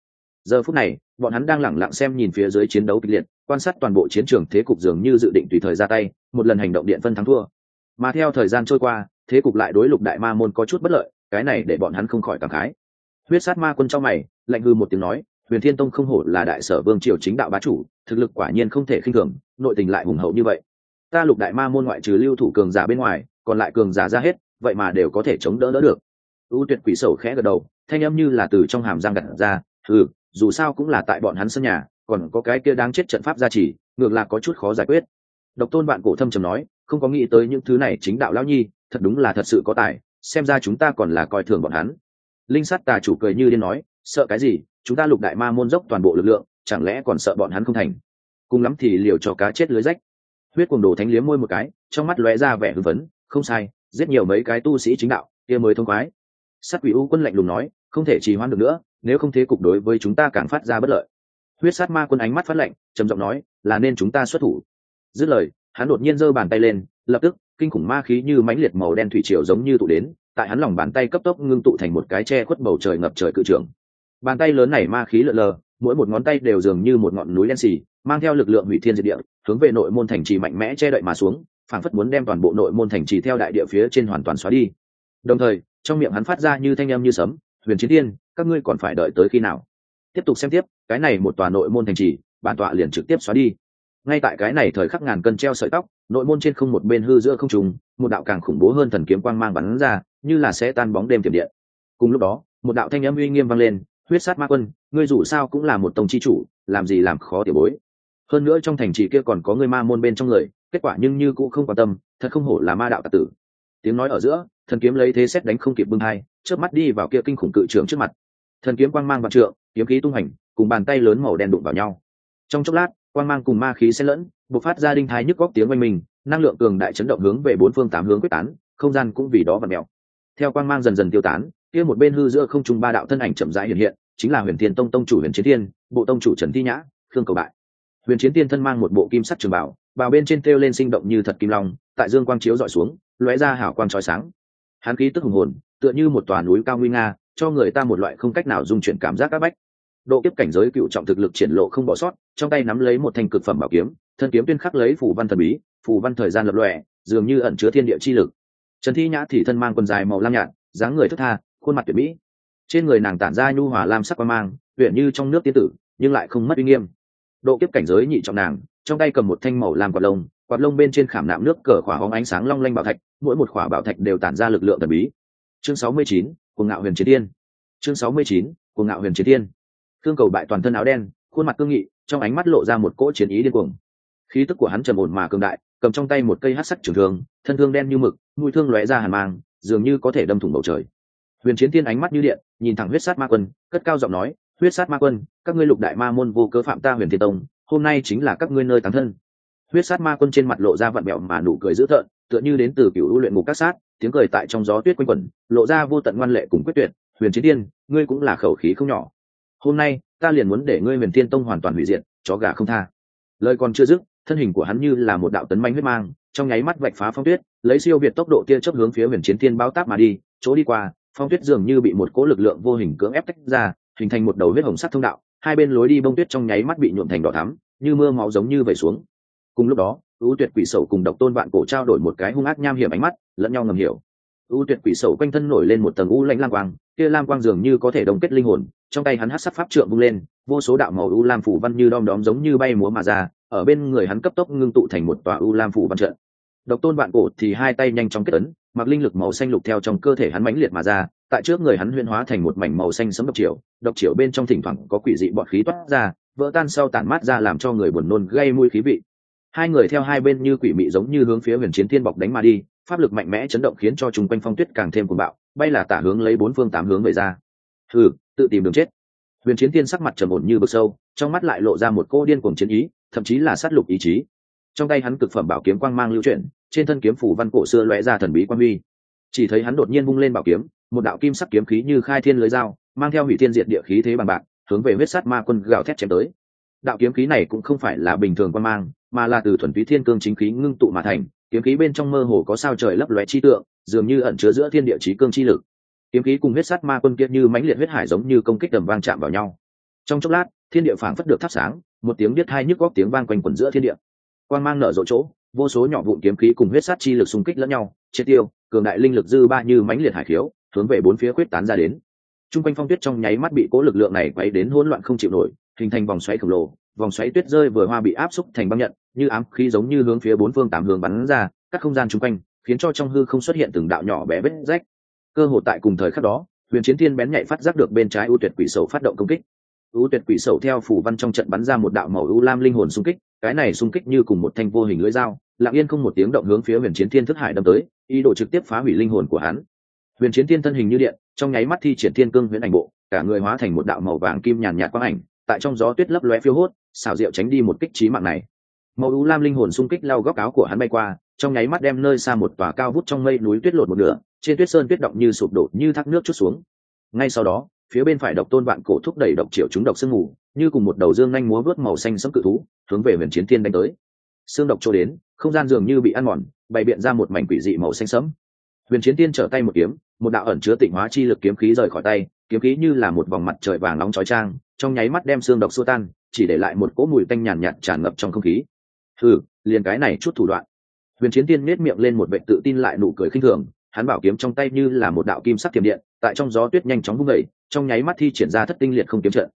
Giờ phút này, bọn hắn đang lẳng lặng xem nhìn phía dưới chiến đấu kịch liệt, quan sát toàn bộ chiến trường thế cục dường như dự định tùy thời ra tay, một lần hành động điện phân thắng thua. Mà theo thời gian trôi qua, thế cục lại đối lục đại ma môn có chút bất lợi, cái này để bọn hắn không khỏi cảm khái. Huyết sát ma quân trong mày, lạnh hư một tiếng nói, huyền thiên tông không hổ là đại sở vương triều chính đạo bá chủ, thực lực quả nhiên không thể khinh thường, nội tình lại hùng hậu như vậy. Ta lục đại ma môn ngoại trừ lưu thủ cường giả bên ngoài còn lại cường giả ra hết, vậy mà đều có thể chống đỡ đỡ được. Ưu tuyệt quỷ sầu khẽ gật đầu, thanh âm như là từ trong hàm răng gặt ra ừ dù sao cũng là tại bọn hắn sân nhà, còn có cái kia đáng chết trận pháp gia trì, ngược lại có chút khó giải quyết. Độc tôn bạn cổ thâm trầm nói, không có nghĩ tới những thứ này chính đạo lão nhi, thật đúng là thật sự có tài, xem ra chúng ta còn là coi thường bọn hắn. Linh sát tà chủ cười như điên nói, sợ cái gì, chúng ta lục đại ma môn dốc toàn bộ lực lượng, chẳng lẽ còn sợ bọn hắn không thành? Cùng lắm thì liều cho cá chết lưới rách. Huyết cuồng đồ thánh liếm môi một cái, trong mắt lóe ra vẻ hưng phấn không sai, giết nhiều mấy cái tu sĩ chính đạo, kia mới thông khoái. Sát quỷ u quân lạnh lùng nói, không thể trì hoãn được nữa, nếu không thế cục đối với chúng ta càng phát ra bất lợi. Huyết sát ma quân ánh mắt phát lạnh, trầm giọng nói, là nên chúng ta xuất thủ. Dứt lời, hắn đột nhiên giơ bàn tay lên, lập tức, kinh khủng ma khí như mãnh liệt màu đen thủy triều giống như tụ đến, tại hắn lòng bàn tay cấp tốc ngưng tụ thành một cái che khuất bầu trời ngập trời cự trường bàn tay lớn này ma khí lợn lờ, mỗi một ngón tay đều dường như một ngọn núi đen xì, mang theo lực lượng hủy thiên diệt địa, hướng về nội môn thành trì mạnh mẽ che đậy mà xuống phảng phất muốn đem toàn bộ nội môn thành trì theo đại địa phía trên hoàn toàn xóa đi. Đồng thời, trong miệng hắn phát ra như thanh âm như sấm, huyền chiến tiên các ngươi còn phải đợi tới khi nào? Tiếp tục xem tiếp, cái này một tòa nội môn thành trì, bản tọa liền trực tiếp xóa đi. Ngay tại cái này thời khắc ngàn cân treo sợi tóc, nội môn trên không một bên hư giữa không trùng một đạo càng khủng bố hơn thần kiếm quang mang bắn ra, như là sẽ tan bóng đêm tiềm điện. Cùng lúc đó, một đạo thanh âm uy nghiêm vang lên, huyết sát ma quân, ngươi dù sao cũng là một tông chi chủ, làm gì làm khó tiểu bối? Hơn nữa trong thành trì kia còn có người ma môn bên trong người kết quả nhưng như cũng không quan tâm, thật không hổ là ma đạo tạc tử. Tiếng nói ở giữa, thần kiếm lấy thế xét đánh không kịp bưng hai trước mắt đi vào kia kinh khủng cự trưởng trước mặt. Thần kiếm quang mang vạn trượng, kiếm khí tung hành, cùng bàn tay lớn màu đen đụng vào nhau. Trong chốc lát, quang mang cùng ma khí xen lẫn, bộc phát ra đinh thái nhức góc tiếng oanh mình, năng lượng cường đại chấn động hướng về bốn phương tám hướng quyết tán, không gian cũng vì đó và mèo. Theo quang mang dần dần tiêu tán, kia một bên hư giữa không trung ba đạo thân ảnh chậm rãi hiện hiện, chính là huyền thiên tông tông chủ huyền chiến thiên, bộ tông chủ trần thi nhã, khương cầu bại. Huyền chiến tiên thân mang một bộ kim sắt trường bảo bào bên trên treo lên sinh động như thật kim long, tại dương quang chiếu dọi xuống, lóe ra hảo quang trói sáng. Hắn khí tức hùng hồn, tựa như một tòa núi cao nguy nga, cho người ta một loại không cách nào dung chuyển cảm giác áp bách. Độ kiếp cảnh giới cựu trọng thực lực triển lộ không bỏ sót, trong tay nắm lấy một thanh cực phẩm bảo kiếm, thân kiếm tuyên khắc lấy phủ văn thần bí phủ văn thời gian lập lòe, dường như ẩn chứa thiên địa chi lực. Trần thi nhã thì thân mang quần dài màu lam nhạt, dáng người thức tha, khuôn mặt tuyệt mỹ. Trên người nàng tản ra nhu hòa lam sắc quang mang huyện như trong nước tiên tử, nhưng lại không mất uy nghiêm. Độ kiếp cảnh giới nhị trọng nàng trong tay cầm một thanh màu làm quạt lông quạt lông bên trên khảm nạm nước cờ khỏa hóng ánh sáng long lanh bảo thạch mỗi một khỏa bảo thạch đều tản ra lực lượng thần bí. Chương 69, của ngạo huyền chiến tiên. Chương 69, của ngạo huyền chiến tiên. Thương cầu bại toàn thân áo đen khuôn mặt cương nghị trong ánh mắt lộ ra một cỗ chiến ý điên cuồng. Khí tức của hắn trầm ổn mà cường đại cầm trong tay một cây hát sắc trường thương thân thương đen như mực mũi thương lóe ra hàn mang dường như có thể đâm thủng bầu trời. Huyền chiến tiên ánh mắt như điện nhìn thẳng huyết sát ma quân cất cao giọng nói huyết sát ma quân các ngươi lục đại ma môn vô cớ phạm ta huyền thiên tông hôm nay chính là các ngươi nơi tán thân. Huyết sát ma quân trên mặt lộ ra vặn mẹo mà nụ cười dữ tợn, tựa như đến từ cựu luyện ngục các sát, tiếng cười tại trong gió tuyết quanh quẩn, lộ ra vô tận ngoan lệ cùng quyết tuyệt, huyền chiến tiên, ngươi cũng là khẩu khí không nhỏ. Hôm nay, ta liền muốn để ngươi huyền thiên tông hoàn toàn hủy diệt, chó gà không tha. Lời còn chưa dứt, thân hình của hắn như là một đạo tấn manh huyết mang, trong nháy mắt vạch phá phong tuyết, lấy siêu việt tốc độ tia chớp hướng phía huyền chiến thiên bao táp mà đi, chỗ đi qua, phong tuyết dường như bị một cỗ lực lượng vô hình cưỡng ép tách ra, hình thành một đầu huyết hồng sắt thông đạo hai bên lối đi bông tuyết trong nháy mắt bị nhuộm thành đỏ thắm, như mưa máu giống như vẩy xuống. Cùng lúc đó, ưu tuyệt quỷ sầu cùng độc tôn vạn cổ trao đổi một cái hung ác nham hiểm ánh mắt, lẫn nhau ngầm hiểu. Ưu tuyệt quỷ sầu quanh thân nổi lên một tầng u lãnh lam quang, kia lam quang dường như có thể đồng kết linh hồn, trong tay hắn hát sắc pháp trượng bung lên, vô số đạo màu u lam phủ văn như đom đóm giống như bay múa mà ra, ở bên người hắn cấp tốc ngưng tụ thành một tòa u lam phủ văn trận. Độc tôn vạn cổ thì hai tay nhanh chóng kết ấn mặc linh lực màu xanh lục theo trong cơ thể hắn mãnh liệt mà ra, tại trước người hắn huyên hóa thành một mảnh màu xanh sấm độc triều độc triều bên trong thỉnh thoảng có quỷ dị bọt khí toát ra, vỡ tan sau tản mát ra làm cho người buồn nôn gây mùi khí vị. Hai người theo hai bên như quỷ mị giống như hướng phía huyền chiến thiên bọc đánh mà đi, pháp lực mạnh mẽ chấn động khiến cho chung quanh phong tuyết càng thêm cuồng bạo, bay là tả hướng lấy bốn phương tám hướng về ra. Thử tự tìm đường chết. Huyền chiến thiên sắc mặt trầm ổn như bực sâu, trong mắt lại lộ ra một cô điên cuồng chiến ý, thậm chí là sát lục ý chí. Trong tay hắn cực phẩm bảo kiếm quang mang lưu chuyển trên thân kiếm phủ văn cổ xưa lóe ra thần bí quan huy. Chỉ thấy hắn đột nhiên vung lên bảo kiếm, một đạo kim sắc kiếm khí như khai thiên lưới dao, mang theo hủy thiên diệt địa khí thế bằng bạc, hướng về huyết sát ma quân gào thét chém tới. Đạo kiếm khí này cũng không phải là bình thường quan mang, mà là từ thuần túy thiên cương chính khí ngưng tụ mà thành, kiếm khí bên trong mơ hồ có sao trời lấp lóe chi tượng, dường như ẩn chứa giữa thiên địa trí cương chi lực. Kiếm khí cùng huyết sát ma quân kia như mãnh liệt huyết hải giống như công kích tầm vang chạm vào nhau. Trong chốc lát, thiên địa phảng phất được thắp sáng, một tiếng biết hai nhức góc tiếng vang quanh quẩn giữa thiên địa. Quang mang nở rộ chỗ vô số nhỏ vụn kiếm khí cùng huyết sát chi lực xung kích lẫn nhau, triệt tiêu, cường đại linh lực dư ba như mãnh liệt hải khiếu, hướng về bốn phía quyết tán ra đến. Trung quanh phong tuyết trong nháy mắt bị cố lực lượng này quấy đến hỗn loạn không chịu nổi, hình thành vòng xoáy khổng lồ, vòng xoáy tuyết rơi vừa hoa bị áp xúc thành băng nhận, như ám khí giống như hướng phía bốn phương tám hướng bắn ra, các không gian chung quanh, khiến cho trong hư không xuất hiện từng đạo nhỏ bé vết rách. Cơ hội tại cùng thời khắc đó, huyền chiến thiên bén nhạy phát giác được bên trái ưu tuyệt quỷ sầu phát động công kích ưu tuyệt quỷ sầu theo phủ văn trong trận bắn ra một đạo màu ưu lam linh hồn xung kích, cái này xung kích như cùng một thanh vô hình lưỡi dao, lặng yên không một tiếng động hướng phía huyền chiến thiên thức hải đâm tới, ý đồ trực tiếp phá hủy linh hồn của hắn. Huyền chiến thiên thân hình như điện, trong nháy mắt thi triển thiên cương huyền ảnh bộ, cả người hóa thành một đạo màu vàng kim nhàn nhạt quang ảnh, tại trong gió tuyết lấp lóe phiêu hốt, xảo diệu tránh đi một kích trí mạng này. Màu ưu lam linh hồn xung kích lao góc áo của hắn bay qua, trong nháy mắt đem nơi xa một tòa cao vút trong mây núi tuyết lột một nửa, trên tuyết sơn tuyết động như sụp đổ như thác nước chút xuống. Ngay sau đó phía bên phải độc tôn vạn cổ thúc đẩy độc triệu chúng độc sương mù, như cùng một đầu dương nhanh múa vớt màu xanh sẫm cự thú, hướng về huyền chiến thiên đánh tới. Xương độc trôi đến, không gian dường như bị ăn mòn, bày biện ra một mảnh quỷ dị màu xanh sẫm. Huyền chiến tiên trở tay một kiếm, một đạo ẩn chứa tịnh hóa chi lực kiếm khí rời khỏi tay, kiếm khí như là một vòng mặt trời vàng nóng chói trang trong nháy mắt đem xương độc xua tan, chỉ để lại một cỗ mùi tanh nhàn nhạt tràn ngập trong không khí. Ừ liền cái này chút thủ đoạn. Huyền chiến tiên nết miệng lên một vệ tự tin lại nụ cười khinh thường, hắn bảo kiếm trong tay như là một đạo kim sắc thiểm điện, tại trong gió tuyết nhanh chóng vung vẩy trong nháy mắt thi triển ra thất tinh liệt không kiếm trận.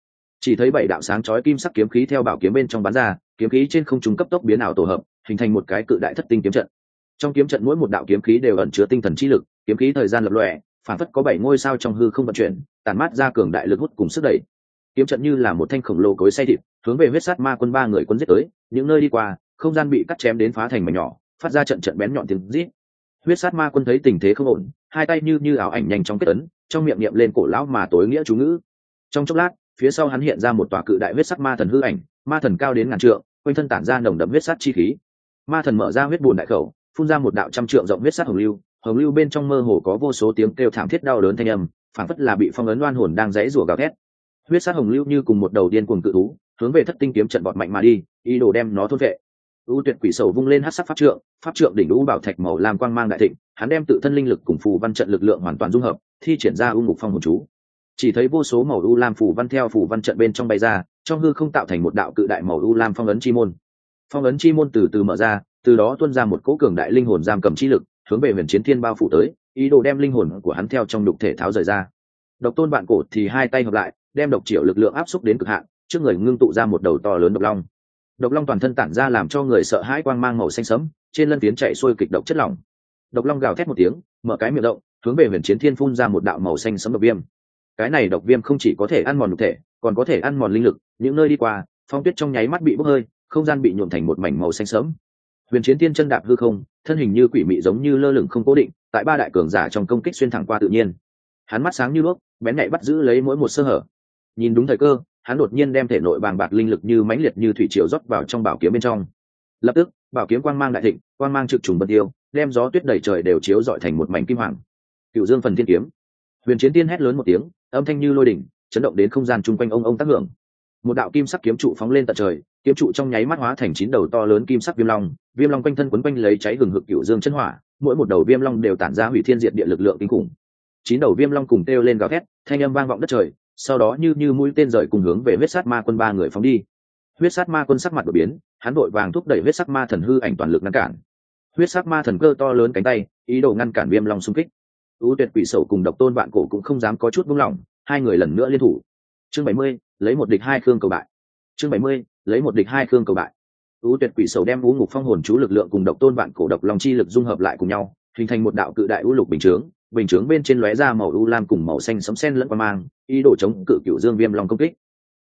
Chỉ thấy bảy đạo sáng chói kim sắc kiếm khí theo bảo kiếm bên trong bắn ra, kiếm khí trên không trung cấp tốc biến ảo tổ hợp, hình thành một cái cự đại thất tinh kiếm trận. Trong kiếm trận mỗi một đạo kiếm khí đều ẩn chứa tinh thần chi lực, kiếm khí thời gian lập lòe, phản phất có bảy ngôi sao trong hư không vận chuyển tàn mát ra cường đại lực hút cùng sức đẩy. Kiếm trận như là một thanh khổng lồ cối say thịt, hướng về huyết sát ma quân ba người quân giết tới, những nơi đi qua, không gian bị cắt chém đến phá thành mảnh nhỏ, phát ra trận trận bén nhọn tiếng rít huyết sát ma quân thấy tình thế không ổn, hai tay như như ảo ảnh nhanh chóng kết ấn, trong miệng niệm lên cổ lão mà tối nghĩa chú ngữ. Trong chốc lát, phía sau hắn hiện ra một tòa cự đại huyết sắc ma thần hư ảnh, ma thần cao đến ngàn trượng, quanh thân tản ra nồng đậm huyết sát chi khí. Ma thần mở ra huyết bùn đại khẩu, phun ra một đạo trăm trượng rộng huyết sát hồng lưu hồng lưu bên trong mơ hồ có vô số tiếng kêu thảm thiết đau đớn thanh âm phản phất là bị phong ấn oan hồn đang dãy rủa gào thét. Huyết sát hồng lưu như cùng một đầu điên cuồng cự thú, hướng về thất tinh kiếm trận bọt mạnh mà đi, ý đồ đem nó thôn vệ u tuyệt quỷ sầu vung lên hát sắc pháp trượng pháp trượng đỉnh u bảo thạch màu làm quang mang đại thịnh, hắn đem tự thân linh lực cùng phù văn trận lực lượng hoàn toàn dung hợp, thi triển ra u ngục phong hồn chú. Chỉ thấy vô số màu u lam phù văn theo phù văn trận bên trong bay ra, trong hư không tạo thành một đạo cự đại màu u lam phong ấn chi môn. Phong ấn chi môn từ từ mở ra, từ đó tuôn ra một cỗ cường đại linh hồn giam cầm chi lực, hướng về huyền chiến thiên bao phủ tới, ý đồ đem linh hồn của hắn theo trong đục thể tháo rời ra. Độc tôn bạn cổ thì hai tay hợp lại, đem độc triệu lực lượng áp xúc đến cực hạn, trước người ngưng tụ ra một đầu to lớn độc long độc long toàn thân tản ra làm cho người sợ hãi quang mang màu xanh sẫm, trên lân tiến chạy xuôi kịch độc chất lỏng. Độc long gào thét một tiếng, mở cái miệng động hướng về huyền chiến thiên phun ra một đạo màu xanh sẫm độc viêm. Cái này độc viêm không chỉ có thể ăn mòn nhục thể, còn có thể ăn mòn linh lực, những nơi đi qua, phong tuyết trong nháy mắt bị bốc hơi, không gian bị nhuộm thành một mảnh màu xanh sẫm. Huyền chiến thiên chân đạp hư không, thân hình như quỷ mị giống như lơ lửng không cố định, tại ba đại cường giả trong công kích xuyên thẳng qua tự nhiên. Hắn mắt sáng như đuốc, bén nhạy bắt giữ lấy mỗi một sơ hở. Nhìn đúng thời cơ hắn đột nhiên đem thể nội bàng bạc linh lực như mãnh liệt như thủy triều rót vào trong bảo kiếm bên trong. Lập tức, bảo kiếm quang mang đại thịnh, quang mang trực trùng bật tiêu, đem gió tuyết đầy trời đều chiếu dọi thành một mảnh kim hoàng. Cựu dương phần thiên kiếm. Huyền chiến tiên hét lớn một tiếng, âm thanh như lôi đỉnh, chấn động đến không gian chung quanh ông ông tác hưởng. Một đạo kim sắc kiếm trụ phóng lên tận trời, kiếm trụ trong nháy mắt hóa thành chín đầu to lớn kim sắc viêm long viêm long quanh thân quấn quanh lấy cháy gừng hực cựu dương chân hỏa, mỗi một đầu viêm long đều tản ra hủy thiên diệt địa lực lượng kinh khủng. Chín đầu viêm long cùng kêu lên gào thét, thanh âm vang vọng đất trời sau đó như như mũi tên rời cùng hướng về huyết sát ma quân ba người phóng đi. Huyết sát ma quân sắc mặt đột biến, hắn vội vàng thúc đẩy huyết sắc ma thần hư ảnh toàn lực ngăn cản. Huyết sắc ma thần cơ to lớn cánh tay, ý đồ ngăn cản viêm long xung kích. Ưu tuyệt quỷ sầu cùng độc tôn vạn cổ cũng không dám có chút buông lỏng, hai người lần nữa liên thủ. Chương bảy mươi, lấy một địch hai khương cầu bại. Chương bảy mươi, lấy một địch hai khương cầu bại. Ưu tuyệt quỷ sầu đem u ngục phong hồn chú lực lượng cùng độc tôn vạn cổ độc long chi lực dung hợp lại cùng nhau, hình thành một đạo cự đại u lục bình chướng bình chướng bên trên lóe ra màu u lam cùng màu xanh sấm sen lẫn qua mang, ý đồ chống cự cựu dương viêm long công kích.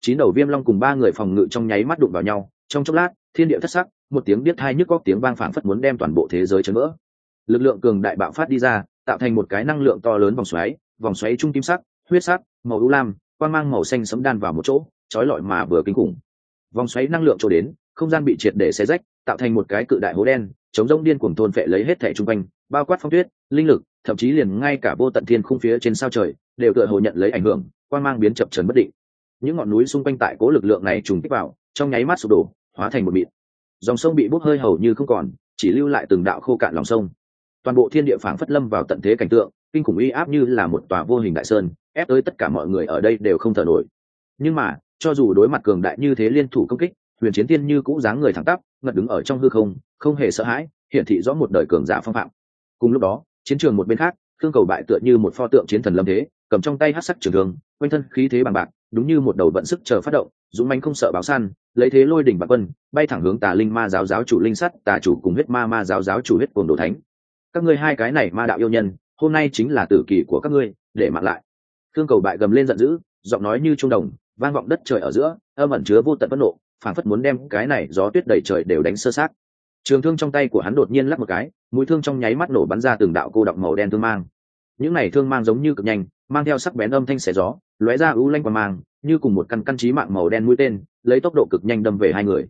Chín đầu viêm long cùng ba người phòng ngự trong nháy mắt đụng vào nhau, trong chốc lát, thiên địa thất sắc, một tiếng biết hai nhức góc tiếng vang phảng phất muốn đem toàn bộ thế giới chấn vỡ. Lực lượng cường đại bạo phát đi ra, tạo thành một cái năng lượng to lớn vòng xoáy vòng xoáy trung kim sắc, huyết sắc, màu u lam quan mang màu xanh sấm đan vào một chỗ, trói lọi mà vừa kinh khủng. Vòng xoáy năng lượng trôi đến, không gian bị triệt để xé rách, tạo thành một cái cự đại hố đen chống rông điên cuồng thôn phệ lấy hết thẻ chung quanh, bao quát phong tuyết, linh lực, thậm chí liền ngay cả vô tận thiên khung phía trên sao trời, đều tựa hồ nhận lấy ảnh hưởng, quang mang biến chập trần bất định. Những ngọn núi xung quanh tại cố lực lượng này trùng kích vào, trong nháy mắt sụp đổ, hóa thành một mịn. Dòng sông bị bốc hơi hầu như không còn, chỉ lưu lại từng đạo khô cạn lòng sông. Toàn bộ thiên địa phảng phất lâm vào tận thế cảnh tượng, kinh khủng uy áp như là một tòa vô hình đại sơn, ép tới tất cả mọi người ở đây đều không thở nổi. Nhưng mà, cho dù đối mặt cường đại như thế liên thủ công kích, huyền chiến tiên như cũng dáng người thẳng tắp ngật đứng ở trong hư không không hề sợ hãi, hiển thị rõ một đời cường giả phong phạm. Cùng lúc đó, chiến trường một bên khác, thương cầu bại tựa như một pho tượng chiến thần lâm thế, cầm trong tay hát sắc trường thương, quanh thân khí thế bằng bạc, đúng như một đầu vận sức chờ phát động, dũng manh không sợ báo săn, lấy thế lôi đỉnh bạc quân, bay thẳng hướng tà linh ma giáo giáo chủ linh sắt, tà chủ cùng huyết ma ma giáo giáo chủ huyết cuồng đồ thánh. Các ngươi hai cái này ma đạo yêu nhân, hôm nay chính là tử kỳ của các ngươi, để mạng lại. Thương cầu bại gầm lên giận dữ, giọng nói như trung đồng, vang vọng đất trời ở giữa, âm ẩn chứa vô tận phẫn nộ phản phất muốn đem cái này gió tuyết đầy trời đều đánh sơ sát trường thương trong tay của hắn đột nhiên lắc một cái, mũi thương trong nháy mắt nổ bắn ra từng đạo cô đọng màu đen thương mang. Những này thương mang giống như cực nhanh, mang theo sắc bén âm thanh xẻ gió, lóe ra ưu lanh qua mang, như cùng một căn căn trí mạng màu đen mũi tên, lấy tốc độ cực nhanh đâm về hai người.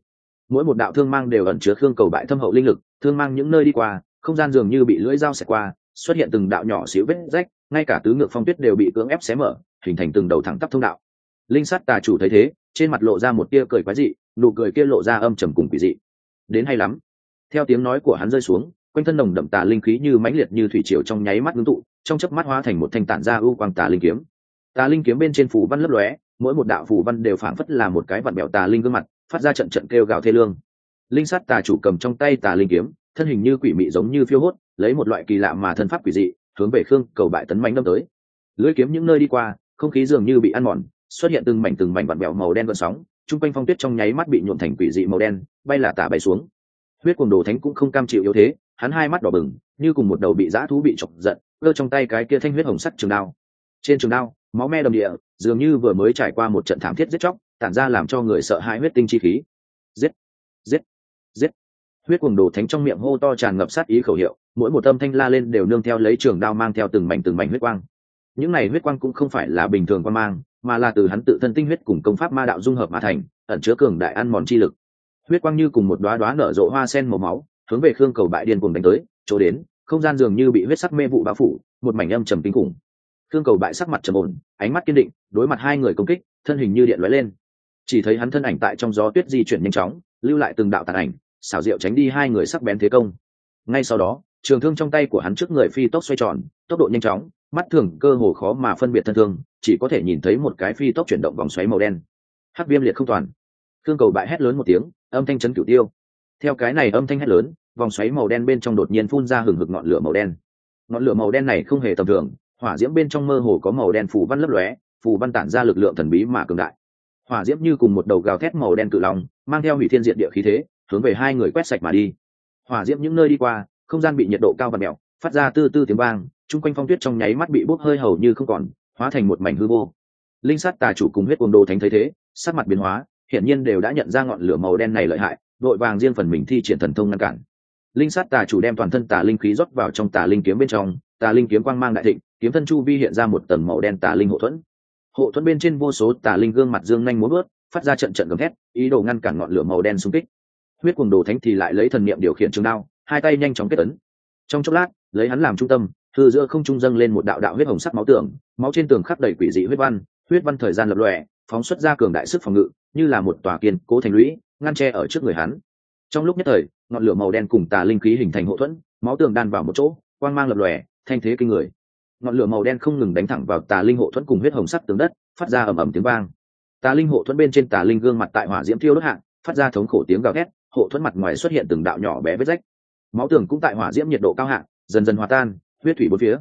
Mỗi một đạo thương mang đều ẩn chứa khương cầu bại thâm hậu linh lực, thương mang những nơi đi qua, không gian dường như bị lưỡi dao xẹt qua, xuất hiện từng đạo nhỏ xíu vết rách, ngay cả tứ ngược phong tuyết đều bị cưỡng ép xé mở, hình thành từng đầu thẳng tắp thông đạo. Linh sắt tà chủ thấy thế, trên mặt lộ ra một tia cười quái dị, nụ cười kia lộ ra âm trầm cùng quỷ dị. Đến hay lắm theo tiếng nói của hắn rơi xuống, quanh thân nồng đậm tà linh khí như mãnh liệt như thủy triều trong nháy mắt ngưng tụ, trong chớp mắt hóa thành một thanh tản ra ưu quang tà linh kiếm. Tà linh kiếm bên trên phủ văn lấp lóe, mỗi một đạo phủ văn đều phảng phất là một cái vặn bẹo tà linh gương mặt, phát ra trận trận kêu gào thê lương. Linh sắt tà chủ cầm trong tay tà linh kiếm, thân hình như quỷ mị giống như phiêu hốt, lấy một loại kỳ lạ mà thân pháp quỷ dị, hướng về khương cầu bại tấn mạnh đâm tới. Lưỡi kiếm những nơi đi qua, không khí dường như bị ăn mòn, xuất hiện từng mảnh từng mảnh vặn bẹo màu đen gợn sóng, chung quanh phong tuyết trong nháy mắt bị nhuộm thành quỷ dị màu đen, bay là tả bay xuống huyết cuồng đồ thánh cũng không cam chịu yếu thế, hắn hai mắt đỏ bừng, như cùng một đầu bị dã thú bị chọc giận, cơ trong tay cái kia thanh huyết hồng sắt trường đao. Trên trường đao, máu me đầm địa, dường như vừa mới trải qua một trận thảm thiết giết chóc, tản ra làm cho người sợ hãi huyết tinh chi khí. Giết giết giết. Huyết cuồng đồ thánh trong miệng hô to tràn ngập sát ý khẩu hiệu, mỗi một âm thanh la lên đều nương theo lấy trường đao mang theo từng mảnh từng mảnh huyết quang. Những này huyết quang cũng không phải là bình thường quan mang, mà là từ hắn tự thân tinh huyết cùng công pháp ma đạo dung hợp mà thành, ẩn chứa cường đại ăn mòn chi lực huyết quang như cùng một đoá đoá nở rộ hoa sen màu máu, hướng về khương cầu bại điên cùng đánh tới, chỗ đến, không gian dường như bị huyết sắc mê vụ bao phủ, một mảnh âm trầm kinh khủng. Khương cầu bại sắc mặt trầm ổn, ánh mắt kiên định, đối mặt hai người công kích, thân hình như điện lóe lên. Chỉ thấy hắn thân ảnh tại trong gió tuyết di chuyển nhanh chóng, lưu lại từng đạo tàn ảnh, xảo diệu tránh đi hai người sắc bén thế công. Ngay sau đó, trường thương trong tay của hắn trước người phi tốc xoay tròn, tốc độ nhanh chóng, mắt thường cơ hồ khó mà phân biệt thân thương, chỉ có thể nhìn thấy một cái phi tốc chuyển động vòng xoáy màu đen. Hắc viêm liệt không toàn. Thương cầu bại hét lớn một tiếng âm thanh chấn cửu tiêu. Theo cái này âm thanh hét lớn, vòng xoáy màu đen bên trong đột nhiên phun ra hừng hực ngọn lửa màu đen. Ngọn lửa màu đen này không hề tầm thường, hỏa diễm bên trong mơ hồ có màu đen phủ văn lấp lóe phủ văn tản ra lực lượng thần bí mà cường đại. Hỏa diễm như cùng một đầu gào thét màu đen cự long, mang theo hủy thiên diện địa khí thế, hướng về hai người quét sạch mà đi. Hỏa diễm những nơi đi qua, không gian bị nhiệt độ cao và mèo phát ra tư tư tiếng vang, chung quanh phong tuyết trong nháy mắt bị bốc hơi hầu như không còn, hóa thành một mảnh hư vô. Linh sát tà chủ cùng huyết cuồng đồ thánh thấy thế, sắc mặt biến hóa hiển nhiên đều đã nhận ra ngọn lửa màu đen này lợi hại, đội vàng riêng phần mình thi triển thần thông ngăn cản. Linh sát tà chủ đem toàn thân tà linh khí rót vào trong tà linh kiếm bên trong, tà linh kiếm quang mang đại thịnh, kiếm thân chu vi hiện ra một tầng màu đen tà linh hộ thuẫn. Hộ thuẫn bên trên vô số tà linh gương mặt dương nhanh muốn bớt phát ra trận trận gầm thét, ý đồ ngăn cản ngọn lửa màu đen xung kích. Huyết cuồng đồ thánh thì lại lấy thần niệm điều khiển trường đao, hai tay nhanh chóng kết ấn. Trong chốc lát, lấy hắn làm trung tâm hư giữa không trung dâng lên một đạo đạo huyết hồng sắc máu tường, máu trên tường khắc đầy quỷ dị huyết văn huyết văn thời gian lập lòe phóng xuất ra cường đại sức phòng ngự, như là một tòa kiên cố thành lũy, ngăn tre ở trước người hắn. Trong lúc nhất thời, ngọn lửa màu đen cùng tà linh khí hình thành hậu thuẫn, máu tường đan vào một chỗ, quang mang lập lòe, thanh thế kinh người. Ngọn lửa màu đen không ngừng đánh thẳng vào tà linh hộ thuẫn cùng huyết hồng sắc tường đất, phát ra ầm ầm tiếng vang. Tà linh hộ thuẫn bên trên tà linh gương mặt tại hỏa diễm thiêu đốt hạng phát ra thống khổ tiếng gào thét, hộ thuẫn mặt ngoài xuất hiện từng đạo nhỏ bé vết rách. Máu tường cũng tại hỏa diễm nhiệt độ cao hạng dần dần hòa tan, huyết thủy bốn phía.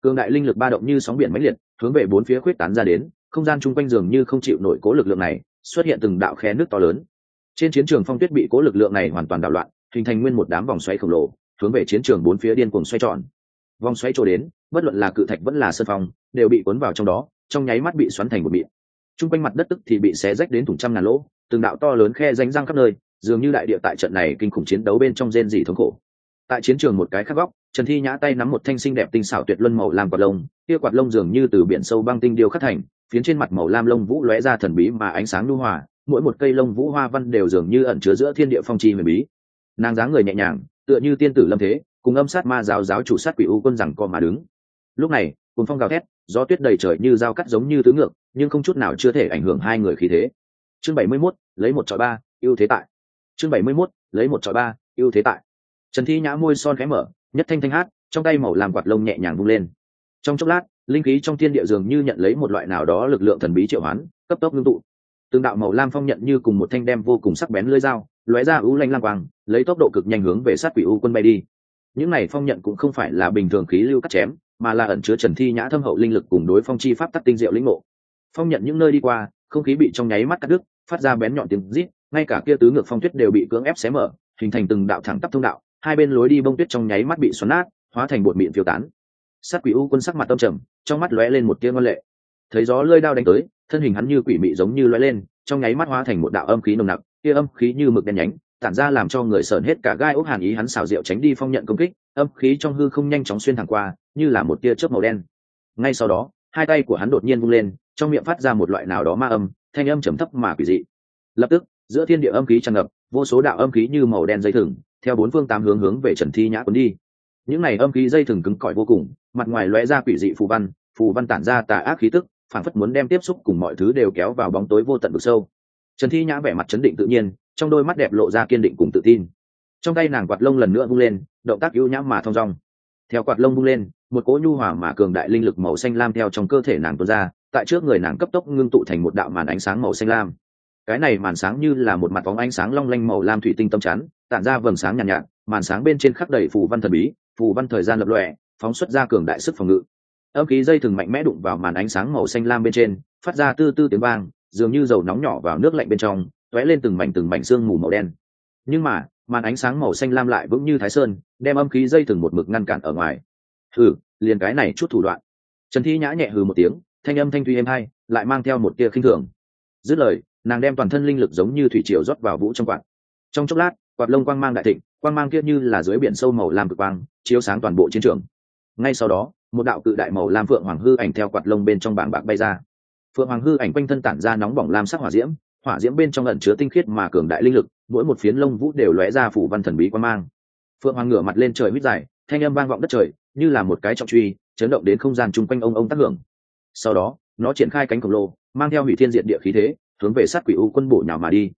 Cường đại linh lực ba động như sóng biển mãnh liệt, hướng về bốn phía khuyết tán ra đến không gian chung quanh dường như không chịu nổi cố lực lượng này, xuất hiện từng đạo khe nước to lớn. Trên chiến trường phong tuyết bị cố lực lượng này hoàn toàn đảo loạn, hình thành nguyên một đám vòng xoáy khổng lồ, hướng về chiến trường bốn phía điên cuồng xoay tròn. Vòng xoáy trổ đến, bất luận là cự thạch vẫn là sân phong, đều bị cuốn vào trong đó, trong nháy mắt bị xoắn thành một miệng chung quanh mặt đất tức thì bị xé rách đến thủng trăm ngàn lỗ, từng đạo to lớn khe ránh răng khắp nơi, dường như đại địa tại trận này kinh khủng chiến đấu bên trong rên dỉ thống khổ. Tại chiến trường một cái khắc góc, trần thi nhã tay nắm một thanh sinh đẹp tinh xảo tuyệt luân màu làm quạt lông, kia quạt lông dường như từ biển sâu băng tinh điêu khắc thành phiến trên mặt màu lam lông vũ lóe ra thần bí mà ánh sáng lưu hòa mỗi một cây lông vũ hoa văn đều dường như ẩn chứa giữa thiên địa phong chi huyền bí. Nàng dáng người nhẹ nhàng tựa như tiên tử lâm thế cùng âm sát ma giáo giáo chủ sát quỷ u quân rằng co mà đứng. Lúc này cùng phong gào thét gió tuyết đầy trời như dao cắt giống như tứ ngược nhưng không chút nào chưa thể ảnh hưởng hai người khí thế. Chương bảy mươi 71, lấy một chọi ba ưu thế tại. Chương bảy mươi 71, lấy một chọi ba ưu thế tại. Trần thi nhã môi son khẽ mở nhất thanh thanh hát trong tay màu làm quạt lông nhẹ nhàng vung lên. Trong chốc lát linh khí trong thiên địa dường như nhận lấy một loại nào đó lực lượng thần bí triệu hoán, cấp tốc ngưng tụ. Tương đạo màu lam phong nhận như cùng một thanh đem vô cùng sắc bén lưỡi dao, lóe ra ưu lanh lam quang, lấy tốc độ cực nhanh hướng về sát quỷ u quân bay đi. Những này phong nhận cũng không phải là bình thường khí lưu cắt chém, mà là ẩn chứa trần thi nhã thâm hậu linh lực cùng đối phong chi pháp tắc tinh diệu lĩnh ngộ. Phong nhận những nơi đi qua, không khí bị trong nháy mắt cắt đứt, phát ra bén nhọn tiếng rít, ngay cả kia tứ ngược phong tuyết đều bị cưỡng ép xé mở, hình thành từng đạo thẳng tắp thông đạo, hai bên lối đi bông tuyết trong nháy mắt bị xoắn nát, hóa thành bột mịn phiêu tán sát quỷ u quân sắc mặt tâm trầm, trong mắt lóe lên một tia ngon lệ. Thấy gió lơi đao đánh tới, thân hình hắn như quỷ mị giống như lóe lên, trong nháy mắt hóa thành một đạo âm khí nồng nặc kia âm khí như mực đen nhánh, tản ra làm cho người sởn hết cả gai ốc hàn ý hắn xảo diệu tránh đi phong nhận công kích, âm khí trong hư không nhanh chóng xuyên thẳng qua, như là một tia chớp màu đen. Ngay sau đó, hai tay của hắn đột nhiên vung lên, trong miệng phát ra một loại nào đó ma âm, thanh âm trầm thấp mà quỷ dị. Lập tức, giữa thiên địa âm khí tràn ngập, vô số đạo âm khí như màu đen dây thừng, theo bốn phương tám hướng hướng về trần thi nhã cuốn đi. Những này âm khí dây thừng cứng cỏi vô cùng mặt ngoài lóe ra quỷ dị phù văn phù văn tản ra tà ác khí tức phản phất muốn đem tiếp xúc cùng mọi thứ đều kéo vào bóng tối vô tận vực sâu. Trần thi nhã vẻ mặt chấn định tự nhiên trong đôi mắt đẹp lộ ra kiên định cùng tự tin. Trong tay nàng quạt lông lần nữa vung lên động tác ưu nhã mà thong dong. Theo quạt lông vung lên một cỗ nhu hòa mà cường đại linh lực màu xanh lam theo trong cơ thể nàng tuôn ra tại trước người nàng cấp tốc ngưng tụ thành một đạo màn ánh sáng màu xanh lam. Cái này màn sáng như là một mặt bóng ánh sáng long lanh màu lam thủy tinh tâm chắn tản ra vầng sáng nhàn nhạt, nhạt màn sáng bên trên khắc đầy phù văn thần bí phù văn thời gian lập lòe phóng xuất ra cường đại sức phòng ngự. Âm khí dây thừng mạnh mẽ đụng vào màn ánh sáng màu xanh lam bên trên, phát ra tư tư tiếng vang, dường như dầu nóng nhỏ vào nước lạnh bên trong t ó é lên từng mảnh từng mảnh xương mù màu đen. Nhưng mà, màn ánh sáng màu xanh lam lại vững như thái sơn, đem âm khí dây thừng một mực ngăn cản ở ngoài. Hừ, liền cái này chút thủ đoạn. Trần thi nhã nhẹ hừ một tiếng, thanh âm thanh thuy êm hai lại mang theo một tia khinh thường. Dứt lời, nàng đem toàn thân linh lực giống như thủy triều rót vào vũ trong quạt. Trong chốc lát, quạt lông quang mang đại thịnh, quang mang kia như là dưới biển sâu màu lam cực quang, chiếu sáng toàn bộ chiến trường ngay sau đó, một đạo cự đại màu lam phượng hoàng hư ảnh theo quạt lông bên trong bảng bạc bay ra. Phượng hoàng hư ảnh quanh thân tản ra nóng bỏng lam sắc hỏa diễm hỏa diễm bên trong ẩn chứa tinh khiết mà cường đại linh lực, mỗi một phiến lông vũ đều lóe ra phủ văn thần bí quan mang. Phượng hoàng ngửa mặt lên trời huyết dài, thanh âm vang vọng đất trời, như là một cái trọng truy, chấn động đến không gian chung quanh ông ông tác hưởng. Sau đó, nó triển khai cánh khổng lồ, mang theo hủy thiên diện địa khí thế, hướng về sát quỷ u quân bổ nhào mà đi.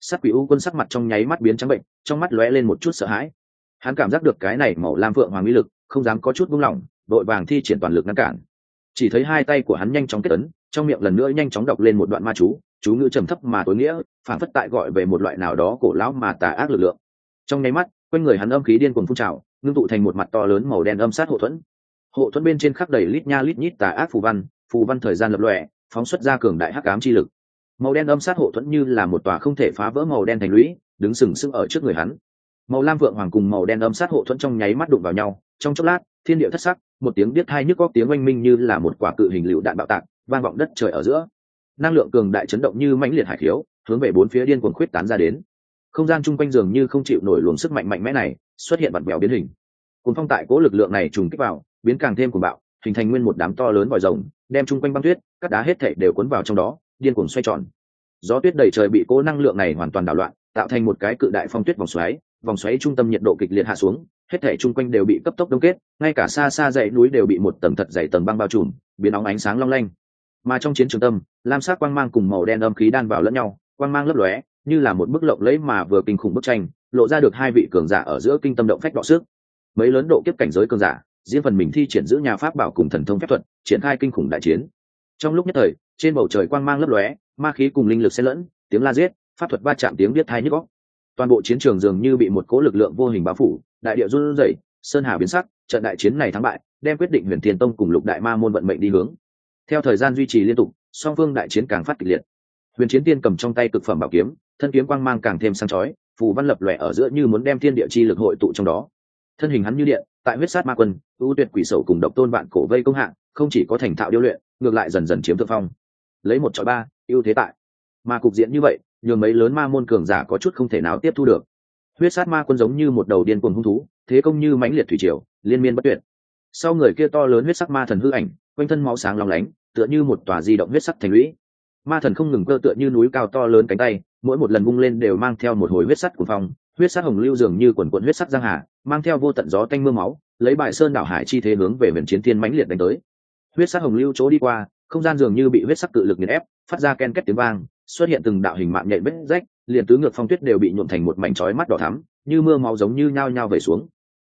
Sát quỷ u quân sắc mặt trong nháy mắt biến trắng bệnh, trong mắt lóe lên một chút sợ hãi hắn cảm giác được cái này màu lam phượng hoàng mỹ lực, không dám có chút buông lỏng, đội vàng thi triển toàn lực ngăn cản. Chỉ thấy hai tay của hắn nhanh chóng kết ấn, trong miệng lần nữa nhanh chóng đọc lên một đoạn ma chú chú ngữ trầm thấp mà tối nghĩa, phản phất tại gọi về một loại nào đó cổ lão mà tà ác lực lượng. Trong nháy mắt, quanh người hắn âm khí điên cuồng phun trào, ngưng tụ thành một mặt to lớn màu đen âm sát hộ thuẫn. Hộ thuẫn bên trên khắc đầy lít nha lít nhít tà ác phù văn phù văn thời gian lập lòe, phóng xuất ra cường đại hắc ám chi lực. Màu đen âm sát hộ thuẫn như là một tòa không thể phá vỡ màu đen thành lũy, đứng sừng sững ở trước người hắn màu lam vượng hoàng cùng màu đen âm sát hộ thuẫn trong nháy mắt đụng vào nhau. Trong chốc lát, thiên địa thất sắc, một tiếng biết hai nhức góc tiếng oanh minh như là một quả cự hình lựu đạn bạo tạc, vang vọng đất trời ở giữa. Năng lượng cường đại chấn động như mãnh liệt hải thiếu hướng về bốn phía điên cuồng khuyết tán ra đến. Không gian chung quanh dường như không chịu nổi luồng sức mạnh mạnh mẽ này, xuất hiện vặn vẹo biến hình. Cùng phong tại cố lực lượng này trùng kích vào, biến càng thêm cuồng bạo, hình thành nguyên một đám to lớn vòi rồng, đem chung quanh băng tuyết các đá hết thể đều cuốn vào trong đó, điên cuồng xoay tròn. Gió tuyết đầy trời bị cố năng lượng này hoàn toàn đảo loạn, tạo thành một cái cự đại phong tuyết vòng xoáy vòng xoáy trung tâm nhiệt độ kịch liệt hạ xuống, hết thể chung quanh đều bị cấp tốc đông kết, ngay cả xa xa dãy núi đều bị một tầng thật dày tầng băng bao trùm, biến óng ánh sáng long lanh. Mà trong chiến trường tâm, lam sắc quang mang cùng màu đen âm khí đan vào lẫn nhau, quang mang lấp lóe, như là một bức lộng lẫy mà vừa kinh khủng bức tranh, lộ ra được hai vị cường giả ở giữa kinh tâm động phách đọ sức. Mấy lớn độ kiếp cảnh giới cường giả riêng phần mình thi triển giữ nhà pháp bảo cùng thần thông phép thuật, triển khai kinh khủng đại chiến. Trong lúc nhất thời, trên bầu trời quang mang lấp lóe, ma khí cùng linh lực xen lẫn, tiếng la giết, pháp thuật va chạm tiếng biết thai nhức góc toàn bộ chiến trường dường như bị một cố lực lượng vô hình bao phủ, đại địa run rẩy, sơn hà biến sắc, trận đại chiến này thắng bại, đem quyết định huyền thiên tông cùng lục đại ma môn vận mệnh đi hướng. Theo thời gian duy trì liên tục, song phương đại chiến càng phát kịch liệt. Huyền chiến tiên cầm trong tay cực phẩm bảo kiếm, thân kiếm quang mang càng thêm sang chói, phù văn lập lòe ở giữa như muốn đem thiên địa chi lực hội tụ trong đó. Thân hình hắn như điện, tại huyết sát ma quân, ưu tuyệt quỷ sầu cùng độc tôn vạn cổ vây công hạng không chỉ có thành thạo điêu luyện, ngược lại dần dần chiếm thượng phong. Lấy một chọi ba, ưu thế tại. Mà cục diện như vậy nhường mấy lớn ma môn cường giả có chút không thể nào tiếp thu được. Huyết sát ma quân giống như một đầu điên cuồng hung thú, thế công như mãnh liệt thủy triều, liên miên bất tuyệt. Sau người kia to lớn huyết sắc ma thần hư ảnh, quanh thân máu sáng long lánh, tựa như một tòa di động huyết sắc thành lũy. Ma thần không ngừng cơ tựa như núi cao to lớn cánh tay, mỗi một lần vung lên đều mang theo một hồi huyết sắt của phong, huyết sắc hồng lưu dường như quần quận huyết sắc giang hà, mang theo vô tận gió tanh mưa máu, lấy bại sơn đảo hải chi thế hướng về miền chiến thiên mãnh liệt đánh tới. Huyết sắc hồng lưu chỗ đi qua, không gian dường như bị huyết sắc cự lực nghiền ép, phát ra ken két tiếng vang xuất hiện từng đạo hình mạng nhện vết rách, liền tứ ngược phong tuyết đều bị nhuộm thành một mảnh chói mắt đỏ thắm, như mưa máu giống như nhao nhao về xuống.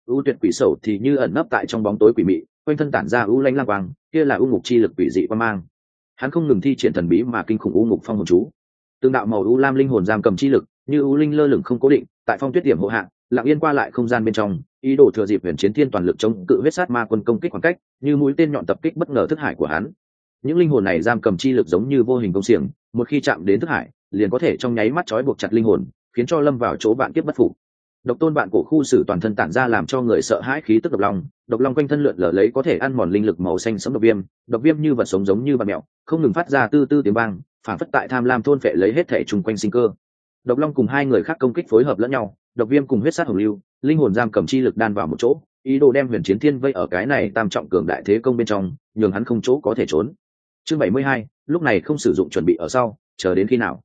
U tuyệt quỷ sầu thì như ẩn nấp tại trong bóng tối quỷ mị, quanh thân tản ra u lanh lang quang, kia là u ngục chi lực quỷ dị quan mang. Hắn không ngừng thi triển thần bí mà kinh khủng u ngục phong hồn chú. Từng đạo màu u lam linh hồn giam cầm chi lực, như u linh lơ lửng không cố định, tại phong tuyết điểm hộ hạng lặng yên qua lại không gian bên trong, ý đồ thừa dịp huyền chiến thiên toàn lực chống cự huyết sát ma quân công kích khoảng cách, như mũi tên nhọn tập kích bất ngờ thức hải của hắn những linh hồn này giam cầm chi lực giống như vô hình công xiềng, một khi chạm đến thức hải, liền có thể trong nháy mắt trói buộc chặt linh hồn, khiến cho lâm vào chỗ bạn kiếp bất phục. Độc tôn bạn cổ khu sử toàn thân tản ra làm cho người sợ hãi khí tức độc long độc long quanh thân lượn lở lấy có thể ăn mòn linh lực màu xanh sống độc viêm độc viêm như vật sống giống như bạn mẹo không ngừng phát ra tư tư tiếng vang, phản phất tại tham lam thôn phệ lấy hết thể chung quanh sinh cơ. Độc long cùng hai người khác công kích phối hợp lẫn nhau, độc viêm cùng huyết sát hồng lưu, linh hồn giam cầm chi lực đan vào một chỗ, ý đồ đem huyền chiến thiên vây ở cái này tam trọng cường đại thế công bên trong, nhường hắn không chỗ có thể trốn chương bảy mươi hai, lúc này không sử dụng chuẩn bị ở sau, chờ đến khi nào?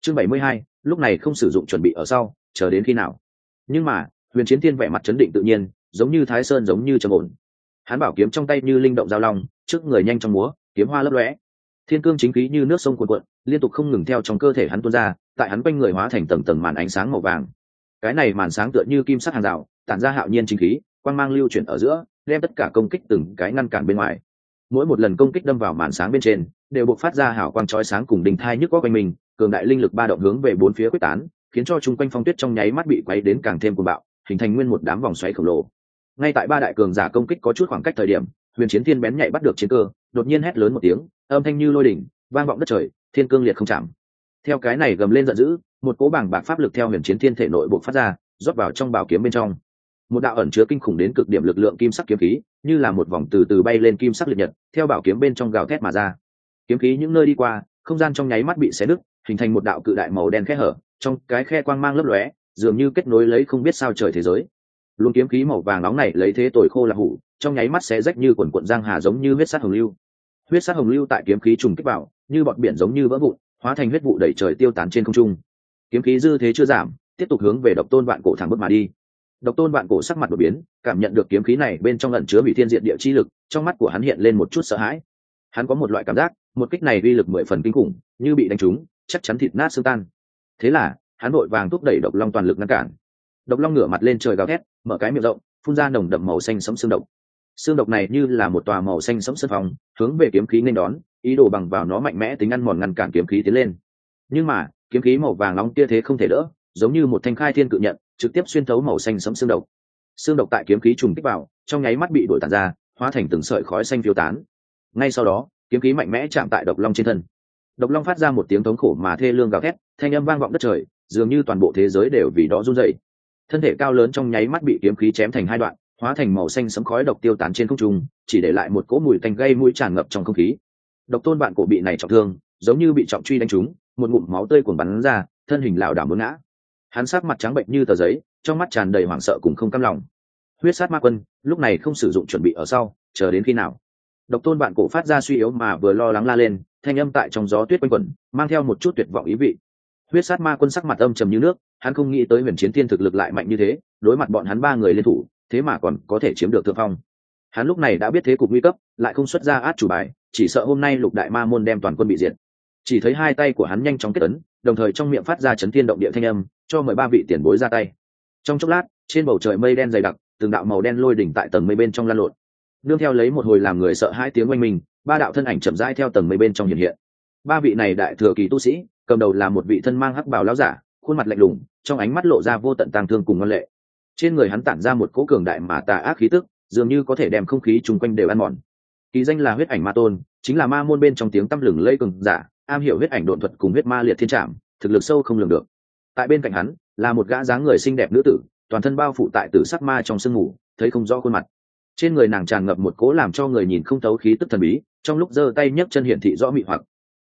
Chương bảy mươi hai, lúc này không sử dụng chuẩn bị ở sau, chờ đến khi nào? Nhưng mà, huyền chiến thiên vẻ mặt chấn định tự nhiên, giống như thái sơn giống như trầm ổn. Hắn bảo kiếm trong tay như linh động giao long, trước người nhanh trong múa, kiếm hoa lấp lóe. Thiên cương chính khí như nước sông cuồn cuộn, liên tục không ngừng theo trong cơ thể hắn tuôn ra, tại hắn quanh người hóa thành tầng tầng màn ánh sáng màu vàng. Cái này màn sáng tựa như kim sắc hàng rào, tản ra hạo nhiên chính khí, quang mang lưu chuyển ở giữa, đem tất cả công kích từng cái ngăn cản bên ngoài mỗi một lần công kích đâm vào màn sáng bên trên, đều buộc phát ra hảo quang chói sáng cùng đình thai nhức có quanh mình, cường đại linh lực ba động hướng về bốn phía quyết tán, khiến cho chung quanh phong tuyết trong nháy mắt bị quấy đến càng thêm cuồng bạo, hình thành nguyên một đám vòng xoáy khổng lồ. Ngay tại ba đại cường giả công kích có chút khoảng cách thời điểm, huyền chiến thiên bén nhạy bắt được chiến cơ, đột nhiên hét lớn một tiếng, âm thanh như lôi đỉnh, vang vọng đất trời, thiên cương liệt không chạm. Theo cái này gầm lên giận dữ, một cố bảng bạc pháp lực theo huyền chiến thiên thể nội bộ phát ra, rót vào trong bảo kiếm bên trong một đạo ẩn chứa kinh khủng đến cực điểm lực lượng kim sắc kiếm khí, như là một vòng từ từ bay lên kim sắc liệt nhật, theo bảo kiếm bên trong gào thét mà ra. Kiếm khí những nơi đi qua, không gian trong nháy mắt bị xé nứt, hình thành một đạo cự đại màu đen khe hở, trong cái khe quang mang lấp lóe, dường như kết nối lấy không biết sao trời thế giới. Luồng kiếm khí màu vàng nóng này lấy thế tồi khô là hủ, trong nháy mắt sẽ rách như quần quận giang hà giống như huyết sát hồng lưu. Huyết sát hồng lưu tại kiếm khí trùng kích vào, như bọn biển giống như vỡ vụn, hóa thành huyết vụ đẩy trời tiêu tán trên không trung. Kiếm khí dư thế chưa giảm, tiếp tục hướng về độc tôn vạn cổ thẳng bước mà đi độc tôn vạn cổ sắc mặt đột biến, cảm nhận được kiếm khí này bên trong ẩn chứa bị thiên diện địa chi lực, trong mắt của hắn hiện lên một chút sợ hãi. Hắn có một loại cảm giác, một kích này uy lực mười phần kinh khủng, như bị đánh trúng, chắc chắn thịt nát xương tan. Thế là, hắn vội vàng thúc đẩy độc long toàn lực ngăn cản. Độc long ngửa mặt lên trời gào thét, mở cái miệng rộng, phun ra nồng đậm màu xanh sẫm xương độc. Xương độc này như là một tòa màu xanh sẫm sân phòng hướng về kiếm khí nên đón, ý đồ bằng vào nó mạnh mẽ tính ăn mòn ngăn cản kiếm khí tiến lên. Nhưng mà, kiếm khí màu vàng nóng kia thế không thể đỡ, giống như một thanh khai thiên cự nhận trực tiếp xuyên thấu màu xanh sẫm xương độc. Xương độc tại kiếm khí trùng kích vào, trong nháy mắt bị đổi tản ra, hóa thành từng sợi khói xanh phiêu tán. Ngay sau đó, kiếm khí mạnh mẽ chạm tại độc long trên thân. Độc long phát ra một tiếng thống khổ mà thê lương gào thét, thanh âm vang vọng đất trời, dường như toàn bộ thế giới đều vì đó run rẩy. thân thể cao lớn trong nháy mắt bị kiếm khí chém thành hai đoạn, hóa thành màu xanh sấm khói độc tiêu tán trên không trung, chỉ để lại một cỗ mùi tanh gây mũi tràn ngập trong không khí. Độc tôn bạn cổ bị này trọng thương, giống như bị trọng truy đánh trúng, một ngụm máu tươi cuồng bắn ra, thân hình lảo đảo muốn ngã hắn sắc mặt trắng bệnh như tờ giấy, trong mắt tràn đầy hoảng sợ cùng không cam lòng. Huyết sát ma quân, lúc này không sử dụng chuẩn bị ở sau, chờ đến khi nào? Độc tôn bạn cổ phát ra suy yếu mà vừa lo lắng la lên, thanh âm tại trong gió tuyết quanh quẩn, mang theo một chút tuyệt vọng ý vị. Huyết sát ma quân sắc mặt âm trầm như nước, hắn không nghĩ tới huyền chiến thiên thực lực lại mạnh như thế, đối mặt bọn hắn ba người liên thủ, thế mà còn có thể chiếm được thượng phong. Hắn lúc này đã biết thế cục nguy cấp, lại không xuất ra át chủ bài, chỉ sợ hôm nay lục đại ma môn đem toàn quân bị diệt. Chỉ thấy hai tay của hắn nhanh chóng kết ấn đồng thời trong miệng phát ra chấn thiên động địa thanh âm, cho mười ba vị tiền bối ra tay. Trong chốc lát, trên bầu trời mây đen dày đặc, từng đạo màu đen lôi đỉnh tại tầng mây bên trong lan lộn. Nương theo lấy một hồi làm người sợ hai tiếng oanh mình ba đạo thân ảnh chậm rãi theo tầng mây bên trong hiện hiện. Ba vị này đại thừa kỳ tu sĩ, cầm đầu là một vị thân mang hắc bào lão giả, khuôn mặt lạnh lùng, trong ánh mắt lộ ra vô tận tàng thương cùng ngân lệ. Trên người hắn tản ra một cỗ cường đại mà tà ác khí tức, dường như có thể đem không khí chung quanh đều ăn mòn. Kỳ danh là huyết ảnh ma tôn, chính là ma môn bên trong tiếng tăm lừng lây cường giả am hiểu huyết ảnh độn thuật cùng huyết ma liệt thiên trạm thực lực sâu không lường được. Tại bên cạnh hắn, là một gã dáng người xinh đẹp nữ tử, toàn thân bao phủ tại tử sắc ma trong sương mù, thấy không rõ khuôn mặt. Trên người nàng tràn ngập một cố làm cho người nhìn không thấu khí tức thần bí, trong lúc giơ tay nhấc chân hiển thị rõ mị hoặc.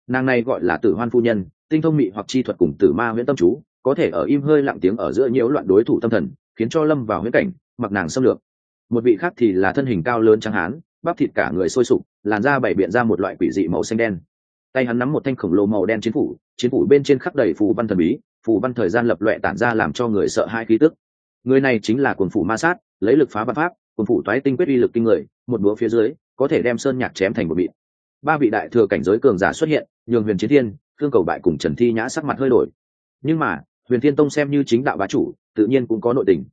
Nàng này gọi là tử hoan phu nhân, tinh thông mị hoặc chi thuật cùng tử ma huyễn tâm chú, có thể ở im hơi lặng tiếng ở giữa nhiễu loạn đối thủ tâm thần, khiến cho lâm vào huyễn cảnh, mặc nàng xâm lược. Một vị khác thì là thân hình cao lớn trắng hán, bắp thịt cả người sôi sục, làn da bảy biện ra một loại quỷ dị màu xanh đen tay hắn nắm một thanh khổng lồ màu đen chiến phủ chiến phủ bên trên khắc đầy phù văn thần bí, phù văn thời gian lập loẹ tản ra làm cho người sợ hai khí tức. Người này chính là quần phủ ma sát, lấy lực phá văn pháp, quần phủ toái tinh quyết uy lực kinh người, một búa phía dưới, có thể đem sơn nhạc chém thành một bịt. Ba vị đại thừa cảnh giới cường giả xuất hiện, nhường huyền chiến thiên thương cầu bại cùng trần thi nhã sắc mặt hơi đổi. Nhưng mà, huyền thiên tông xem như chính đạo bá chủ, tự nhiên cũng có nội tình.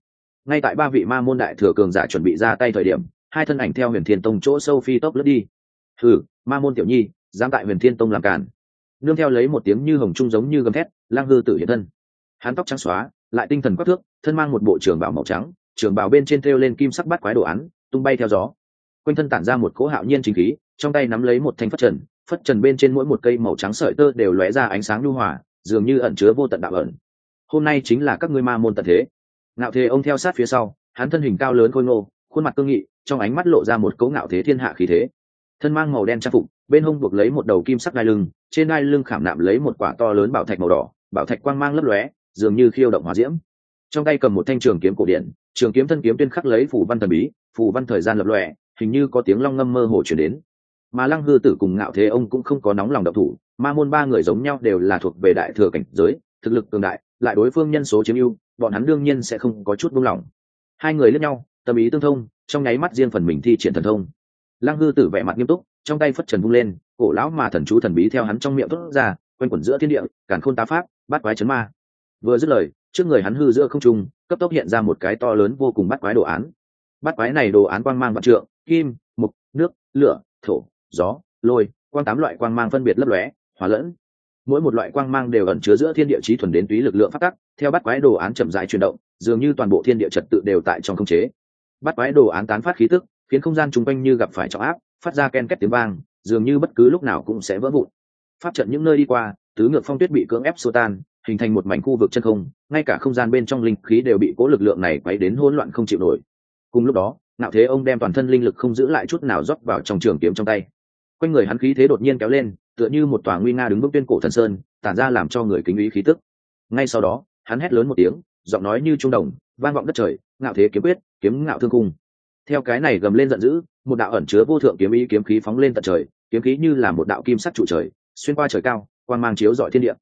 Ngay tại ba vị ma môn đại thừa cường giả chuẩn bị ra tay thời điểm, hai thân ảnh theo huyền thiên tông chỗ sâu phi tốc lướt đi. Thử ma môn tiểu nhi dám tại huyền thiên tông làm cản nương theo lấy một tiếng như hồng trung giống như gầm thét, lang hư tử hiện thân. Hắn tóc trắng xóa, lại tinh thần quắc thước, thân mang một bộ trường bảo màu trắng, trường bảo bên trên thêu lên kim sắc bắt quái đồ án, tung bay theo gió. Quanh thân tản ra một cỗ hạo nhiên chính khí, trong tay nắm lấy một thanh phất trần phất trần bên trên mỗi một cây màu trắng sợi tơ đều lóe ra ánh sáng lưu hòa, dường như ẩn chứa vô tận đạo ẩn. Hôm nay chính là các ngươi ma môn tận thế. Ngạo thế ông theo sát phía sau, hắn thân hình cao lớn khôi ngô, khuôn mặt cương nghị, trong ánh mắt lộ ra một cỗ ngạo thế thiên hạ khí thế thân mang màu đen trang phục, bên hông buộc lấy một đầu kim sắc đai lưng, trên đai lưng khảm nạm lấy một quả to lớn bảo thạch màu đỏ, bảo thạch quang mang lấp lóe, dường như khiêu động hóa diễm. Trong tay cầm một thanh trường kiếm cổ điển, trường kiếm thân kiếm tuyên khắc lấy phủ văn thần bí phủ văn thời gian lập lòe, hình như có tiếng long ngâm mơ hồ chuyển đến. Mà lăng hư tử cùng ngạo thế ông cũng không có nóng lòng độc thủ, ma môn ba người giống nhau đều là thuộc về đại thừa cảnh giới, thực lực cường đại, lại đối phương nhân số chiếm ưu, bọn hắn đương nhiên sẽ không có chút buông lỏng. Hai người lẫn nhau, tâm ý tương thông, trong nháy mắt riêng phần mình thi triển thần thông lăng hư tử vẻ mặt nghiêm túc, trong tay phất trần vung lên, cổ lão mà thần chú thần bí theo hắn trong miệng thốt ra, quanh quẩn giữa thiên địa, càn khôn tá pháp bắt quái chấn ma. Vừa dứt lời, trước người hắn hư giữa không trung, cấp tốc hiện ra một cái to lớn vô cùng bắt quái đồ án. Bắt quái này đồ án quang mang vạn trượng, kim, mục, nước, lửa, thổ, gió, lôi, quang tám loại quang mang phân biệt lấp lóe, hòa lẫn. Mỗi một loại quang mang đều ẩn chứa giữa thiên địa trí thuần đến túy lực lượng phát tắc, theo bắt quái đồ án chậm rãi chuyển động, dường như toàn bộ thiên địa trật tự đều tại trong không chế. Bắt quái đồ án tán phát khí tức khiến không gian chung quanh như gặp phải trọng áp, phát ra ken két tiếng vang, dường như bất cứ lúc nào cũng sẽ vỡ vụn. Pháp trận những nơi đi qua, tứ ngược phong tuyết bị cưỡng ép xô tan, hình thành một mảnh khu vực chân không, ngay cả không gian bên trong linh khí đều bị cố lực lượng này quấy đến hỗn loạn không chịu nổi. Cùng lúc đó nạo thế ông đem toàn thân linh lực không giữ lại chút nào rót vào trong trường kiếm trong tay. Quanh người hắn khí thế đột nhiên kéo lên, tựa như một tòa nguy nga đứng bước tuyên cổ thần sơn, tản ra làm cho người kính ý khí tức. Ngay sau đó, hắn hét lớn một tiếng, giọng nói như trung đồng, vang vọng đất trời, ngạo thế kiếm quyết, kiếm ngạo thương cung theo cái này gầm lên giận dữ, một đạo ẩn chứa vô thượng kiếm ý kiếm khí phóng lên tận trời, kiếm khí như là một đạo kim sắc trụ trời, xuyên qua trời cao, quang mang chiếu dọi thiên địa.